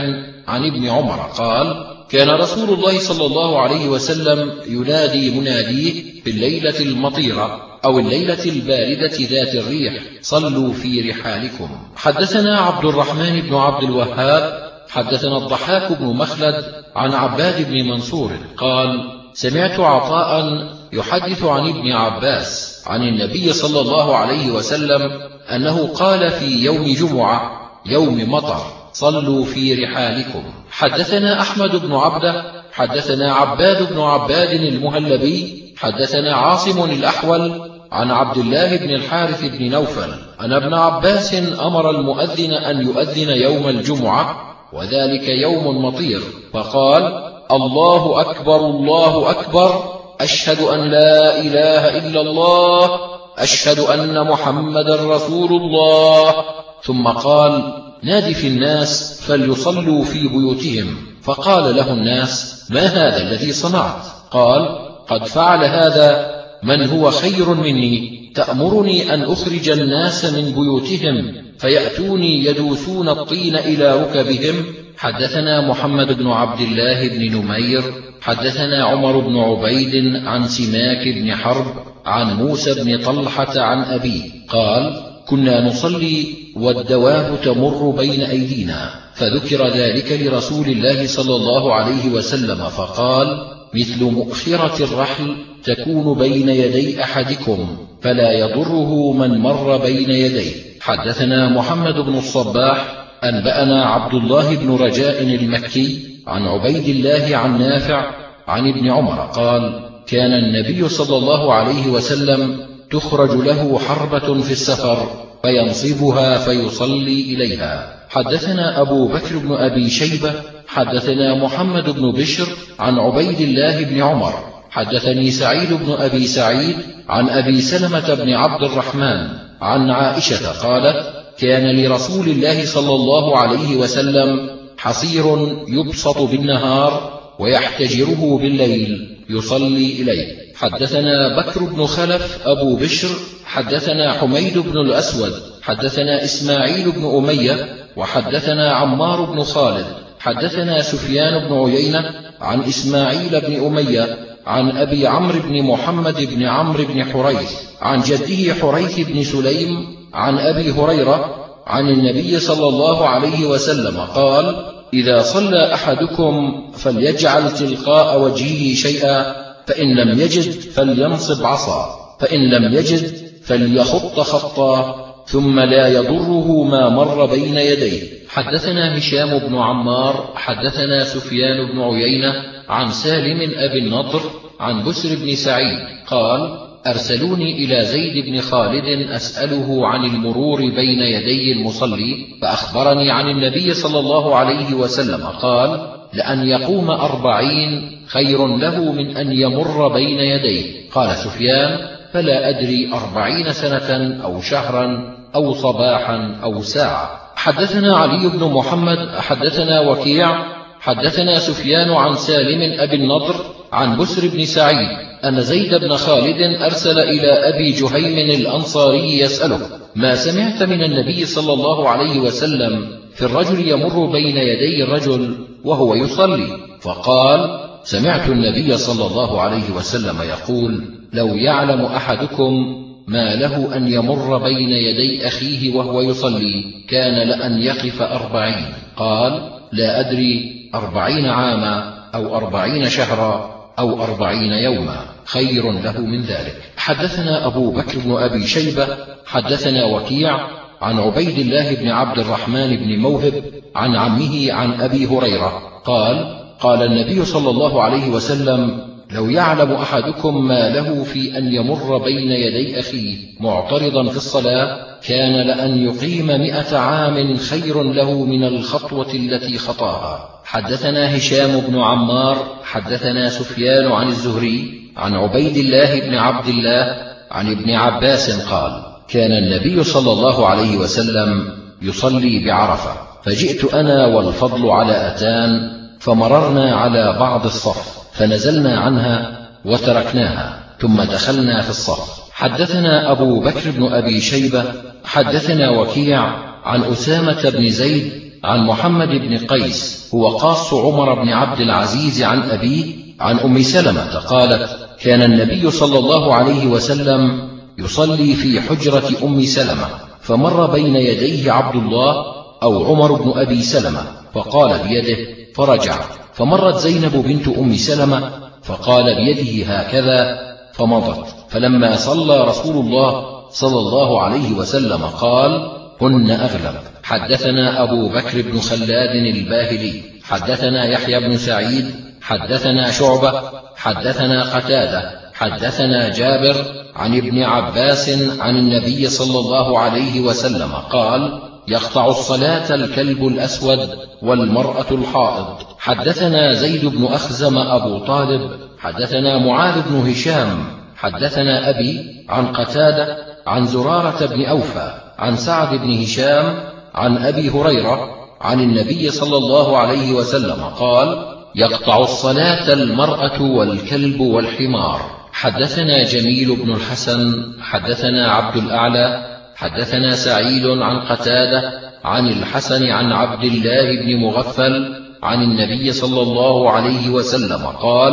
عن ابن عمر قال كان رسول الله صلى الله عليه وسلم ينادي مناديه في الليلة المطيرة أو الليلة الباردة ذات الريح صلوا في رحالكم. حدثنا عبد الرحمن بن عبد الوهاب حدثنا الضحاك بن مخلد عن عباد بن منصور قال سمعت عطاء يحدث عن ابن عباس عن النبي صلى الله عليه وسلم أنه قال في يوم جمعة يوم مطر صلوا في رحالكم. حدثنا أحمد بن عبدة حدثنا عباد بن عباد المهلبي حدثنا عاصم الأحول عن عبد الله بن الحارث بن نوفل أن ابن عباس أمر المؤذن أن يؤذن يوم الجمعة وذلك يوم مطير فقال الله أكبر الله أكبر أشهد أن لا إله إلا الله أشهد أن محمد رسول الله. ثم قال نادي في الناس فليصلوا في بيوتهم. فقال له الناس ما هذا الذي صنعت؟ قال قد فعل هذا من هو خير مني؟ تأمرني أن أخرج الناس من بيوتهم فيأتوني يدوثون الطين إلى ركبهم. حدثنا محمد بن عبد الله بن نمير حدثنا عمر بن عبيد عن سماك بن حرب عن موسى بن طلحة عن أبيه قال كنا نصلي والدواب تمر بين أيدينا فذكر ذلك لرسول الله صلى الله عليه وسلم فقال مثل مؤخرة الرحل تكون بين يدي أحدكم فلا يضره من مر بين يديه. حدثنا محمد بن الصباح أنبأنا عبد الله بن رجاء المكي عن عبيد الله عن نافع عن ابن عمر قال كان النبي صلى الله عليه وسلم تخرج له حربة في السفر فينصبها فيصلي إليها. حدثنا أبو بكر بن أبي شيبة حدثنا محمد بن بشر عن عبيد الله بن عمر حدثني سعيد بن أبي سعيد عن أبي سلمة بن عبد الرحمن عن عائشة قالت كان لرسول الله صلى الله عليه وسلم حصير يبسط بالنهار ويحتجره بالليل يصلي إليه. حدثنا بكر بن خلف أبو بشر حدثنا حميد بن الأسود حدثنا إسماعيل بن أمية وحدثنا عمار بن خالد حدثنا سفيان بن عيينة عن إسماعيل بن أمية عن أبي عمرو بن محمد بن عمرو بن حريث عن جده حريث بن سليم عن أبي هريرة عن النبي صلى الله عليه وسلم قال إذا صلى أحدكم فليجعل تلقاء وجهه شيئا فإن لم يجد فلينصب عصا فإن لم يجد فليخط خطا ثم لا يضره ما مر بين يديه. حدثنا هشام بن عمار حدثنا سفيان بن عيينة عن سالم أبي النضر عن بسر بن سعيد قال أرسلوني إلى زيد بن خالد أسأله عن المرور بين يدي المصلي فأخبرني عن النبي صلى الله عليه وسلم قال لأن يقوم أربعين خير له من أن يمر بين يديه. قال سفيان فلا أدري أربعين سنة أو شهرا أو صباحا أو ساعة. حدثنا علي بن محمد حدثنا وكيع حدثنا سفيان عن سالم أبي النضر عن بسر بن سعيد أن زيد بن خالد أرسل إلى أبي جهيم الأنصاري يسأله ما سمعت من النبي صلى الله عليه وسلم في الرجل يمر بين يدي الرجل وهو يصلي؟ فقال سمعت النبي صلى الله عليه وسلم يقول لو يعلم أحدكم ما له أن يمر بين يدي أخيه وهو يصلي. كان لأن يقف أربعين. قال لا أدري أربعين عاما أو أربعين شهرا أو أربعين يوما. خير له من ذلك. حدثنا أبو بكر بن أبي شيبة حدثنا وكيع عن عبيد الله بن عبد الرحمن بن موهب عن عمه عن أبي هريرة. قال قال النبي صلى الله عليه وسلم لو يعلم أحدكم ما له في أن يمر بين يدي أخيه معترضا في الصلاة كان لأن يقيم مئة عام خير له من الخطوة التي خطاها. حدثنا هشام بن عمار حدثنا سفيان عن الزهري عن عبيد الله بن عبد الله عن ابن عباس قال كان النبي صلى الله عليه وسلم يصلي بعرفة فجئت أنا والفضل على أتان فمررنا على بعض الصف. فنزلنا عنها وتركناها ثم دخلنا في الصف حدثنا أبو بكر بن أبي شيبة حدثنا وكيع عن أسامة بن زيد عن محمد بن قيس هو قاص عمر بن عبد العزيز عن أبيه عن أم سلمة قالت كان النبي صلى الله عليه وسلم يصلي في حجرة أم سلمة فمر بين يديه عبد الله أو عمر بن أبي سلمة فقال بيده فرجع. فمرت زينب بنت أم سلمة فقال بيده هكذا فمضت. فلما صلى رسول الله صلى الله عليه وسلم قال هن أغلب. حدثنا أبو بكر بن خلاد الباهلي حدثنا يحيى بن سعيد حدثنا شعبة حدثنا قتادة حدثنا جابر عن ابن عباس عن النبي صلى الله عليه وسلم قال يقطع الصلاة الكلب الأسود والمرأة الحائض. حدثنا زيد بن أخزم أبو طالب حدثنا معاذ بن هشام حدثنا أبي عن قتادة عن زرارة بن أوفى عن سعد بن هشام عن أبي هريرة عن النبي صلى الله عليه وسلم قال يقطع الصلاة المرأة والكلب والحمار. حدثنا جميل بن الحسن حدثنا عبد الأعلى حدثنا سعيد عن قتادة عن الحسن عن عبد الله بن مغفل عن النبي صلى الله عليه وسلم قال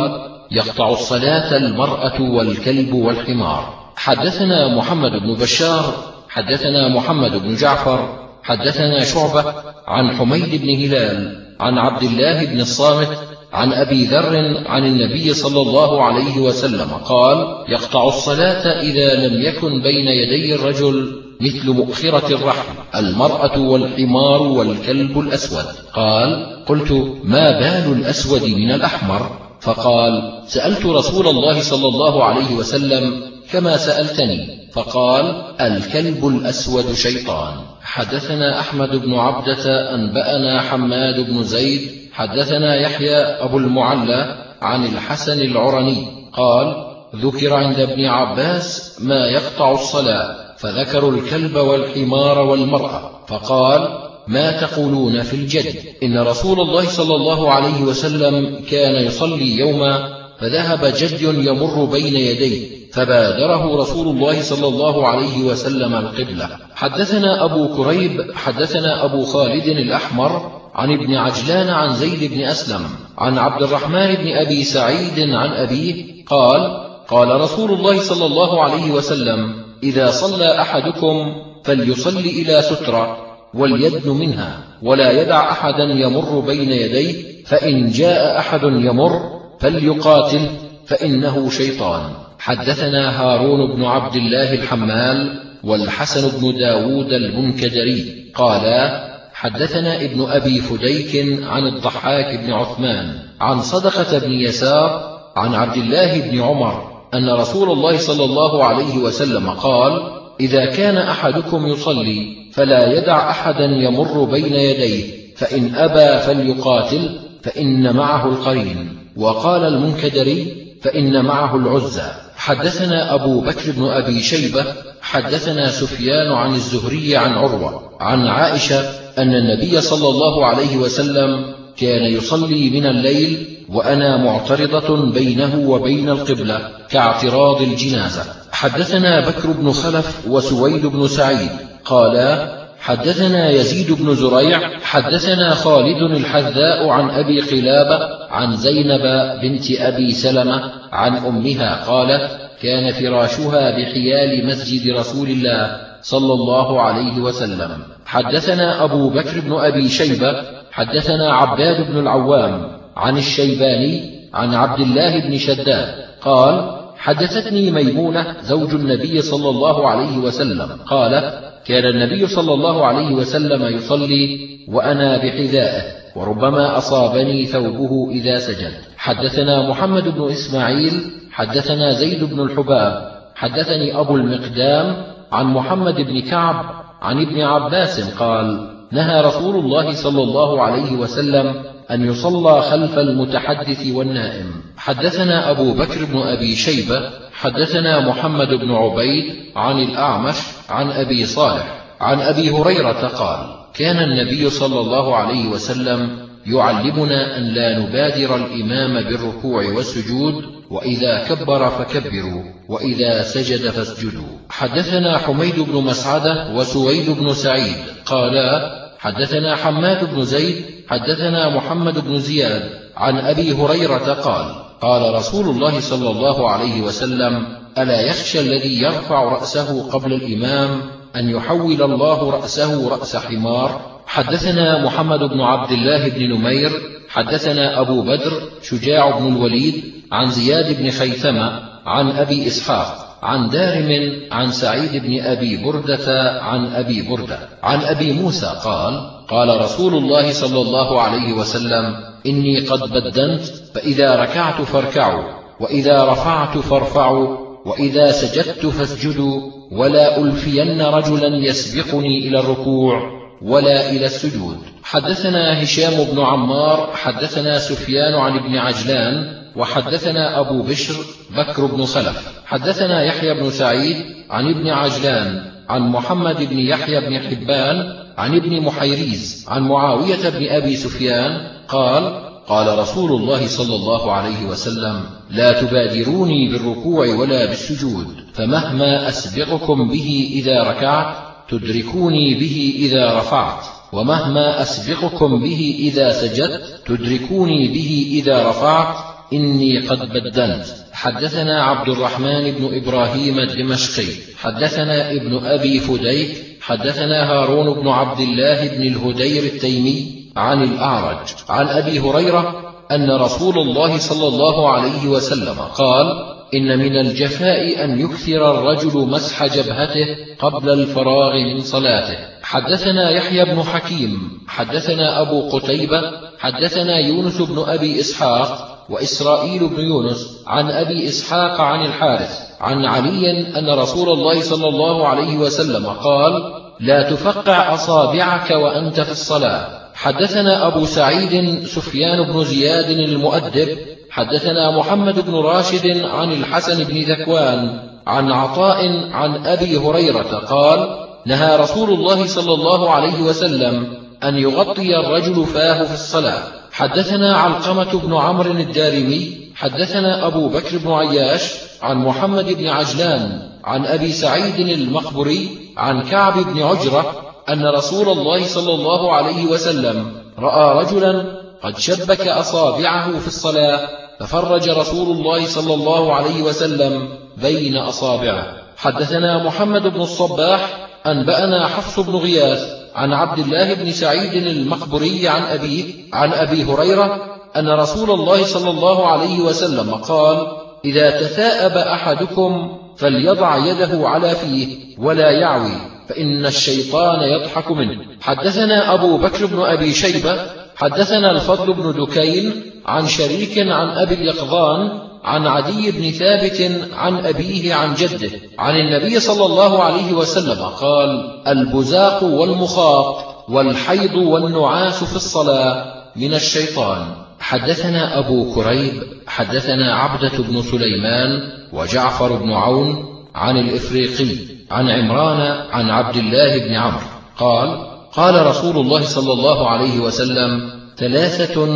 يقطع الصلاة المرأة والكلب والحمار. حدثنا محمد بن بشار حدثنا محمد بن جعفر حدثنا شعبة عن حميد بن هلال عن عبد الله بن الصامت عن أبي ذر عن النبي صلى الله عليه وسلم قال يقطع الصلاة إذا لم يكن بين يدي الرجل مثل مؤخرة الرحم المرأة والحمار والكلب الأسود. قال قلت ما بال الأسود من الأحمر؟ فقال سألت رسول الله صلى الله عليه وسلم كما سألتني. فقال الكلب الأسود شيطان. حدثنا أحمد بن عبدة أنبأنا حماد بن زيد حدثنا يحيى أبو المعلى عن الحسن العرني قال ذكر عند ابن عباس ما يقطع الصلاة. فذكروا الكلب والحمار والمرأة فقال ما تقولون في الجد؟ إن رسول الله صلى الله عليه وسلم كان يصلي يوما فذهب جد يمر بين يديه فبادره رسول الله صلى الله عليه وسلم القبلة. حدثنا أبو كريب حدثنا أبو خالد الأحمر عن ابن عجلان عن زيد بن أسلم عن عبد الرحمن بن أبي سعيد عن أبيه قال قال رسول الله صلى الله عليه وسلم إذا صلى أحدكم فليصل إلى سترة وليدن منها ولا يدع أحدا يمر بين يديه فإن جاء أحد يمر فليقاتل فإنه شيطان. حدثنا هارون بن عبد الله الحمال والحسن بن داود المنكدري قالا حدثنا ابن أبي فديك عن الضحاك بن عثمان عن صدقة بن يسار عن عبد الله بن عمر أن رسول الله صلى الله عليه وسلم قال إذا كان أحدكم يصلي فلا يدع أحدا يمر بين يديه فإن أبى فليقاتل فإن معه القرين. وقال المنكدري فإن معه العزى. حدثنا أبو بكر بن أبي شيبة حدثنا سفيان عن الزهري عن عروة عن عائشة أن النبي صلى الله عليه وسلم كان يصلي من الليل وأنا معترضة بينه وبين القبلة كاعتراض الجنازة. حدثنا بكر بن خلف وسويد بن سعيد. قالا حدثنا يزيد بن زريع حدثنا خالد الحذاء عن أبي قلابة عن زينب بنت أبي سلمة عن أمها قالت كان فراشها بحيال مسجد رسول الله صلى الله عليه وسلم. حدثنا أبو بكر بن أبي شيبة حدثنا عباد بن العوام عن الشيباني عن عبد الله بن شداد قال حدثتني ميمونة زوج النبي صلى الله عليه وسلم قالت كان النبي صلى الله عليه وسلم يصلي وأنا بحذائه وربما أصابني ثوبه إذا سجد. حدثنا محمد بن إسماعيل حدثنا زيد بن الحباب حدثني أبو المقدام عن محمد بن كعب عن ابن عباس قال نهى رسول الله صلى الله عليه وسلم أن يصلى خلف المتحدث والنائم. حدثنا أبو بكر بن أبي شيبة حدثنا محمد بن عبيد عن الأعمش عن أبي صالح عن أبي هريرة قال كان النبي صلى الله عليه وسلم يعلمنا أن لا نبادر الإمام بالركوع والسجود وإذا كبر فكبروا وإذا سجد فاسجدوا. حدثنا حميد بن مسعدة وسويد بن سعيد قالا حدثنا حماد بن زيد حدثنا محمد بن زياد عن أبي هريرة قال قال رسول الله صلى الله عليه وسلم ألا يخشى الذي يرفع رأسه قبل الإمام أن يحول الله رأسه رأس حمار؟ حدثنا محمد بن عبد الله بن نمير حدثنا أبو بدر شجاع بن الوليد عن زياد بن خيثمة عن أبي إسحاق عن دارم عن سعيد بن أبي بردة عن أبي بردة. عن أبي موسى قال قال رسول الله صلى الله عليه وسلم إني قد بدنت فإذا ركعت فاركعوا وإذا رفعت فارفعوا وإذا سجدت فاسجدوا ولا ألفين رجلا يسبقني إلى الركوع ولا إلى السجود. حدثنا هشام بن عمار حدثنا سفيان عن ابن عجلان وحدثنا أبو بشر بكر بن خلف حدثنا يحيى بن سعيد عن ابن عجلان عن محمد بن يحيى بن حبان عن ابن محيريز عن معاوية بن أبي سفيان قال قال رسول الله صلى الله عليه وسلم لا تبادروني بالركوع ولا بالسجود فمهما أسبقكم به إذا ركعت تدركوني به إذا رفعت ومهما أسبقكم به إذا سجدت تدركوني به إذا رفعت إني قد بدلت. حدثنا عبد الرحمن بن إبراهيم الدمشقي. حدثنا ابن أبي فديك. حدثنا هارون بن عبد الله بن الهدير التيمي عن الأعرج. عن أبي هريرة أن رسول الله صلى الله عليه وسلم قال إن من الجفاء أن يكثر الرجل مسح جبهته قبل الفراغ من صلاته. حدثنا يحيى بن حكيم. حدثنا أبو قتيبة. حدثنا يونس بن أبي إسحاق. وإسرائيل بن يونس عن أبي إسحاق عن الحارث عن علي أن رسول الله صلى الله عليه وسلم قال لا تفقع أصابعك وأنت في الصلاة. حدثنا أبو سعيد سفيان بن زياد المؤدب حدثنا محمد بن راشد عن الحسن بن ذكوان عن عطاء عن أبي هريرة قال نهى رسول الله صلى الله عليه وسلم أن يغطي الرجل فاه في الصلاة. حدثنا علقمة بن عمرو الدارمي حدثنا أبو بكر بن عياش عن محمد بن عجلان عن أبي سعيد المقبري عن كعب بن عجرة أن رسول الله صلى الله عليه وسلم رأى رجلا قد شبك أصابعه في الصلاة ففرج رسول الله صلى الله عليه وسلم بين أصابعه. حدثنا محمد بن الصباح أنبأنا حفص بن غياث عن عبد الله بن سعيد المقبري عن أبيه عن أبي هريرة أن رسول الله صلى الله عليه وسلم قال إذا تثاءب أحدكم فليضع يده على فيه ولا يعوي فإن الشيطان يضحك منه. حدثنا أبو بكر بن أبي شيبة حدثنا الفضل بن دكين عن شريك عن أبي اليقظان عن عدي بن ثابت عن أبيه عن جده عن النبي صلى الله عليه وسلم قال البزاق والمخاط والحيض والنعاس في الصلاة من الشيطان. حدثنا أبو كريب حدثنا عبدة بن سليمان وجعفر بن عون عن الإفريقي عن عمران عن عبد الله بن عمرو. قال قال رسول الله صلى الله عليه وسلم ثلاثة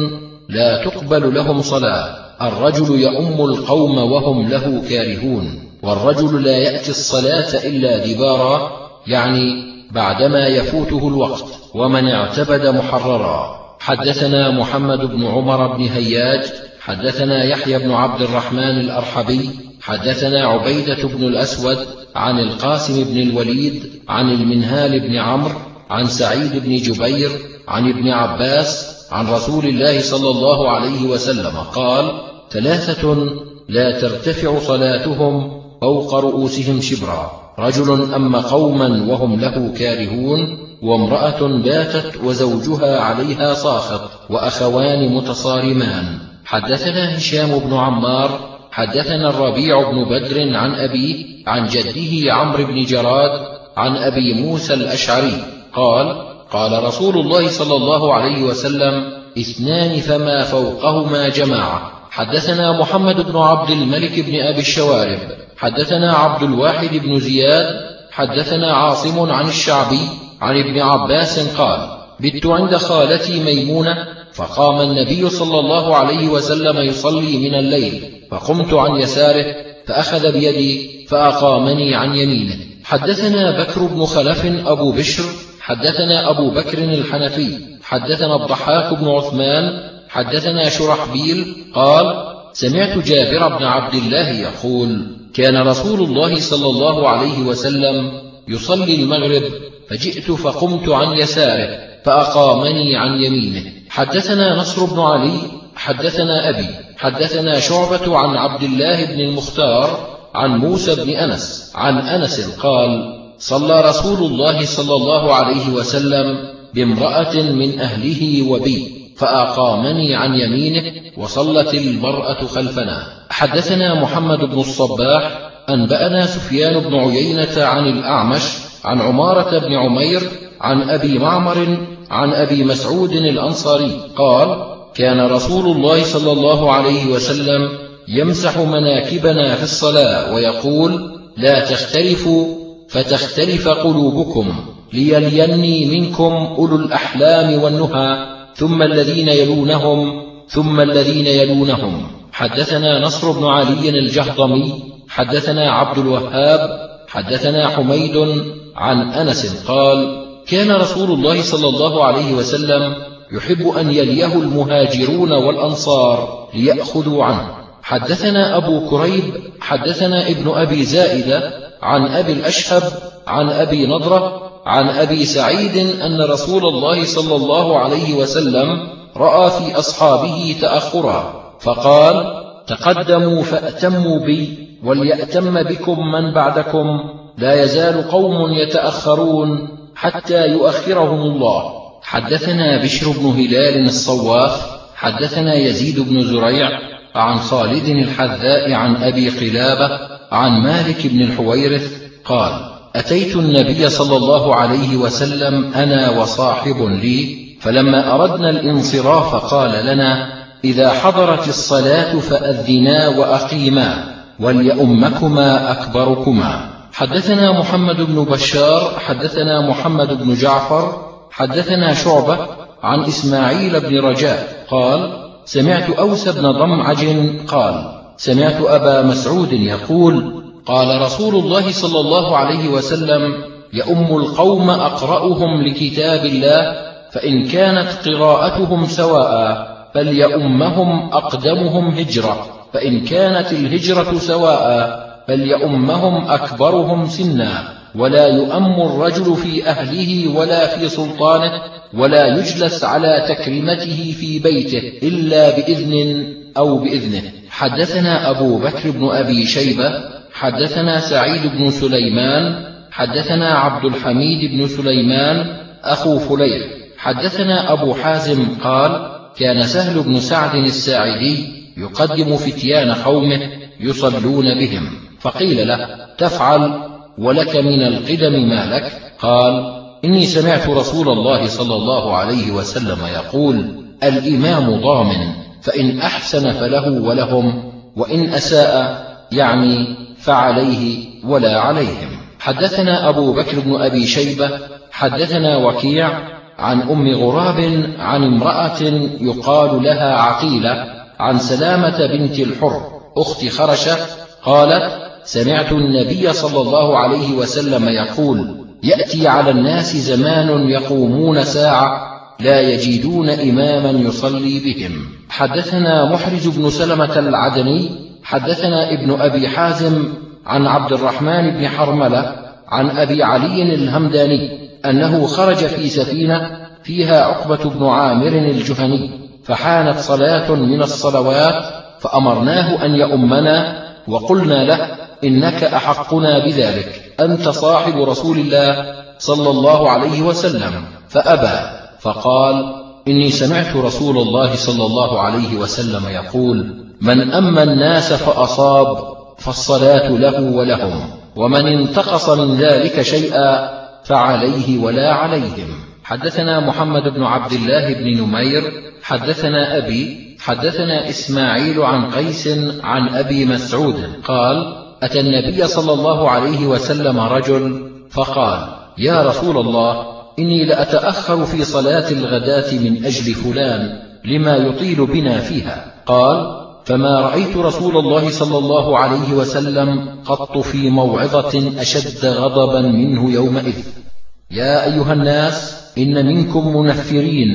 لا تقبل لهم صلاة. الرجل يؤم القوم وهم له كارهون والرجل لا يأتي الصلاة إلا دبارا يعني بعدما يفوته الوقت ومن اعتبد محررا. حدثنا محمد بن عمر بن هياج حدثنا يحيى بن عبد الرحمن الأرحبي حدثنا عبيدة بن الأسود عن القاسم بن الوليد عن المنهال بن عمرو عن سعيد بن جبير عن ابن عباس عن رسول الله صلى الله عليه وسلم قال ثلاثة لا ترتفع صلاتهم فوق رؤوسهم شبرا. رجل أم قوما وهم له كارهون وامرأة باتت وزوجها عليها ساخط وأخوان متصارمان. حدثنا هشام بن عمار حدثنا الربيع بن بدر عن أبيه عن جده عمرو بن جراد عن أبي موسى الأشعري. قال قال رسول الله صلى الله عليه وسلم اثنان فما فوقهما جماعة. حدثنا محمد بن عبد الملك بن أبي الشوارب حدثنا عبد الواحد بن زياد حدثنا عاصم عن الشعبي عن ابن عباس قال بت عند خالتي ميمونة فقام النبي صلى الله عليه وسلم يصلي من الليل فقمت عن يساره فأخذ بيدي فأقامني عن يمينه. حدثنا بكر بن خلف أبو بشر حدثنا أبو بكر الحنفي حدثنا الضحاك بن عثمان حدثنا شرحبيل قال سمعت جابر بن عبد الله يقول كان رسول الله صلى الله عليه وسلم يصلي المغرب فجئت فقمت عن يساره فأقامني عن يمينه. حدثنا نصر بن علي حدثنا أبي حدثنا شعبة عن عبد الله بن المختار عن موسى بن أنس عن أنس قال صلى رسول الله صلى الله عليه وسلم بامرأة من أهله وبي فأقامني عن يمينه وصلت المرأة خلفنا. حدثنا محمد بن الصباح أنبأنا سفيان بن عيينة عن الأعمش عن عمارة بن عمير عن أبي معمر عن أبي مسعود الأنصاري قال كان رسول الله صلى الله عليه وسلم يمسح مناكبنا في الصلاة ويقول لا تختلفوا فتختلف قلوبكم ليليني منكم أولو الأحلام والنهى ثم الذين يلونهم ثم الذين يلونهم. حدثنا نصر بن علي الجهضمي حدثنا عبد الوهاب حدثنا حميد عن أنس قال كان رسول الله صلى الله عليه وسلم يحب أن يليه المهاجرون والأنصار ليأخذوا عنه. حدثنا أبو كريب حدثنا ابن أبي زائدة عن أبي الأشهب عن أبي نضرة عن أبي سعيد أن رسول الله صلى الله عليه وسلم رأى في أصحابه تأخرا فقال تقدموا فأتموا بي وليأتم بكم من بعدكم لا يزال قوم يتأخرون حتى يؤخرهم الله. حدثنا بشر بن هلال الصواف حدثنا يزيد بن زريع عن خالد الحذاء عن أبي قلابة عن مالك بن الحويرث قال أتيت النبي صلى الله عليه وسلم أنا وصاحب لي فلما أردنا الانصراف قال لنا إذا حضرت الصلاة فأذنا وأقيما وليؤمكما أكبركما. حدثنا محمد بن بشار حدثنا محمد بن جعفر حدثنا شعبة عن إسماعيل بن رجاء قال سمعت أوس بن ضمعج قال سمعت أبا مسعود يقول قال رسول الله صلى الله عليه وسلم يؤم القوم أقرأهم لكتاب الله فإن كانت قراءتهم سواء فليؤمهم أقدمهم هجرة فإن كانت الهجرة سواء فليؤمهم أكبرهم سنا ولا يؤم الرجل في أهله ولا في سلطانه ولا يجلس على تكريمته في بيته إلا بإذن أو بإذنه. حدثنا أبو بكر بن أبي شيبة حدثنا سعيد بن سليمان حدثنا عبد الحميد بن سليمان أخو فليح. حدثنا أبو حازم قال كان سهل بن سعد الساعدي يقدم فتيان قومه يصلون بهم. فقيل له تفعل ولك من القدم ما لك. قال إني سمعت رسول الله صلى الله عليه وسلم يقول الإمام ضامن. فإن أحسن فله ولهم وإن أساء يعني فعليه ولا عليهم. حدثنا أبو بكر بن أبي شيبة حدثنا وكيع عن أم غراب عن امرأة يقال لها عقيلة عن سلامة بنت الحر أخت خرشة قالت سمعت النبي صلى الله عليه وسلم يقول يأتي على الناس زمان يقومون ساعة لا يجدون إماما يصلي بهم. حدثنا محرج بن سلمة العدني حدثنا ابن أبي حازم عن عبد الرحمن بن حرملة عن أبي علي الهمداني أنه خرج في سفينة فيها عقبة بن عامر الجهني فحانت صلاة من الصلوات فأمرناه أن يؤمنا وقلنا له إنك أحقنا بذلك أنت صاحب رسول الله صلى الله عليه وسلم فأبى. فقال إني سمعت رسول الله صلى الله عليه وسلم يقول من أما الناس فأصاب فالصلاة له ولهم ومن انتقص من ذلك شيئا فعليه ولا عليهم. حدثنا محمد بن عبد الله بن نمير حدثنا أبي حدثنا إسماعيل عن قيس عن أبي مسعود قال أتى النبي صلى الله عليه وسلم رجل فقال يا رسول الله إني لأتأخر في صلاة الغداة من أجل فلان لما يطيل بنا فيها. قال فما رأيت رسول الله صلى الله عليه وسلم قط في موعظة أشد غضبا منه يومئذ. يا أيها الناس إن منكم منفرين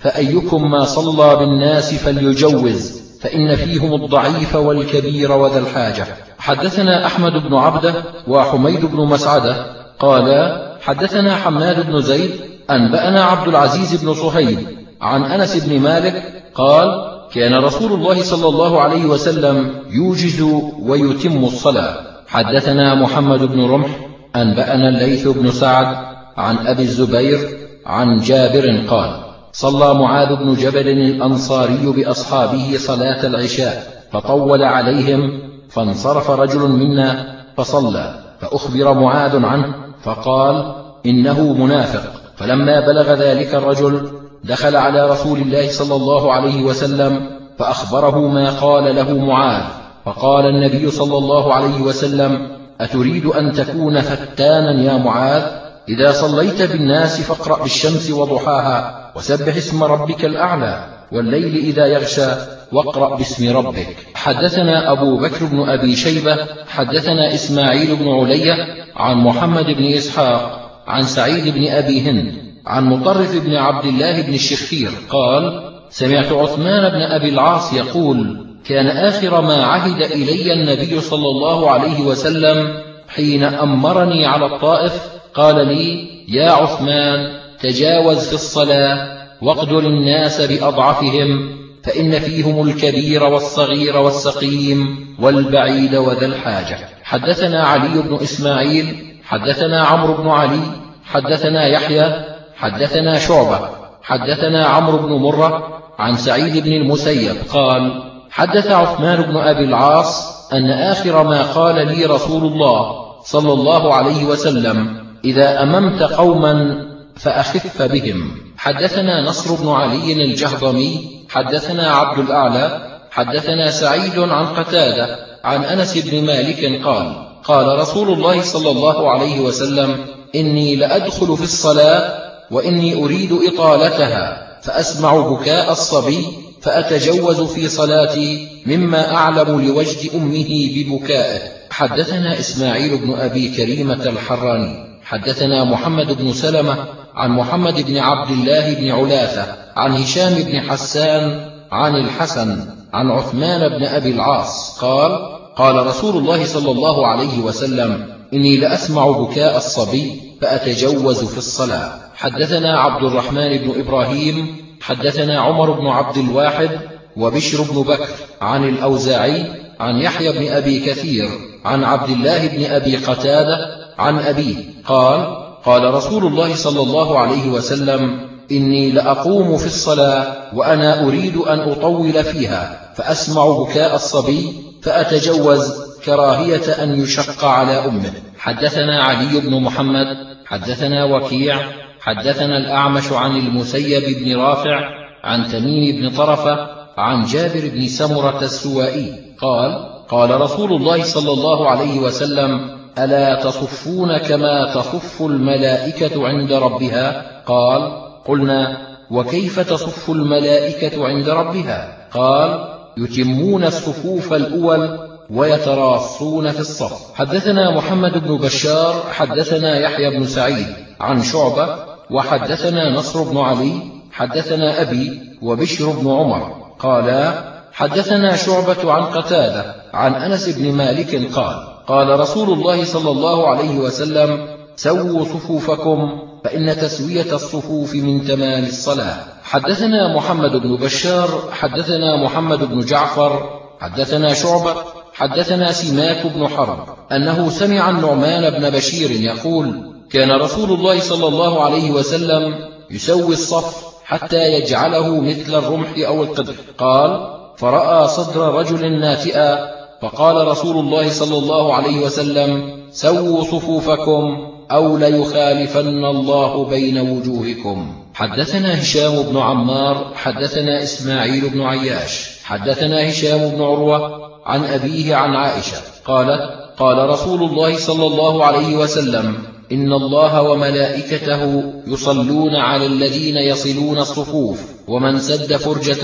فأيكم ما صلى بالناس فليجوز فإن فيهم الضعيف والكبير وذا الحاجة. حدثنا أحمد بن عبده وحميد بن مسعدة قالا حدثنا حماد بن زيد أنبأنا عبد العزيز بن صهيب عن أنس بن مالك قال كان رسول الله صلى الله عليه وسلم يوجز ويتم الصلاة. حدثنا محمد بن رمح أنبأنا الليث بن سعد عن أبي الزبير عن جابر قال صلى معاذ بن جبل الأنصاري بأصحابه صلاة العشاء فطول عليهم فانصرف رجل منا فصلى فأخبر معاذ عنه فقال إنه منافق. فلما بلغ ذلك الرجل دخل على رسول الله صلى الله عليه وسلم فأخبره ما قال له معاذ. فقال النبي صلى الله عليه وسلم أتريد أن تكون فتانا يا معاذ؟ إذا صليت بالناس فاقرأ بالشمس وضحاها وسبح اسم ربك الأعلى والليل إذا يغشى. واقرأ باسم ربك. حدثنا أبو بكر بن أبي شيبة حدثنا إسماعيل بن علية عن محمد بن إسحاق عن سعيد بن أبي هند عن مطرف بن عبد الله بن الشخير قال سمعت عثمان بن أبي العاص يقول كان آخر ما عهد إلي النبي صلى الله عليه وسلم حين أمرني على الطائف قال لي يا عثمان تجاوز في الصلاة واقدر الناس بأضعفهم. فإن فيهم الكبير والصغير والسقيم والبعيد وذا الحاجة. حدثنا علي بن إسماعيل حدثنا عمرو بن علي حدثنا يحيى حدثنا شعبة حدثنا عمرو بن مرة عن سعيد بن المسيب قال حدث عثمان بن أبي العاص أن آخر ما قال لي رسول الله صلى الله عليه وسلم إذا أممت قوما فأخف بهم. حدثنا نصر بن علي الجهضمي حدثنا عبد الأعلى حدثنا سعيد عن قتادة عن أنس بن مالك قال قال رسول الله صلى الله عليه وسلم إني لأدخل في الصلاة وإني أريد إطالتها فأسمع بكاء الصبي فأتجوز في صلاتي مما أعلم لوجد أمه ببكائه. حدثنا إسماعيل بن أبي كريمة الحراني حدثنا محمد بن سلمة عن محمد بن عبد الله بن علاثة عن هشام بن حسان عن الحسن عن عثمان بن أبي العاص قال قال رسول الله صلى الله عليه وسلم إني لأسمع بكاء الصبي فأتجوز في الصلاة. حدثنا عبد الرحمن بن إبراهيم حدثنا عمر بن عبد الواحد وبشر بن بكر عن الأوزاعي عن يحيى بن أبي كثير عن عبد الله بن أبي قتادة عن أبيه قال قال رسول الله صلى الله عليه وسلم إني لأقوم في الصلاة وأنا أريد أن أطول فيها فأسمع بكاء الصبي فأتجوز كراهية أن يشق على أمه. حدثنا علي بن محمد حدثنا وكيع حدثنا الأعمش عن المسيب بن رافع عن تميم بن طرفة عن جابر بن سمرة السوائي. قال قال رسول الله صلى الله عليه وسلم ألا تصفون كما تصف الملائكة عند ربها؟ قال قلنا وكيف تصف الملائكة عند ربها؟ قال يتمون الصفوف الأول ويتراصون في الصف. حدثنا محمد بن بشار حدثنا يحيى بن سعيد عن شعبة وحدثنا نصر بن علي حدثنا أبي وبشر بن عمر. قالا حدثنا شعبة عن قتادة عن أنس بن مالك قال قال رسول الله صلى الله عليه وسلم سووا صفوفكم فإن تسوية الصفوف من تمام الصلاة. حدثنا محمد بن بشار حدثنا محمد بن جعفر حدثنا شعبة حدثنا سماك بن حرب أنه سمع النعمان بن بشير يقول كان رسول الله صلى الله عليه وسلم يسوي الصف حتى يجعله مثل الرمح أو القدر قال فرأى صدر رجل ناتئا فقال رسول الله صلى الله عليه وسلم سووا صفوفكم أو ليخالفن الله بين وجوهكم. حدثنا هشام بن عمار حدثنا إسماعيل بن عياش حدثنا هشام بن عروة عن أبيه عن عائشة قالت قال رسول الله صلى الله عليه وسلم إن الله وملائكته يصلون على الذين يصلون الصفوف ومن سد فرجة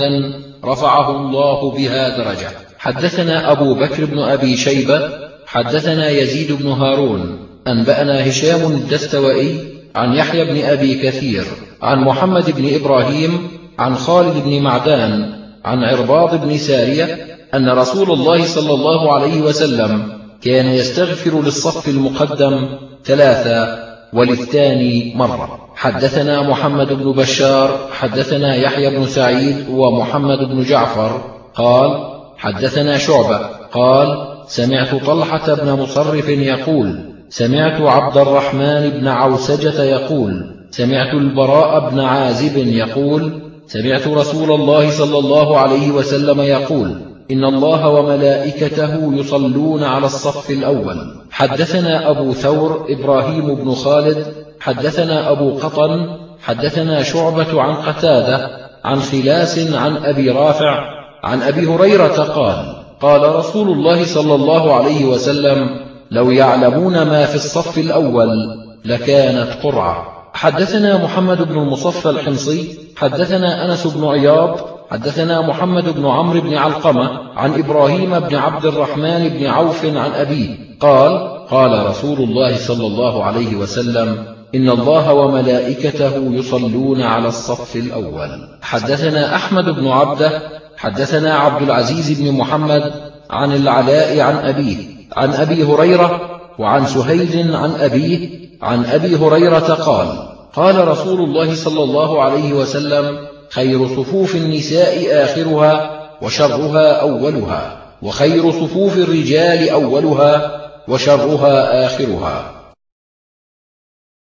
رفعه الله بها درجة. حدثنا أبو بكر بن أبي شيبة حدثنا يزيد بن هارون أنبأنا هشام الدستوائي عن يحيى بن أبي كثير عن محمد بن إبراهيم عن خالد بن معدان عن عرباض بن سارية أن رسول الله صلى الله عليه وسلم كان يستغفر للصف المقدم ثلاثة وللثاني مرة. حدثنا محمد بن بشار حدثنا يحيى بن سعيد ومحمد بن جعفر. قال حدثنا شعبة. قال سمعت طلحة بن مصرف يقول سمعت عبد الرحمن بن عوسجة يقول سمعت البراء بن عازب يقول سمعت رسول الله صلى الله عليه وسلم يقول إن الله وملائكته يصلون على الصف الأول. حدثنا أبو ثور إبراهيم بن خالد حدثنا أبو قطن حدثنا شعبة عن قتادة عن خلاس عن أبي رافع عن أبي هريرة قال قال رسول الله صلى الله عليه وسلم لو يعلمون ما في الصف الأول لكانت قرعة. حدثنا محمد بن المصفى الحمصي حدثنا أنس بن عياض حدثنا محمد بن عمرو بن علقمة عن إبراهيم بن عبد الرحمن بن عوف عن أبيه. قال قال رسول الله صلى الله عليه وسلم إن الله وملائكته يصلون على الصف الأول. حدثنا أحمد بن عبده حدثنا عبد العزيز بن محمد عن العلاء عن أبيه. عن أبي هريرة وعن سهيل عن أبيه عن أبي هريرة قال قال رسول الله صلى الله عليه وسلم خير صفوف النساء آخرها وشرها أولها وخير صفوف الرجال أولها وشرها آخرها.